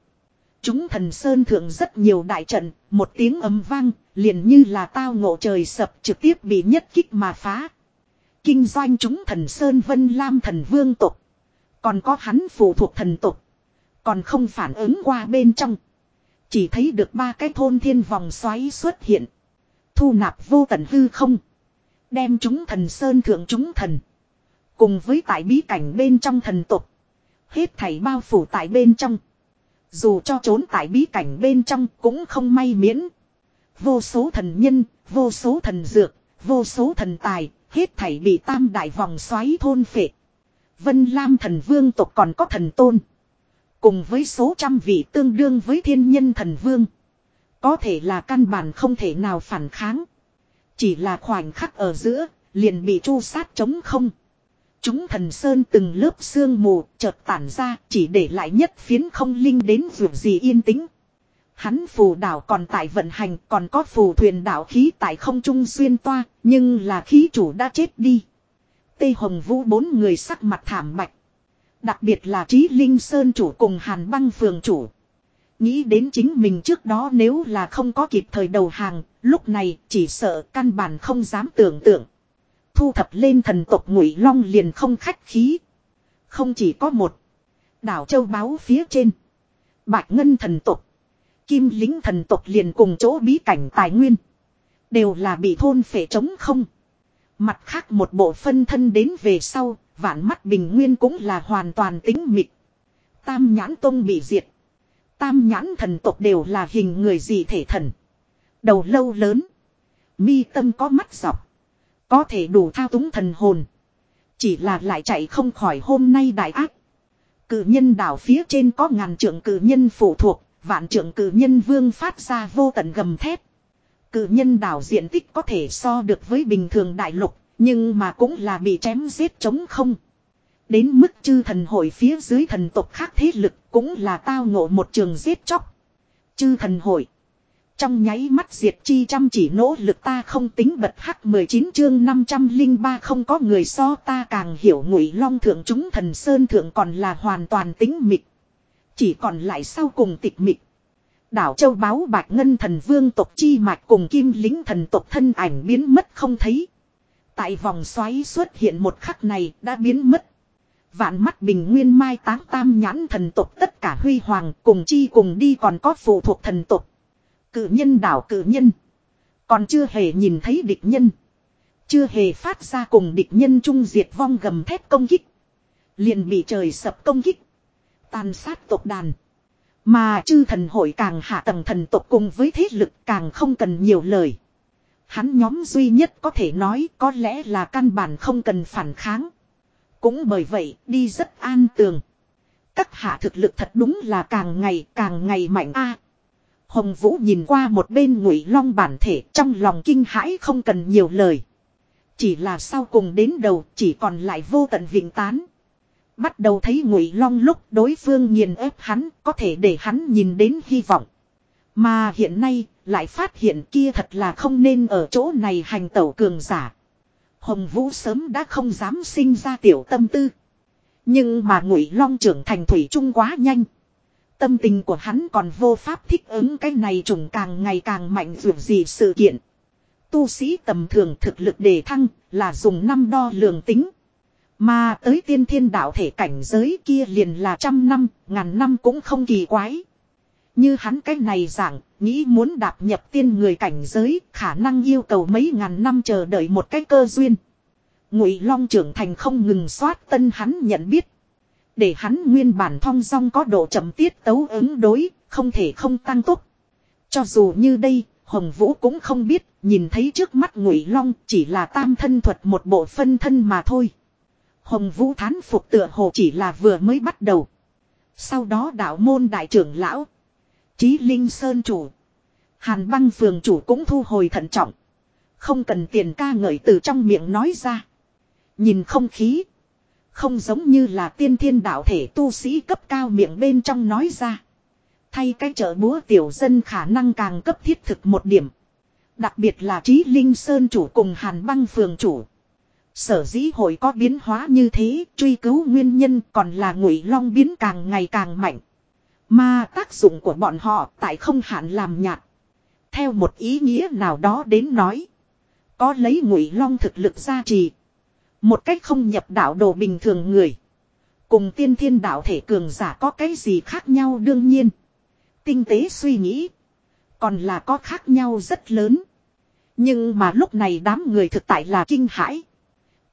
Chúng thần sơn thượng rất nhiều đại trận, một tiếng ấm vang, liền như là tao ngộ trời sập trực tiếp bị nhất kích mà phá. Kinh doanh chúng thần sơn vân lam thần vương tục. Còn có hắn phụ thuộc thần tục. Còn không phản ứng qua bên trong. Chỉ thấy được ba cái thôn thiên vòng xoáy xuất hiện. Thu nạp vô tận hư không. Đem chúng thần sơn thượng chúng thần. Cùng với tại bí cảnh bên trong thần tục. Hết thảy bao phủ tại bên trong. Dù cho trốn tại bí cảnh bên trong cũng không may miễn. Vô số thần nhân, vô số thần dược, vô số thần tài, hết thảy bị tam đại vòng xoáy thôn phệ. Vân Lam thần vương tộc còn có thần tôn. Cùng với số trăm vị tương đương với thiên nhân thần vương. Có thể là căn bản không thể nào phản kháng. Chỉ là khoảnh khắc ở giữa, liền bị chu sát chống không. Chúng thần sơn từng lớp sương mù chợt tản ra chỉ để lại nhất phiến không linh đến vượt gì yên tĩnh. Hắn phù đảo còn tại vận hành còn có phù thuyền đảo khí tại không trung xuyên toa nhưng là khí chủ đã chết đi. Tây Hồng Vũ bốn người sắc mặt thảm bạch. Đặc biệt là Trí Linh Sơn chủ cùng Hàn băng phường chủ. Nghĩ đến chính mình trước đó nếu là không có kịp thời đầu hàng, lúc này chỉ sợ căn bản không dám tưởng tượng. Thu thập lên thần tộc ngụy long liền không khách khí. Không chỉ có một. Đảo châu báo phía trên. Bạch ngân thần tộc. Kim lính thần tộc liền cùng chỗ bí cảnh tài nguyên. Đều là bị thôn phệ trống không. Mặt khác một bộ phân thân đến về sau, vạn mắt bình nguyên cũng là hoàn toàn tính mịt. Tam nhãn tông bị diệt. Tam nhãn thần tộc đều là hình người gì thể thần. Đầu lâu lớn. Mi tâm có mắt dọc. Có thể đủ thao túng thần hồn. Chỉ là lại chạy không khỏi hôm nay đại ác. Cử nhân đảo phía trên có ngàn trưởng cử nhân phụ thuộc, vạn trưởng cử nhân vương phát ra vô tận gầm thép. Cử nhân đảo diện tích có thể so được với bình thường đại lục, nhưng mà cũng là bị chém giết chống không. Đến mức chư thần hội phía dưới thần tộc khác thế lực cũng là tao ngộ một trường giết chóc. Chư thần hội. Trong nháy mắt diệt chi chăm chỉ nỗ lực ta không tính bật hắc 19 chương 503 không có người so ta càng hiểu ngụy long thượng chúng thần sơn thượng còn là hoàn toàn tính mịch. Chỉ còn lại sau cùng tịch mịch. Đảo châu báo bạch ngân thần vương tộc chi mạch cùng kim lính thần tộc thân ảnh biến mất không thấy. Tại vòng xoáy xuất hiện một khắc này đã biến mất. Vạn mắt bình nguyên mai táng tam nhãn thần tộc tất cả huy hoàng cùng chi cùng đi còn có phụ thuộc thần tộc. Cự nhân đảo cự nhân. Còn chưa hề nhìn thấy địch nhân. Chưa hề phát ra cùng địch nhân trung diệt vong gầm thép công kích. Liền bị trời sập công kích. Tàn sát tộc đàn. Mà chư thần hội càng hạ tầng thần tộc cùng với thế lực càng không cần nhiều lời. Hắn nhóm duy nhất có thể nói có lẽ là căn bản không cần phản kháng. Cũng bởi vậy, đi rất an tường. Các hạ thực lực thật đúng là càng ngày càng ngày mạnh a. Hồng Vũ nhìn qua một bên ngụy long bản thể, trong lòng kinh hãi không cần nhiều lời. Chỉ là sau cùng đến đầu, chỉ còn lại vô tận vịnh tán. Bắt đầu thấy ngụy long lúc đối phương nghiền ép hắn, có thể để hắn nhìn đến hy vọng. Mà hiện nay, lại phát hiện kia thật là không nên ở chỗ này hành tẩu cường giả. Hồng Vũ sớm đã không dám sinh ra tiểu tâm tư. Nhưng mà ngụy long trưởng thành thủy trung quá nhanh. Tâm tình của hắn còn vô pháp thích ứng cái này trùng càng ngày càng mạnh dù gì sự kiện. Tu sĩ tầm thường thực lực đề thăng là dùng năm đo lường tính. Mà tới tiên thiên đạo thể cảnh giới kia liền là trăm năm, ngàn năm cũng không kỳ quái. Như hắn cái này giảng nghĩ muốn đạp nhập tiên người cảnh giới, khả năng yêu cầu mấy ngàn năm chờ đợi một cái cơ duyên. Ngụy Long trưởng thành không ngừng soát tân hắn nhận biết. Để hắn nguyên bản thong dong có độ chậm tiết tấu ứng đối, không thể không tăng tốc. Cho dù như đây, Hồng Vũ cũng không biết, nhìn thấy trước mắt Ngụy Long chỉ là tam thân thuật một bộ phân thân mà thôi. Hồng Vũ thán phục tựa hồ chỉ là vừa mới bắt đầu. Sau đó đạo môn đại trưởng lão, Chí Linh Sơn chủ, Hàn Băng phường chủ cũng thu hồi thận trọng. Không cần tiền ca ngợi từ trong miệng nói ra. Nhìn không khí. Không giống như là tiên thiên đạo thể tu sĩ cấp cao miệng bên trong nói ra. Thay cái trợ búa tiểu dân khả năng càng cấp thiết thực một điểm. Đặc biệt là trí linh sơn chủ cùng hàn băng phường chủ. Sở dĩ hội có biến hóa như thế, truy cứu nguyên nhân còn là ngụy long biến càng ngày càng mạnh. Mà tác dụng của bọn họ tại không hạn làm nhạt. Theo một ý nghĩa nào đó đến nói. Có lấy ngụy long thực lực gia trì. Một cách không nhập đạo đồ bình thường người. Cùng tiên thiên đạo thể cường giả có cái gì khác nhau đương nhiên. Tinh tế suy nghĩ. Còn là có khác nhau rất lớn. Nhưng mà lúc này đám người thực tại là kinh hãi.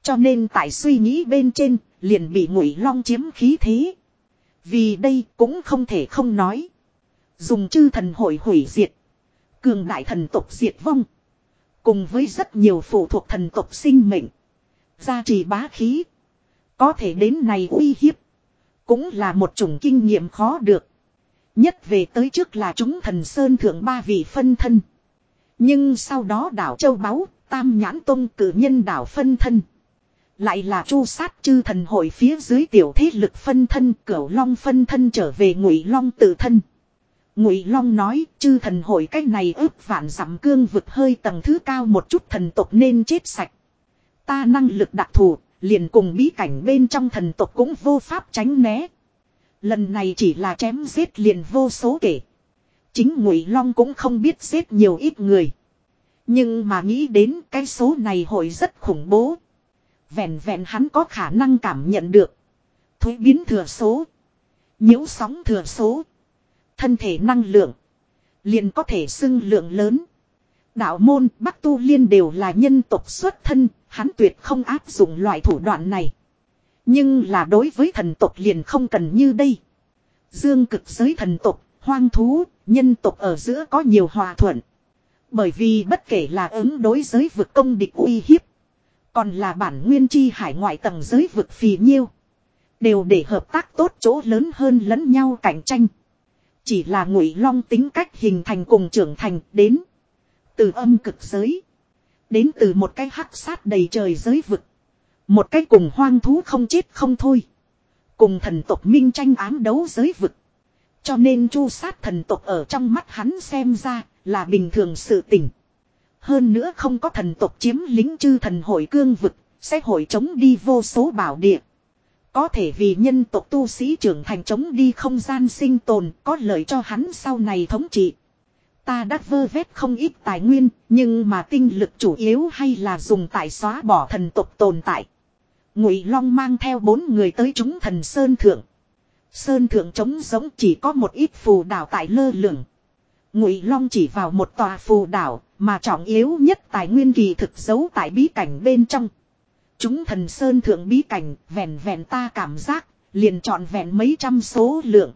Cho nên tại suy nghĩ bên trên, liền bị ngụy long chiếm khí thế. Vì đây cũng không thể không nói. Dùng chư thần hội hủy diệt. Cường đại thần tộc diệt vong. Cùng với rất nhiều phụ thuộc thần tộc sinh mệnh. Gia trì bá khí. Có thể đến này uy hiếp. Cũng là một chủng kinh nghiệm khó được. Nhất về tới trước là chúng thần Sơn Thượng ba vị phân thân. Nhưng sau đó đảo Châu Báu, Tam Nhãn Tông cử nhân đảo phân thân. Lại là chu sát chư thần hội phía dưới tiểu thế lực phân thân cửu long phân thân trở về ngụy long tự thân. Ngụy Long nói, chư thần hội cách này ước vạn dặm cương vực hơi tầng thứ cao một chút thần tộc nên chết sạch. Ta năng lực đặc thù, liền cùng bí cảnh bên trong thần tộc cũng vô pháp tránh né. Lần này chỉ là chém giết liền vô số kể. Chính Ngụy Long cũng không biết giết nhiều ít người. Nhưng mà nghĩ đến cái số này hội rất khủng bố. Vẹn vẹn hắn có khả năng cảm nhận được. Thuế biến thừa số. nhiễu sóng thừa số. Thân thể năng lượng. Liền có thể xưng lượng lớn. Đạo môn Bắc Tu Liên đều là nhân tộc xuất thân. Hắn tuyệt không áp dụng loại thủ đoạn này. Nhưng là đối với thần tộc liền không cần như đây. Dương cực giới thần tộc, hoang thú, nhân tộc ở giữa có nhiều hòa thuận. Bởi vì bất kể là ứng đối giới vực công địch uy hiếp. Còn là bản nguyên chi hải ngoại tầng giới vực phì nhiêu. Đều để hợp tác tốt chỗ lớn hơn lẫn nhau cạnh tranh. Chỉ là ngụy long tính cách hình thành cùng trưởng thành đến. Từ âm cực giới. Đến từ một cái hắc sát đầy trời giới vực. Một cái cùng hoang thú không chết không thôi. Cùng thần tộc minh tranh ám đấu giới vực. Cho nên chu sát thần tộc ở trong mắt hắn xem ra là bình thường sự tình. Hơn nữa không có thần tộc chiếm lính chư thần hội cương vực, sẽ hội chống đi vô số bảo địa. Có thể vì nhân tộc tu sĩ trưởng thành chống đi không gian sinh tồn có lợi cho hắn sau này thống trị. Ta đã vơ vét không ít tài nguyên, nhưng mà tinh lực chủ yếu hay là dùng tại xóa bỏ thần tộc tồn tại. Ngụy Long mang theo bốn người tới chúng thần Sơn Thượng. Sơn Thượng trống giống chỉ có một ít phù đảo tại lơ lửng. Ngụy Long chỉ vào một tòa phù đảo, mà trọng yếu nhất tài nguyên kỳ thực giấu tại bí cảnh bên trong. Chúng thần Sơn Thượng bí cảnh, vẹn vẹn ta cảm giác, liền chọn vẹn mấy trăm số lượng.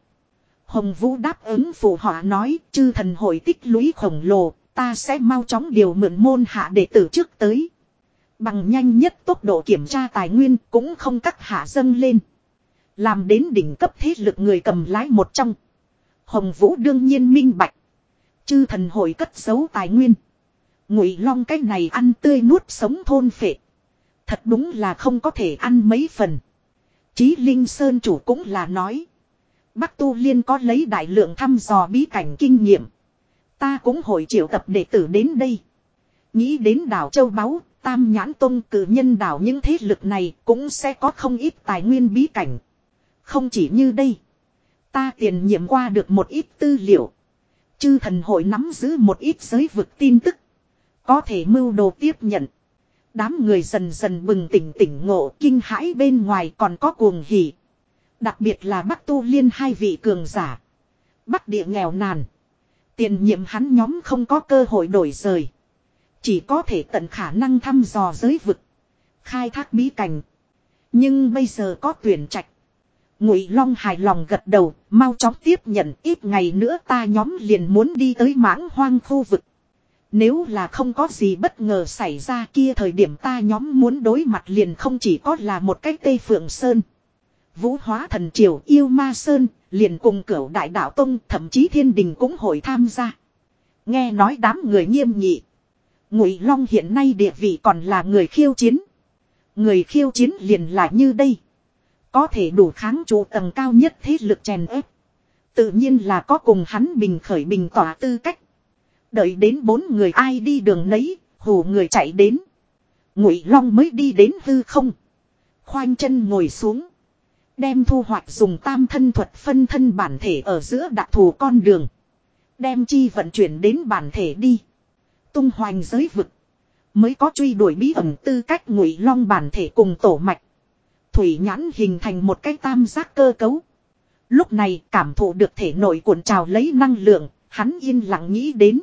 Hồng Vũ đáp ứng phù họa nói, chư thần hội tích lũy khổng lồ, ta sẽ mau chóng điều mượn môn hạ đệ tử trước tới. Bằng nhanh nhất tốc độ kiểm tra tài nguyên cũng không cắt hạ dâng lên. Làm đến đỉnh cấp thế lực người cầm lái một trong. Hồng Vũ đương nhiên minh bạch. Chư thần hội cất giấu tài nguyên. Ngụy long cái này ăn tươi nuốt sống thôn phệ. Thật đúng là không có thể ăn mấy phần. Chí Linh Sơn chủ cũng là nói. Bắc Tu Liên có lấy đại lượng thăm dò bí cảnh kinh nghiệm. Ta cũng hội triệu tập đệ tử đến đây. Nghĩ đến đảo Châu Báu, Tam Nhãn Tông cử nhân đảo những thế lực này cũng sẽ có không ít tài nguyên bí cảnh. Không chỉ như đây. Ta tiền nhiệm qua được một ít tư liệu. Chư thần hội nắm giữ một ít giới vực tin tức. Có thể mưu đồ tiếp nhận. Đám người dần dần bừng tỉnh tỉnh ngộ, kinh hãi bên ngoài còn có cuồng hỉ. Đặc biệt là Bắc Tu Liên hai vị cường giả. Bắc địa nghèo nàn. Tiền nhiệm hắn nhóm không có cơ hội đổi rời. Chỉ có thể tận khả năng thăm dò giới vực. Khai thác bí cảnh. Nhưng bây giờ có tuyển trạch. Ngụy Long hài lòng gật đầu, mau chóng tiếp nhận ít ngày nữa ta nhóm liền muốn đi tới mãng hoang khu vực. Nếu là không có gì bất ngờ xảy ra kia thời điểm ta nhóm muốn đối mặt liền không chỉ có là một cách Tây Phượng Sơn. Vũ hóa thần triều yêu ma Sơn, liền cùng cửu đại đạo tông thậm chí thiên đình cũng hội tham gia. Nghe nói đám người nghiêm nghị. Ngụy Long hiện nay địa vị còn là người khiêu chiến. Người khiêu chiến liền là như đây. Có thể đủ kháng trụ tầng cao nhất thế lực chèn ép. Tự nhiên là có cùng hắn bình khởi bình tỏa tư cách. Đợi đến bốn người ai đi đường nấy, hù người chạy đến. Ngụy Long mới đi đến hư không. Khoanh chân ngồi xuống. Đem thu hoạch dùng tam thân thuật phân thân bản thể ở giữa đặc thù con đường. Đem chi vận chuyển đến bản thể đi. Tung hoành giới vực. Mới có truy đuổi bí ẩn tư cách ngụy long bản thể cùng tổ mạch. Thủy nhãn hình thành một cái tam giác cơ cấu. Lúc này cảm thụ được thể nội cuộn trào lấy năng lượng, hắn yên lặng nghĩ đến.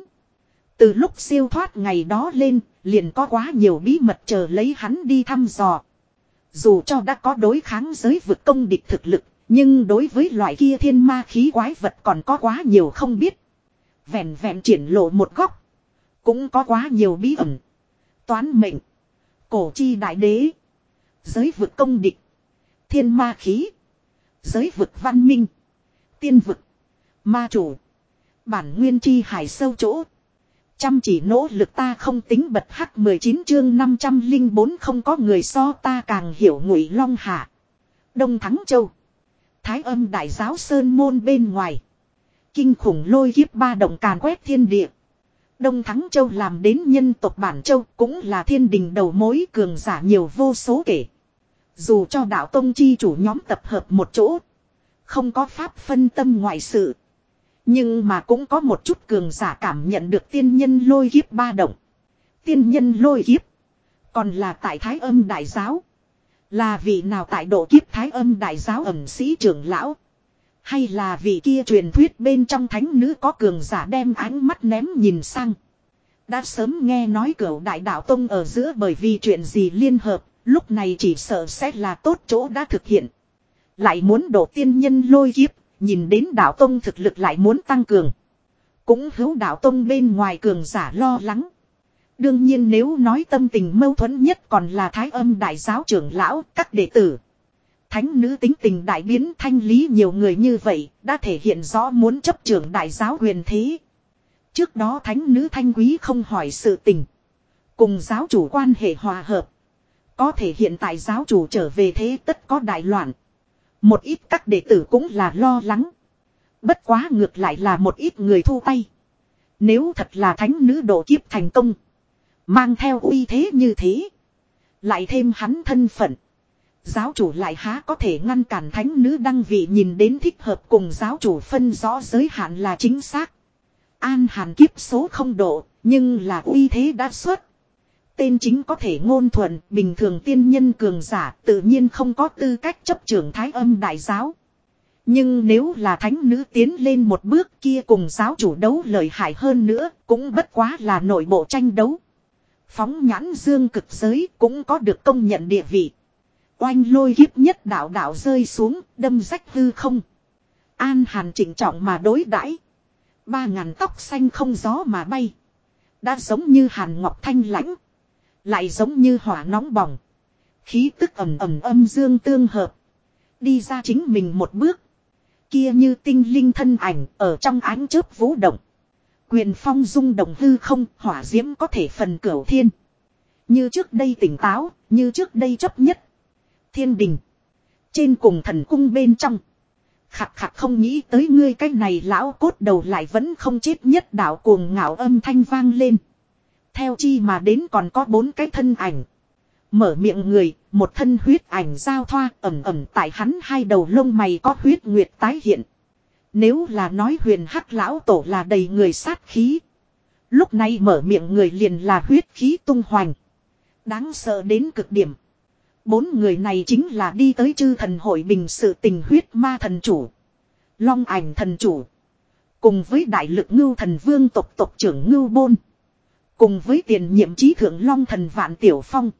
Từ lúc siêu thoát ngày đó lên, liền có quá nhiều bí mật chờ lấy hắn đi thăm dò. Dù cho đã có đối kháng giới vực công địch thực lực, nhưng đối với loại kia thiên ma khí quái vật còn có quá nhiều không biết. Vẹn vẹn triển lộ một góc. Cũng có quá nhiều bí ẩn. Toán mệnh. Cổ chi đại đế. Giới vực công địch. Thiên ma khí. Giới vực văn minh. Tiên vực. Ma chủ. Bản nguyên chi hải sâu chỗ. Chăm chỉ nỗ lực ta không tính bật hắc 19 chương 504 không có người so ta càng hiểu ngụy long hạ. Đông Thắng Châu. Thái âm đại giáo Sơn Môn bên ngoài. Kinh khủng lôi kiếp ba động càn quét thiên địa. Đông Thắng Châu làm đến nhân tộc Bản Châu cũng là thiên đình đầu mối cường giả nhiều vô số kể. Dù cho đạo tông chi chủ nhóm tập hợp một chỗ. Không có pháp phân tâm ngoại sự. Nhưng mà cũng có một chút cường giả cảm nhận được tiên nhân lôi kiếp ba động. Tiên nhân lôi kiếp. Còn là tại Thái âm đại giáo. Là vị nào tại độ kiếp Thái âm đại giáo ẩm sĩ trưởng lão. Hay là vị kia truyền thuyết bên trong thánh nữ có cường giả đem ánh mắt ném nhìn sang. Đã sớm nghe nói cửa đại đạo tông ở giữa bởi vì chuyện gì liên hợp, lúc này chỉ sợ sẽ là tốt chỗ đã thực hiện. Lại muốn độ tiên nhân lôi kiếp, nhìn đến đạo tông thực lực lại muốn tăng cường. Cũng hữu đạo tông bên ngoài cường giả lo lắng. Đương nhiên nếu nói tâm tình mâu thuẫn nhất còn là thái âm đại giáo trưởng lão, các đệ tử. Thánh nữ tính tình đại biến thanh lý nhiều người như vậy, đã thể hiện rõ muốn chấp trưởng đại giáo huyền thế. Trước đó thánh nữ thanh quý không hỏi sự tình. Cùng giáo chủ quan hệ hòa hợp. Có thể hiện tại giáo chủ trở về thế tất có đại loạn. Một ít các đệ tử cũng là lo lắng. Bất quá ngược lại là một ít người thu tay. Nếu thật là thánh nữ độ kiếp thành công. Mang theo uy thế như thế. Lại thêm hắn thân phận. Giáo chủ lại há có thể ngăn cản thánh nữ đăng vị nhìn đến thích hợp cùng giáo chủ phân rõ giới hạn là chính xác. An hàn kiếp số không độ, nhưng là uy thế đã xuất. Tên chính có thể ngôn thuận, bình thường tiên nhân cường giả tự nhiên không có tư cách chấp trưởng thái âm đại giáo. Nhưng nếu là thánh nữ tiến lên một bước kia cùng giáo chủ đấu lợi hại hơn nữa, cũng bất quá là nội bộ tranh đấu. Phóng nhãn dương cực giới cũng có được công nhận địa vị. Oanh lôi kiếp nhất đạo đạo rơi xuống, đâm rách hư không. An hàn chỉnh trọng mà đối đãi Ba ngàn tóc xanh không gió mà bay. Đã giống như hàn ngọc thanh lãnh. Lại giống như hỏa nóng bỏng. Khí tức ẩm ẩm âm dương tương hợp. Đi ra chính mình một bước. Kia như tinh linh thân ảnh ở trong ánh chớp vũ động. Quyền phong dung động hư không, hỏa diễm có thể phần cửu thiên. Như trước đây tỉnh táo, như trước đây chấp nhất. Thiên đình. Trên cùng thần cung bên trong. Khạc khạc không nghĩ tới ngươi cái này lão cốt đầu lại vẫn không chết nhất đạo cuồng ngạo âm thanh vang lên. Theo chi mà đến còn có bốn cái thân ảnh. Mở miệng người, một thân huyết ảnh giao thoa ẩm ẩm tại hắn hai đầu lông mày có huyết nguyệt tái hiện. Nếu là nói huyền hắc lão tổ là đầy người sát khí. Lúc này mở miệng người liền là huyết khí tung hoành. Đáng sợ đến cực điểm. Bốn người này chính là đi tới chư thần hội bình sự tình huyết ma thần chủ. Long ảnh thần chủ. Cùng với đại lực ngưu thần vương tộc tộc trưởng ngưu bôn. Cùng với tiền nhiệm trí thượng long thần vạn tiểu phong.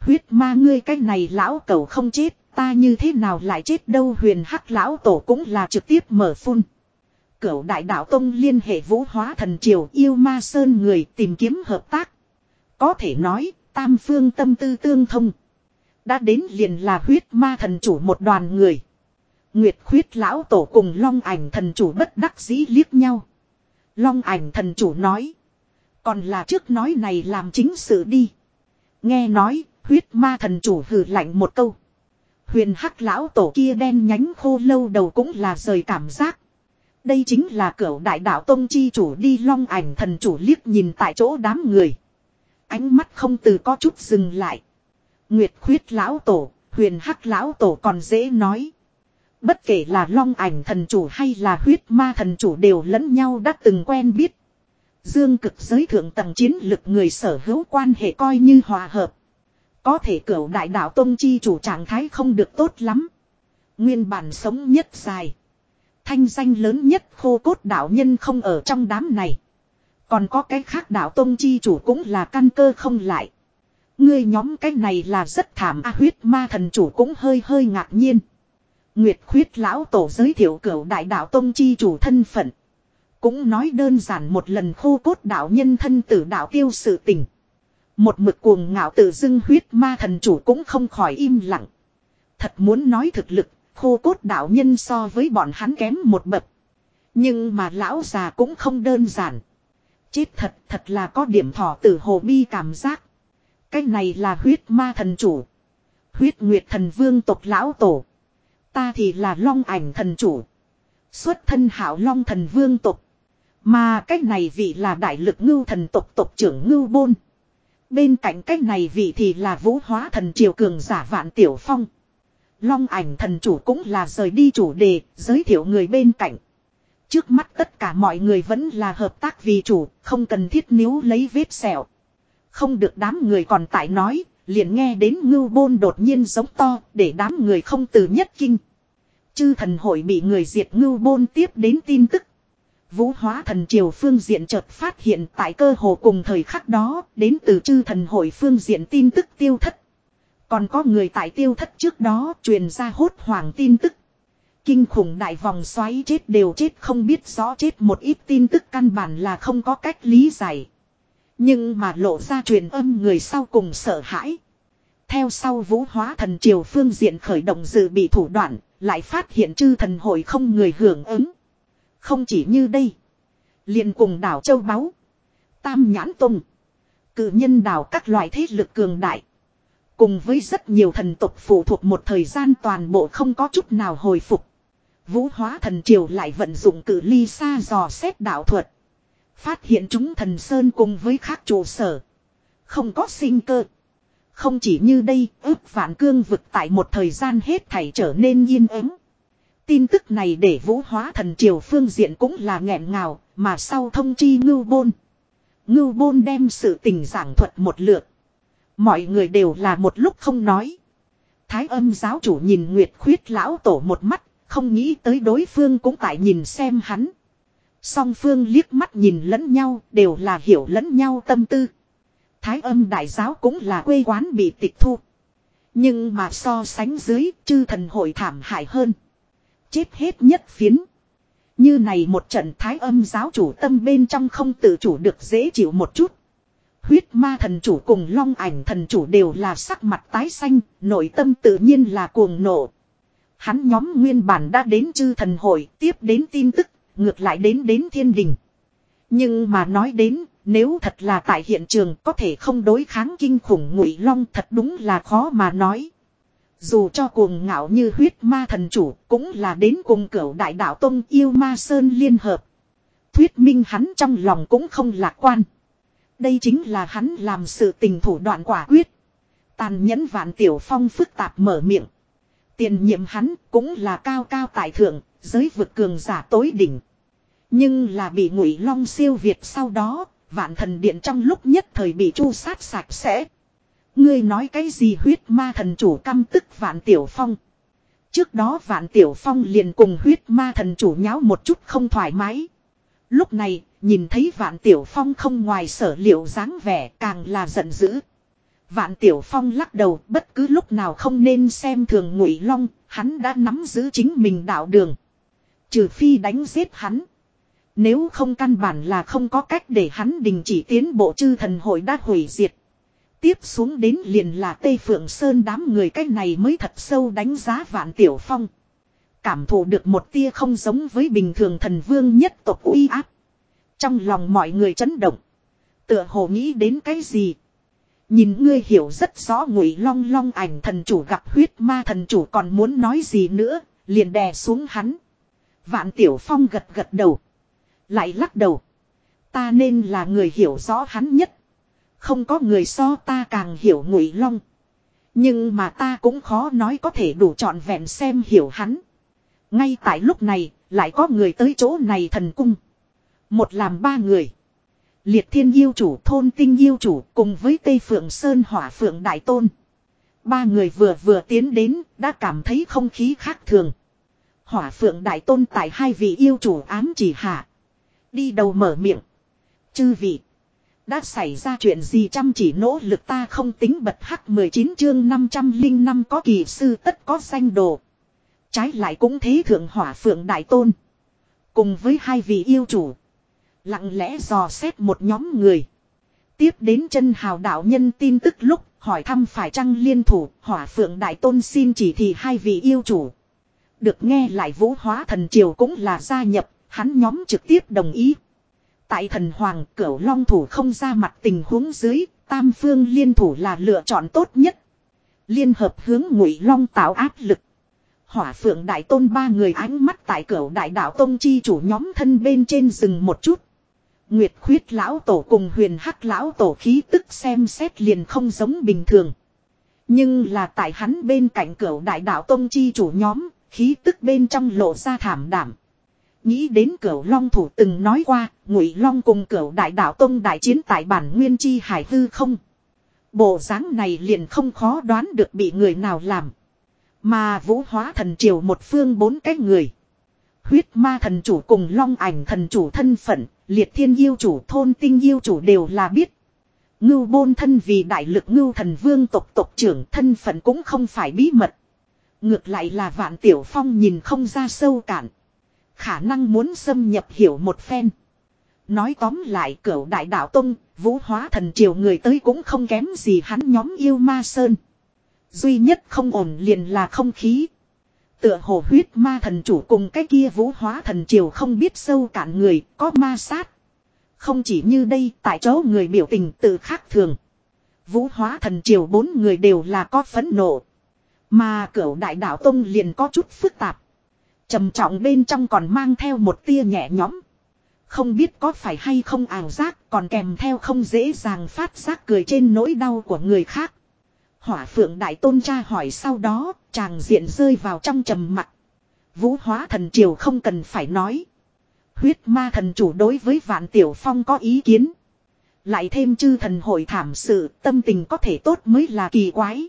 Huyết ma ngươi cái này lão cầu không chết, ta như thế nào lại chết đâu huyền hắc lão tổ cũng là trực tiếp mở phun. Cửu đại đạo tông liên hệ vũ hóa thần triều yêu ma sơn người tìm kiếm hợp tác. Có thể nói, tam phương tâm tư tương thông. Đã đến liền là huyết ma thần chủ một đoàn người. Nguyệt khuyết lão tổ cùng long ảnh thần chủ bất đắc dĩ liếc nhau. Long ảnh thần chủ nói. Còn là trước nói này làm chính sự đi. Nghe nói, huyết ma thần chủ hừ lạnh một câu. Huyền hắc lão tổ kia đen nhánh khô lâu đầu cũng là rời cảm giác. Đây chính là cửa đại đạo tông chi chủ đi long ảnh thần chủ liếc nhìn tại chỗ đám người. Ánh mắt không từ có chút dừng lại. Nguyệt khuyết lão tổ, huyền hắc lão tổ còn dễ nói. Bất kể là long ảnh thần chủ hay là huyết ma thần chủ đều lẫn nhau đã từng quen biết. Dương cực giới thượng tầng chiến lực người sở hữu quan hệ coi như hòa hợp. Có thể cửu đại đạo Tông Chi chủ trạng thái không được tốt lắm. Nguyên bản sống nhất dài. Thanh danh lớn nhất khô cốt đạo nhân không ở trong đám này. Còn có cái khác đạo Tông Chi chủ cũng là căn cơ không lại. Ngươi nhóm cái này là rất thảm a huyết ma thần chủ cũng hơi hơi ngạc nhiên. Nguyệt khuyết lão tổ giới thiệu cửu đại đạo Tông Chi chủ thân phận. Cũng nói đơn giản một lần khô cốt đạo nhân thân tử đạo tiêu sự tình. Một mực cuồng ngạo tự dưng huyết ma thần chủ cũng không khỏi im lặng. Thật muốn nói thực lực, khô cốt đạo nhân so với bọn hắn kém một bậc. Nhưng mà lão già cũng không đơn giản. Chết thật, thật là có điểm thỏ tử hồ bi cảm giác. Cái này là huyết ma thần chủ. Huyết nguyệt thần vương tộc lão tổ. Ta thì là long ảnh thần chủ. Xuất thân hảo long thần vương tộc. Mà cái này vị là đại lực ngưu thần tộc tộc trưởng ngưu bôn. Bên cạnh cái này vị thì là vũ hóa thần triều cường giả vạn tiểu phong. Long ảnh thần chủ cũng là rời đi chủ đề, giới thiệu người bên cạnh. Trước mắt tất cả mọi người vẫn là hợp tác vì chủ, không cần thiết níu lấy vết sẹo. Không được đám người còn tại nói, liền nghe đến ngưu bôn đột nhiên giống to, để đám người không từ nhất kinh. Chư thần hội bị người diệt ngưu bôn tiếp đến tin tức. Vũ hóa thần triều phương diện chợt phát hiện tại cơ hồ cùng thời khắc đó, đến từ chư thần hội phương diện tin tức tiêu thất. Còn có người tại tiêu thất trước đó truyền ra hốt hoàng tin tức. Kinh khủng đại vòng xoáy chết đều chết không biết rõ chết một ít tin tức căn bản là không có cách lý giải. Nhưng mà lộ ra truyền âm người sau cùng sợ hãi. Theo sau vũ hóa thần triều phương diện khởi động dự bị thủ đoạn, lại phát hiện chư thần hội không người hưởng ứng. Không chỉ như đây. liền cùng đảo Châu Báu. Tam Nhãn Tùng. Cử nhân đảo các loại thế lực cường đại. Cùng với rất nhiều thần tục phụ thuộc một thời gian toàn bộ không có chút nào hồi phục. Vũ hóa thần triều lại vận dụng cử ly xa dò xét đạo thuật. Phát hiện chúng thần sơn cùng với khác trụ sở. Không có sinh cơ. Không chỉ như đây, ước vạn cương vực tại một thời gian hết thảy trở nên yên ứng. Tin tức này để vũ hóa thần triều phương diện cũng là nghẹn ngào, mà sau thông chi ngưu bôn. Ngưu bôn đem sự tình giảng thuật một lượt. Mọi người đều là một lúc không nói. Thái âm giáo chủ nhìn Nguyệt khuyết lão tổ một mắt, không nghĩ tới đối phương cũng tại nhìn xem hắn. Song phương liếc mắt nhìn lẫn nhau, đều là hiểu lẫn nhau tâm tư. Thái âm đại giáo cũng là quê quán bị tịch thu. Nhưng mà so sánh dưới, chư thần hội thảm hại hơn chết hết nhất phiến. Như này một trận thái âm giáo chủ tâm bên trong không tự chủ được dễ chịu một chút. Huyết ma thần chủ cùng long ảnh thần chủ đều là sắc mặt tái xanh, nội tâm tự nhiên là cuồng nộ. Hắn nhóm nguyên bản đã đến chư thần hội, tiếp đến tin tức, ngược lại đến đến thiên đình. Nhưng mà nói đến, nếu thật là tại hiện trường có thể không đối kháng kinh khủng ngụy long thật đúng là khó mà nói. Dù cho cuồng ngạo như huyết ma thần chủ cũng là đến cùng cửu đại đạo tông yêu ma sơn liên hợp. Thuyết minh hắn trong lòng cũng không lạc quan. Đây chính là hắn làm sự tình thủ đoạn quả quyết. Tàn nhẫn vạn tiểu phong phức tạp mở miệng. Tiền nhiệm hắn cũng là cao cao tại thượng, giới vực cường giả tối đỉnh. Nhưng là bị ngụy long siêu việt sau đó, vạn thần điện trong lúc nhất thời bị chu sát sạch sẽ. Ngươi nói cái gì huyết ma thần chủ căm tức vạn tiểu phong. Trước đó vạn tiểu phong liền cùng huyết ma thần chủ nháo một chút không thoải mái. Lúc này, nhìn thấy vạn tiểu phong không ngoài sở liệu dáng vẻ càng là giận dữ. Vạn tiểu phong lắc đầu bất cứ lúc nào không nên xem thường ngụy long, hắn đã nắm giữ chính mình đạo đường. Trừ phi đánh giết hắn. Nếu không căn bản là không có cách để hắn đình chỉ tiến bộ chư thần hội đã hủy diệt. Tiếp xuống đến liền là Tây Phượng Sơn đám người cách này mới thật sâu đánh giá vạn tiểu phong. Cảm thụ được một tia không giống với bình thường thần vương nhất tộc uy áp. Trong lòng mọi người chấn động. Tựa hồ nghĩ đến cái gì. Nhìn ngươi hiểu rất rõ ngụy long long ảnh thần chủ gặp huyết ma thần chủ còn muốn nói gì nữa, liền đè xuống hắn. Vạn tiểu phong gật gật đầu. Lại lắc đầu. Ta nên là người hiểu rõ hắn nhất. Không có người so ta càng hiểu ngụy long. Nhưng mà ta cũng khó nói có thể đủ trọn vẹn xem hiểu hắn. Ngay tại lúc này, lại có người tới chỗ này thần cung. Một làm ba người. Liệt thiên yêu chủ thôn tinh yêu chủ cùng với Tây Phượng Sơn hỏa phượng đại tôn. Ba người vừa vừa tiến đến đã cảm thấy không khí khác thường. Hỏa phượng đại tôn tại hai vị yêu chủ ám chỉ hạ. Đi đầu mở miệng. Chư vị. Đã xảy ra chuyện gì chăm chỉ nỗ lực ta không tính bật hắc 19 chương 505 có kỳ sư tất có danh đồ. Trái lại cũng thế thượng hỏa phượng đại tôn. Cùng với hai vị yêu chủ. Lặng lẽ dò xét một nhóm người. Tiếp đến chân hào đạo nhân tin tức lúc, hỏi thăm phải chăng liên thủ, hỏa phượng đại tôn xin chỉ thị hai vị yêu chủ. Được nghe lại vũ hóa thần triều cũng là gia nhập, hắn nhóm trực tiếp đồng ý. Tại thần hoàng cửu long thủ không ra mặt tình huống dưới, tam phương liên thủ là lựa chọn tốt nhất. Liên hợp hướng ngụy long tạo áp lực. Hỏa phượng đại tôn ba người ánh mắt tại cửu đại đạo tông chi chủ nhóm thân bên trên rừng một chút. Nguyệt khuyết lão tổ cùng huyền hắc lão tổ khí tức xem xét liền không giống bình thường. Nhưng là tại hắn bên cạnh cửu đại đạo tông chi chủ nhóm, khí tức bên trong lộ ra thảm đảm. Nghĩ đến cửu long thủ từng nói qua, ngụy long cùng cửu đại đạo tông đại chiến tại bản nguyên chi hải hư không. Bộ dáng này liền không khó đoán được bị người nào làm. Mà vũ hóa thần triều một phương bốn cái người. Huyết ma thần chủ cùng long ảnh thần chủ thân phận, liệt thiên yêu chủ thôn tinh yêu chủ đều là biết. Ngưu bôn thân vì đại lực ngưu thần vương tộc tộc trưởng thân phận cũng không phải bí mật. Ngược lại là vạn tiểu phong nhìn không ra sâu cạn. Khả năng muốn xâm nhập hiểu một phen. Nói tóm lại cửu đại đạo tông, vũ hóa thần triều người tới cũng không kém gì hắn nhóm yêu ma sơn. Duy nhất không ổn liền là không khí. Tựa hồ huyết ma thần chủ cùng cái kia vũ hóa thần triều không biết sâu cạn người, có ma sát. Không chỉ như đây, tại chỗ người biểu tình tự khác thường. Vũ hóa thần triều bốn người đều là có phấn nộ. Mà cửu đại đạo tông liền có chút phức tạp. trầm trọng bên trong còn mang theo một tia nhẹ nhõm. Không biết có phải hay không ảo giác còn kèm theo không dễ dàng phát giác cười trên nỗi đau của người khác. Hỏa phượng đại tôn tra hỏi sau đó, chàng diện rơi vào trong trầm mặt. Vũ hóa thần triều không cần phải nói. Huyết ma thần chủ đối với vạn tiểu phong có ý kiến. Lại thêm chư thần hội thảm sự, tâm tình có thể tốt mới là kỳ quái.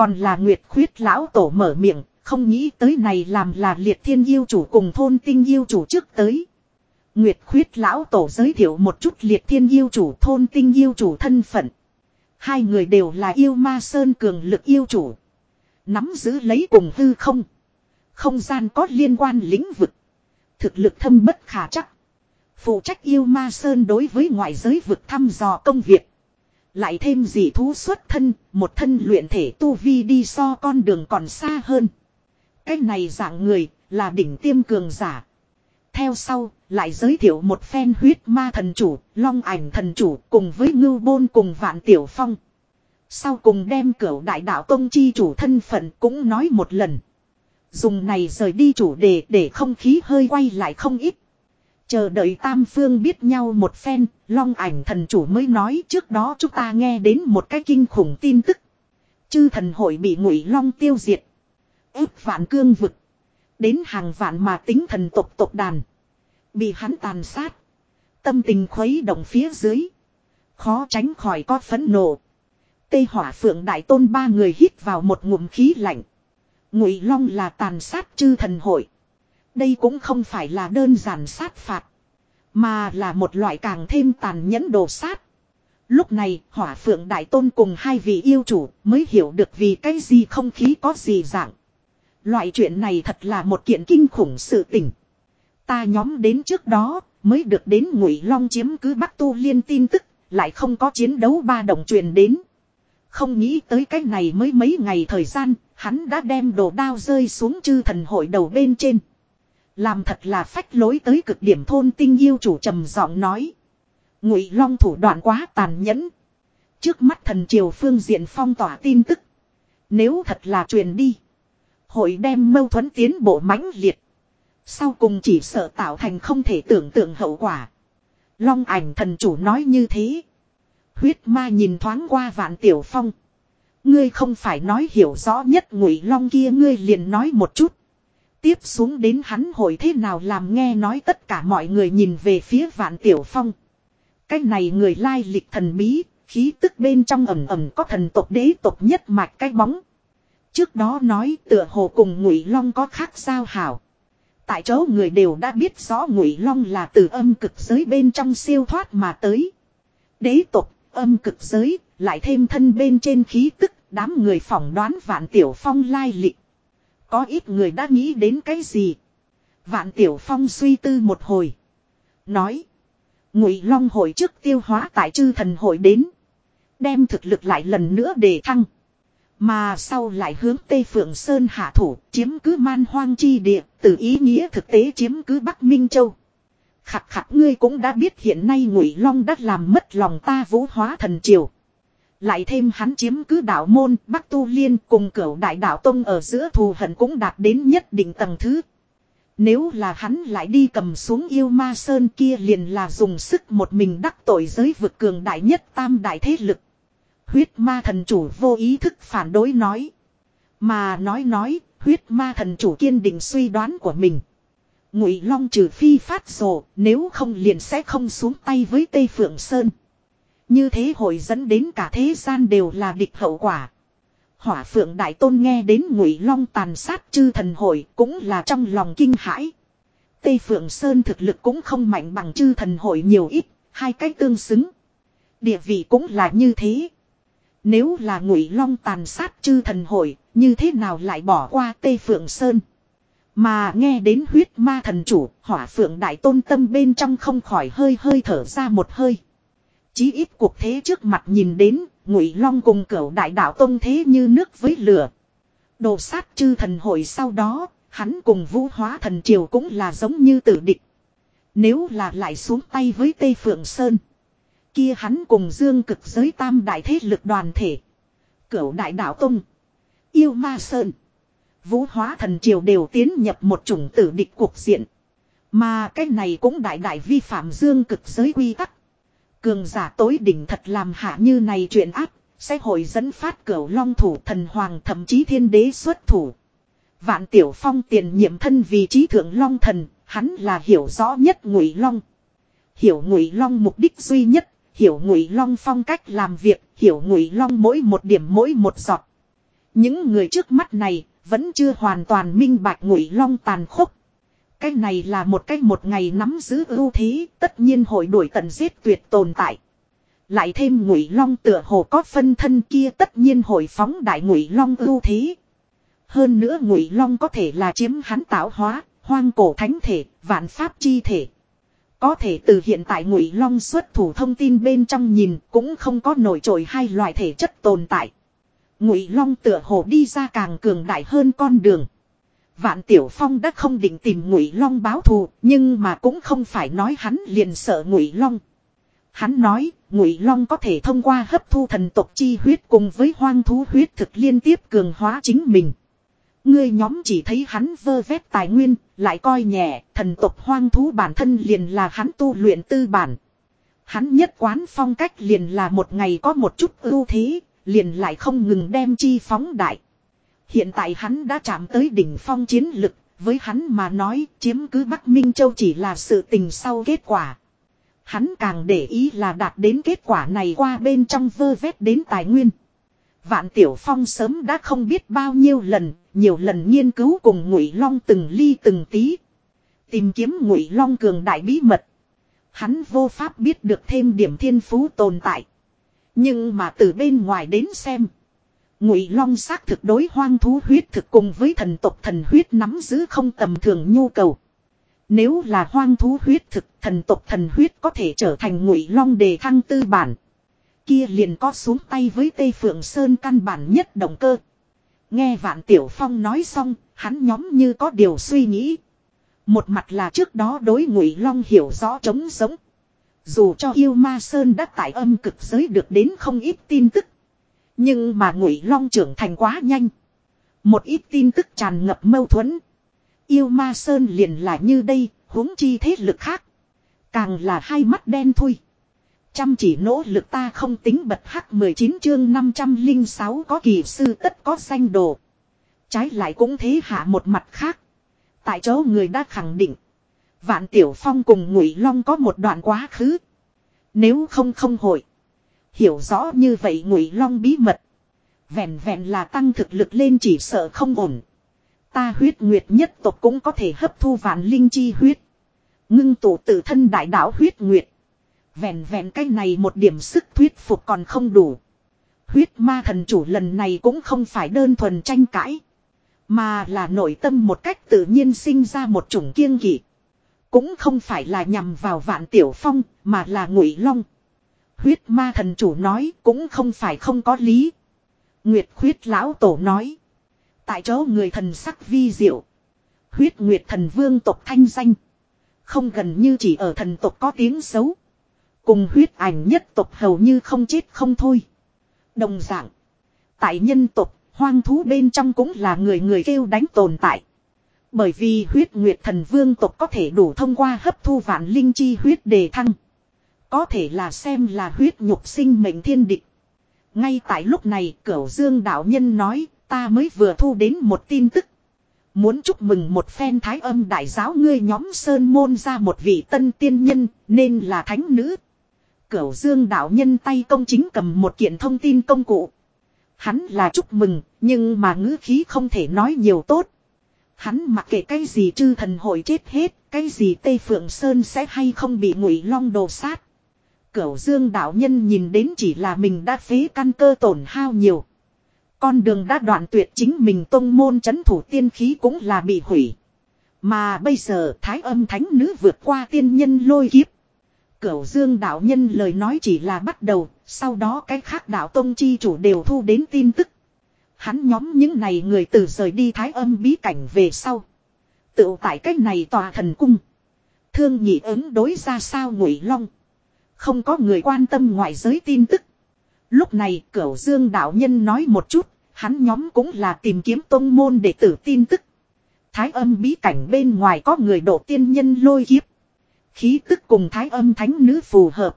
Còn là Nguyệt khuyết lão tổ mở miệng, không nghĩ tới này làm là liệt thiên yêu chủ cùng thôn tinh yêu chủ trước tới. Nguyệt khuyết lão tổ giới thiệu một chút liệt thiên yêu chủ thôn tinh yêu chủ thân phận. Hai người đều là yêu ma sơn cường lực yêu chủ. Nắm giữ lấy cùng hư không. Không gian có liên quan lĩnh vực. Thực lực thâm bất khả chắc. Phụ trách yêu ma sơn đối với ngoại giới vực thăm dò công việc. Lại thêm dị thú xuất thân, một thân luyện thể tu vi đi so con đường còn xa hơn. Cái này dạng người, là đỉnh tiêm cường giả. Theo sau, lại giới thiệu một phen huyết ma thần chủ, long ảnh thần chủ cùng với ngưu bôn cùng vạn tiểu phong. Sau cùng đem cửu đại đạo tông chi chủ thân phận cũng nói một lần. Dùng này rời đi chủ đề để không khí hơi quay lại không ít. Chờ đợi tam phương biết nhau một phen, long ảnh thần chủ mới nói trước đó chúng ta nghe đến một cái kinh khủng tin tức. Chư thần hội bị ngụy long tiêu diệt. ép vạn cương vực. Đến hàng vạn mà tính thần tộc tộc đàn. Bị hắn tàn sát. Tâm tình khuấy động phía dưới. Khó tránh khỏi có phấn nộ. Tây hỏa phượng đại tôn ba người hít vào một ngụm khí lạnh. Ngụy Long là tàn sát chư thần hội. Đây cũng không phải là đơn giản sát phạt. Mà là một loại càng thêm tàn nhẫn đồ sát. Lúc này hỏa phượng đại tôn cùng hai vị yêu chủ mới hiểu được vì cái gì không khí có gì dạng. Loại chuyện này thật là một kiện kinh khủng sự tình. Ta nhóm đến trước đó mới được đến ngụy long chiếm cứ bắc tu liên tin tức lại không có chiến đấu ba đồng truyền đến. Không nghĩ tới cái này mới mấy ngày thời gian, hắn đã đem đồ đao rơi xuống chư thần hội đầu bên trên. Làm thật là phách lối tới cực điểm thôn tinh yêu chủ trầm giọng nói. Ngụy long thủ đoạn quá tàn nhẫn. Trước mắt thần triều phương diện phong tỏa tin tức. Nếu thật là truyền đi. Hội đem mâu thuẫn tiến bộ mãnh liệt. Sau cùng chỉ sợ tạo thành không thể tưởng tượng hậu quả. Long ảnh thần chủ nói như thế. Huyết ma nhìn thoáng qua vạn tiểu phong. Ngươi không phải nói hiểu rõ nhất ngụy long kia, ngươi liền nói một chút. Tiếp xuống đến hắn hội thế nào làm nghe nói tất cả mọi người nhìn về phía vạn tiểu phong. Cái này người lai lịch thần bí, khí tức bên trong ẩm ẩm có thần tộc đế tộc nhất mạch cái bóng. Trước đó nói tựa hồ cùng ngụy long có khác giao hảo. Tại chỗ người đều đã biết rõ ngụy long là từ âm cực giới bên trong siêu thoát mà tới. Đế tộc, âm cực giới, lại thêm thân bên trên khí tức, đám người phỏng đoán vạn tiểu phong lai lịch. Có ít người đã nghĩ đến cái gì? Vạn Tiểu Phong suy tư một hồi. Nói. Ngụy Long hội trước tiêu hóa tại chư thần hội đến. Đem thực lực lại lần nữa để thăng. Mà sau lại hướng Tây Phượng Sơn hạ thủ, chiếm cứ man hoang chi địa. Từ ý nghĩa thực tế chiếm cứ Bắc Minh Châu. Khặt khặt ngươi cũng đã biết hiện nay Ngụy Long đã làm mất lòng ta vũ hóa thần triều. Lại thêm hắn chiếm cứ đạo môn, Bắc Tu Liên cùng cửu đại đạo tông ở giữa thù hận cũng đạt đến nhất định tầng thứ. Nếu là hắn lại đi cầm xuống yêu ma sơn kia liền là dùng sức một mình đắc tội giới vực cường đại nhất tam đại thế lực. Huyết ma thần chủ vô ý thức phản đối nói. Mà nói nói, huyết ma thần chủ kiên định suy đoán của mình. Ngụy Long trừ phi phát rồ, nếu không liền sẽ không xuống tay với Tây Phượng Sơn. Như thế hội dẫn đến cả thế gian đều là địch hậu quả. Hỏa phượng đại tôn nghe đến ngụy long tàn sát chư thần hội cũng là trong lòng kinh hãi. Tây phượng sơn thực lực cũng không mạnh bằng chư thần hội nhiều ít, hai cách tương xứng. Địa vị cũng là như thế. Nếu là ngụy long tàn sát chư thần hội, như thế nào lại bỏ qua Tây Phượng Sơn? Mà nghe đến huyết ma thần chủ, hỏa phượng đại tôn tâm bên trong không khỏi hơi hơi thở ra một hơi. Chí ít cuộc thế trước mặt nhìn đến, ngụy long cùng cửu đại đạo tông thế như nước với lửa. Đồ sát chư thần hội sau đó, hắn cùng vũ hóa thần triều cũng là giống như tử địch. Nếu là lại xuống tay với Tây Phượng Sơn. Kia hắn cùng dương cực giới tam đại thế lực đoàn thể. Cửu đại đạo tông. Yêu ma Sơn. Vũ hóa thần triều đều tiến nhập một chủng tử địch cuộc diện. Mà cái này cũng đại đại vi phạm dương cực giới quy tắc. Cường giả tối đỉnh thật làm hạ như này chuyện áp, sẽ hội dẫn phát cửu long thủ thần hoàng thậm chí thiên đế xuất thủ. Vạn tiểu phong tiền nhiệm thân vì trí thượng long thần, hắn là hiểu rõ nhất ngụy long. Hiểu ngụy long mục đích duy nhất, hiểu ngụy long phong cách làm việc, hiểu ngụy long mỗi một điểm mỗi một giọt. Những người trước mắt này vẫn chưa hoàn toàn minh bạch ngụy long tàn khốc. Cái này là một cái một ngày nắm giữ ưu thế, tất nhiên hội đuổi tận giết tuyệt tồn tại. Lại thêm ngụy long tựa hồ có phân thân kia tất nhiên hội phóng đại ngụy long ưu thế. Hơn nữa ngụy long có thể là chiếm hắn tạo hóa, hoang cổ thánh thể, vạn pháp chi thể. Có thể từ hiện tại ngụy long xuất thủ thông tin bên trong nhìn cũng không có nổi trội hai loại thể chất tồn tại. Ngụy long tựa hồ đi ra càng cường đại hơn con đường. Vạn Tiểu Phong đã không định tìm Ngụy Long báo thù, nhưng mà cũng không phải nói hắn liền sợ Ngụy Long. Hắn nói, Ngụy Long có thể thông qua hấp thu thần tộc chi huyết cùng với hoang thú huyết thực liên tiếp cường hóa chính mình. Ngươi nhóm chỉ thấy hắn vơ vét tài nguyên, lại coi nhẹ, thần tộc hoang thú bản thân liền là hắn tu luyện tư bản. Hắn nhất quán phong cách liền là một ngày có một chút ưu thế, liền lại không ngừng đem chi phóng đại. Hiện tại hắn đã chạm tới đỉnh phong chiến lực, với hắn mà nói chiếm cứ Bắc Minh Châu chỉ là sự tình sau kết quả. Hắn càng để ý là đạt đến kết quả này qua bên trong vơ vét đến tài nguyên. Vạn Tiểu Phong sớm đã không biết bao nhiêu lần, nhiều lần nghiên cứu cùng Ngụy Long từng ly từng tí. Tìm kiếm Ngụy Long cường đại bí mật. Hắn vô pháp biết được thêm điểm thiên phú tồn tại. Nhưng mà từ bên ngoài đến xem. Ngụy Long xác thực đối hoang thú huyết thực cùng với thần tộc thần huyết nắm giữ không tầm thường nhu cầu. Nếu là hoang thú huyết thực, thần tộc thần huyết có thể trở thành Ngụy Long đề thăng tư bản. Kia liền có xuống tay với Tây Phượng Sơn căn bản nhất động cơ. Nghe Vạn Tiểu Phong nói xong, hắn nhóm như có điều suy nghĩ. Một mặt là trước đó đối Ngụy Long hiểu rõ trống sống. Dù cho yêu ma Sơn đã tại âm cực giới được đến không ít tin tức. Nhưng mà ngụy long trưởng thành quá nhanh. Một ít tin tức tràn ngập mâu thuẫn. Yêu ma sơn liền là như đây, huống chi thế lực khác. Càng là hai mắt đen thui. Chăm chỉ nỗ lực ta không tính bật hắc 19 chương 506 có kỳ sư tất có danh đồ. Trái lại cũng thế hạ một mặt khác. Tại chỗ người đã khẳng định. Vạn Tiểu Phong cùng Ngụy Long có một đoạn quá khứ. Nếu không không hội. Hiểu rõ như vậy Ngụy Long bí mật. Vẹn vẹn là tăng thực lực lên chỉ sợ không ổn. Ta huyết nguyệt nhất tộc cũng có thể hấp thu vạn linh chi huyết. Ngưng tụ tự thân đại đạo huyết nguyệt. Vẹn vẹn cái này một điểm sức thuyết phục còn không đủ. Huyết ma thần chủ lần này cũng không phải đơn thuần tranh cãi. Mà là nội tâm một cách tự nhiên sinh ra một chủng kiêng kỵ. Cũng không phải là nhằm vào vạn tiểu phong, mà là ngụy long. Huyết ma thần chủ nói cũng không phải không có lý. Nguyệt khuyết lão tổ nói. Tại chỗ người thần sắc vi diệu. Huyết nguyệt thần vương tộc thanh danh. Không gần như chỉ ở thần tộc có tiếng xấu. Cùng huyết ảnh nhất tộc hầu như không chết không thôi. Đồng dạng. Tại nhân tộc, hoang thú bên trong cũng là người người kêu đánh tồn tại. Bởi vì huyết nguyệt thần vương tộc có thể đủ thông qua hấp thu vạn linh chi huyết đề thăng. Có thể là xem là huyết nhục sinh mệnh thiên địch. Ngay tại lúc này cửu dương đạo nhân nói ta mới vừa thu đến một tin tức. Muốn chúc mừng một phen thái âm đại giáo ngươi nhóm sơn môn ra một vị tân tiên nhân nên là thánh nữ. Cửu dương đạo nhân tay công chính cầm một kiện thông tin công cụ. Hắn là chúc mừng nhưng mà ngữ khí không thể nói nhiều tốt. Hắn mặc kệ cái gì chư thần hội chết hết, cái gì Tây Phượng Sơn sẽ hay không bị ngụy long đồ sát. Cửu dương đạo nhân nhìn đến chỉ là mình đã phế căn cơ tổn hao nhiều. Con đường đã đoạn tuyệt chính mình tông môn chấn thủ tiên khí cũng là bị hủy. Mà bây giờ thái âm thánh nữ vượt qua tiên nhân lôi kiếp. Cửu dương đạo nhân lời nói chỉ là bắt đầu, sau đó cái khác đạo tông chi chủ đều thu đến tin tức. Hắn nhóm những này người từ rời đi thái âm bí cảnh về sau. Tự tại cách này tòa thần cung. Thương nhị ứng đối ra sao ngụy long. Không có người quan tâm ngoại giới tin tức. Lúc này cửu dương đạo nhân nói một chút, hắn nhóm cũng là tìm kiếm tôn môn để tử tin tức. Thái âm bí cảnh bên ngoài có người độ tiên nhân lôi kiếp. Khí tức cùng thái âm thánh nữ phù hợp.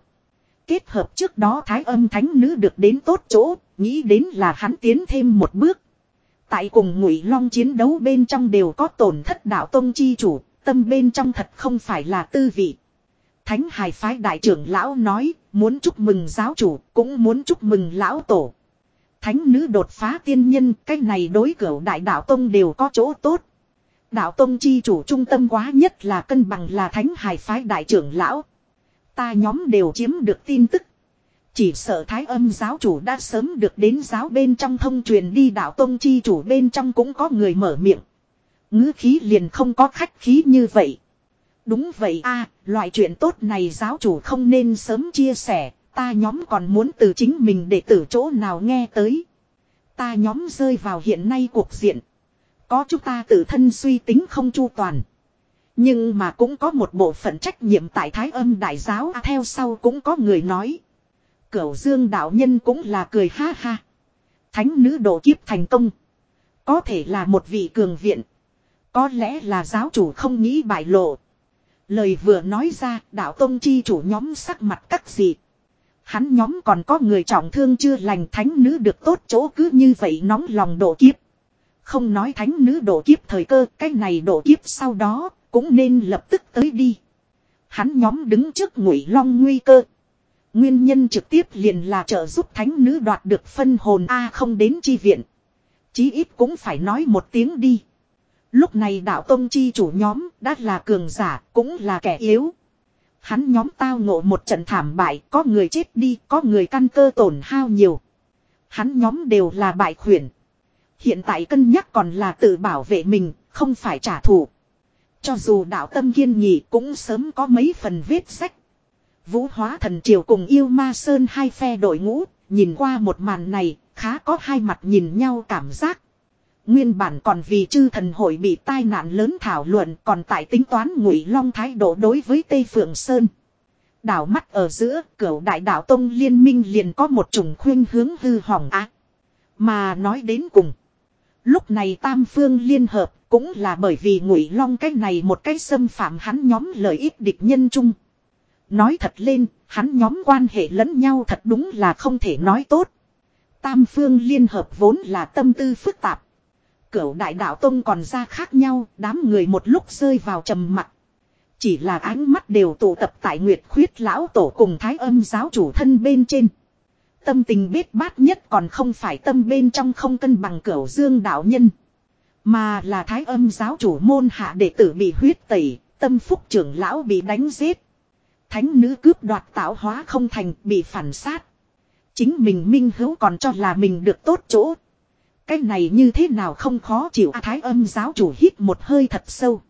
Kết hợp trước đó thái âm thánh nữ được đến tốt chỗ, nghĩ đến là hắn tiến thêm một bước. Tại cùng ngụy long chiến đấu bên trong đều có tổn thất đạo tông chi chủ, tâm bên trong thật không phải là tư vị. Thánh hài phái đại trưởng lão nói, muốn chúc mừng giáo chủ, cũng muốn chúc mừng lão tổ. Thánh nữ đột phá tiên nhân, cái này đối cửu đại đạo tông đều có chỗ tốt. Đạo tông chi chủ trung tâm quá nhất là cân bằng là thánh hài phái đại trưởng lão. Ta nhóm đều chiếm được tin tức. Chỉ sợ thái âm giáo chủ đã sớm được đến giáo bên trong thông truyền đi đạo tông chi chủ bên trong cũng có người mở miệng. ngữ khí liền không có khách khí như vậy. Đúng vậy a loại chuyện tốt này giáo chủ không nên sớm chia sẻ, ta nhóm còn muốn từ chính mình để từ chỗ nào nghe tới. Ta nhóm rơi vào hiện nay cuộc diện. Có chúng ta tự thân suy tính không chu toàn. Nhưng mà cũng có một bộ phận trách nhiệm tại Thái âm đại giáo à, theo sau cũng có người nói. Cửu dương đạo nhân cũng là cười ha ha. Thánh nữ độ kiếp thành công. Có thể là một vị cường viện. Có lẽ là giáo chủ không nghĩ bại lộ. Lời vừa nói ra đạo tông chi chủ nhóm sắc mặt các gì. Hắn nhóm còn có người trọng thương chưa lành thánh nữ được tốt chỗ cứ như vậy nóng lòng độ kiếp. Không nói thánh nữ độ kiếp thời cơ, cái này độ kiếp sau đó, cũng nên lập tức tới đi. Hắn nhóm đứng trước ngụy long nguy cơ. Nguyên nhân trực tiếp liền là trợ giúp thánh nữ đoạt được phân hồn A không đến chi viện. Chí ít cũng phải nói một tiếng đi. Lúc này đạo tông chi chủ nhóm đã là cường giả cũng là kẻ yếu. Hắn nhóm tao ngộ một trận thảm bại có người chết đi có người căn cơ tổn hao nhiều. Hắn nhóm đều là bại khuyển. Hiện tại cân nhắc còn là tự bảo vệ mình không phải trả thù. Cho dù đạo tâm kiên nhị cũng sớm có mấy phần vết sách. Vũ hóa thần triều cùng yêu ma sơn hai phe đội ngũ, nhìn qua một màn này, khá có hai mặt nhìn nhau cảm giác. Nguyên bản còn vì chư thần hội bị tai nạn lớn thảo luận còn tại tính toán ngụy long thái độ đối với Tây Phượng Sơn. Đảo mắt ở giữa cửu đại đạo tông liên minh liền có một chủng khuyên hướng hư hỏng ác Mà nói đến cùng. Lúc này tam phương liên hợp cũng là bởi vì ngụy long cái này một cái xâm phạm hắn nhóm lợi ích địch nhân chung. Nói thật lên, hắn nhóm quan hệ lẫn nhau thật đúng là không thể nói tốt. Tam phương liên hợp vốn là tâm tư phức tạp cửu đại đạo tông còn ra khác nhau, đám người một lúc rơi vào trầm mặc. Chỉ là ánh mắt đều tụ tập tại Nguyệt Khuyết lão tổ cùng Thái Âm giáo chủ thân bên trên. Tâm tình biết bát nhất còn không phải tâm bên trong không cân bằng cửu dương đạo nhân. Mà là Thái Âm giáo chủ môn hạ đệ tử bị huyết tẩy, tâm phúc trưởng lão bị đánh giết. Thánh nữ cướp đoạt tạo hóa không thành bị phản sát. Chính mình minh hữu còn cho là mình được tốt chỗ. Cái này như thế nào không khó chịu A Thái âm giáo chủ hít một hơi thật sâu.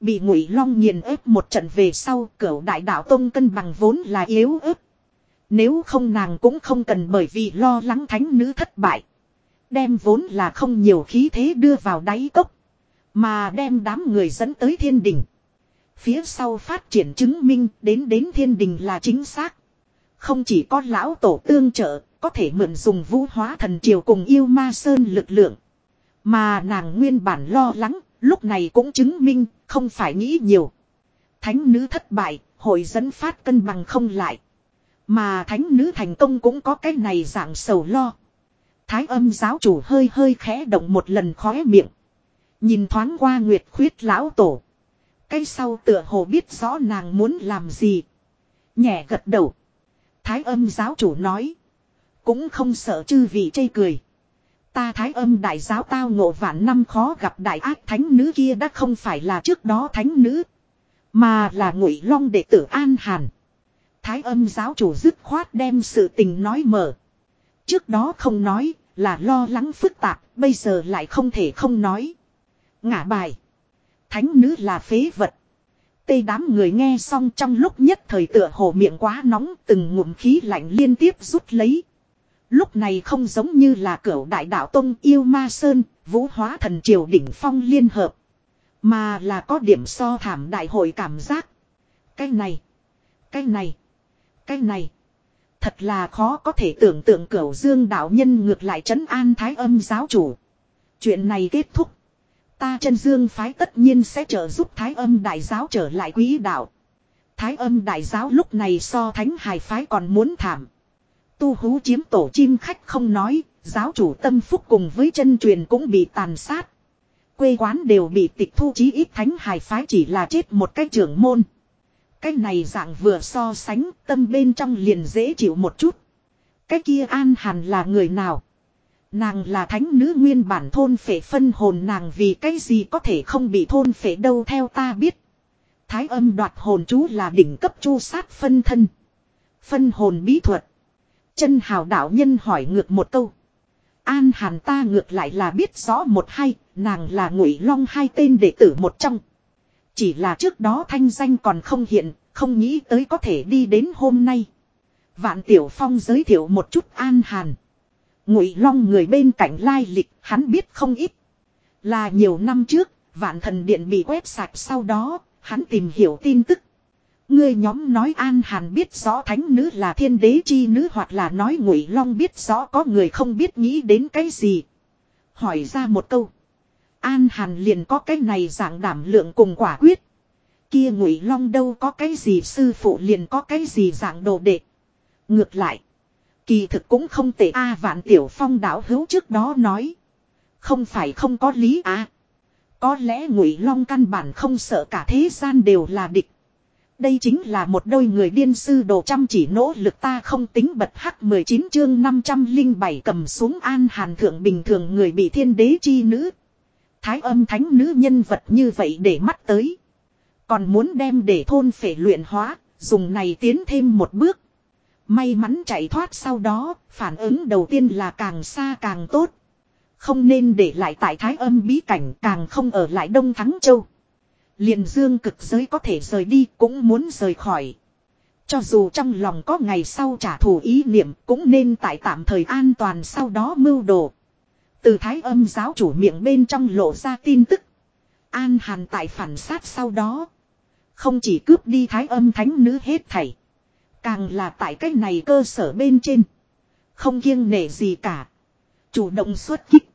Bị ngụy long nghiền ép một trận về sau cửa đại đạo tông cân bằng vốn là yếu ớt. Nếu không nàng cũng không cần bởi vì lo lắng thánh nữ thất bại. Đem vốn là không nhiều khí thế đưa vào đáy cốc. Mà đem đám người dẫn tới thiên đình. Phía sau phát triển chứng minh đến đến thiên đình là chính xác. Không chỉ có lão tổ tương trợ, có thể mượn dùng vũ hóa thần triều cùng yêu ma sơn lực lượng. Mà nàng nguyên bản lo lắng, lúc này cũng chứng minh, không phải nghĩ nhiều. Thánh nữ thất bại, hội dẫn phát cân bằng không lại. Mà thánh nữ thành công cũng có cái này dạng sầu lo. Thái âm giáo chủ hơi hơi khẽ động một lần khóe miệng. Nhìn thoáng qua nguyệt khuyết lão tổ. Cái sau tựa hồ biết rõ nàng muốn làm gì. Nhẹ gật đầu. Thái âm giáo chủ nói. Cũng không sợ chư vị chây cười. Ta thái âm đại giáo tao ngộ vạn năm khó gặp đại ác thánh nữ kia đã không phải là trước đó thánh nữ. Mà là ngụy long đệ tử An Hàn. Thái âm giáo chủ dứt khoát đem sự tình nói mở. Trước đó không nói là lo lắng phức tạp, bây giờ lại không thể không nói. Ngả bài. Thánh nữ là phế vật. Tây đám người nghe xong trong lúc nhất thời tựa hồ miệng quá nóng từng ngụm khí lạnh liên tiếp rút lấy. Lúc này không giống như là cửu đại đạo tông yêu ma sơn, vũ hóa thần triều đỉnh phong liên hợp. Mà là có điểm so thảm đại hội cảm giác. Cái này, cái này, cái này. Thật là khó có thể tưởng tượng cửu dương đạo nhân ngược lại trấn an thái âm giáo chủ. Chuyện này kết thúc. Ta chân dương phái tất nhiên sẽ trợ giúp thái âm đại giáo trở lại quý đạo. Thái âm đại giáo lúc này so thánh hài phái còn muốn thảm. Tu hú chiếm tổ chim khách không nói, giáo chủ tâm phúc cùng với chân truyền cũng bị tàn sát. Quê quán đều bị tịch thu chí ít thánh hài phái chỉ là chết một cái trưởng môn. Cái này dạng vừa so sánh tâm bên trong liền dễ chịu một chút. Cái kia an hàn là người nào? Nàng là thánh nữ nguyên bản thôn phệ phân hồn nàng vì cái gì có thể không bị thôn phệ đâu theo ta biết. Thái âm đoạt hồn chú là đỉnh cấp chu sát phân thân. Phân hồn bí thuật. Chân hào đạo nhân hỏi ngược một câu. An hàn ta ngược lại là biết rõ một hai, nàng là ngụy long hai tên đệ tử một trong. Chỉ là trước đó thanh danh còn không hiện, không nghĩ tới có thể đi đến hôm nay. Vạn Tiểu Phong giới thiệu một chút an hàn. Ngụy Long người bên cạnh lai lịch, hắn biết không ít. Là nhiều năm trước, vạn thần điện bị quét sạch sau đó, hắn tìm hiểu tin tức. Ngươi nhóm nói An Hàn biết rõ thánh nữ là thiên đế chi nữ hoặc là nói Ngụy Long biết rõ có người không biết nghĩ đến cái gì. Hỏi ra một câu. An Hàn liền có cái này dạng đảm lượng cùng quả quyết. Kia Ngụy Long đâu có cái gì sư phụ liền có cái gì dạng đồ đệ. Ngược lại. Kỳ thực cũng không tệ A vạn tiểu phong đảo hữu trước đó nói. Không phải không có lý à. Có lẽ ngụy long căn bản không sợ cả thế gian đều là địch. Đây chính là một đôi người điên sư đồ chăm chỉ nỗ lực ta không tính bật hắc 19 chương 507 cầm xuống an hàn thượng bình thường người bị thiên đế chi nữ. Thái âm thánh nữ nhân vật như vậy để mắt tới. Còn muốn đem để thôn phể luyện hóa, dùng này tiến thêm một bước. May mắn chạy thoát sau đó, phản ứng đầu tiên là càng xa càng tốt. Không nên để lại tại thái âm bí cảnh càng không ở lại Đông Thắng Châu liền dương cực giới có thể rời đi cũng muốn rời khỏi. Cho dù trong lòng có ngày sau trả thù ý niệm cũng nên tại tạm thời an toàn sau đó mưu đồ. Từ thái âm giáo chủ miệng bên trong lộ ra tin tức. An hàn tại phản sát sau đó. Không chỉ cướp đi thái âm thánh nữ hết thảy. Càng là tại cách này cơ sở bên trên. Không kiêng nể gì cả. Chủ động xuất kích.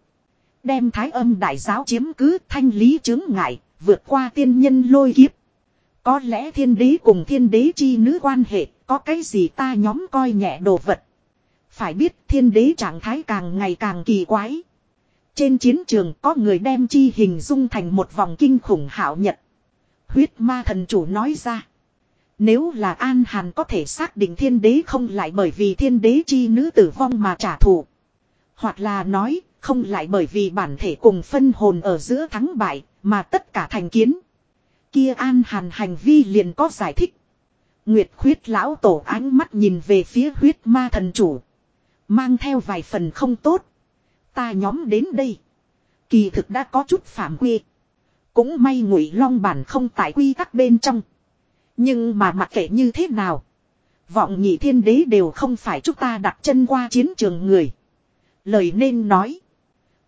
Đem thái âm đại giáo chiếm cứ thanh lý chứng ngại, vượt qua tiên nhân lôi kiếp. Có lẽ thiên đế cùng thiên đế chi nữ quan hệ, có cái gì ta nhóm coi nhẹ đồ vật. Phải biết thiên đế trạng thái càng ngày càng kỳ quái. Trên chiến trường có người đem chi hình dung thành một vòng kinh khủng hảo nhật. Huyết ma thần chủ nói ra. Nếu là An Hàn có thể xác định thiên đế không lại bởi vì thiên đế chi nữ tử vong mà trả thù. Hoặc là nói không lại bởi vì bản thể cùng phân hồn ở giữa thắng bại mà tất cả thành kiến. Kia An Hàn hành vi liền có giải thích. Nguyệt khuyết lão tổ ánh mắt nhìn về phía huyết ma thần chủ. Mang theo vài phần không tốt. Ta nhóm đến đây. Kỳ thực đã có chút phạm quy. Cũng may ngụy long bản không tại quy tắc bên trong. Nhưng mà mặc kệ như thế nào. Vọng nhị thiên đế đều không phải chúng ta đặt chân qua chiến trường người. Lời nên nói.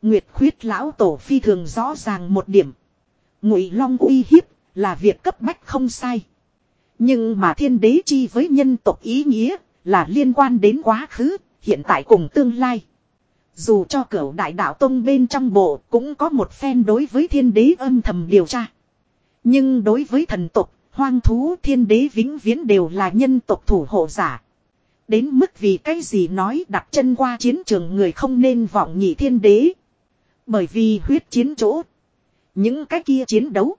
Nguyệt khuyết lão tổ phi thường rõ ràng một điểm. Ngụy long uy hiếp là việc cấp bách không sai. Nhưng mà thiên đế chi với nhân tộc ý nghĩa là liên quan đến quá khứ, hiện tại cùng tương lai. Dù cho cửu đại đạo tông bên trong bộ cũng có một phen đối với thiên đế âm thầm điều tra. Nhưng đối với thần tộc, hoang thú thiên đế vĩnh viễn đều là nhân tộc thủ hộ giả. Đến mức vì cái gì nói đặt chân qua chiến trường người không nên vọng nhị thiên đế. Bởi vì huyết chiến chỗ. Những cái kia chiến đấu.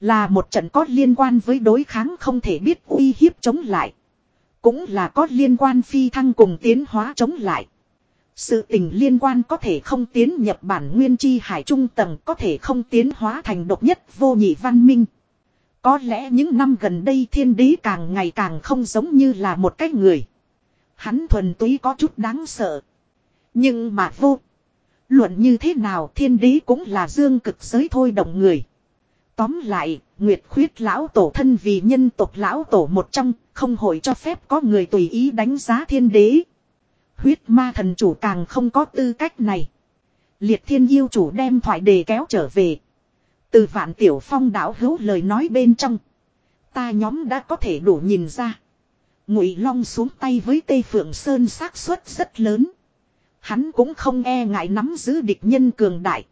Là một trận có liên quan với đối kháng không thể biết uy hiếp chống lại. Cũng là có liên quan phi thăng cùng tiến hóa chống lại. Sự tình liên quan có thể không tiến nhập bản nguyên chi hải trung tầng có thể không tiến hóa thành độc nhất vô nhị văn minh. Có lẽ những năm gần đây thiên đế càng ngày càng không giống như là một cái người. Hắn thuần túy có chút đáng sợ. Nhưng mà vô. Luận như thế nào thiên đế cũng là dương cực giới thôi động người. Tóm lại, Nguyệt khuyết lão tổ thân vì nhân tộc lão tổ một trong, không hội cho phép có người tùy ý đánh giá thiên đế. Huyết ma thần chủ càng không có tư cách này. Liệt thiên yêu chủ đem thoại đề kéo trở về. Từ vạn tiểu phong đảo hữu lời nói bên trong. Ta nhóm đã có thể đủ nhìn ra. Ngụy Long xuống tay với Tây Phượng Sơn xác suất rất lớn. Hắn cũng không e ngại nắm giữ địch nhân cường đại.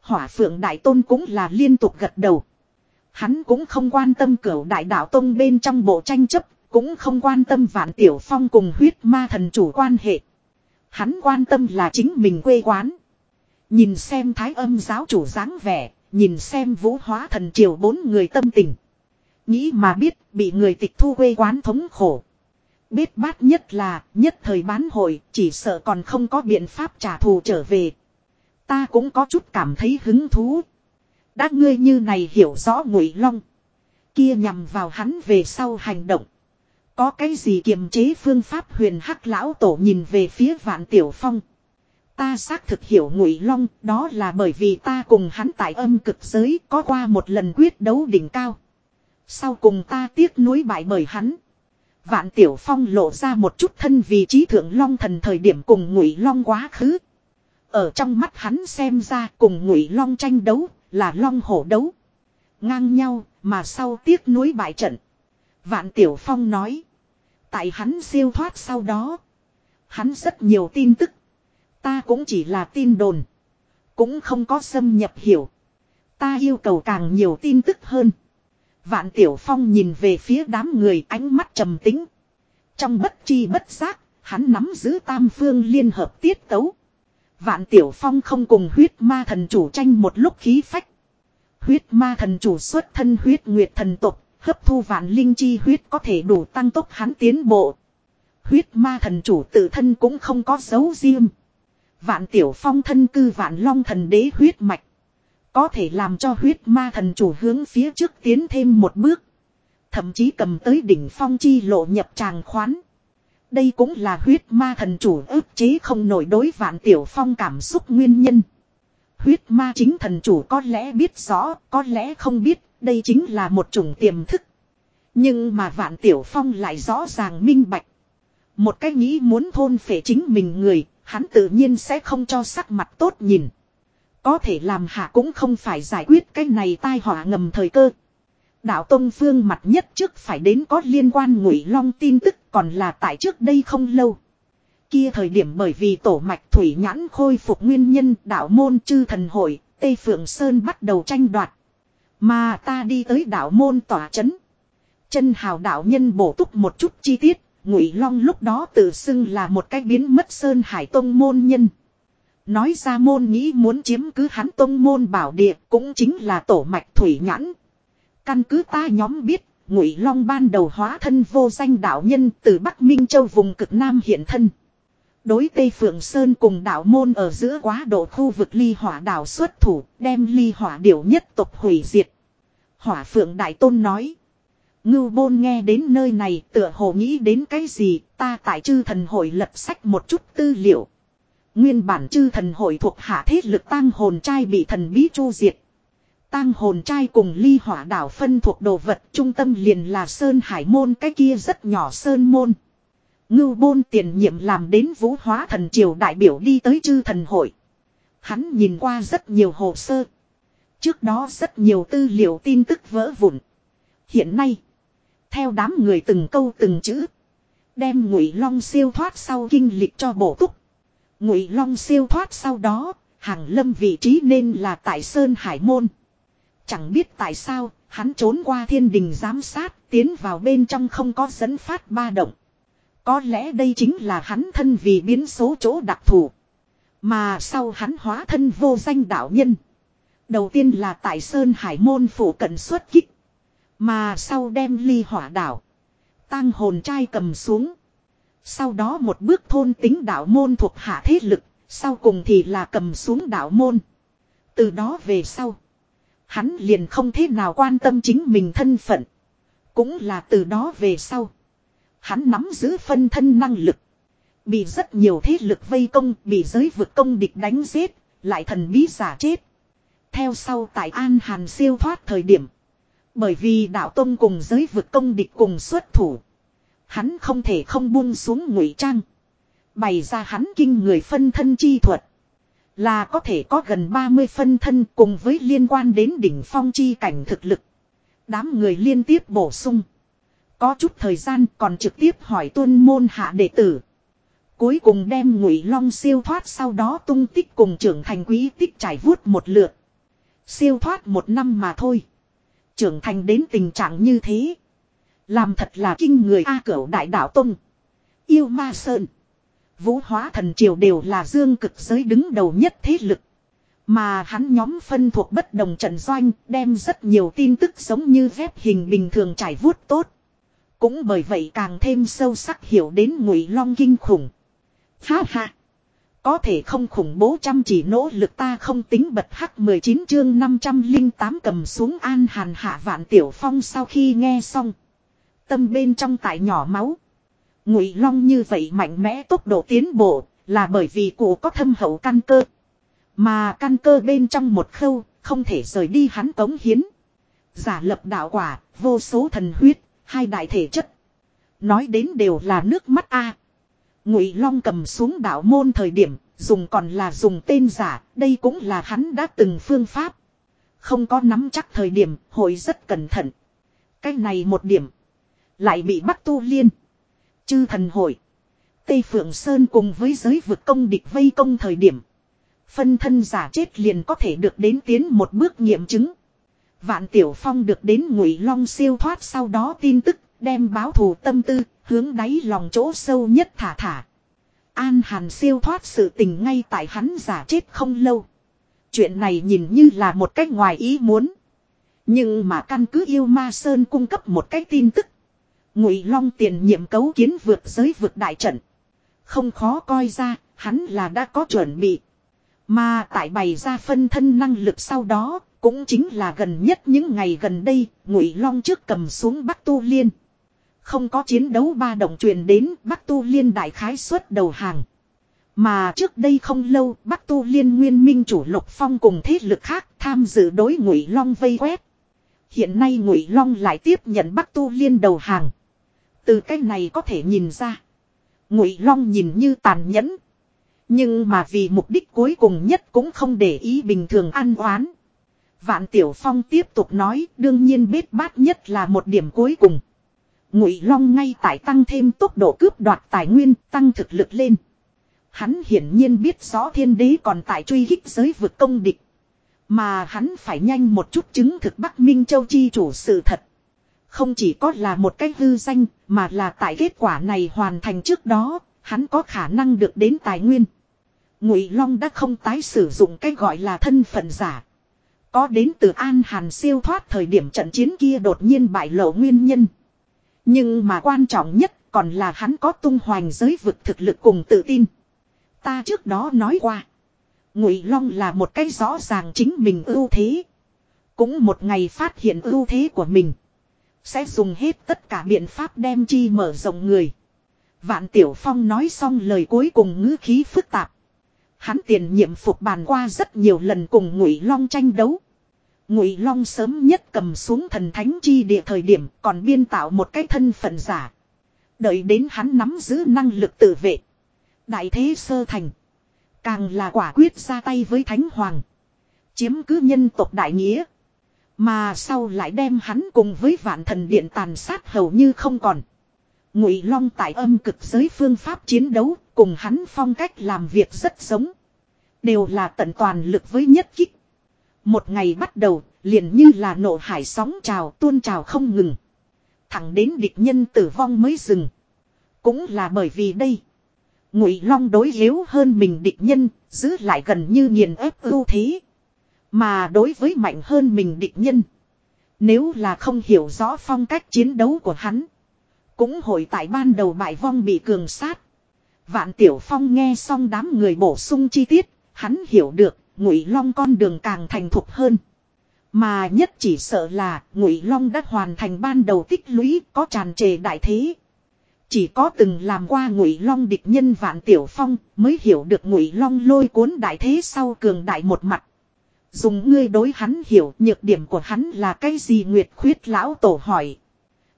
Hỏa Phượng Đại Tôn cũng là liên tục gật đầu. Hắn cũng không quan tâm cửu đại đạo tông bên trong bộ tranh chấp, cũng không quan tâm vạn tiểu phong cùng huyết ma thần chủ quan hệ. Hắn quan tâm là chính mình quê quán. Nhìn xem thái âm giáo chủ dáng vẻ, nhìn xem vũ hóa thần triều bốn người tâm tình. Nghĩ mà biết bị người tịch thu quê quán thống khổ. Biết bát nhất là, nhất thời bán hội, chỉ sợ còn không có biện pháp trả thù trở về. Ta cũng có chút cảm thấy hứng thú. Đã ngươi như này hiểu rõ ngụy long. Kia nhằm vào hắn về sau hành động. Có cái gì kiềm chế phương pháp huyền hắc lão tổ nhìn về phía vạn tiểu phong. Ta xác thực hiểu ngụy long, đó là bởi vì ta cùng hắn tại âm cực giới có qua một lần quyết đấu đỉnh cao. Sau cùng ta tiếc nuối bại bởi hắn. Vạn tiểu phong lộ ra một chút thân vị trí thượng long thần thời điểm cùng ngụy long quá khứ. Ở trong mắt hắn xem ra cùng ngụy long tranh đấu là long hổ đấu. Ngang nhau mà sau tiếc nuối bại trận. Vạn tiểu phong nói. Tại hắn siêu thoát sau đó. Hắn rất nhiều tin tức. Ta cũng chỉ là tin đồn. Cũng không có xâm nhập hiểu. Ta yêu cầu càng nhiều tin tức hơn. Vạn Tiểu Phong nhìn về phía đám người ánh mắt trầm tính. Trong bất chi bất giác, hắn nắm giữ tam phương liên hợp tiết tấu. Vạn Tiểu Phong không cùng huyết ma thần chủ tranh một lúc khí phách. Huyết ma thần chủ xuất thân huyết nguyệt thần tục, hấp thu vạn linh chi huyết có thể đủ tăng tốc hắn tiến bộ. Huyết ma thần chủ tự thân cũng không có dấu riêng. Vạn Tiểu Phong thân cư vạn long thần đế huyết mạch. Có thể làm cho huyết ma thần chủ hướng phía trước tiến thêm một bước. Thậm chí cầm tới đỉnh phong chi lộ nhập tràng khoán. Đây cũng là huyết ma thần chủ ức chế không nổi đối vạn tiểu phong cảm xúc nguyên nhân. Huyết ma chính thần chủ có lẽ biết rõ, có lẽ không biết, đây chính là một chủng tiềm thức. Nhưng mà vạn tiểu phong lại rõ ràng minh bạch. Một cái nghĩ muốn thôn phệ chính mình người, hắn tự nhiên sẽ không cho sắc mặt tốt nhìn. Có thể làm hạ cũng không phải giải quyết cái này tai họa ngầm thời cơ. Đạo Tông Phương mặt nhất trước phải đến có liên quan ngụy long tin tức còn là tại trước đây không lâu. Kia thời điểm bởi vì tổ mạch thủy nhãn khôi phục nguyên nhân đạo môn chư thần hội, Tây Phượng Sơn bắt đầu tranh đoạt. Mà ta đi tới đạo môn tỏa chấn. Chân hào đạo nhân bổ túc một chút chi tiết, ngụy long lúc đó tự xưng là một cái biến mất Sơn Hải Tông môn nhân. Nói ra môn nghĩ muốn chiếm cứ hắn tông môn bảo địa cũng chính là tổ mạch thủy nhãn. Căn cứ ta nhóm biết, Ngụy Long ban đầu hóa thân vô danh đạo nhân từ Bắc Minh Châu vùng cực Nam hiện thân. Đối Tây Phượng Sơn cùng đạo môn ở giữa quá độ khu vực ly hỏa đảo xuất thủ, đem ly hỏa điểu nhất tộc hủy diệt. Hỏa Phượng Đại Tôn nói. Ngưu bôn nghe đến nơi này tựa hồ nghĩ đến cái gì, ta tại chư thần hội lập sách một chút tư liệu. Nguyên bản chư thần hội thuộc hạ thế lực tang hồn trai bị thần bí chu diệt. Tang hồn trai cùng ly hỏa đảo phân thuộc đồ vật trung tâm liền là Sơn Hải Môn cái kia rất nhỏ Sơn Môn. Ngưu bôn tiền nhiệm làm đến vũ hóa thần triều đại biểu đi tới chư thần hội. Hắn nhìn qua rất nhiều hồ sơ. Trước đó rất nhiều tư liệu tin tức vỡ vụn. Hiện nay, theo đám người từng câu từng chữ, đem Ngụy Long siêu thoát sau kinh lịch cho bổ túc. Ngụy Long siêu thoát sau đó, hàng lâm vị trí nên là tại Sơn Hải Môn. Chẳng biết tại sao, hắn trốn qua thiên đình giám sát, tiến vào bên trong không có dẫn phát ba động. Có lẽ đây chính là hắn thân vì biến số chỗ đặc thù. Mà sau hắn hóa thân vô danh đạo nhân. Đầu tiên là tại Sơn Hải Môn phủ cận xuất kích. Mà sau đem ly hỏa đảo. Tăng hồn trai cầm xuống. Sau đó một bước thôn tính đạo môn thuộc hạ thế lực. Sau cùng thì là cầm xuống đạo môn. Từ đó về sau. Hắn liền không thế nào quan tâm chính mình thân phận. Cũng là từ đó về sau. Hắn nắm giữ phân thân năng lực. Bị rất nhiều thế lực vây công, bị giới vực công địch đánh giết, lại thần bí giả chết. Theo sau tại An Hàn siêu thoát thời điểm. Bởi vì đạo tông cùng giới vực công địch cùng xuất thủ. Hắn không thể không buông xuống ngụy trang. Bày ra hắn kinh người phân thân chi thuật. Là có thể có gần 30 phân thân cùng với liên quan đến đỉnh phong chi cảnh thực lực. Đám người liên tiếp bổ sung. Có chút thời gian còn trực tiếp hỏi tuân môn hạ đệ tử. Cuối cùng đem ngụy long siêu thoát sau đó tung tích cùng trưởng thành quý tích trải vuốt một lượt. Siêu thoát một năm mà thôi. Trưởng thành đến tình trạng như thế. Làm thật là kinh người A cửu đại đạo tông. Yêu ma sơn. Vũ hóa thần triều đều là dương cực giới đứng đầu nhất thế lực. Mà hắn nhóm phân thuộc bất đồng trận doanh, đem rất nhiều tin tức giống như phép hình bình thường trải vuốt tốt. Cũng bởi vậy càng thêm sâu sắc hiểu đến ngụy long kinh khủng. Ha ha. Có thể không khủng bố chăm chỉ nỗ lực ta không tính bật hắc 19 chương 508 cầm xuống an hàn hạ vạn tiểu phong sau khi nghe xong. Tâm bên trong tại nhỏ máu. Ngụy long như vậy mạnh mẽ tốc độ tiến bộ là bởi vì cụ có thâm hậu căn cơ. Mà căn cơ bên trong một khâu không thể rời đi hắn cống hiến. Giả lập đạo quả, vô số thần huyết, hai đại thể chất. Nói đến đều là nước mắt a. Ngụy Long cầm xuống đạo môn thời điểm, dùng còn là dùng tên giả, đây cũng là hắn đã từng phương pháp. Không có nắm chắc thời điểm, hội rất cẩn thận. Cái này một điểm, lại bị bắt tu liên. Chư thần hội, Tây Phượng Sơn cùng với giới vực công địch vây công thời điểm. Phân thân giả chết liền có thể được đến tiến một bước nghiệm chứng. Vạn Tiểu Phong được đến Ngụy Long siêu thoát sau đó tin tức, đem báo thù tâm tư, hướng đáy lòng chỗ sâu nhất thả thả. An Hàn siêu thoát sự tình ngay tại hắn giả chết không lâu. Chuyện này nhìn như là một cách ngoài ý muốn. Nhưng mà căn cứ yêu ma sơn cung cấp một cái tin tức. Ngụy Long tiền nhiệm cấu kiến vượt giới vượt đại trận. Không khó coi ra, hắn là đã có chuẩn bị. Mà tại bày ra phân thân năng lực sau đó, cũng chính là gần nhất những ngày gần đây, Ngụy Long trước cầm xuống Bắc Tu Liên. Không có chiến đấu ba động truyền đến Bắc Tu Liên đại khái suất đầu hàng. Mà trước đây không lâu Bắc Tu Liên nguyên minh chủ Lục Phong cùng thế lực khác tham dự đối Ngụy Long vây quét. Hiện nay Ngụy Long lại tiếp nhận Bắc Tu Liên đầu hàng. Từ cái này có thể nhìn ra. Ngụy Long nhìn như tàn nhẫn. Nhưng mà vì mục đích cuối cùng nhất cũng không để ý bình thường ăn oán. Vạn Tiểu Phong tiếp tục nói, đương nhiên biết bát nhất là một điểm cuối cùng. Ngụy Long ngay tại tăng thêm tốc độ cướp đoạt tài nguyên, tăng thực lực lên. Hắn hiển nhiên biết rõ thiên đế còn tại truy hích giới vực công địch. Mà hắn phải nhanh một chút chứng thực Bắc Minh Châu Chi chủ sự thật. Không chỉ có là một cách hư danh mà là tại kết quả này hoàn thành trước đó, hắn có khả năng được đến tài nguyên. Ngụy Long đã không tái sử dụng cái gọi là thân phận giả. Có đến từ An Hàn siêu thoát thời điểm trận chiến kia đột nhiên bại lộ nguyên nhân. Nhưng mà quan trọng nhất còn là hắn có tung hoành giới vực thực lực cùng tự tin. Ta trước đó nói qua. Ngụy Long là một cái rõ ràng chính mình ưu thế. Cũng một ngày phát hiện ưu thế của mình. Sẽ dùng hết tất cả biện pháp đem chi mở rộng người. Vạn Tiểu Phong nói xong lời cuối cùng ngữ khí phức tạp. Hắn tiền nhiệm phục bàn qua rất nhiều lần cùng Ngụy Long tranh đấu. Ngụy Long sớm nhất cầm xuống thần thánh chi địa thời điểm còn biên tạo một cái thân phận giả. Đợi đến hắn nắm giữ năng lực tự vệ. Đại thế sơ thành. Càng là quả quyết ra tay với Thánh Hoàng. Chiếm cứ nhân tộc đại nghĩa. Mà sau lại đem hắn cùng với vạn thần điện tàn sát hầu như không còn. Ngụy Long tại âm cực giới phương pháp chiến đấu cùng hắn phong cách làm việc rất giống. Đều là tận toàn lực với nhất kích. Một ngày bắt đầu liền như là nộ hải sóng trào tuôn trào không ngừng. Thẳng đến địch nhân tử vong mới dừng. Cũng là bởi vì đây. Ngụy Long đối yếu hơn mình địch nhân, giữ lại gần như nghiền ép ưu thế. Mà đối với mạnh hơn mình địch nhân. Nếu là không hiểu rõ phong cách chiến đấu của hắn. Cũng hội tại ban đầu bại vong bị cường sát. Vạn Tiểu Phong nghe xong đám người bổ sung chi tiết, hắn hiểu được, Ngụy Long con đường càng thành thục hơn. Mà nhất chỉ sợ là Ngụy Long đã hoàn thành ban đầu tích lũy có tràn trề đại thế. Chỉ có từng làm qua Ngụy Long địch nhân Vạn Tiểu Phong mới hiểu được Ngụy Long lôi cuốn đại thế sau cường đại một mặt. Dùng ngươi đối hắn hiểu nhược điểm của hắn là cái gì Nguyệt khuyết lão tổ hỏi.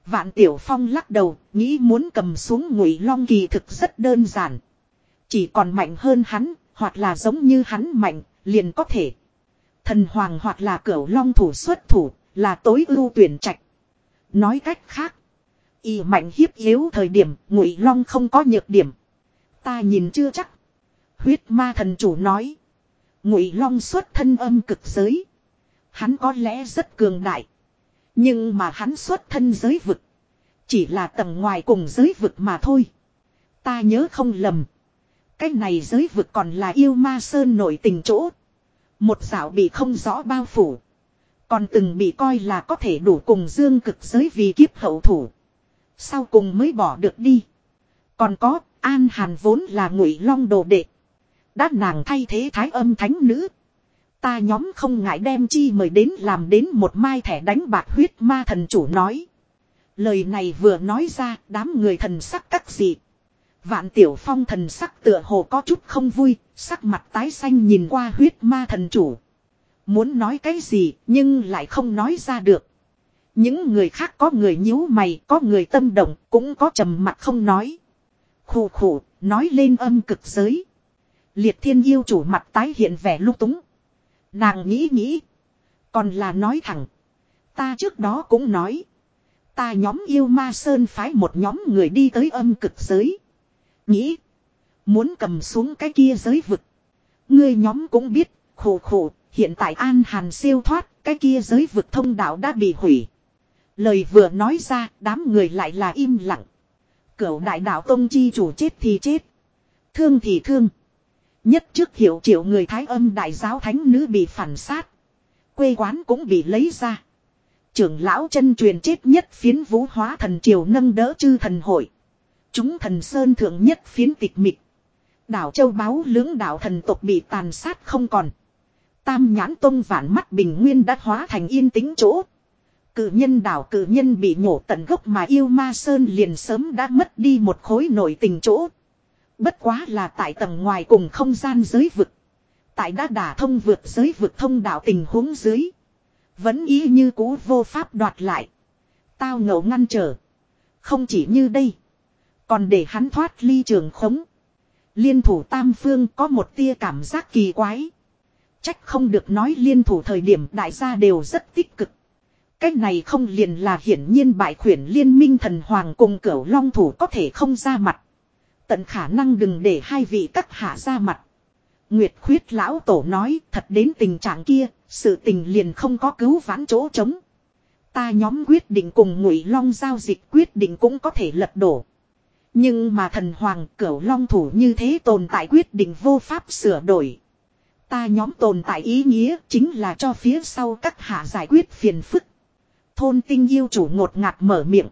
Vạn Tiểu Phong lắc đầu, nghĩ muốn cầm xuống Ngụy Long kỳ thực rất đơn giản. Chỉ còn mạnh hơn hắn, hoặc là giống như hắn mạnh, liền có thể. Thần Hoàng hoặc là cửu Long thủ xuất thủ, là tối ưu tuyển trạch. Nói cách khác, y mạnh hiếp yếu thời điểm, Ngụy Long không có nhược điểm. Ta nhìn chưa chắc. Huyết ma thần chủ nói. Ngụy Long xuất thân âm cực giới. Hắn có lẽ rất cường đại. Nhưng mà hắn xuất thân giới vực. Chỉ là tầng ngoài cùng giới vực mà thôi. Ta nhớ không lầm. Cái này giới vực còn là yêu ma sơn nổi tình chỗ. Một dạo bị không rõ bao phủ. Còn từng bị coi là có thể đủ cùng dương cực giới vì kiếp hậu thủ. Sau cùng mới bỏ được đi. Còn có, An Hàn vốn là ngụy long đồ đệ. Đã nàng thay thế thái âm thánh nữ. Ta nhóm không ngại đem chi mời đến làm đến một mai thẻ đánh bạc huyết ma thần chủ nói. Lời này vừa nói ra đám người thần sắc các gì. Vạn tiểu phong thần sắc tựa hồ có chút không vui, sắc mặt tái xanh nhìn qua huyết ma thần chủ. Muốn nói cái gì nhưng lại không nói ra được. Những người khác có người nhíu mày, có người tâm động, cũng có trầm mặt không nói. Khủ khủ, nói lên âm cực giới. Liệt thiên yêu chủ mặt tái hiện vẻ lúc túng. Nàng nghĩ nghĩ. Còn là nói thẳng. Ta trước đó cũng nói. Ta nhóm yêu ma sơn phái một nhóm người đi tới âm cực giới. Nghĩ. Muốn cầm xuống cái kia giới vực. Ngươi nhóm cũng biết. Khổ khổ. Hiện tại an hàn siêu thoát. Cái kia giới vực thông đạo đã bị hủy. Lời vừa nói ra. Đám người lại là im lặng. Cửu đại đạo tông chi chủ chết thì chết. Thương thì thương. Nhất trước hiệu triệu người thái âm đại giáo thánh nữ bị phản sát. Quê quán cũng bị lấy ra. Trưởng lão chân truyền chết nhất phiến vũ hóa thần triều nâng đỡ chư thần hội. Chúng thần sơn thượng nhất phiến tịch mịch. Đảo châu báu lưỡng đảo thần tộc bị tàn sát không còn. Tam nhãn tông vạn mắt bình nguyên đã hóa thành yên tĩnh chỗ. Cự nhân đảo cự nhân bị nhổ tận gốc mà yêu ma sơn liền sớm đã mất đi một khối nổi tình chỗ. Bất quá là tại tầng ngoài cùng không gian giới vực. Tại đã đả thông vượt giới vực thông đạo tình huống dưới. Vẫn ý như cũ vô pháp đoạt lại. Tao ngầu ngăn trở. Không chỉ như đây. Còn để hắn thoát ly trường khống. Liên thủ tam phương có một tia cảm giác kỳ quái. Trách không được nói liên thủ thời điểm đại gia đều rất tích cực. Cách này không liền là hiển nhiên bại khuyển liên minh thần hoàng cùng cửu long thủ có thể không ra mặt. Tận khả năng đừng để hai vị các hạ ra mặt. Nguyệt khuyết lão tổ nói thật đến tình trạng kia, sự tình liền không có cứu vãn chỗ trống. Ta nhóm quyết định cùng ngụy long giao dịch quyết định cũng có thể lật đổ. Nhưng mà thần hoàng cửu long thủ như thế tồn tại quyết định vô pháp sửa đổi. Ta nhóm tồn tại ý nghĩa chính là cho phía sau các hạ giải quyết phiền phức. Thôn tinh yêu chủ ngột ngạt mở miệng.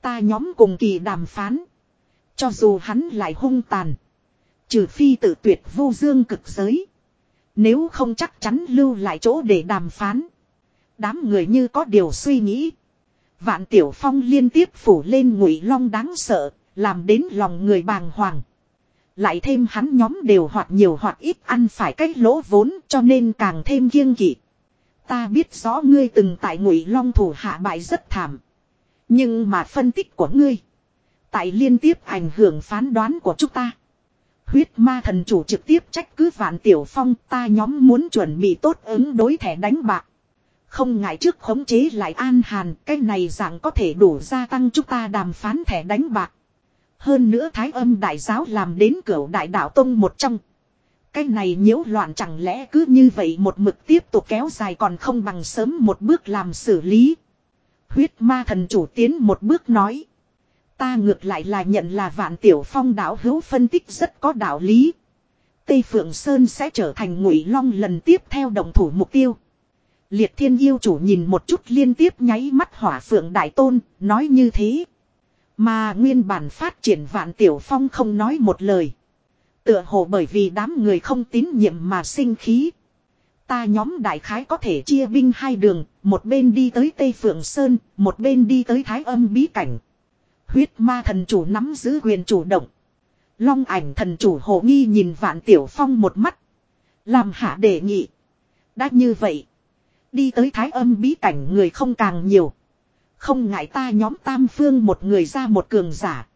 Ta nhóm cùng kỳ đàm phán. Cho dù hắn lại hung tàn. Trừ phi tự tuyệt vô dương cực giới. Nếu không chắc chắn lưu lại chỗ để đàm phán. Đám người như có điều suy nghĩ. Vạn Tiểu Phong liên tiếp phủ lên ngụy long đáng sợ, làm đến lòng người bàng hoàng. Lại thêm hắn nhóm đều hoặc nhiều hoặc ít ăn phải cách lỗ vốn cho nên càng thêm kiêng kỵ. Ta biết rõ ngươi từng tại ngụy long thủ hạ bại rất thảm. Nhưng mà phân tích của ngươi. Tại liên tiếp ảnh hưởng phán đoán của chúng ta. Huyết ma thần chủ trực tiếp trách cứ vạn tiểu phong ta nhóm muốn chuẩn bị tốt ứng đối thẻ đánh bạc. Không ngại trước khống chế lại an hàn, cái này dạng có thể đủ gia tăng chúng ta đàm phán thẻ đánh bạc. Hơn nữa thái âm đại giáo làm đến cửa đại đạo tông một trong. Cái này nhiễu loạn chẳng lẽ cứ như vậy một mực tiếp tục kéo dài còn không bằng sớm một bước làm xử lý. Huyết ma thần chủ tiến một bước nói. Ta ngược lại là nhận là vạn tiểu phong đạo hữu phân tích rất có đạo lý. Tây Phượng Sơn sẽ trở thành ngụy long lần tiếp theo đồng thủ mục tiêu. Liệt thiên yêu chủ nhìn một chút liên tiếp nháy mắt hỏa phượng đại tôn, nói như thế. Mà nguyên bản phát triển vạn tiểu phong không nói một lời. Tựa hồ bởi vì đám người không tín nhiệm mà sinh khí. Ta nhóm đại khái có thể chia binh hai đường, một bên đi tới Tây Phượng Sơn, một bên đi tới Thái âm bí cảnh. Huyết ma thần chủ nắm giữ quyền chủ động. Long ảnh thần chủ hồ nghi nhìn vạn tiểu phong một mắt. Làm hạ đề nghị. Đã như vậy. Đi tới thái âm bí cảnh người không càng nhiều. Không ngại ta nhóm tam phương một người ra một cường giả.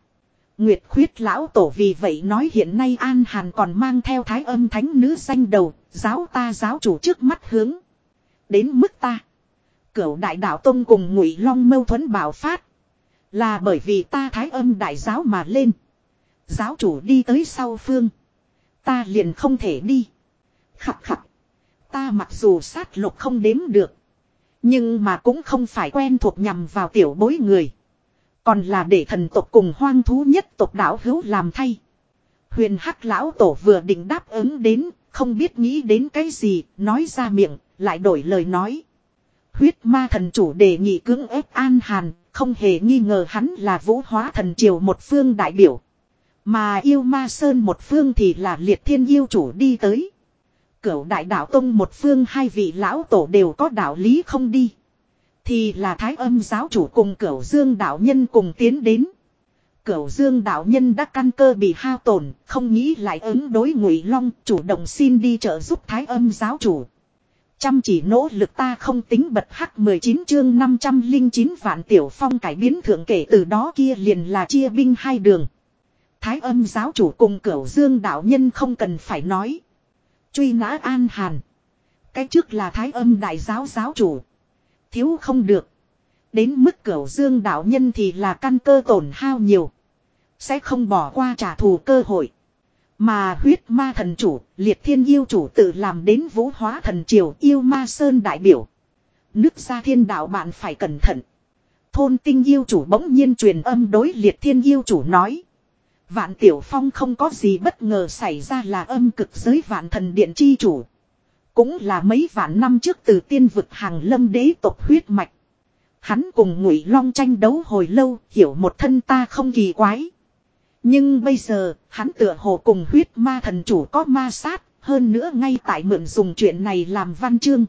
Nguyệt khuyết lão tổ vì vậy nói hiện nay An Hàn còn mang theo thái âm thánh nữ danh đầu, giáo ta giáo chủ trước mắt hướng. Đến mức ta. Cửu đại đạo tông cùng ngụy long mâu thuẫn bảo phát. Là bởi vì ta thái âm đại giáo mà lên. Giáo chủ đi tới sau phương. Ta liền không thể đi. Khập khập. Ta mặc dù sát lục không đếm được. Nhưng mà cũng không phải quen thuộc nhằm vào tiểu bối người. Còn là để thần tộc cùng hoang thú nhất tộc đảo hữu làm thay. Huyền hắc lão tổ vừa định đáp ứng đến, không biết nghĩ đến cái gì, nói ra miệng, lại đổi lời nói. Huyết ma thần chủ đề nghị cưỡng ép an hàn, không hề nghi ngờ hắn là vũ hóa thần triều một phương đại biểu. Mà yêu ma sơn một phương thì là liệt thiên yêu chủ đi tới. Cửu đại đạo tông một phương hai vị lão tổ đều có đạo lý không đi. Thì là thái âm giáo chủ cùng cửu dương đạo nhân cùng tiến đến. Cửu dương đạo nhân đã căn cơ bị hao tổn, không nghĩ lại ứng đối ngụy long, chủ động xin đi trợ giúp thái âm giáo chủ. Chăm chỉ nỗ lực ta không tính bật hắc 19 chương 509 vạn tiểu phong cải biến thượng kể từ đó kia liền là chia binh hai đường. Thái âm giáo chủ cùng cửu dương đạo nhân không cần phải nói. Truy nã an hàn. Cái trước là thái âm đại giáo giáo chủ. Thiếu không được. Đến mức cửu dương đạo nhân thì là căn cơ tổn hao nhiều. Sẽ không bỏ qua trả thù cơ hội. Mà huyết ma thần chủ, liệt thiên yêu chủ tự làm đến vũ hóa thần triều yêu ma sơn đại biểu. Nước ra thiên đạo bạn phải cẩn thận. Thôn tinh yêu chủ bỗng nhiên truyền âm đối liệt thiên yêu chủ nói. Vạn Tiểu Phong không có gì bất ngờ xảy ra là âm cực giới vạn thần điện chi chủ. Cũng là mấy vạn năm trước từ tiên vực hàng lâm đế tộc huyết mạch. Hắn cùng ngụy long tranh đấu hồi lâu, hiểu một thân ta không kỳ quái. Nhưng bây giờ, hắn tựa hồ cùng huyết ma thần chủ có ma sát, hơn nữa ngay tại mượn dùng chuyện này làm văn chương.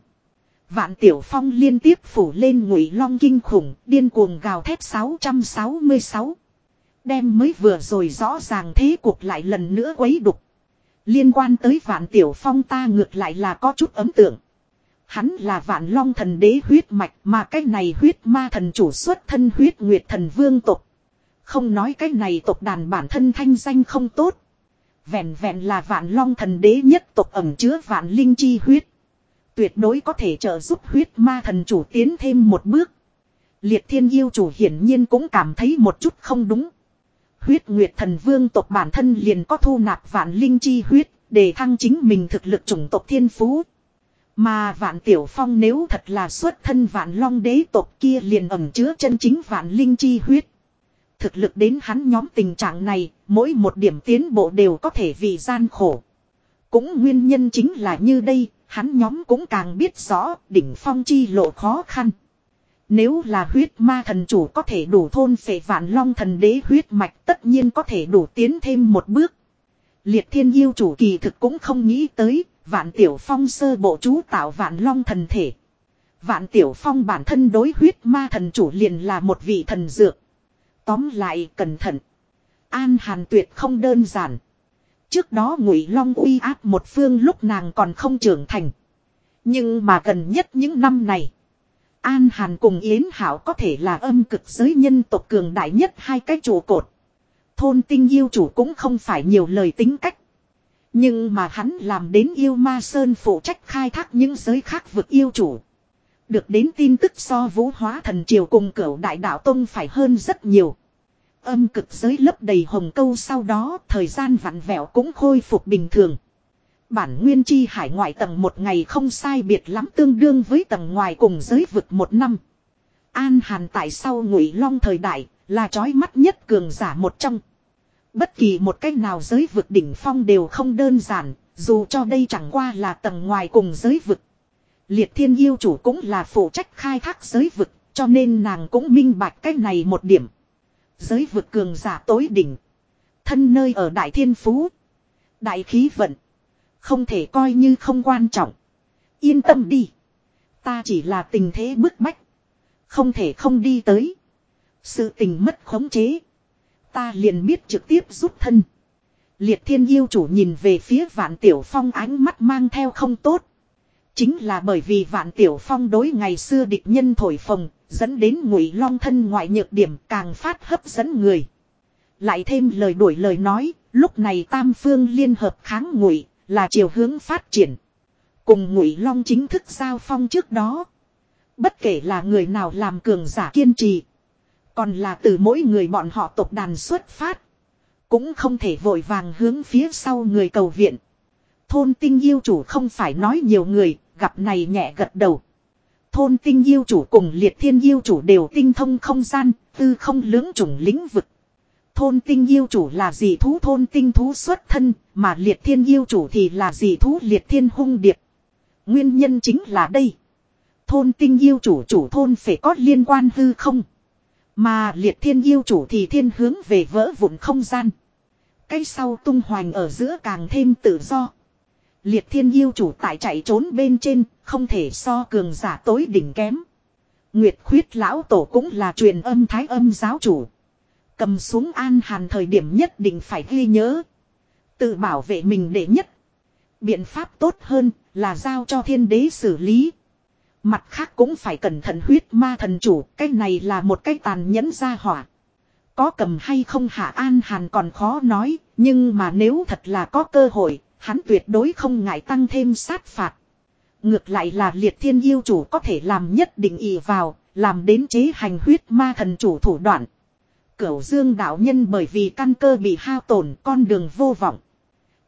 Vạn Tiểu Phong liên tiếp phủ lên ngụy long kinh khủng, điên cuồng gào thét 666. Đem mới vừa rồi rõ ràng thế cuộc lại lần nữa quấy đục. Liên quan tới vạn tiểu phong ta ngược lại là có chút ấn tượng. Hắn là vạn long thần đế huyết mạch mà cái này huyết ma thần chủ xuất thân huyết nguyệt thần vương tộc. Không nói cái này tộc đàn bản thân thanh danh không tốt. Vẹn vẹn là vạn long thần đế nhất tộc ẩm chứa vạn linh chi huyết. Tuyệt đối có thể trợ giúp huyết ma thần chủ tiến thêm một bước. Liệt thiên yêu chủ hiển nhiên cũng cảm thấy một chút không đúng. Huyết Nguyệt Thần Vương tộc bản thân liền có thu nạp vạn linh chi huyết, để thăng chính mình thực lực chủng tộc thiên phú. Mà vạn tiểu phong nếu thật là xuất thân vạn long đế tộc kia liền ẩm chứa chân chính vạn linh chi huyết. Thực lực đến hắn nhóm tình trạng này, mỗi một điểm tiến bộ đều có thể vì gian khổ. Cũng nguyên nhân chính là như đây, hắn nhóm cũng càng biết rõ đỉnh phong chi lộ khó khăn. Nếu là huyết ma thần chủ có thể đủ thôn phệ vạn long thần đế huyết mạch tất nhiên có thể đủ tiến thêm một bước. Liệt thiên yêu chủ kỳ thực cũng không nghĩ tới, vạn tiểu phong sơ bộ chú tạo vạn long thần thể. Vạn tiểu phong bản thân đối huyết ma thần chủ liền là một vị thần dược. Tóm lại cẩn thận. An hàn tuyệt không đơn giản. Trước đó ngụy long uy áp một phương lúc nàng còn không trưởng thành. Nhưng mà gần nhất những năm này. An Hàn cùng Yến Hảo có thể là âm cực giới nhân tộc cường đại nhất hai cái trụ cột. Thôn tinh yêu chủ cũng không phải nhiều lời tính cách. Nhưng mà hắn làm đến yêu ma sơn phụ trách khai thác những giới khác vực yêu chủ. Được đến tin tức so vũ hóa thần triều cùng cửu đại đạo tông phải hơn rất nhiều. Âm cực giới lấp đầy hồng câu sau đó thời gian vặn vẹo cũng khôi phục bình thường. Bản nguyên chi hải ngoại tầng một ngày không sai biệt lắm tương đương với tầng ngoài cùng giới vực một năm. An Hàn tại sau ngụy long thời đại là chói mắt nhất cường giả một trong. Bất kỳ một cách nào giới vực đỉnh phong đều không đơn giản, dù cho đây chẳng qua là tầng ngoài cùng giới vực. Liệt thiên yêu chủ cũng là phụ trách khai thác giới vực, cho nên nàng cũng minh bạch cách này một điểm. Giới vực cường giả tối đỉnh. Thân nơi ở Đại Thiên Phú. Đại khí vận. Không thể coi như không quan trọng. Yên tâm đi. Ta chỉ là tình thế bức bách. Không thể không đi tới. Sự tình mất khống chế. Ta liền biết trực tiếp rút thân. Liệt thiên yêu chủ nhìn về phía vạn tiểu phong ánh mắt mang theo không tốt. Chính là bởi vì vạn tiểu phong đối ngày xưa địch nhân thổi phồng, dẫn đến ngụy long thân ngoại nhược điểm càng phát hấp dẫn người. Lại thêm lời đuổi lời nói, lúc này tam phương liên hợp kháng ngụy, là chiều hướng phát triển. Cùng ngụy long chính thức giao phong trước đó. Bất kể là người nào làm cường giả kiên trì. Còn là từ mỗi người bọn họ tộc đàn xuất phát. Cũng không thể vội vàng hướng phía sau người cầu viện. Thôn tinh yêu chủ không phải nói nhiều người, gặp này nhẹ gật đầu. Thôn tinh yêu chủ cùng liệt thiên yêu chủ đều tinh thông không gian, tư không lưỡng chủng lĩnh vực. Thôn tinh yêu chủ là dị thú thôn tinh thú xuất thân, mà liệt thiên yêu chủ thì là dị thú liệt thiên hung điệp. Nguyên nhân chính là đây. Thôn tinh yêu chủ chủ thôn phải có liên quan hư không. Mà liệt thiên yêu chủ thì thiên hướng về vỡ vụn không gian. Cái sau tung hoành ở giữa càng thêm tự do. Liệt thiên yêu chủ tại chạy trốn bên trên, không thể so cường giả tối đỉnh kém. Nguyệt khuyết lão tổ cũng là truyền âm thái âm giáo chủ. Cầm xuống an hàn thời điểm nhất định phải ghi nhớ. Tự bảo vệ mình để nhất. Biện pháp tốt hơn là giao cho thiên đế xử lý. Mặt khác cũng phải cẩn thận huyết ma thần chủ. Cái này là một cái tàn nhẫn ra hỏa. Có cầm hay không hạ an hàn còn khó nói. Nhưng mà nếu thật là có cơ hội. Hắn tuyệt đối không ngại tăng thêm sát phạt. Ngược lại là liệt thiên yêu chủ có thể làm nhất định ý vào. Làm đến chế hành huyết ma thần chủ thủ đoạn. Cửu dương đạo nhân bởi vì căn cơ bị hao tổn con đường vô vọng.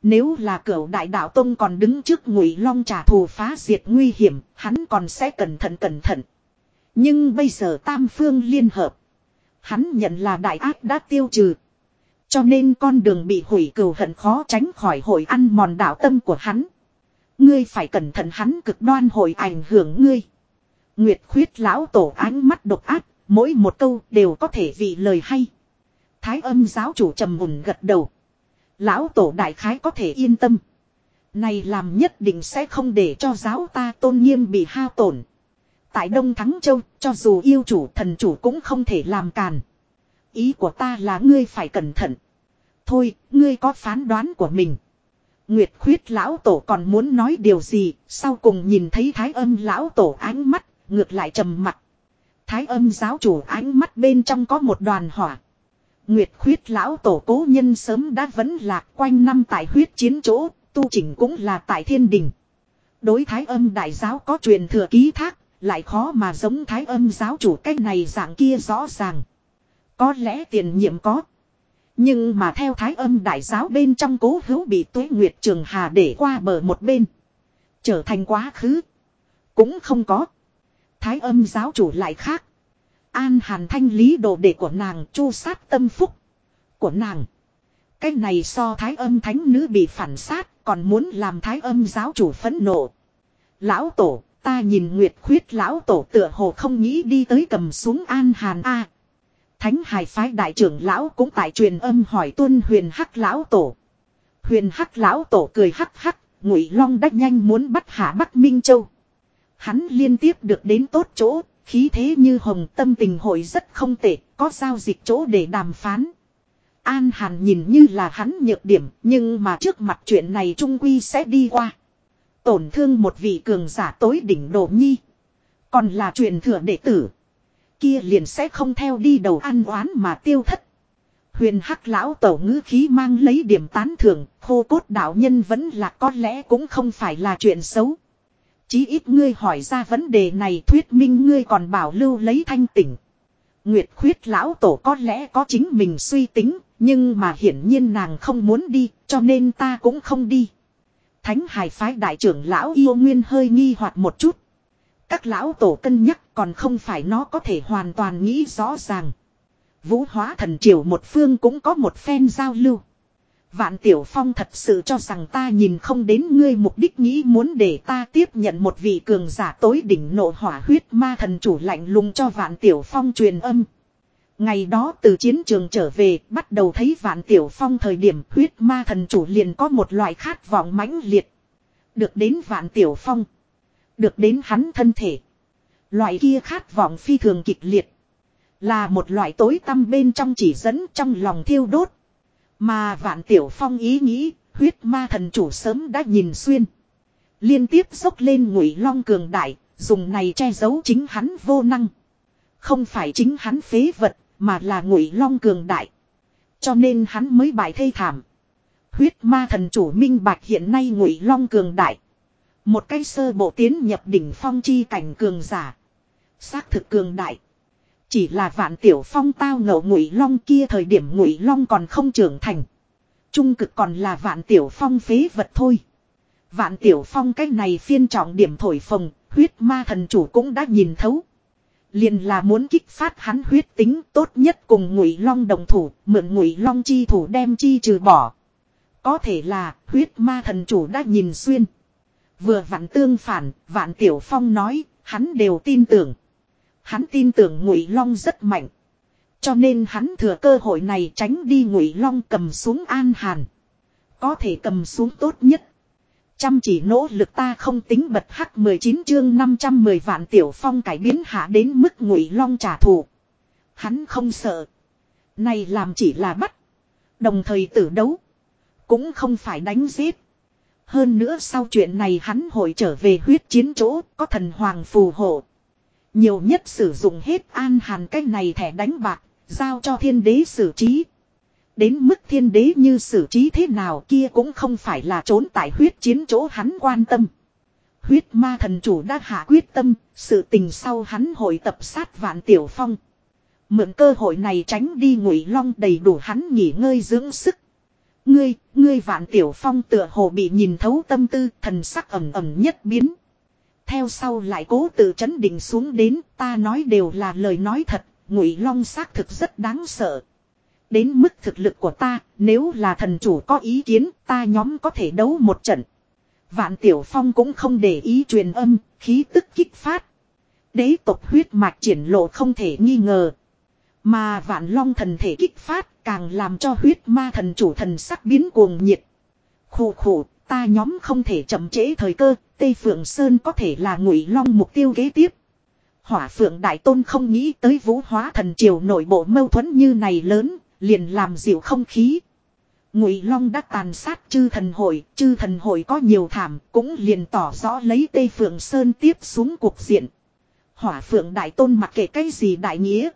Nếu là cửu đại đạo tông còn đứng trước ngụy long trả thù phá diệt nguy hiểm, hắn còn sẽ cẩn thận cẩn thận. Nhưng bây giờ tam phương liên hợp. Hắn nhận là đại ác đã tiêu trừ. Cho nên con đường bị hủy cừu hận khó tránh khỏi hội ăn mòn đạo tâm của hắn. Ngươi phải cẩn thận hắn cực đoan hội ảnh hưởng ngươi. Nguyệt khuyết lão tổ ánh mắt độc ác, mỗi một câu đều có thể vị lời hay. Thái âm giáo chủ trầm mùn gật đầu. Lão tổ đại khái có thể yên tâm. Này làm nhất định sẽ không để cho giáo ta tôn nghiêm bị hao tổn. Tại Đông Thắng Châu, cho dù yêu chủ thần chủ cũng không thể làm càn. Ý của ta là ngươi phải cẩn thận. Thôi, ngươi có phán đoán của mình. Nguyệt khuyết lão tổ còn muốn nói điều gì, sau cùng nhìn thấy thái âm lão tổ ánh mắt, ngược lại trầm mặt. Thái âm giáo chủ ánh mắt bên trong có một đoàn hỏa. Nguyệt khuyết lão tổ cố nhân sớm đã vẫn lạc quanh năm tại huyết chiến chỗ, tu chỉnh cũng là tại thiên đình. Đối thái âm đại giáo có truyền thừa ký thác, lại khó mà giống thái âm giáo chủ cách này dạng kia rõ ràng. Có lẽ tiền nhiệm có. Nhưng mà theo thái âm đại giáo bên trong cố hữu bị tuế nguyệt trường hà để qua bờ một bên. Trở thành quá khứ. Cũng không có. Thái âm giáo chủ lại khác. An Hàn thanh lý đồ đệ của nàng chu sát tâm phúc của nàng. Cái này so thái âm thánh nữ bị phản sát còn muốn làm thái âm giáo chủ phẫn nộ. Lão tổ, ta nhìn Nguyệt khuyết lão tổ tựa hồ không nghĩ đi tới cầm xuống An Hàn A. Thánh hải phái đại trưởng lão cũng tại truyền âm hỏi tuân huyền hắc lão tổ. Huyền hắc lão tổ cười hắc hắc, ngụy long đắc nhanh muốn bắt hạ bắc Minh Châu. Hắn liên tiếp được đến tốt chỗ, khí thế như hồng tâm tình hội rất không tệ, có giao dịch chỗ để đàm phán. An Hàn nhìn như là hắn nhược điểm, nhưng mà trước mặt chuyện này trung quy sẽ đi qua. Tổn thương một vị cường giả tối đỉnh độ nhi. Còn là truyền thừa đệ tử. Kia liền sẽ không theo đi đầu ăn oán mà tiêu thất. Huyền hắc lão tổ ngữ khí mang lấy điểm tán thưởng, khô cốt đạo nhân vẫn là có lẽ cũng không phải là chuyện xấu. Chí ít ngươi hỏi ra vấn đề này thuyết minh ngươi còn bảo lưu lấy thanh tỉnh. Nguyệt khuyết lão tổ có lẽ có chính mình suy tính, nhưng mà hiển nhiên nàng không muốn đi, cho nên ta cũng không đi. Thánh hải phái đại trưởng lão yêu nguyên hơi nghi hoặc một chút. Các lão tổ cân nhắc còn không phải nó có thể hoàn toàn nghĩ rõ ràng. Vũ hóa thần triều một phương cũng có một phen giao lưu. Vạn Tiểu Phong thật sự cho rằng ta nhìn không đến ngươi mục đích nghĩ muốn để ta tiếp nhận một vị cường giả tối đỉnh nộ hỏa huyết ma thần chủ lạnh lùng cho Vạn Tiểu Phong truyền âm. Ngày đó từ chiến trường trở về, bắt đầu thấy Vạn Tiểu Phong thời điểm huyết ma thần chủ liền có một loại khát vọng mãnh liệt. Được đến Vạn Tiểu Phong. Được đến hắn thân thể. Loại kia khát vọng phi thường kịch liệt. Là một loại tối tăm bên trong chỉ dẫn trong lòng thiêu đốt. Mà vạn tiểu phong ý nghĩ, huyết ma thần chủ sớm đã nhìn xuyên. Liên tiếp dốc lên ngụy long cường đại, dùng này che giấu chính hắn vô năng. Không phải chính hắn phế vật, mà là ngụy long cường đại. Cho nên hắn mới bại thê thảm. Huyết ma thần chủ minh bạch hiện nay ngụy long cường đại. Một cái sơ bộ tiến nhập đỉnh phong chi cảnh cường giả. Xác thực cường đại. Chỉ là vạn tiểu phong tao ngậu ngụy long kia thời điểm ngụy long còn không trưởng thành. Trung cực còn là vạn tiểu phong phế vật thôi. Vạn tiểu phong cách này phiên trọng điểm thổi phồng, huyết ma thần chủ cũng đã nhìn thấu. Liền là muốn kích phát hắn huyết tính tốt nhất cùng ngụy long đồng thủ, mượn ngụy long chi thủ đem chi trừ bỏ. Có thể là huyết ma thần chủ đã nhìn xuyên. Vừa vặn tương phản, vạn tiểu phong nói, hắn đều tin tưởng. Hắn tin tưởng Ngụy Long rất mạnh. Cho nên hắn thừa cơ hội này tránh đi Ngụy Long cầm xuống An Hàn. Có thể cầm xuống tốt nhất. Chăm chỉ nỗ lực ta không tính bật hắc 19 chương 510 vạn tiểu phong cải biến hạ đến mức Ngụy Long trả thù. Hắn không sợ. Này làm chỉ là bắt. Đồng thời tử đấu. Cũng không phải đánh giết. Hơn nữa sau chuyện này hắn hội trở về huyết chiến chỗ có thần hoàng phù hộ. Nhiều nhất sử dụng hết an hàn cái này thẻ đánh bạc, giao cho thiên đế xử trí. Đến mức thiên đế như xử trí thế nào kia cũng không phải là trốn tại huyết chiến chỗ hắn quan tâm. Huyết ma thần chủ đã hạ quyết tâm, sự tình sau hắn hội tập sát vạn tiểu phong. Mượn cơ hội này tránh đi ngụy long đầy đủ hắn nghỉ ngơi dưỡng sức. Ngươi, ngươi vạn tiểu phong tựa hồ bị nhìn thấu tâm tư, thần sắc ẩm ẩm nhất biến. Theo sau lại cố tự chấn định xuống đến ta nói đều là lời nói thật, ngụy long xác thực rất đáng sợ. Đến mức thực lực của ta, nếu là thần chủ có ý kiến, ta nhóm có thể đấu một trận. Vạn Tiểu Phong cũng không để ý truyền âm, khí tức kích phát. Đế tộc huyết mạch triển lộ không thể nghi ngờ. Mà vạn long thần thể kích phát càng làm cho huyết ma thần chủ thần sắc biến cuồng nhiệt. Khổ khổ, ta nhóm không thể chậm trễ thời cơ, Tây Phượng Sơn có thể là ngụy long mục tiêu kế tiếp. Hỏa Phượng Đại Tôn không nghĩ tới vũ hóa thần triều nội bộ mâu thuẫn như này lớn, liền làm dịu không khí. Ngụy Long đã tàn sát chư thần hội, chư thần hội có nhiều thảm, cũng liền tỏ rõ lấy Tây Phượng Sơn tiếp xuống cuộc diện. Hỏa Phượng Đại Tôn mặc kệ cái gì đại nghĩa.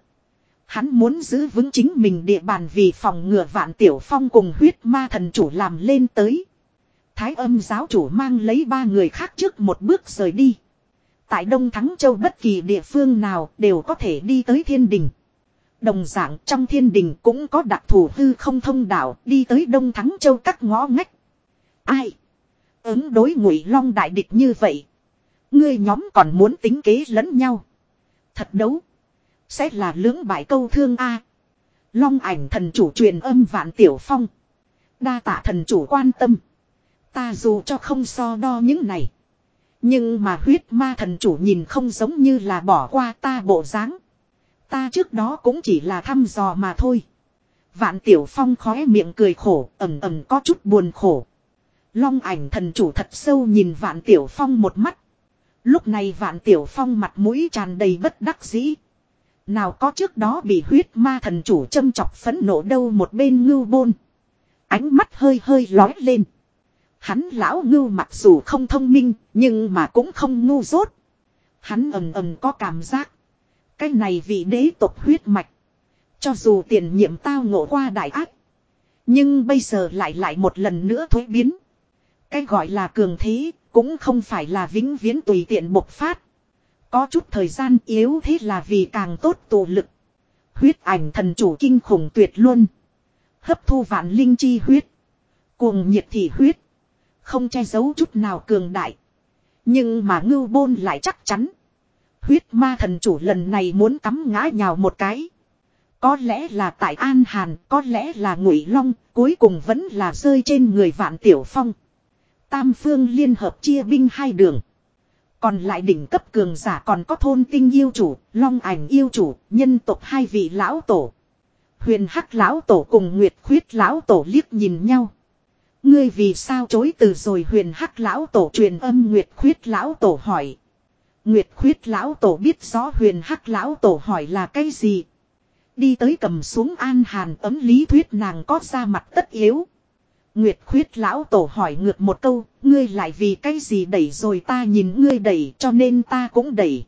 Hắn muốn giữ vững chính mình địa bàn vì phòng ngừa vạn tiểu phong cùng huyết ma thần chủ làm lên tới. Thái âm giáo chủ mang lấy ba người khác trước một bước rời đi. Tại Đông Thắng Châu bất kỳ địa phương nào đều có thể đi tới thiên đình. Đồng dạng trong thiên đình cũng có đặc thù hư không thông đạo đi tới Đông Thắng Châu các ngõ ngách. Ai? Ứng đối ngụy long đại địch như vậy. Ngươi nhóm còn muốn tính kế lẫn nhau. Thật đấu. Sẽ là lưỡng bại câu thương A. Long ảnh thần chủ truyền âm vạn tiểu phong. Đa tạ thần chủ quan tâm. Ta dù cho không so đo những này. Nhưng mà huyết ma thần chủ nhìn không giống như là bỏ qua ta bộ dáng. Ta trước đó cũng chỉ là thăm dò mà thôi. Vạn tiểu phong khóe miệng cười khổ, ẩm ẩm có chút buồn khổ. Long ảnh thần chủ thật sâu nhìn vạn tiểu phong một mắt. Lúc này vạn tiểu phong mặt mũi tràn đầy bất đắc dĩ. Nào có trước đó bị huyết ma thần chủ châm chọc phấn nộ đâu một bên ngưu bôn. Ánh mắt hơi hơi lói lên. Hắn lão ngưu mặc dù không thông minh, nhưng mà cũng không ngu dốt. Hắn ầm ầm có cảm giác. Cái này vị đế tộc huyết mạch. Cho dù tiền nhiệm tao ngộ qua đại ác. Nhưng bây giờ lại lại một lần nữa thối biến. Cái gọi là cường thế, cũng không phải là vĩnh viễn tùy tiện bộc phát. Có chút thời gian yếu thế là vì càng tốt tụ lực. Huyết ảnh thần chủ kinh khủng tuyệt luôn. Hấp thu vạn linh chi huyết. Cuồng nhiệt thị huyết. Không che giấu chút nào cường đại. Nhưng mà ngưu bôn lại chắc chắn. Huyết ma thần chủ lần này muốn cắm ngã nhào một cái. Có lẽ là tại An Hàn, có lẽ là Ngụy Long, cuối cùng vẫn là rơi trên người Vạn Tiểu Phong. Tam phương liên hợp chia binh hai đường. Còn lại đỉnh cấp cường giả còn có thôn tinh yêu chủ, long ảnh yêu chủ, nhân tộc hai vị lão tổ. Huyền hắc lão tổ cùng nguyệt khuyết lão tổ liếc nhìn nhau. Ngươi vì sao chối từ rồi huyền hắc lão tổ truyền âm nguyệt khuyết lão tổ hỏi. Nguyệt khuyết lão tổ biết rõ huyền hắc lão tổ hỏi là cái gì. Đi tới cầm xuống an hàn ấm lý thuyết nàng có ra mặt tất yếu. Nguyệt khuyết lão tổ hỏi ngược một câu, ngươi lại vì cái gì đẩy rồi ta nhìn ngươi đẩy cho nên ta cũng đẩy.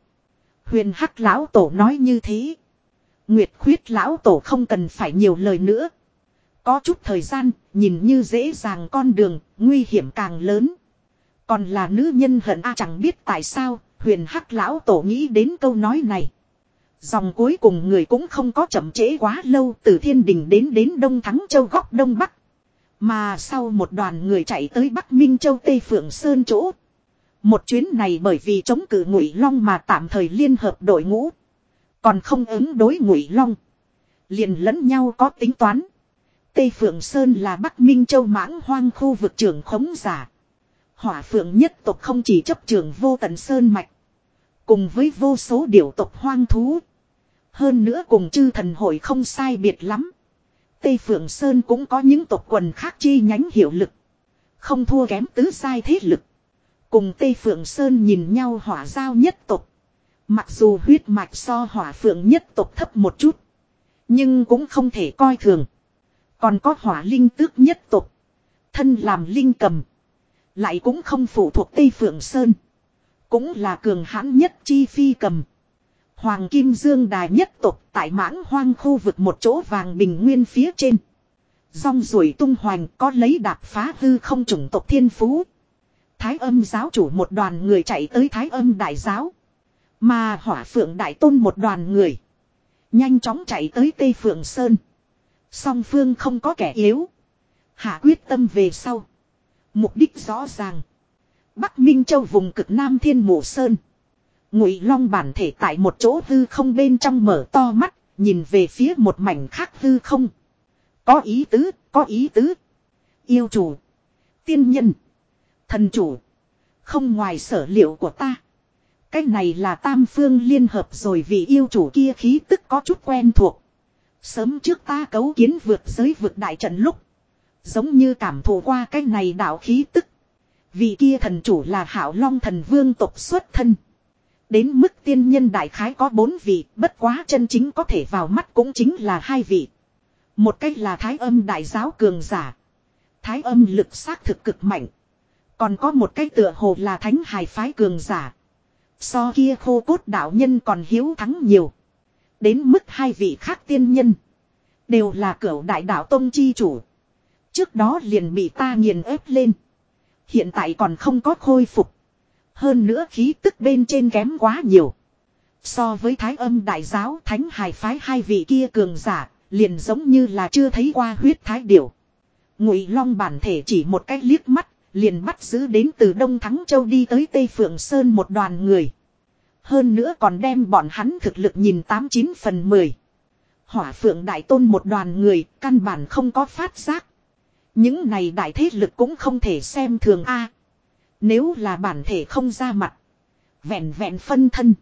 Huyền hắc lão tổ nói như thế. Nguyệt khuyết lão tổ không cần phải nhiều lời nữa. Có chút thời gian, nhìn như dễ dàng con đường, nguy hiểm càng lớn. Còn là nữ nhân hận a chẳng biết tại sao, huyền hắc lão tổ nghĩ đến câu nói này. Dòng cuối cùng người cũng không có chậm trễ quá lâu từ thiên đình đến đến Đông Thắng Châu góc Đông Bắc. Mà sau một đoàn người chạy tới Bắc Minh Châu Tây Phượng Sơn chỗ. Một chuyến này bởi vì chống cự ngụy long mà tạm thời liên hợp đội ngũ. Còn không ứng đối ngụy long. Liền lẫn nhau có tính toán. Tây Phượng Sơn là Bắc Minh Châu mãng hoang khu vực trường khống giả. Hỏa phượng nhất tộc không chỉ chấp trường vô tận Sơn Mạch. Cùng với vô số điểu tộc hoang thú. Hơn nữa cùng chư thần hội không sai biệt lắm. Tây Phượng Sơn cũng có những tộc quần khác chi nhánh hiệu lực. Không thua kém tứ sai thế lực. Cùng Tây Phượng Sơn nhìn nhau hỏa giao nhất tộc. Mặc dù huyết mạch so hỏa phượng nhất tộc thấp một chút. Nhưng cũng không thể coi thường. Còn có hỏa linh tước nhất tộc. Thân làm linh cầm. Lại cũng không phụ thuộc Tây Phượng Sơn. Cũng là cường hãn nhất chi phi cầm. Hoàng Kim Dương Đài nhất tộc tại mãng hoang khu vực một chỗ vàng bình nguyên phía trên. Rong ruổi tung hoành có lấy đạp phá hư không chủng tộc thiên phú. Thái âm giáo chủ một đoàn người chạy tới thái âm đại giáo. Mà hỏa phượng đại tôn một đoàn người. Nhanh chóng chạy tới Tây Phượng Sơn. Song phương không có kẻ yếu. Hạ quyết tâm về sau. Mục đích rõ ràng. Bắc Minh Châu vùng cực Nam Thiên Mộ Sơn. Ngụy Long bản thể tại một chỗ hư không bên trong mở to mắt, nhìn về phía một mảnh khác hư không. Có ý tứ, có ý tứ. Yêu chủ, tiên nhân, thần chủ, không ngoài sở liệu của ta. Cái này là tam phương liên hợp rồi vì yêu chủ kia khí tức có chút quen thuộc. Sớm trước ta cấu kiến vượt giới vượt đại trận lúc. Giống như cảm thụ qua cái này đạo khí tức. Vì kia thần chủ là hảo long thần vương tộc xuất thân. Đến mức tiên nhân đại khái có bốn vị, bất quá chân chính có thể vào mắt cũng chính là hai vị. Một cách là thái âm đại giáo cường giả. Thái âm lực xác thực cực mạnh. Còn có một cách tựa hồ là thánh hài phái cường giả. So kia khô cốt đạo nhân còn hiếu thắng nhiều. Đến mức hai vị khác tiên nhân. Đều là cửu đại đạo tông chi chủ. Trước đó liền bị ta nghiền ép lên. Hiện tại còn không có khôi phục. Hơn nữa khí tức bên trên kém quá nhiều. So với thái âm đại giáo thánh hài phái hai vị kia cường giả, liền giống như là chưa thấy qua huyết thái điểu. Ngụy Long bản thể chỉ một cái liếc mắt, liền bắt giữ đến từ Đông Thắng Châu đi tới Tây Phượng Sơn một đoàn người. Hơn nữa còn đem bọn hắn thực lực nhìn tám chín phần mười. Hỏa phượng đại tôn một đoàn người căn bản không có phát giác. Những này đại thế lực cũng không thể xem thường A nếu là bản thể không ra mặt. Vẹn vẹn phân thân.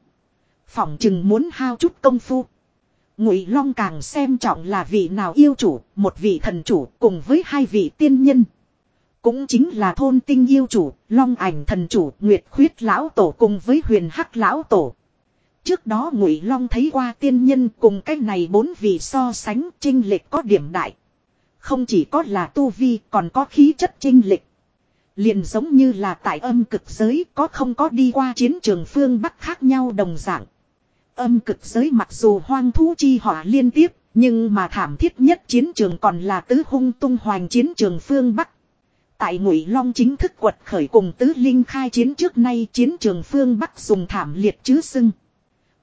Phỏng chừng muốn hao chút công phu. Ngụy Long càng xem trọng là vị nào yêu chủ, một vị thần chủ cùng với hai vị tiên nhân. Cũng chính là thôn tinh yêu chủ, long ảnh thần chủ, nguyệt khuyết lão tổ cùng với huyền hắc lão tổ. Trước đó Ngụy Long thấy qua tiên nhân cùng cái này bốn vị so sánh trinh lệch có điểm đại. Không chỉ có là tu vi còn có khí chất trinh lệch. Liền giống như là tại âm cực giới có không có đi qua chiến trường phương Bắc khác nhau đồng dạng. Âm cực giới mặc dù hoang thú chi họa liên tiếp, nhưng mà thảm thiết nhất chiến trường còn là tứ hung tung hoành chiến trường phương Bắc. Tại Ngụy Long chính thức quật khởi cùng tứ linh khai chiến trước nay chiến trường phương Bắc dùng thảm liệt chứ sưng.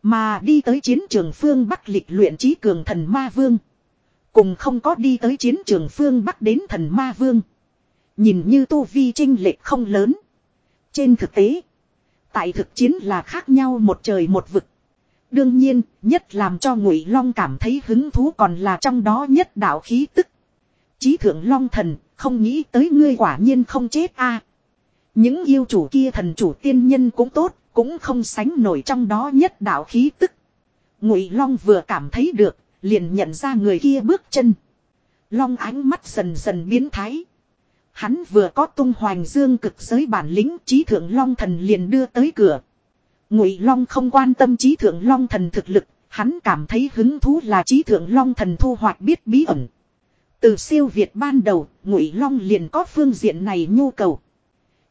Mà đi tới chiến trường phương Bắc lịch luyện trí cường thần ma vương. Cùng không có đi tới chiến trường phương Bắc đến thần ma vương. Nhìn như tu vi trinh lệch không lớn. Trên thực tế. Tại thực chiến là khác nhau một trời một vực. Đương nhiên, nhất làm cho Ngụy Long cảm thấy hứng thú còn là trong đó nhất đạo khí tức. Chí thượng Long thần, không nghĩ tới ngươi quả nhiên không chết a. Những yêu chủ kia thần chủ tiên nhân cũng tốt, cũng không sánh nổi trong đó nhất đạo khí tức. Ngụy Long vừa cảm thấy được, liền nhận ra người kia bước chân. Long ánh mắt dần dần biến thái. Hắn vừa có tung hoành dương cực giới bản lĩnh trí thượng long thần liền đưa tới cửa. Ngụy Long không quan tâm trí thượng long thần thực lực, hắn cảm thấy hứng thú là trí thượng long thần thu hoạch biết bí ẩn. Từ siêu việt ban đầu, Ngụy Long liền có phương diện này nhu cầu.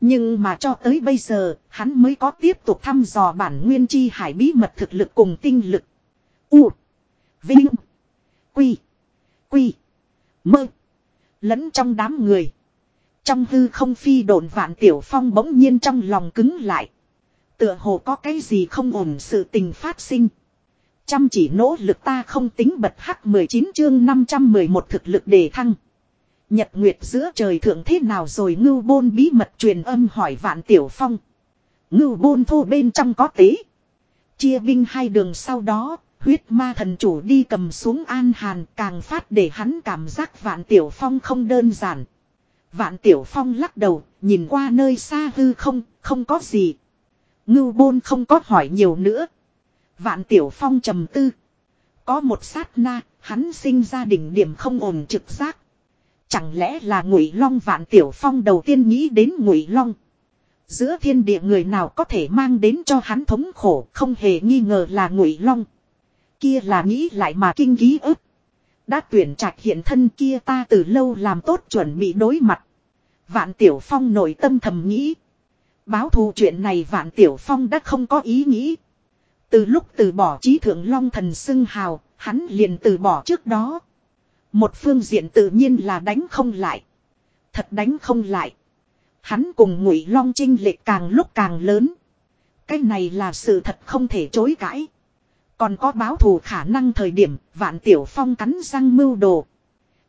Nhưng mà cho tới bây giờ, hắn mới có tiếp tục thăm dò bản nguyên chi hải bí mật thực lực cùng tinh lực. U. Vinh. Quy. Quy. Mơ. Lẫn trong đám người. Trong hư không phi độn vạn tiểu phong bỗng nhiên trong lòng cứng lại. Tựa hồ có cái gì không ổn sự tình phát sinh. Chăm chỉ nỗ lực ta không tính bật hắc 19 chương 511 thực lực đề thăng. Nhật Nguyệt giữa trời thượng thế nào rồi ngưu bôn bí mật truyền âm hỏi vạn tiểu phong. Ngưu bôn thô bên trong có tế. Chia binh hai đường sau đó, huyết ma thần chủ đi cầm xuống an hàn càng phát để hắn cảm giác vạn tiểu phong không đơn giản. Vạn tiểu phong lắc đầu, nhìn qua nơi xa hư không, không có gì. Ngưu bôn không có hỏi nhiều nữa. Vạn tiểu phong trầm tư. Có một sát na, hắn sinh ra đỉnh điểm không ổn trực giác. Chẳng lẽ là ngụy long vạn tiểu phong đầu tiên nghĩ đến ngụy long. Giữa thiên địa người nào có thể mang đến cho hắn thống khổ không hề nghi ngờ là ngụy long. Kia là nghĩ lại mà kinh ký ức. Đã tuyển trạch hiện thân kia ta từ lâu làm tốt chuẩn bị đối mặt. Vạn Tiểu Phong nội tâm thầm nghĩ. Báo thù chuyện này Vạn Tiểu Phong đã không có ý nghĩ. Từ lúc từ bỏ trí thượng long thần xưng hào, hắn liền từ bỏ trước đó. Một phương diện tự nhiên là đánh không lại. Thật đánh không lại. Hắn cùng ngụy long trinh lệch càng lúc càng lớn. Cái này là sự thật không thể chối cãi. Còn có báo thù khả năng thời điểm vạn tiểu phong cắn răng mưu đồ.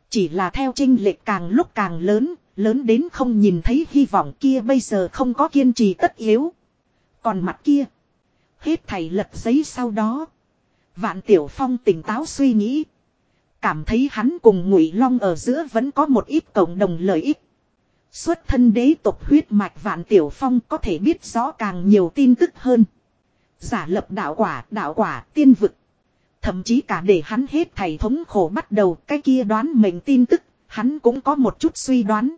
Chỉ là theo trinh lệch càng lúc càng lớn, lớn đến không nhìn thấy hy vọng kia bây giờ không có kiên trì tất yếu. Còn mặt kia, hết thầy lật giấy sau đó. Vạn Tiểu Phong tỉnh táo suy nghĩ. Cảm thấy hắn cùng Ngụy Long ở giữa vẫn có một ít cộng đồng lợi ích. Xuất thân đế tộc huyết mạch Vạn Tiểu Phong có thể biết rõ càng nhiều tin tức hơn. Giả lập đạo quả, đạo quả, tiên vực. Thậm chí cả để hắn hết thầy thống khổ bắt đầu cái kia đoán mệnh tin tức, hắn cũng có một chút suy đoán.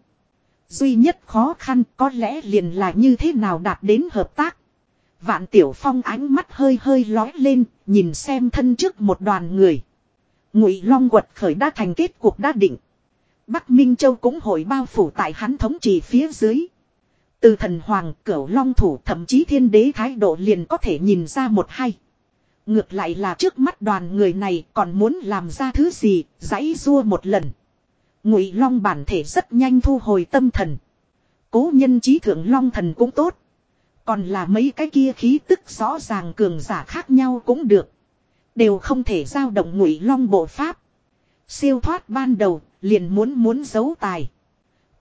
Duy nhất khó khăn có lẽ liền là như thế nào đạt đến hợp tác. Vạn Tiểu Phong ánh mắt hơi hơi lói lên, nhìn xem thân trước một đoàn người. Ngụy Long quật khởi đã thành kết cuộc đã định. Bắc Minh Châu cũng hội bao phủ tại hắn thống trị phía dưới. Từ thần hoàng, cửu long thủ thậm chí thiên đế thái độ liền có thể nhìn ra một hay. Ngược lại là trước mắt đoàn người này còn muốn làm ra thứ gì, giãy rua một lần. Ngụy long bản thể rất nhanh thu hồi tâm thần. Cố nhân trí thượng long thần cũng tốt. Còn là mấy cái kia khí tức rõ ràng cường giả khác nhau cũng được. Đều không thể giao động ngụy long bộ pháp. Siêu thoát ban đầu, liền muốn muốn giấu tài.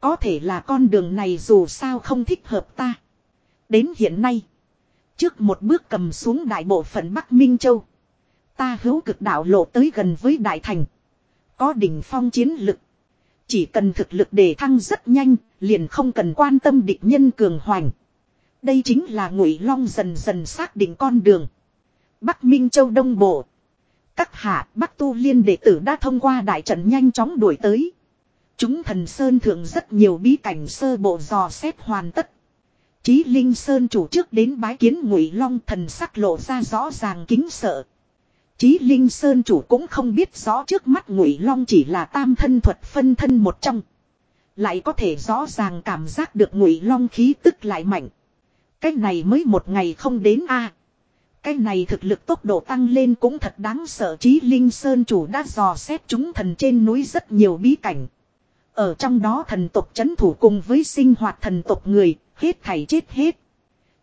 Có thể là con đường này dù sao không thích hợp ta. Đến hiện nay, Trước một bước cầm xuống đại bộ phận Bắc Minh Châu. Ta hữu cực đạo lộ tới gần với đại thành. Có đỉnh phong chiến lực. Chỉ cần thực lực để thăng rất nhanh, liền không cần quan tâm địch nhân cường hoành. Đây chính là ngụy long dần dần xác định con đường. Bắc Minh Châu Đông Bộ. Các hạ Bắc Tu Liên đệ tử đã thông qua đại trận nhanh chóng đuổi tới. Chúng thần Sơn thượng rất nhiều bí cảnh sơ bộ dò xét hoàn tất. Chí Linh Sơn chủ trước đến bái kiến Ngụy Long thần sắc lộ ra rõ ràng kính sợ. Chí Linh Sơn chủ cũng không biết rõ trước mắt Ngụy Long chỉ là tam thân thuật phân thân một trong. Lại có thể rõ ràng cảm giác được Ngụy Long khí tức lại mạnh. Cái này mới một ngày không đến a. Cái này thực lực tốc độ tăng lên cũng thật đáng sợ Chí Linh Sơn chủ đã dò xét chúng thần trên núi rất nhiều bí cảnh. Ở trong đó thần tộc chấn thủ cùng với sinh hoạt thần tộc người, hết thảy chết hết.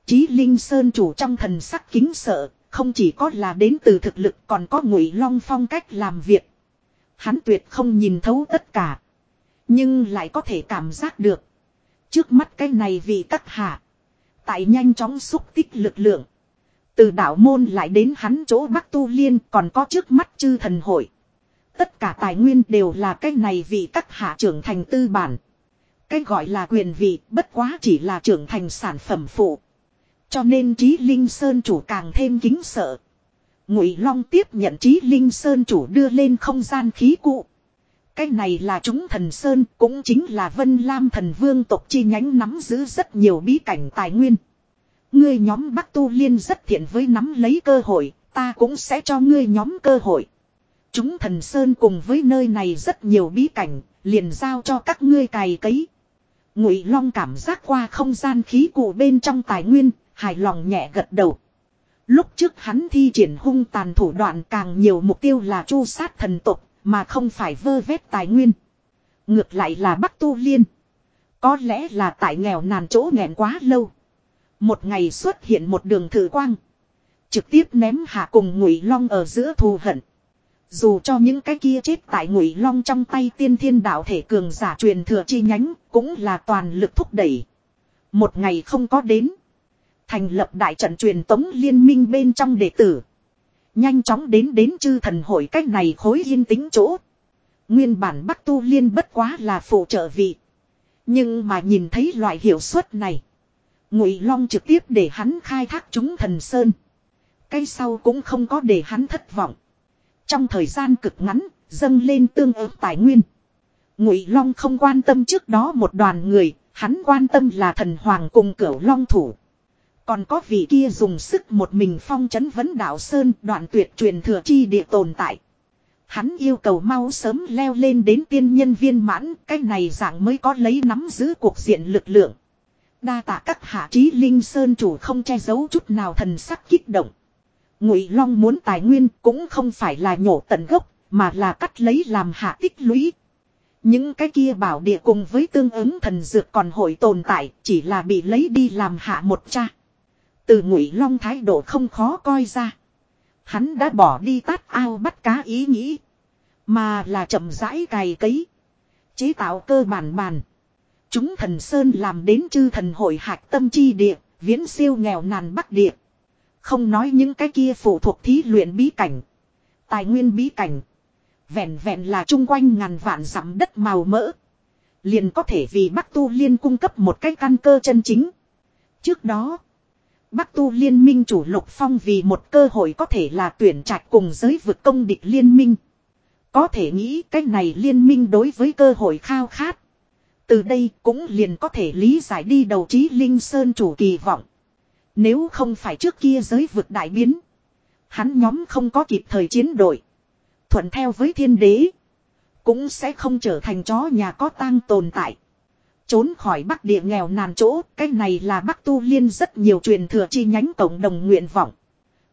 Chí Linh Sơn chủ trong thần sắc kính sợ, không chỉ có là đến từ thực lực còn có ngụy long phong cách làm việc. Hắn tuyệt không nhìn thấu tất cả. Nhưng lại có thể cảm giác được. Trước mắt cái này vì các hạ. Tại nhanh chóng xúc tích lực lượng. Từ đạo môn lại đến hắn chỗ Bắc Tu Liên còn có trước mắt chư thần hội. Tất cả tài nguyên đều là cái này vì các hạ trưởng thành tư bản. Cái gọi là quyền vị bất quá chỉ là trưởng thành sản phẩm phụ. Cho nên trí linh sơn chủ càng thêm kính sợ. Ngụy Long tiếp nhận trí linh sơn chủ đưa lên không gian khí cụ. Cái này là chúng thần sơn cũng chính là Vân Lam thần vương tộc chi nhánh nắm giữ rất nhiều bí cảnh tài nguyên. Ngươi nhóm Bắc Tu Liên rất thiện với nắm lấy cơ hội, ta cũng sẽ cho ngươi nhóm cơ hội. Chúng thần sơn cùng với nơi này rất nhiều bí cảnh, liền giao cho các ngươi cày cấy. Ngụy Long cảm giác qua không gian khí cụ bên trong tài nguyên, hài lòng nhẹ gật đầu. Lúc trước hắn thi triển hung tàn thủ đoạn càng nhiều mục tiêu là chu sát thần tục, mà không phải vơ vét tài nguyên. Ngược lại là Bắc Tu Liên. Có lẽ là tại nghèo nàn chỗ nghẹn quá lâu. Một ngày xuất hiện một đường thử quang. Trực tiếp ném hạ cùng ngụy long ở giữa thù hận. Dù cho những cái kia chết tại ngụy long trong tay tiên thiên đạo thể cường giả truyền thừa chi nhánh cũng là toàn lực thúc đẩy. Một ngày không có đến. Thành lập đại trận truyền tống liên minh bên trong đệ tử. Nhanh chóng đến đến chư thần hội cách này khối yên tĩnh chỗ. Nguyên bản Bắc Tu Liên bất quá là phụ trợ vị. Nhưng mà nhìn thấy loại hiệu suất này. Ngụy Long trực tiếp để hắn khai thác chúng thần sơn. Cây sau cũng không có để hắn thất vọng. Trong thời gian cực ngắn, dâng lên tương ứng tài nguyên. Ngụy Long không quan tâm trước đó một đoàn người, hắn quan tâm là thần hoàng cùng cửu long thủ. Còn có vị kia dùng sức một mình phong chấn vấn đảo Sơn đoạn tuyệt truyền thừa chi địa tồn tại. Hắn yêu cầu mau sớm leo lên đến tiên nhân viên mãn, cái này dạng mới có lấy nắm giữ cuộc diện lực lượng. Đa tạ các hạ trí linh sơn chủ không che giấu chút nào thần sắc kích động. Ngụy Long muốn tài nguyên cũng không phải là nhổ tận gốc, mà là cắt lấy làm hạ tích lũy. Những cái kia bảo địa cùng với tương ứng thần dược còn hội tồn tại, chỉ là bị lấy đi làm hạ một cha. Từ Ngụy Long thái độ không khó coi ra. Hắn đã bỏ đi tát ao bắt cá ý nghĩ, mà là chậm rãi cày cấy, chế tạo cơ bản bàn. Chúng thần sơn làm đến chư thần hội hạch tâm chi địa, viễn siêu nghèo nàn bắc địa. Không nói những cái kia phụ thuộc thí luyện bí cảnh. Tài nguyên bí cảnh. Vẹn vẹn là chung quanh ngàn vạn dặm đất màu mỡ. Liền có thể vì Bắc Tu Liên cung cấp một cái căn cơ chân chính. Trước đó. Bắc Tu Liên minh chủ Lục Phong vì một cơ hội có thể là tuyển trạch cùng giới vực công địch liên minh. Có thể nghĩ cái này liên minh đối với cơ hội khao khát. Từ đây cũng liền có thể lý giải đi đầu trí Linh Sơn chủ kỳ vọng. Nếu không phải trước kia giới vực đại biến. Hắn nhóm không có kịp thời chiến đội. Thuận theo với thiên đế. Cũng sẽ không trở thành chó nhà có tang tồn tại. Trốn khỏi bắc địa nghèo nàn chỗ. Cái này là bắc tu liên rất nhiều truyền thừa chi nhánh cộng đồng nguyện vọng.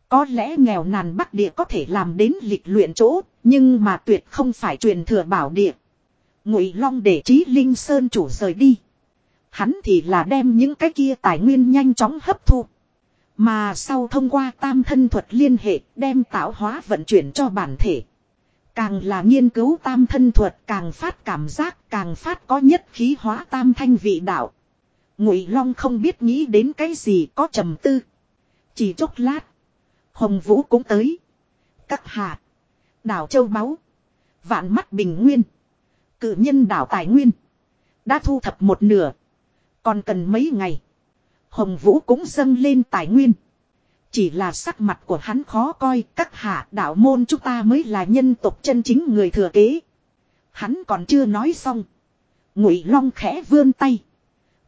Có lẽ nghèo nàn bắc địa có thể làm đến lịch luyện chỗ. Nhưng mà tuyệt không phải truyền thừa bảo địa. Ngụy Long để trí Linh Sơn chủ rời đi. Hắn thì là đem những cái kia tài nguyên nhanh chóng hấp thu. Mà sau thông qua tam thân thuật liên hệ, đem tạo hóa vận chuyển cho bản thể. Càng là nghiên cứu tam thân thuật, càng phát cảm giác, càng phát có nhất khí hóa tam thanh vị đạo. Ngụy Long không biết nghĩ đến cái gì có trầm tư. Chỉ chốc lát. Hồng Vũ cũng tới. Các hạ. Đảo Châu Báu. Vạn mắt bình nguyên. Cự nhân đảo Tài Nguyên. Đã thu thập một nửa. Còn cần mấy ngày. Hồng Vũ cũng dâng lên tài nguyên. Chỉ là sắc mặt của hắn khó coi, các hạ đạo môn chúng ta mới là nhân tộc chân chính người thừa kế. Hắn còn chưa nói xong. Ngụy Long khẽ vươn tay.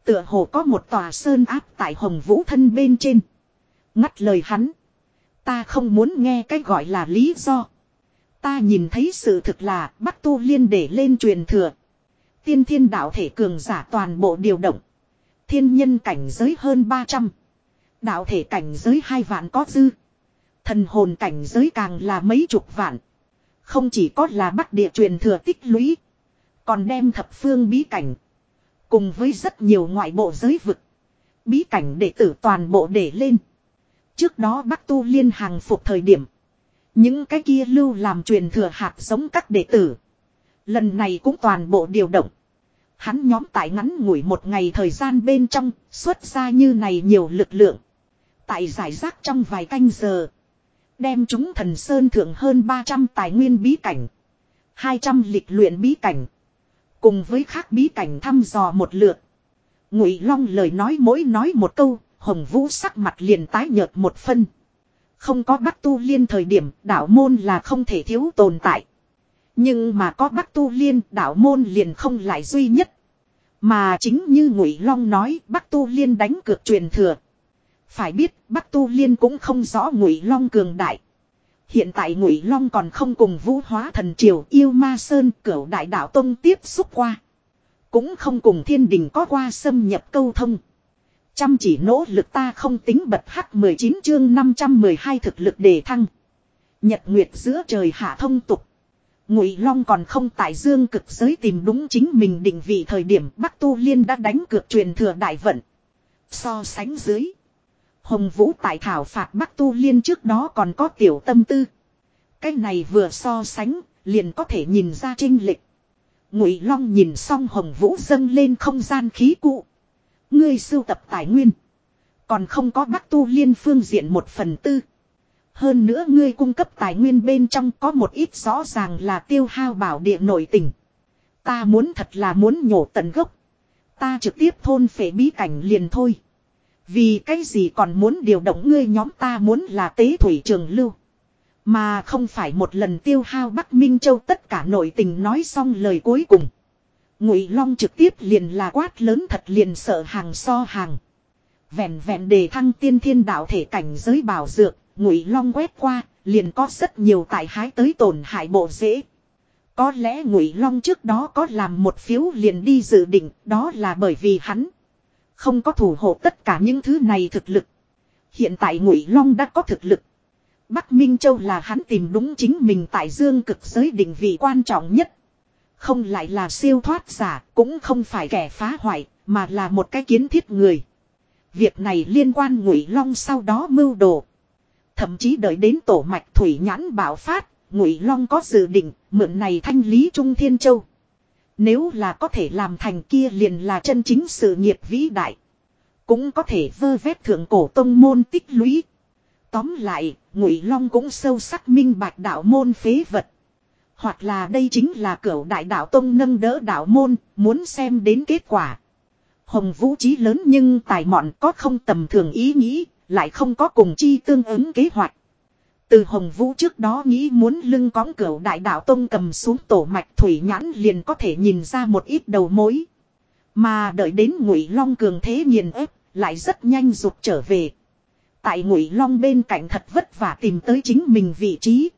Tựa hồ có một tòa sơn áp tại Hồng Vũ thân bên trên. Ngắt lời hắn. Ta không muốn nghe cái gọi là lý do. Ta nhìn thấy sự thực là bắt Tu Liên để lên truyền thừa. Tiên thiên đạo thể cường giả toàn bộ điều động. Thiên nhân cảnh giới hơn 300. Đạo thể cảnh giới hai vạn có dư. Thần hồn cảnh giới càng là mấy chục vạn. Không chỉ có là bắc địa truyền thừa tích lũy. Còn đem thập phương bí cảnh. Cùng với rất nhiều ngoại bộ giới vực. Bí cảnh đệ tử toàn bộ để lên. Trước đó Bắc Tu Liên hàng phục thời điểm. Những cái kia lưu làm truyền thừa hạt giống các đệ tử. Lần này cũng toàn bộ điều động. Hắn nhóm tại ngắn ngủi một ngày thời gian bên trong, xuất ra như này nhiều lực lượng. Tại giải rác trong vài canh giờ. Đem chúng thần sơn thượng hơn 300 tài nguyên bí cảnh. 200 lịch luyện bí cảnh. Cùng với khác bí cảnh thăm dò một lượt. Ngụy Long lời nói mỗi nói một câu, Hồng Vũ sắc mặt liền tái nhợt một phân. Không có Bắc Tu Liên thời điểm, đạo môn là không thể thiếu tồn tại. Nhưng mà có Bắc Tu Liên, đạo môn liền không lại duy nhất. Mà chính như Ngụy Long nói, Bắc Tu Liên đánh cược truyền thừa. Phải biết, Bắc Tu Liên cũng không rõ Ngụy Long cường đại. Hiện tại Ngụy Long còn không cùng Vũ Hóa Thần Triều yêu Ma Sơn cửu đại đạo tông tiếp xúc qua. Cũng không cùng thiên đình có qua xâm nhập câu thông. Chăm chỉ nỗ lực ta không tính bật hắc 19 chương 512 thực lực đề thăng. Nhật Nguyệt giữa trời hạ thông tục. Ngụy Long còn không tại dương cực giới tìm đúng chính mình định vị thời điểm Bắc Tu Liên đã đánh cược truyền thừa đại vận. So sánh dưới. Hồng Vũ tại thảo phạt Bắc Tu Liên trước đó còn có tiểu tâm tư. Cái này vừa so sánh, liền có thể nhìn ra trinh lịch. Ngụy Long nhìn xong Hồng Vũ dâng lên không gian khí cụ. Ngươi sưu tập tài nguyên. Còn không có Bắc Tu Liên phương diện một phần tư. Hơn nữa ngươi cung cấp tài nguyên bên trong có một ít rõ ràng là tiêu hao bảo địa nội tình. Ta muốn thật là muốn nhổ tận gốc. Ta trực tiếp thôn phệ bí cảnh liền thôi. Vì cái gì còn muốn điều động ngươi nhóm ta muốn là tế thủy trường lưu. Mà không phải một lần tiêu hao Bắc Minh Châu tất cả nội tình nói xong lời cuối cùng. Ngụy Long trực tiếp liền là quát lớn thật liền sợ hàng so hàng. Vẹn vẹn đề thăng tiên thiên đạo thể cảnh giới bảo dược, Ngụy Long quét qua, liền có rất nhiều tài hái tới tổn hại bộ dễ. Có lẽ Ngụy Long trước đó có làm một phiếu liền đi dự định, đó là bởi vì hắn không có thủ hộ tất cả những thứ này thực lực. Hiện tại Ngụy Long đã có thực lực. Bắc Minh Châu là hắn tìm đúng chính mình tại dương cực giới định vị quan trọng nhất. Không lại là siêu thoát giả, cũng không phải kẻ phá hoại, mà là một cái kiến thiết người. Việc này liên quan Ngụy Long sau đó mưu đồ. Thậm chí đợi đến tổ mạch thủy nhãn bạo phát, Ngụy Long có dự định mượn này thanh lý Trung Thiên Châu. Nếu là có thể làm thành kia liền là chân chính sự nghiệp vĩ đại. Cũng có thể vơ vét thượng cổ tông môn tích lũy. Tóm lại, Ngụy Long cũng sâu sắc minh bạch đạo môn phế vật. Hoặc là đây chính là cửu đại đạo tông nâng đỡ đạo môn, muốn xem đến kết quả. Hồng Vũ trí lớn nhưng tài mọn có không tầm thường ý nghĩ, lại không có cùng chi tương ứng kế hoạch. Từ Hồng Vũ trước đó nghĩ muốn lưng cõng cửu đại đạo tông cầm xuống tổ mạch thủy nhãn liền có thể nhìn ra một ít đầu mối. Mà đợi đến Ngụy Long cường thế nghiền ép, lại rất nhanh rụt trở về. Tại Ngụy Long bên cạnh thật vất vả tìm tới chính mình vị trí.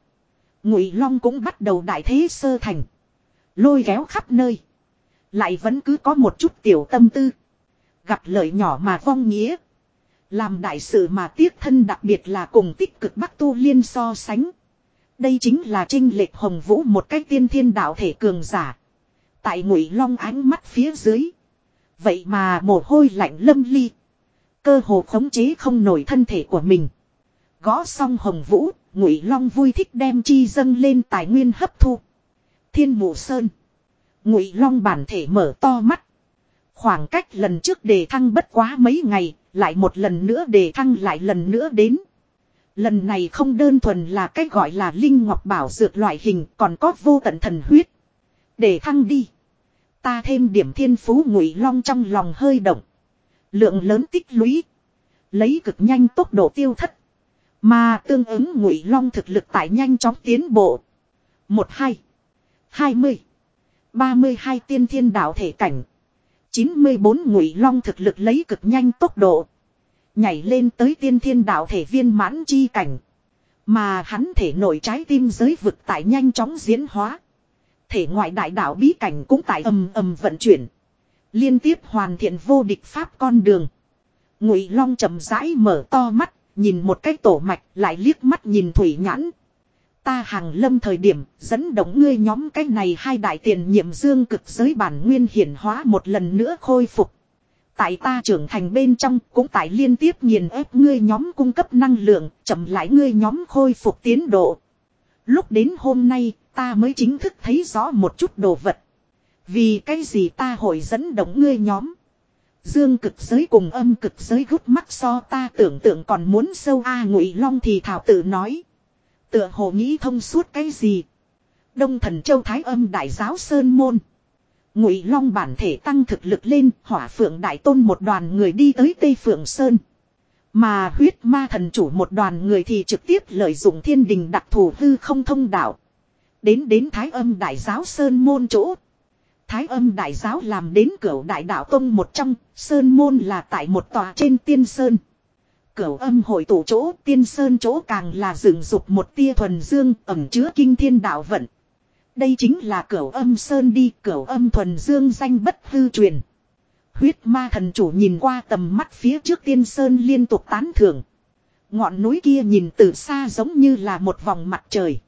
Ngụy Long cũng bắt đầu đại thế sơ thành. Lôi kéo khắp nơi. Lại vẫn cứ có một chút tiểu tâm tư. Gặp lợi nhỏ mà vong nghĩa. Làm đại sự mà tiếc thân đặc biệt là cùng tích cực Bắc Tu Liên so sánh. Đây chính là trinh lệch hồng vũ một cách tiên thiên đạo thể cường giả. Tại ngụy long ánh mắt phía dưới. Vậy mà mồ hôi lạnh lâm ly. Cơ hồ khống chế không nổi thân thể của mình. Gõ xong hồng vũ, ngụy long vui thích đem chi dâng lên tài nguyên hấp thu. Thiên mụ sơn. Ngụy long bản thể mở to mắt. Khoảng cách lần trước đề thăng bất quá mấy ngày, lại một lần nữa đề thăng lại lần nữa đến. Lần này không đơn thuần là cách gọi là Linh Ngọc Bảo dược loại hình, còn có vô tận thần huyết. Để thăng đi. Ta thêm điểm thiên phú ngụy long trong lòng hơi động. Lượng lớn tích lũy. Lấy cực nhanh tốc độ tiêu thất. Mà tương ứng ngụy long thực lực tại nhanh chóng tiến bộ. Một hai. Hai mươi. Ba mươi hai tiên thiên đạo thể cảnh chín mươi bốn ngụy long thực lực lấy cực nhanh tốc độ. Nhảy lên tới tiên thiên đạo thể viên mãn chi cảnh. Mà hắn thể nổi trái tim giới vực tại nhanh chóng diễn hóa. Thể ngoại đại đạo bí cảnh cũng tại ầm ầm vận chuyển. Liên tiếp hoàn thiện vô địch pháp con đường. Ngụy Long chậm rãi mở to mắt, nhìn một cái tổ mạch, lại liếc mắt nhìn Thủy Nhãn. Ta hàng lâm thời điểm, dẫn động ngươi nhóm cái này hai đại tiền nhiệm dương cực giới bản nguyên hiển hóa một lần nữa khôi phục. Tại ta trưởng thành bên trong, cũng tại liên tiếp nghiền ép ngươi nhóm cung cấp năng lượng, chậm lại ngươi nhóm khôi phục tiến độ. Lúc đến hôm nay, ta mới chính thức thấy rõ một chút đồ vật. Vì cái gì ta hội dẫn động ngươi nhóm. Dương cực giới cùng âm cực giới gút mắt so ta tưởng tượng còn muốn sâu a ngụy long thì thảo tự nói. Tựa hồ nghĩ thông suốt cái gì. Đông thần châu thái âm đại giáo sơn môn. Ngụy long bản thể tăng thực lực lên hỏa phượng đại tôn một đoàn người đi tới tây phượng sơn. Mà huyết ma thần chủ một đoàn người thì trực tiếp lợi dụng thiên đình đặc thù hư không thông đạo. Đến đến Thái âm đại giáo Sơn Môn chỗ. Thái âm đại giáo làm đến cửa đại đạo tông một trong, Sơn Môn là tại một tòa trên tiên Sơn. Cửu âm hội tụ chỗ, tiên sơn chỗ càng là dựng dục một tia thuần dương ẩm chứa kinh thiên đạo vận. Đây chính là cửu âm sơn đi cửu âm thuần dương danh bất hư truyền. Huyết ma thần chủ nhìn qua tầm mắt phía trước tiên sơn liên tục tán thưởng. Ngọn núi kia nhìn từ xa giống như là một vòng mặt trời.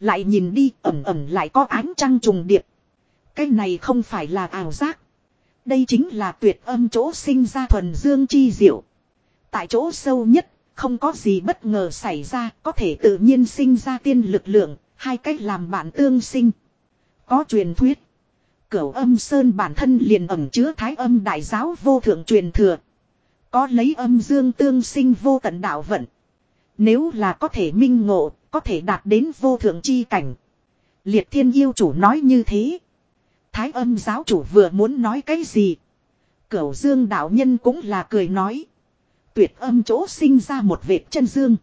Lại nhìn đi, ẩm ẩm lại có ánh trăng trùng điệp. Cái này không phải là ảo giác. Đây chính là tuyệt âm chỗ sinh ra thuần dương chi diệu. Tại chỗ sâu nhất, không có gì bất ngờ xảy ra, có thể tự nhiên sinh ra tiên lực lượng, hai cách làm bạn tương sinh. Có truyền thuyết. Cửu âm sơn bản thân liền ẩm chứa thái âm đại giáo vô thượng truyền thừa. Có lấy âm dương tương sinh vô tận đạo vận. Nếu là có thể minh ngộ, có thể đạt đến vô thượng chi cảnh. Liệt thiên yêu chủ nói như thế. Thái âm giáo chủ vừa muốn nói cái gì. Cửu dương đạo nhân cũng là cười nói. Tuyệt âm chỗ sinh ra một vệt chân dương.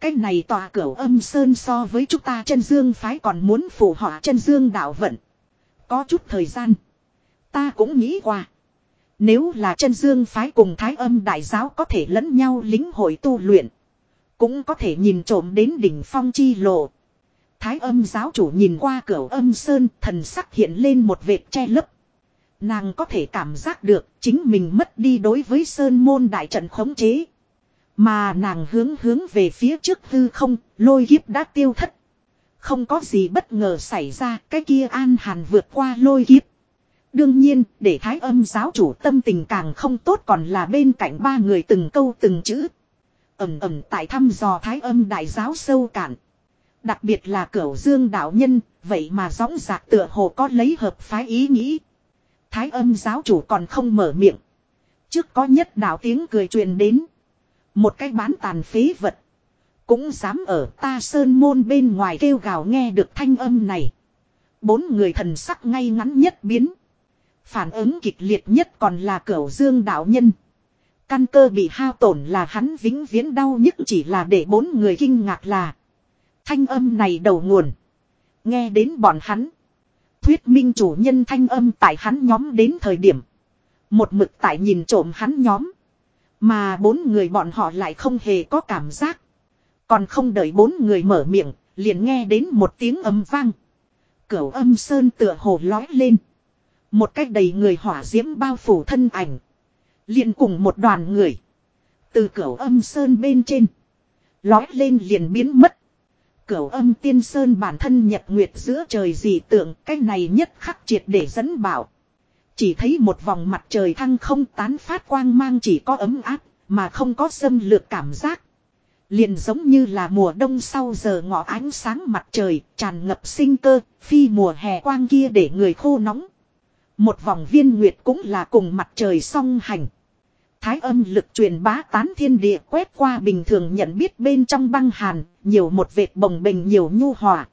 Cái này tòa cửu âm sơn so với chúng ta chân dương phái còn muốn phù họa chân dương đạo vận. Có chút thời gian. Ta cũng nghĩ qua. Nếu là chân dương phái cùng thái âm đại giáo có thể lẫn nhau lính hội tu luyện. Cũng có thể nhìn trộm đến đỉnh phong chi lộ. Thái âm giáo chủ nhìn qua cửa âm sơn, thần sắc hiện lên một vệt che lấp. Nàng có thể cảm giác được chính mình mất đi đối với sơn môn đại trận khống chế. Mà nàng hướng hướng về phía trước hư không, lôi kiếp đã tiêu thất. Không có gì bất ngờ xảy ra, cái kia an hàn vượt qua lôi kiếp. Đương nhiên, để thái âm giáo chủ tâm tình càng không tốt còn là bên cạnh ba người từng câu từng chữ ẩm ẩm tại thăm dò thái âm đại giáo sâu cạn. Đặc biệt là cửu dương đạo nhân, vậy mà gióng giạc tựa hồ có lấy hợp phái ý nghĩ. Thái âm giáo chủ còn không mở miệng. Trước có nhất đạo tiếng cười truyền đến. Một cái bán tàn phế vật. Cũng dám ở ta sơn môn bên ngoài kêu gào nghe được thanh âm này. Bốn người thần sắc ngay ngắn nhất biến. Phản ứng kịch liệt nhất còn là cửu dương đạo nhân. Căn cơ bị hao tổn là hắn vĩnh viễn đau nhất chỉ là để bốn người kinh ngạc là. Thanh âm này đầu nguồn. Nghe đến bọn hắn. Thuyết minh chủ nhân thanh âm tại hắn nhóm đến thời điểm. Một mực tại nhìn trộm hắn nhóm. Mà bốn người bọn họ lại không hề có cảm giác. Còn không đợi bốn người mở miệng, liền nghe đến một tiếng âm vang. Cửu âm sơn tựa hồ lói lên. Một cách đầy người hỏa diễm bao phủ thân ảnh liền cùng một đoàn người. Từ cửu âm sơn bên trên. Lói lên liền biến mất. Cửu âm tiên sơn bản thân nhật nguyệt giữa trời dị tượng cái này nhất khắc triệt để dẫn bảo. Chỉ thấy một vòng mặt trời thăng không tán phát quang mang chỉ có ấm áp mà không có xâm lược cảm giác. Liền giống như là mùa đông sau giờ ngọ ánh sáng mặt trời tràn ngập sinh cơ, phi mùa hè quang kia để người khô nóng. Một vòng viên nguyệt cũng là cùng mặt trời song hành. Thái âm lực truyền bá tán thiên địa quét qua bình thường nhận biết bên trong băng hàn, nhiều một vệt bồng bềnh nhiều nhu hòa.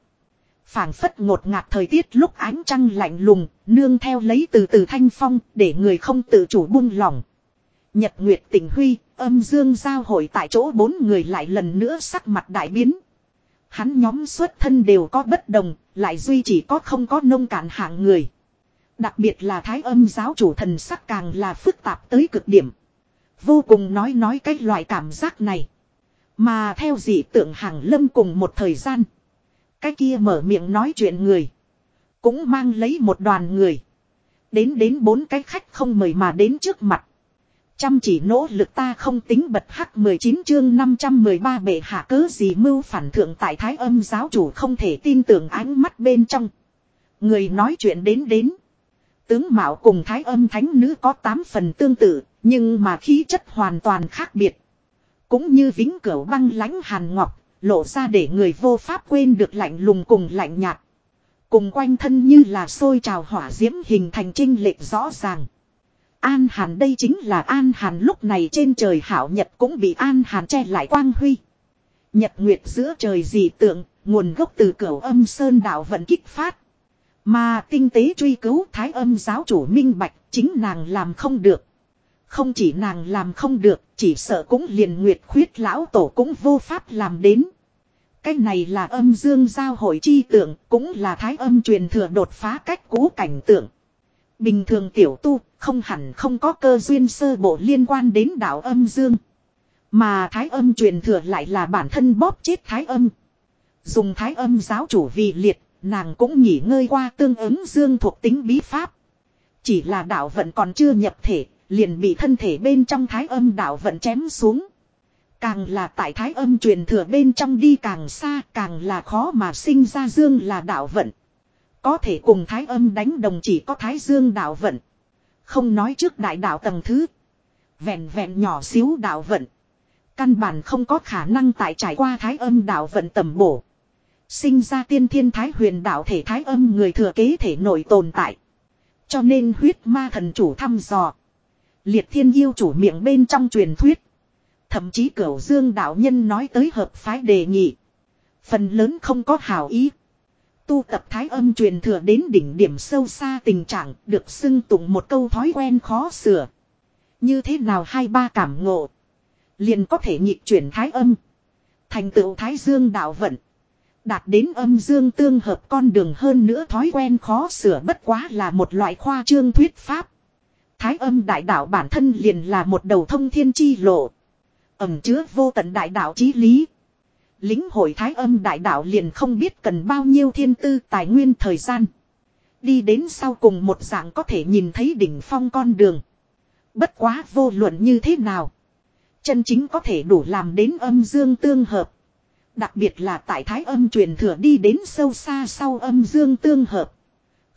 phảng phất ngột ngạt thời tiết lúc ánh trăng lạnh lùng, nương theo lấy từ từ thanh phong, để người không tự chủ buông lỏng. Nhật Nguyệt tỉnh huy, âm dương giao hội tại chỗ bốn người lại lần nữa sắc mặt đại biến. Hắn nhóm xuất thân đều có bất đồng, lại duy chỉ có không có nông cạn hạng người. Đặc biệt là thái âm giáo chủ thần sắc càng là phức tạp tới cực điểm. Vô cùng nói nói cái loại cảm giác này. Mà theo dị tượng hàng lâm cùng một thời gian. Cái kia mở miệng nói chuyện người. Cũng mang lấy một đoàn người. Đến đến bốn cái khách không mời mà đến trước mặt. Chăm chỉ nỗ lực ta không tính bật hắc 19 chương 513 bệ hạ cớ gì mưu phản thượng tại thái âm giáo chủ không thể tin tưởng ánh mắt bên trong. Người nói chuyện đến đến. Tướng Mạo cùng thái âm thánh nữ có 8 phần tương tự, nhưng mà khí chất hoàn toàn khác biệt. Cũng như vĩnh cửu băng lãnh hàn ngọc, lộ ra để người vô pháp quên được lạnh lùng cùng lạnh nhạt. Cùng quanh thân như là sôi trào hỏa diễm hình thành trinh lệch rõ ràng. An Hàn đây chính là An Hàn lúc này trên trời hảo nhật cũng bị An Hàn che lại quang huy. Nhật nguyệt giữa trời dị tượng, nguồn gốc từ cửu âm sơn đạo vận kích phát. Mà tinh tế truy cứu thái âm giáo chủ minh bạch, chính nàng làm không được. Không chỉ nàng làm không được, chỉ sợ cũng liền nguyệt khuyết lão tổ cũng vô pháp làm đến. Cái này là âm dương giao hội chi tượng, cũng là thái âm truyền thừa đột phá cách cũ cảnh tượng. Bình thường tiểu tu, không hẳn không có cơ duyên sơ bộ liên quan đến đạo âm dương. Mà thái âm truyền thừa lại là bản thân bóp chết thái âm. Dùng thái âm giáo chủ vì liệt, nàng cũng nghỉ ngơi qua tương ứng dương thuộc tính bí pháp. Chỉ là đạo vận còn chưa nhập thể, liền bị thân thể bên trong thái âm đạo vận chém xuống. Càng là tại thái âm truyền thừa bên trong đi càng xa, càng là khó mà sinh ra dương là đạo vận. Có thể cùng thái âm đánh đồng chỉ có thái dương đạo vận. Không nói trước đại đạo tầng thứ. Vẹn vẹn nhỏ xíu đạo vận. Căn bản không có khả năng tại trải qua thái âm đạo vận tầm bổ. Sinh ra tiên thiên thái huyền đạo thể thái âm người thừa kế thể nội tồn tại. Cho nên huyết ma thần chủ thăm dò. Liệt thiên yêu chủ miệng bên trong truyền thuyết. Thậm chí cửu dương đạo nhân nói tới hợp phái đề nghị. Phần lớn không có hảo ý. Tu tập thái âm truyền thừa đến đỉnh điểm sâu xa tình trạng được xưng tụng một câu thói quen khó sửa. Như thế nào hai ba cảm ngộ. Liền có thể nhịp chuyển thái âm. Thành tựu thái dương đạo vận. Đạt đến âm dương tương hợp con đường hơn nữa thói quen khó sửa bất quá là một loại khoa trương thuyết pháp. Thái âm đại đạo bản thân liền là một đầu thông thiên chi lộ. Ẩm chứa vô tận đại đạo chí lý. Lính hội thái âm đại đạo liền không biết cần bao nhiêu thiên tư tài nguyên thời gian. Đi đến sau cùng một dạng có thể nhìn thấy đỉnh phong con đường. Bất quá vô luận như thế nào. Chân chính có thể đủ làm đến âm dương tương hợp. Đặc biệt là tại thái âm truyền thừa đi đến sâu xa sau âm dương tương hợp.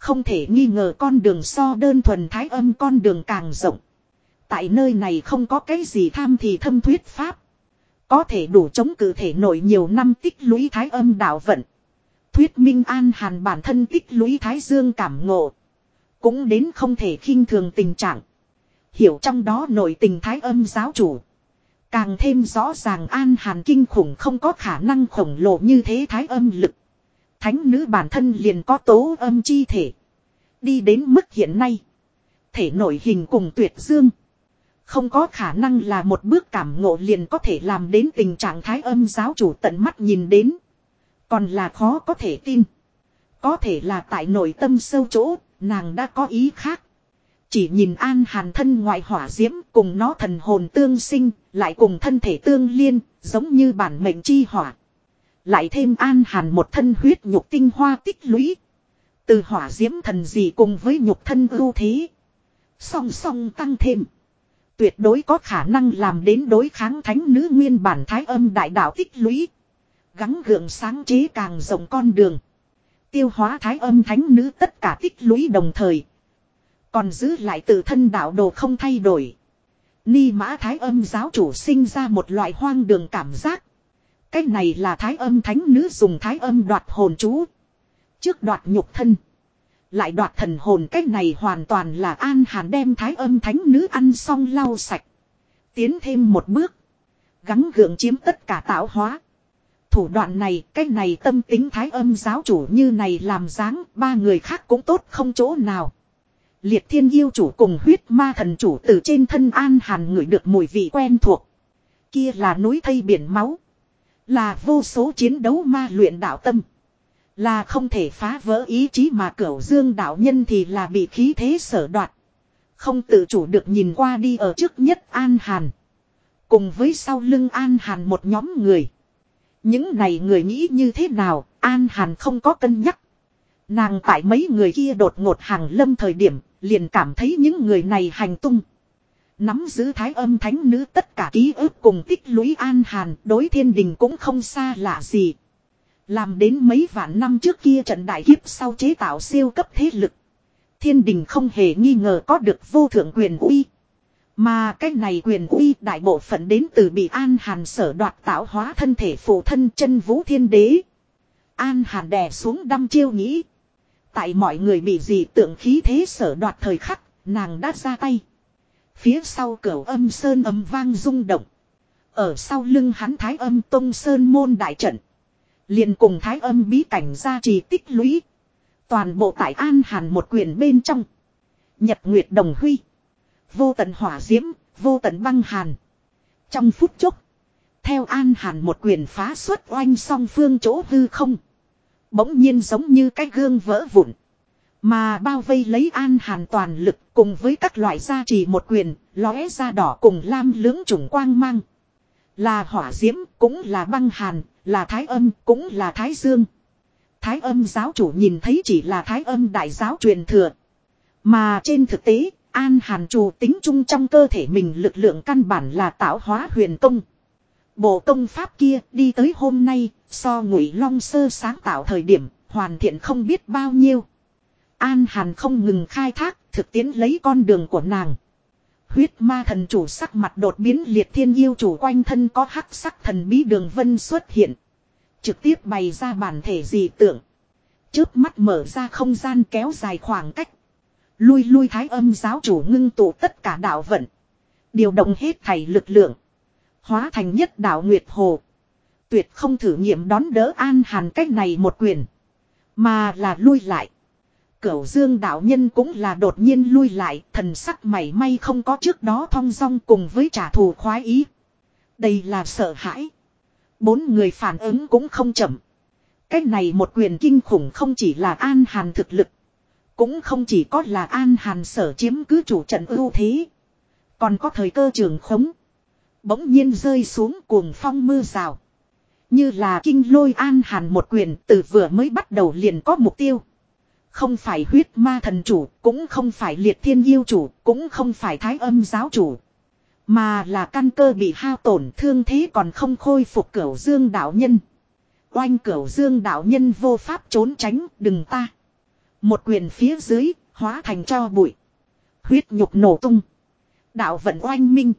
Không thể nghi ngờ con đường so đơn thuần thái âm con đường càng rộng. Tại nơi này không có cái gì tham thì thâm thuyết pháp. Có thể đủ chống cử thể nổi nhiều năm tích lũy thái âm đạo vận. Thuyết minh an hàn bản thân tích lũy thái dương cảm ngộ. Cũng đến không thể khinh thường tình trạng. Hiểu trong đó nội tình thái âm giáo chủ. Càng thêm rõ ràng an hàn kinh khủng không có khả năng khổng lồ như thế thái âm lực. Thánh nữ bản thân liền có tố âm chi thể. Đi đến mức hiện nay. Thể nội hình cùng tuyệt dương. Không có khả năng là một bước cảm ngộ liền có thể làm đến tình trạng thái âm giáo chủ tận mắt nhìn đến. Còn là khó có thể tin. Có thể là tại nội tâm sâu chỗ, nàng đã có ý khác. Chỉ nhìn an hàn thân ngoại hỏa diễm cùng nó thần hồn tương sinh, lại cùng thân thể tương liên, giống như bản mệnh chi hỏa. Lại thêm an hàn một thân huyết nhục tinh hoa tích lũy. Từ hỏa diễm thần gì cùng với nhục thân ưu thế. Song song tăng thêm. Tuyệt đối có khả năng làm đến đối kháng thánh nữ nguyên bản thái âm đại đạo tích lũy. Gắng gượng sáng chế càng rộng con đường. Tiêu hóa thái âm thánh nữ tất cả tích lũy đồng thời. Còn giữ lại tự thân đạo đồ không thay đổi. Ni mã thái âm giáo chủ sinh ra một loại hoang đường cảm giác. Cái này là thái âm thánh nữ dùng thái âm đoạt hồn chú. Trước đoạt nhục thân. Lại đoạt thần hồn cái này hoàn toàn là an hàn đem thái âm thánh nữ ăn xong lau sạch. Tiến thêm một bước. Gắng gượng chiếm tất cả tạo hóa. Thủ đoạn này, cái này tâm tính thái âm giáo chủ như này làm dáng, ba người khác cũng tốt không chỗ nào. Liệt thiên yêu chủ cùng huyết ma thần chủ từ trên thân an hàn ngửi được mùi vị quen thuộc. Kia là núi thây biển máu. Là vô số chiến đấu ma luyện đạo tâm. Là không thể phá vỡ ý chí mà cửu dương đạo nhân thì là bị khí thế sở đoạt. Không tự chủ được nhìn qua đi ở trước nhất An Hàn. Cùng với sau lưng An Hàn một nhóm người. Những này người nghĩ như thế nào, An Hàn không có cân nhắc. Nàng tại mấy người kia đột ngột hàng lâm thời điểm, liền cảm thấy những người này hành tung. Nắm giữ thái âm thánh nữ tất cả ký ức cùng tích lũy An Hàn đối thiên đình cũng không xa lạ gì. Làm đến mấy vạn năm trước kia trận đại kiếp sau chế tạo siêu cấp thế lực. Thiên đình không hề nghi ngờ có được vô thượng quyền uy. Mà cái này quyền uy đại bộ phận đến từ bị An Hàn sở đoạt tạo hóa thân thể phụ thân chân vũ thiên đế. An Hàn đè xuống đăm chiêu nghĩ. Tại mọi người bị dị tượng khí thế sở đoạt thời khắc, nàng đã ra tay. Phía sau cửa âm sơn âm vang rung động. Ở sau lưng hắn thái âm tông sơn môn đại trận liền cùng thái âm bí cảnh gia trì tích lũy. Toàn bộ tại An Hàn một quyền bên trong. Nhật Nguyệt Đồng Huy. Vô tận hỏa diễm, vô tận băng hàn. Trong phút chốc. Theo An Hàn một quyền phá xuất oanh song phương chỗ hư không. Bỗng nhiên giống như cái gương vỡ vụn. Mà bao vây lấy An Hàn toàn lực cùng với các loại gia trì một quyền, lóe ra đỏ cùng lam lưỡng trùng quang mang. Là hỏa diễm, cũng là băng hàn, là thái âm, cũng là thái dương. Thái âm giáo chủ nhìn thấy chỉ là thái âm đại giáo truyền thừa. Mà trên thực tế, An Hàn chủ tính chung trong cơ thể mình lực lượng căn bản là tạo hóa huyền công. Bộ công pháp kia đi tới hôm nay, so ngụy long sơ sáng tạo thời điểm, hoàn thiện không biết bao nhiêu. An Hàn không ngừng khai thác, thực tiến lấy con đường của nàng. Huyết ma thần chủ sắc mặt đột biến liệt thiên yêu chủ quanh thân có hắc sắc thần bí đường vân xuất hiện. Trực tiếp bày ra bản thể dị tượng. Trước mắt mở ra không gian kéo dài khoảng cách. Lui lui thái âm giáo chủ ngưng tụ tất cả đạo vận. Điều động hết thảy lực lượng. Hóa thành nhất đạo Nguyệt Hồ. Tuyệt không thử nghiệm đón đỡ an hàn cách này một quyền. Mà là lui lại. Cửu dương đạo nhân cũng là đột nhiên lui lại, thần sắc mảy may không có trước đó thong dong cùng với trả thù khoái ý. Đây là sợ hãi. Bốn người phản ứng cũng không chậm. Cách này một quyền kinh khủng không chỉ là an hàn thực lực. Cũng không chỉ có là an hàn sở chiếm cứ chủ trận ưu thế. Còn có thời cơ trường khống. Bỗng nhiên rơi xuống cuồng phong mưa rào. Như là kinh lôi an hàn một quyền từ vừa mới bắt đầu liền có mục tiêu. Không phải huyết ma thần chủ, cũng không phải liệt thiên yêu chủ, cũng không phải thái âm giáo chủ. Mà là căn cơ bị hao tổn thương thế còn không khôi phục cửu dương đạo nhân. Oanh cửu dương đạo nhân vô pháp trốn tránh, đừng ta. Một quyền phía dưới, hóa thành cho bụi. Huyết nhục nổ tung. Đạo vận oanh minh.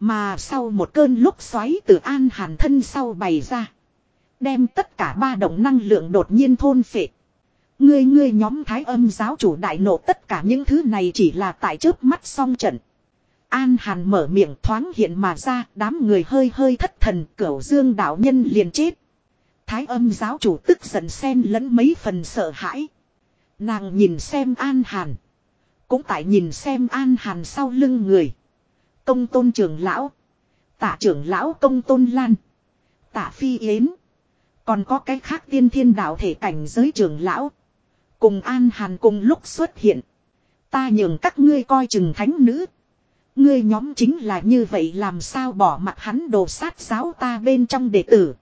Mà sau một cơn lúc xoáy từ an hàn thân sau bày ra. Đem tất cả ba động năng lượng đột nhiên thôn phệ. Ngươi ngươi nhóm thái âm giáo chủ đại nộ tất cả những thứ này chỉ là tại trước mắt song trận. An Hàn mở miệng thoáng hiện mà ra, đám người hơi hơi thất thần, cửu dương đạo nhân liền chết. Thái âm giáo chủ tức giận xen lẫn mấy phần sợ hãi. Nàng nhìn xem An Hàn. Cũng tại nhìn xem An Hàn sau lưng người. Công tôn trưởng lão. Tạ trưởng lão công tôn lan. Tạ phi yến. Còn có cái khác tiên thiên đạo thể cảnh giới trưởng lão. Cùng An Hàn cùng lúc xuất hiện. Ta nhường các ngươi coi chừng thánh nữ. Ngươi nhóm chính là như vậy làm sao bỏ mặt hắn đồ sát giáo ta bên trong đệ tử.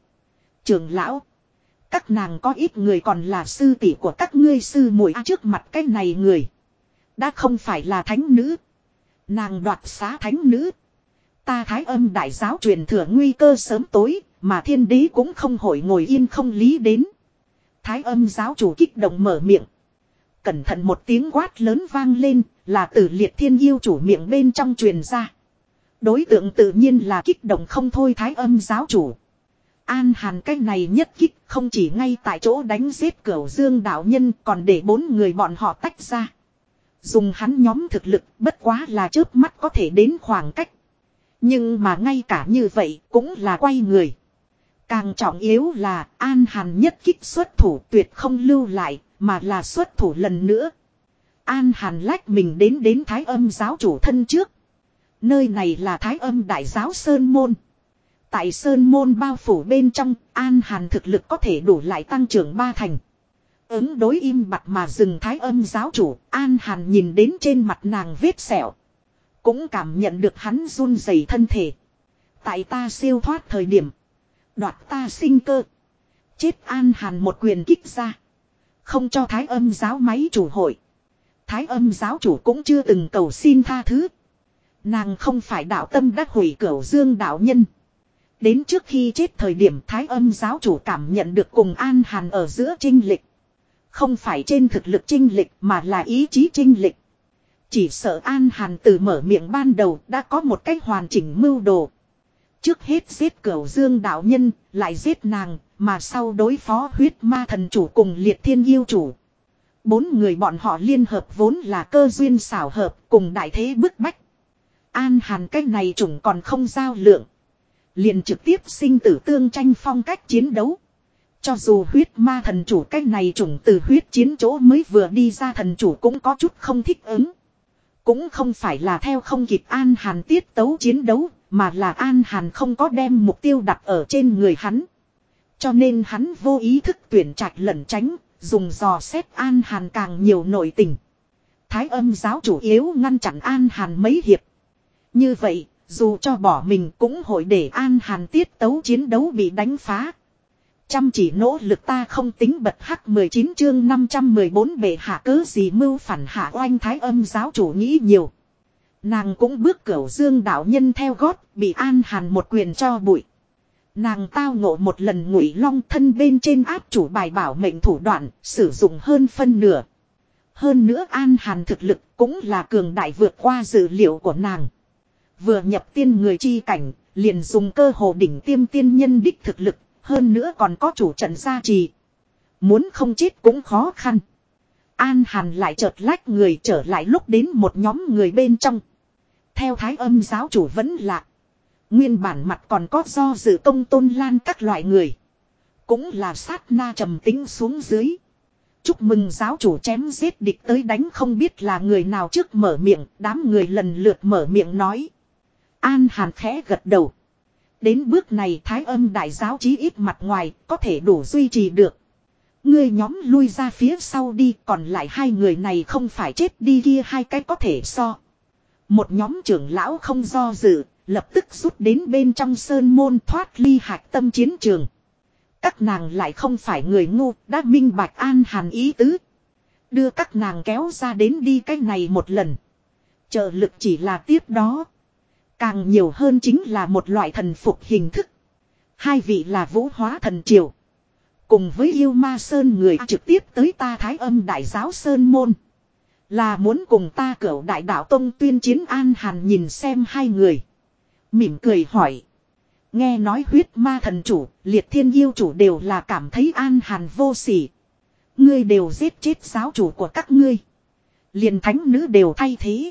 Trường lão. Các nàng có ít người còn là sư tỷ của các ngươi sư muội trước mặt cái này người. Đã không phải là thánh nữ. Nàng đoạt xá thánh nữ. Ta thái âm đại giáo truyền thừa nguy cơ sớm tối, mà thiên đế cũng không hội ngồi yên không lý đến. Thái âm giáo chủ kích động mở miệng. Cẩn thận một tiếng quát lớn vang lên, là từ liệt thiên yêu chủ miệng bên trong truyền ra. Đối tượng tự nhiên là kích động không thôi thái âm giáo chủ. An Hàn cái này nhất kích không chỉ ngay tại chỗ đánh giết cửu dương đạo nhân còn để bốn người bọn họ tách ra. Dùng hắn nhóm thực lực bất quá là chớp mắt có thể đến khoảng cách. Nhưng mà ngay cả như vậy cũng là quay người. Càng trọng yếu là An Hàn nhất kích xuất thủ tuyệt không lưu lại mà là xuất thủ lần nữa. An Hàn lách mình đến đến thái âm giáo chủ thân trước. Nơi này là thái âm đại giáo Sơn Môn. Tại Sơn Môn bao phủ bên trong, An Hàn thực lực có thể đủ lại tăng trưởng ba thành. Ứng đối im mặt mà dừng thái âm giáo chủ, An Hàn nhìn đến trên mặt nàng vết sẹo. Cũng cảm nhận được hắn run rẩy thân thể. Tại ta siêu thoát thời điểm. Đoạt ta sinh cơ. Chết An Hàn một quyền kích ra. Không cho thái âm giáo máy chủ hội. Thái âm giáo chủ cũng chưa từng cầu xin tha thứ. Nàng không phải đạo tâm đắc hủy cửu dương đạo nhân. Đến trước khi chết thời điểm thái âm giáo chủ cảm nhận được cùng an hàn ở giữa trinh lịch. Không phải trên thực lực trinh lịch mà là ý chí trinh lịch. Chỉ sợ an hàn từ mở miệng ban đầu đã có một cách hoàn chỉnh mưu đồ. Trước hết giết cửu dương đạo nhân, lại giết nàng, mà sau đối phó huyết ma thần chủ cùng liệt thiên yêu chủ. Bốn người bọn họ liên hợp vốn là cơ duyên xảo hợp cùng đại thế bức bách. An hàn cách này chủng còn không giao lượng. Liền trực tiếp sinh tử tương tranh phong cách chiến đấu. Cho dù huyết ma thần chủ cách này chủng từ huyết chiến chỗ mới vừa đi ra thần chủ cũng có chút không thích ứng. Cũng không phải là theo không kịp An Hàn tiết tấu chiến đấu, mà là An Hàn không có đem mục tiêu đặt ở trên người hắn. Cho nên hắn vô ý thức tuyển trạch lẩn tránh, dùng dò xét An Hàn càng nhiều nội tình. Thái âm giáo chủ yếu ngăn chặn An Hàn mấy hiệp. Như vậy, dù cho bỏ mình cũng hội để An Hàn tiết tấu chiến đấu bị đánh phá. Chăm chỉ nỗ lực ta không tính bật hắc 19 chương 514 bệ hạ cớ gì mưu phản hạ oanh thái âm giáo chủ nghĩ nhiều. Nàng cũng bước cửu dương đạo nhân theo gót, bị an hàn một quyền cho bụi. Nàng tao ngộ một lần ngụy long thân bên trên áp chủ bài bảo mệnh thủ đoạn, sử dụng hơn phân nửa. Hơn nữa an hàn thực lực cũng là cường đại vượt qua dữ liệu của nàng. Vừa nhập tiên người chi cảnh, liền dùng cơ hồ đỉnh tiêm tiên nhân đích thực lực, hơn nữa còn có chủ trận gia trì. Muốn không chết cũng khó khăn. An Hàn lại chợt lách người trở lại lúc đến một nhóm người bên trong. Theo thái âm giáo chủ vẫn lạ. Nguyên bản mặt còn có do dự công tôn lan các loại người. Cũng là sát na trầm tính xuống dưới. Chúc mừng giáo chủ chém giết địch tới đánh không biết là người nào trước mở miệng, đám người lần lượt mở miệng nói. An Hàn khẽ gật đầu. Đến bước này thái âm đại giáo chí ít mặt ngoài có thể đủ duy trì được. Ngươi nhóm lui ra phía sau đi còn lại hai người này không phải chết đi kia hai cái có thể so. Một nhóm trưởng lão không do dự, lập tức rút đến bên trong sơn môn thoát ly hạch tâm chiến trường. Các nàng lại không phải người ngu, đã minh bạch an hàn ý tứ. Đưa các nàng kéo ra đến đi cái này một lần. Trợ lực chỉ là tiếp đó. Càng nhiều hơn chính là một loại thần phục hình thức. Hai vị là vũ hóa thần triều. Cùng với yêu ma sơn người trực tiếp tới ta thái âm đại giáo sơn môn. Là muốn cùng ta cửu đại đạo tông tuyên chiến an hàn nhìn xem hai người. Mỉm cười hỏi. Nghe nói huyết ma thần chủ, liệt thiên yêu chủ đều là cảm thấy an hàn vô sỉ. Ngươi đều giết chết giáo chủ của các ngươi. Liền thánh nữ đều thay thế.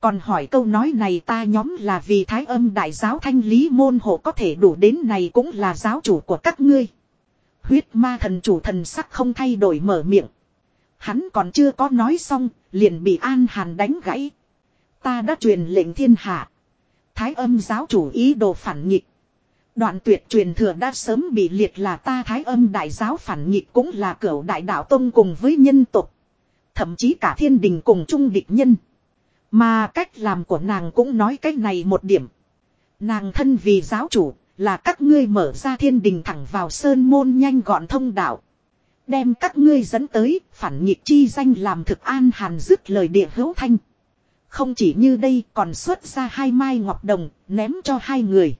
Còn hỏi câu nói này ta nhóm là vì thái âm đại giáo thanh lý môn hộ có thể đủ đến này cũng là giáo chủ của các ngươi. Huyết ma thần chủ thần sắc không thay đổi mở miệng. Hắn còn chưa có nói xong, liền bị An Hàn đánh gãy. Ta đã truyền lệnh thiên hạ. Thái âm giáo chủ ý đồ phản nghịch. Đoạn tuyệt truyền thừa đã sớm bị liệt là ta thái âm đại giáo phản nghịch cũng là cửu đại đạo tông cùng với nhân tục. Thậm chí cả thiên đình cùng chung địch nhân. Mà cách làm của nàng cũng nói cách này một điểm. Nàng thân vì giáo chủ, là các ngươi mở ra thiên đình thẳng vào sơn môn nhanh gọn thông đạo. Đem các ngươi dẫn tới, phản nghịch chi danh làm thực an hàn dứt lời địa hữu thanh. Không chỉ như đây còn xuất ra hai mai ngọc đồng, ném cho hai người.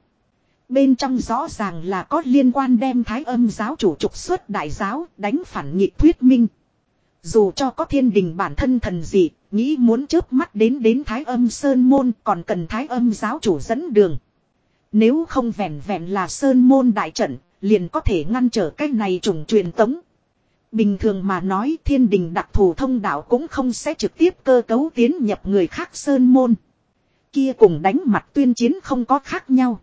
Bên trong rõ ràng là có liên quan đem thái âm giáo chủ trục xuất đại giáo, đánh phản nghịch thuyết minh. Dù cho có thiên đình bản thân thần gì, nghĩ muốn chớp mắt đến đến thái âm sơn môn còn cần thái âm giáo chủ dẫn đường. Nếu không vẹn vẹn là sơn môn đại trận, liền có thể ngăn trở cái này trùng truyền tống. Bình thường mà nói thiên đình đặc thù thông đạo cũng không sẽ trực tiếp cơ cấu tiến nhập người khác sơn môn. Kia cùng đánh mặt tuyên chiến không có khác nhau.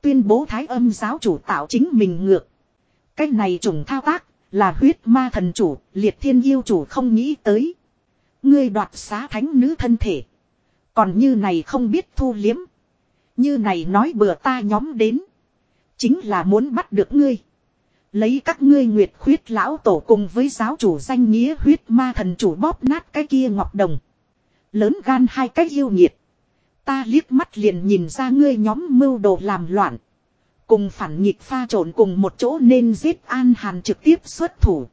Tuyên bố thái âm giáo chủ tạo chính mình ngược. cách này trùng thao tác là huyết ma thần chủ, liệt thiên yêu chủ không nghĩ tới. Ngươi đoạt xá thánh nữ thân thể. Còn như này không biết thu liếm. Như này nói bừa ta nhóm đến. Chính là muốn bắt được ngươi. Lấy các ngươi nguyệt khuyết lão tổ cùng với giáo chủ danh nghĩa huyết ma thần chủ bóp nát cái kia ngọc đồng. Lớn gan hai cái yêu nghiệt Ta liếc mắt liền nhìn ra ngươi nhóm mưu đồ làm loạn. Cùng phản nghịch pha trộn cùng một chỗ nên giết An Hàn trực tiếp xuất thủ.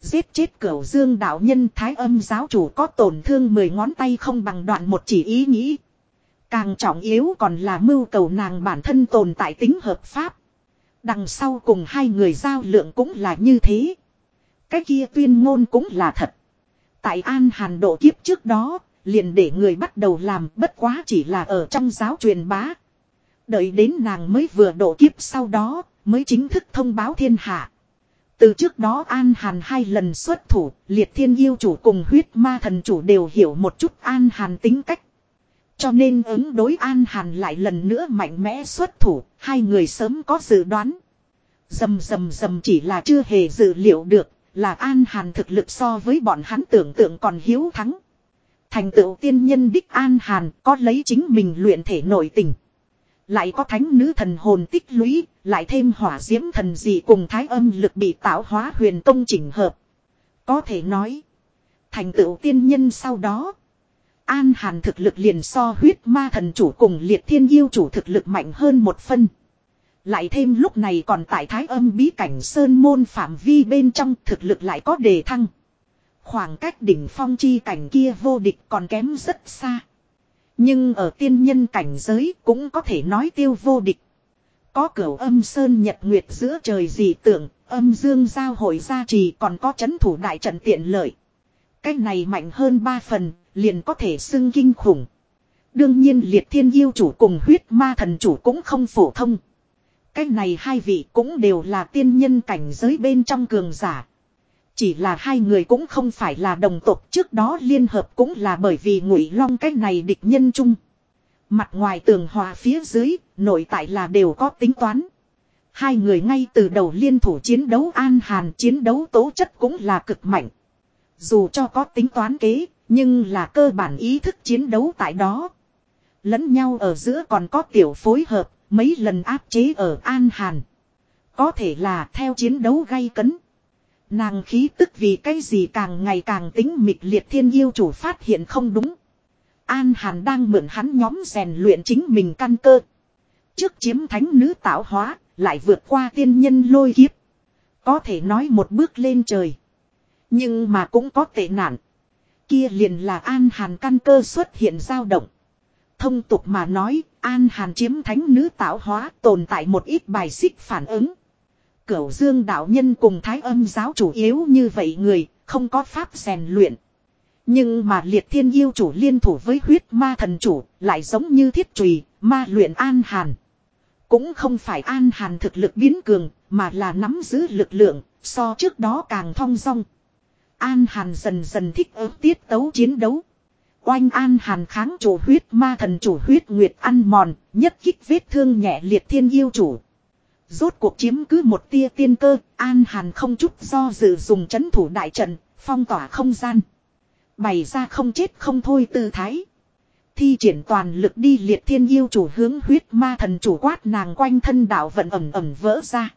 Giết chết cửu dương đạo nhân thái âm giáo chủ có tổn thương mười ngón tay không bằng đoạn một chỉ ý nghĩ. Càng trọng yếu còn là mưu cầu nàng bản thân tồn tại tính hợp pháp. Đằng sau cùng hai người giao lượng cũng là như thế. Cái kia tuyên ngôn cũng là thật. Tại An Hàn độ kiếp trước đó, liền để người bắt đầu làm bất quá chỉ là ở trong giáo truyền bá. Đợi đến nàng mới vừa độ kiếp sau đó, mới chính thức thông báo thiên hạ. Từ trước đó An Hàn hai lần xuất thủ, liệt thiên yêu chủ cùng huyết ma thần chủ đều hiểu một chút An Hàn tính cách. Cho nên ứng đối An Hàn lại lần nữa mạnh mẽ xuất thủ, hai người sớm có dự đoán. Dầm dầm dầm chỉ là chưa hề dự liệu được, là An Hàn thực lực so với bọn hắn tưởng tượng còn hiếu thắng. Thành tựu tiên nhân đích An Hàn có lấy chính mình luyện thể nội tình. Lại có thánh nữ thần hồn tích lũy, lại thêm hỏa diễm thần dị cùng thái âm lực bị tạo hóa huyền tông chỉnh hợp. Có thể nói, thành tựu tiên nhân sau đó. An Hàn thực lực liền so huyết ma thần chủ cùng liệt thiên yêu chủ thực lực mạnh hơn một phân. Lại thêm lúc này còn tại thái âm bí cảnh sơn môn phạm vi bên trong thực lực lại có đề thăng. Khoảng cách đỉnh phong chi cảnh kia vô địch còn kém rất xa. Nhưng ở tiên nhân cảnh giới cũng có thể nói tiêu vô địch. Có cửa âm sơn nhật nguyệt giữa trời dị tưởng, âm dương giao hội gia trì còn có chấn thủ đại trận tiện lợi. Cách này mạnh hơn ba phần, liền có thể xưng kinh khủng. Đương nhiên liệt thiên yêu chủ cùng huyết ma thần chủ cũng không phổ thông. Cái này hai vị cũng đều là tiên nhân cảnh giới bên trong cường giả. Chỉ là hai người cũng không phải là đồng tộc trước đó liên hợp cũng là bởi vì ngụy long cái này địch nhân chung. Mặt ngoài tường hòa phía dưới, nội tại là đều có tính toán. Hai người ngay từ đầu liên thủ chiến đấu an hàn chiến đấu tố chất cũng là cực mạnh. Dù cho có tính toán kế, nhưng là cơ bản ý thức chiến đấu tại đó. Lẫn nhau ở giữa còn có tiểu phối hợp, mấy lần áp chế ở An Hàn. Có thể là theo chiến đấu gay cấn. Nàng khí tức vì cái gì càng ngày càng tính mịch liệt thiên yêu chủ phát hiện không đúng. An Hàn đang mượn hắn nhóm rèn luyện chính mình căn cơ. Trước chiếm thánh nữ tạo hóa, lại vượt qua tiên nhân lôi kiếp. Có thể nói một bước lên trời. Nhưng mà cũng có tệ nạn. Kia liền là An Hàn căn cơ xuất hiện dao động. Thông tục mà nói, An Hàn chiếm thánh nữ tạo hóa tồn tại một ít bài xích phản ứng. Cửu dương đạo nhân cùng thái âm giáo chủ yếu như vậy người, không có pháp rèn luyện. Nhưng mà liệt thiên yêu chủ liên thủ với huyết ma thần chủ, lại giống như thiết trùy, ma luyện an hàn. Cũng không phải an hàn thực lực biến cường, mà là nắm giữ lực lượng, so trước đó càng thong dong. An hàn dần dần thích ứng tiết tấu chiến đấu. Oanh an hàn kháng chủ huyết ma thần chủ huyết nguyệt ăn mòn, nhất kích vết thương nhẹ liệt thiên yêu chủ. Rốt cuộc chiếm cứ một tia tiên cơ, An Hàn không chút do dự dùng chấn thủ đại trận, phong tỏa không gian. Bày ra không chết không thôi tư thái. Thi triển toàn lực đi liệt thiên yêu chủ hướng huyết ma thần chủ quát nàng quanh thân đạo vận ẩm ẩm vỡ ra.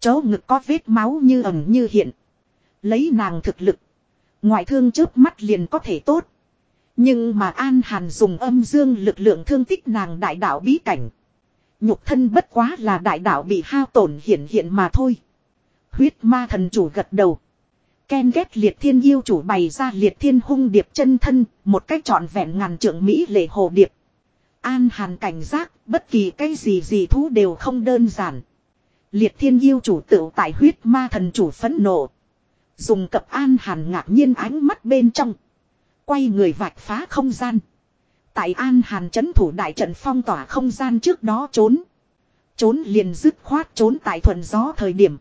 Chấu ngực có vết máu như ẩm như hiện. Lấy nàng thực lực. Ngoại thương chớp mắt liền có thể tốt. Nhưng mà An Hàn dùng âm dương lực lượng thương tích nàng đại đạo bí cảnh. Nhục thân bất quá là đại đạo bị hao tổn hiện hiện mà thôi. Huyết ma thần chủ gật đầu. Ken ghét liệt thiên yêu chủ bày ra liệt thiên hung điệp chân thân, một cách trọn vẹn ngàn trượng Mỹ lệ hồ điệp. An hàn cảnh giác, bất kỳ cái gì gì thú đều không đơn giản. Liệt thiên yêu chủ tự tại huyết ma thần chủ phẫn nộ. Dùng cập an hàn ngạc nhiên ánh mắt bên trong. Quay người vạch phá không gian. Tại An Hàn chấn thủ đại trận phong tỏa không gian trước đó trốn. Trốn liền dứt khoát trốn tại thuần gió thời điểm.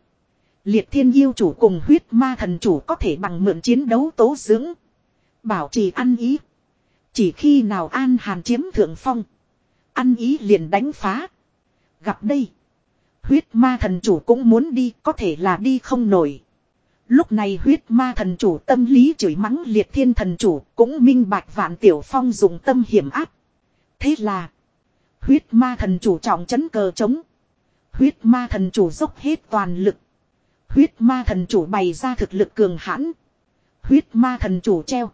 Liệt thiên yêu chủ cùng huyết ma thần chủ có thể bằng mượn chiến đấu tố dưỡng. Bảo trì ăn ý. Chỉ khi nào an hàn chiếm thượng phong. Ăn ý liền đánh phá. Gặp đây. Huyết ma thần chủ cũng muốn đi, có thể là đi không nổi. Lúc này huyết ma thần chủ tâm lý chửi mắng liệt thiên thần chủ cũng minh bạch vạn tiểu phong dùng tâm hiểm áp. Thế là. Huyết ma thần chủ trọng chấn cờ trống. Huyết ma thần chủ dốc hết toàn lực. Huyết ma thần chủ bày ra thực lực cường hãn. Huyết ma thần chủ treo.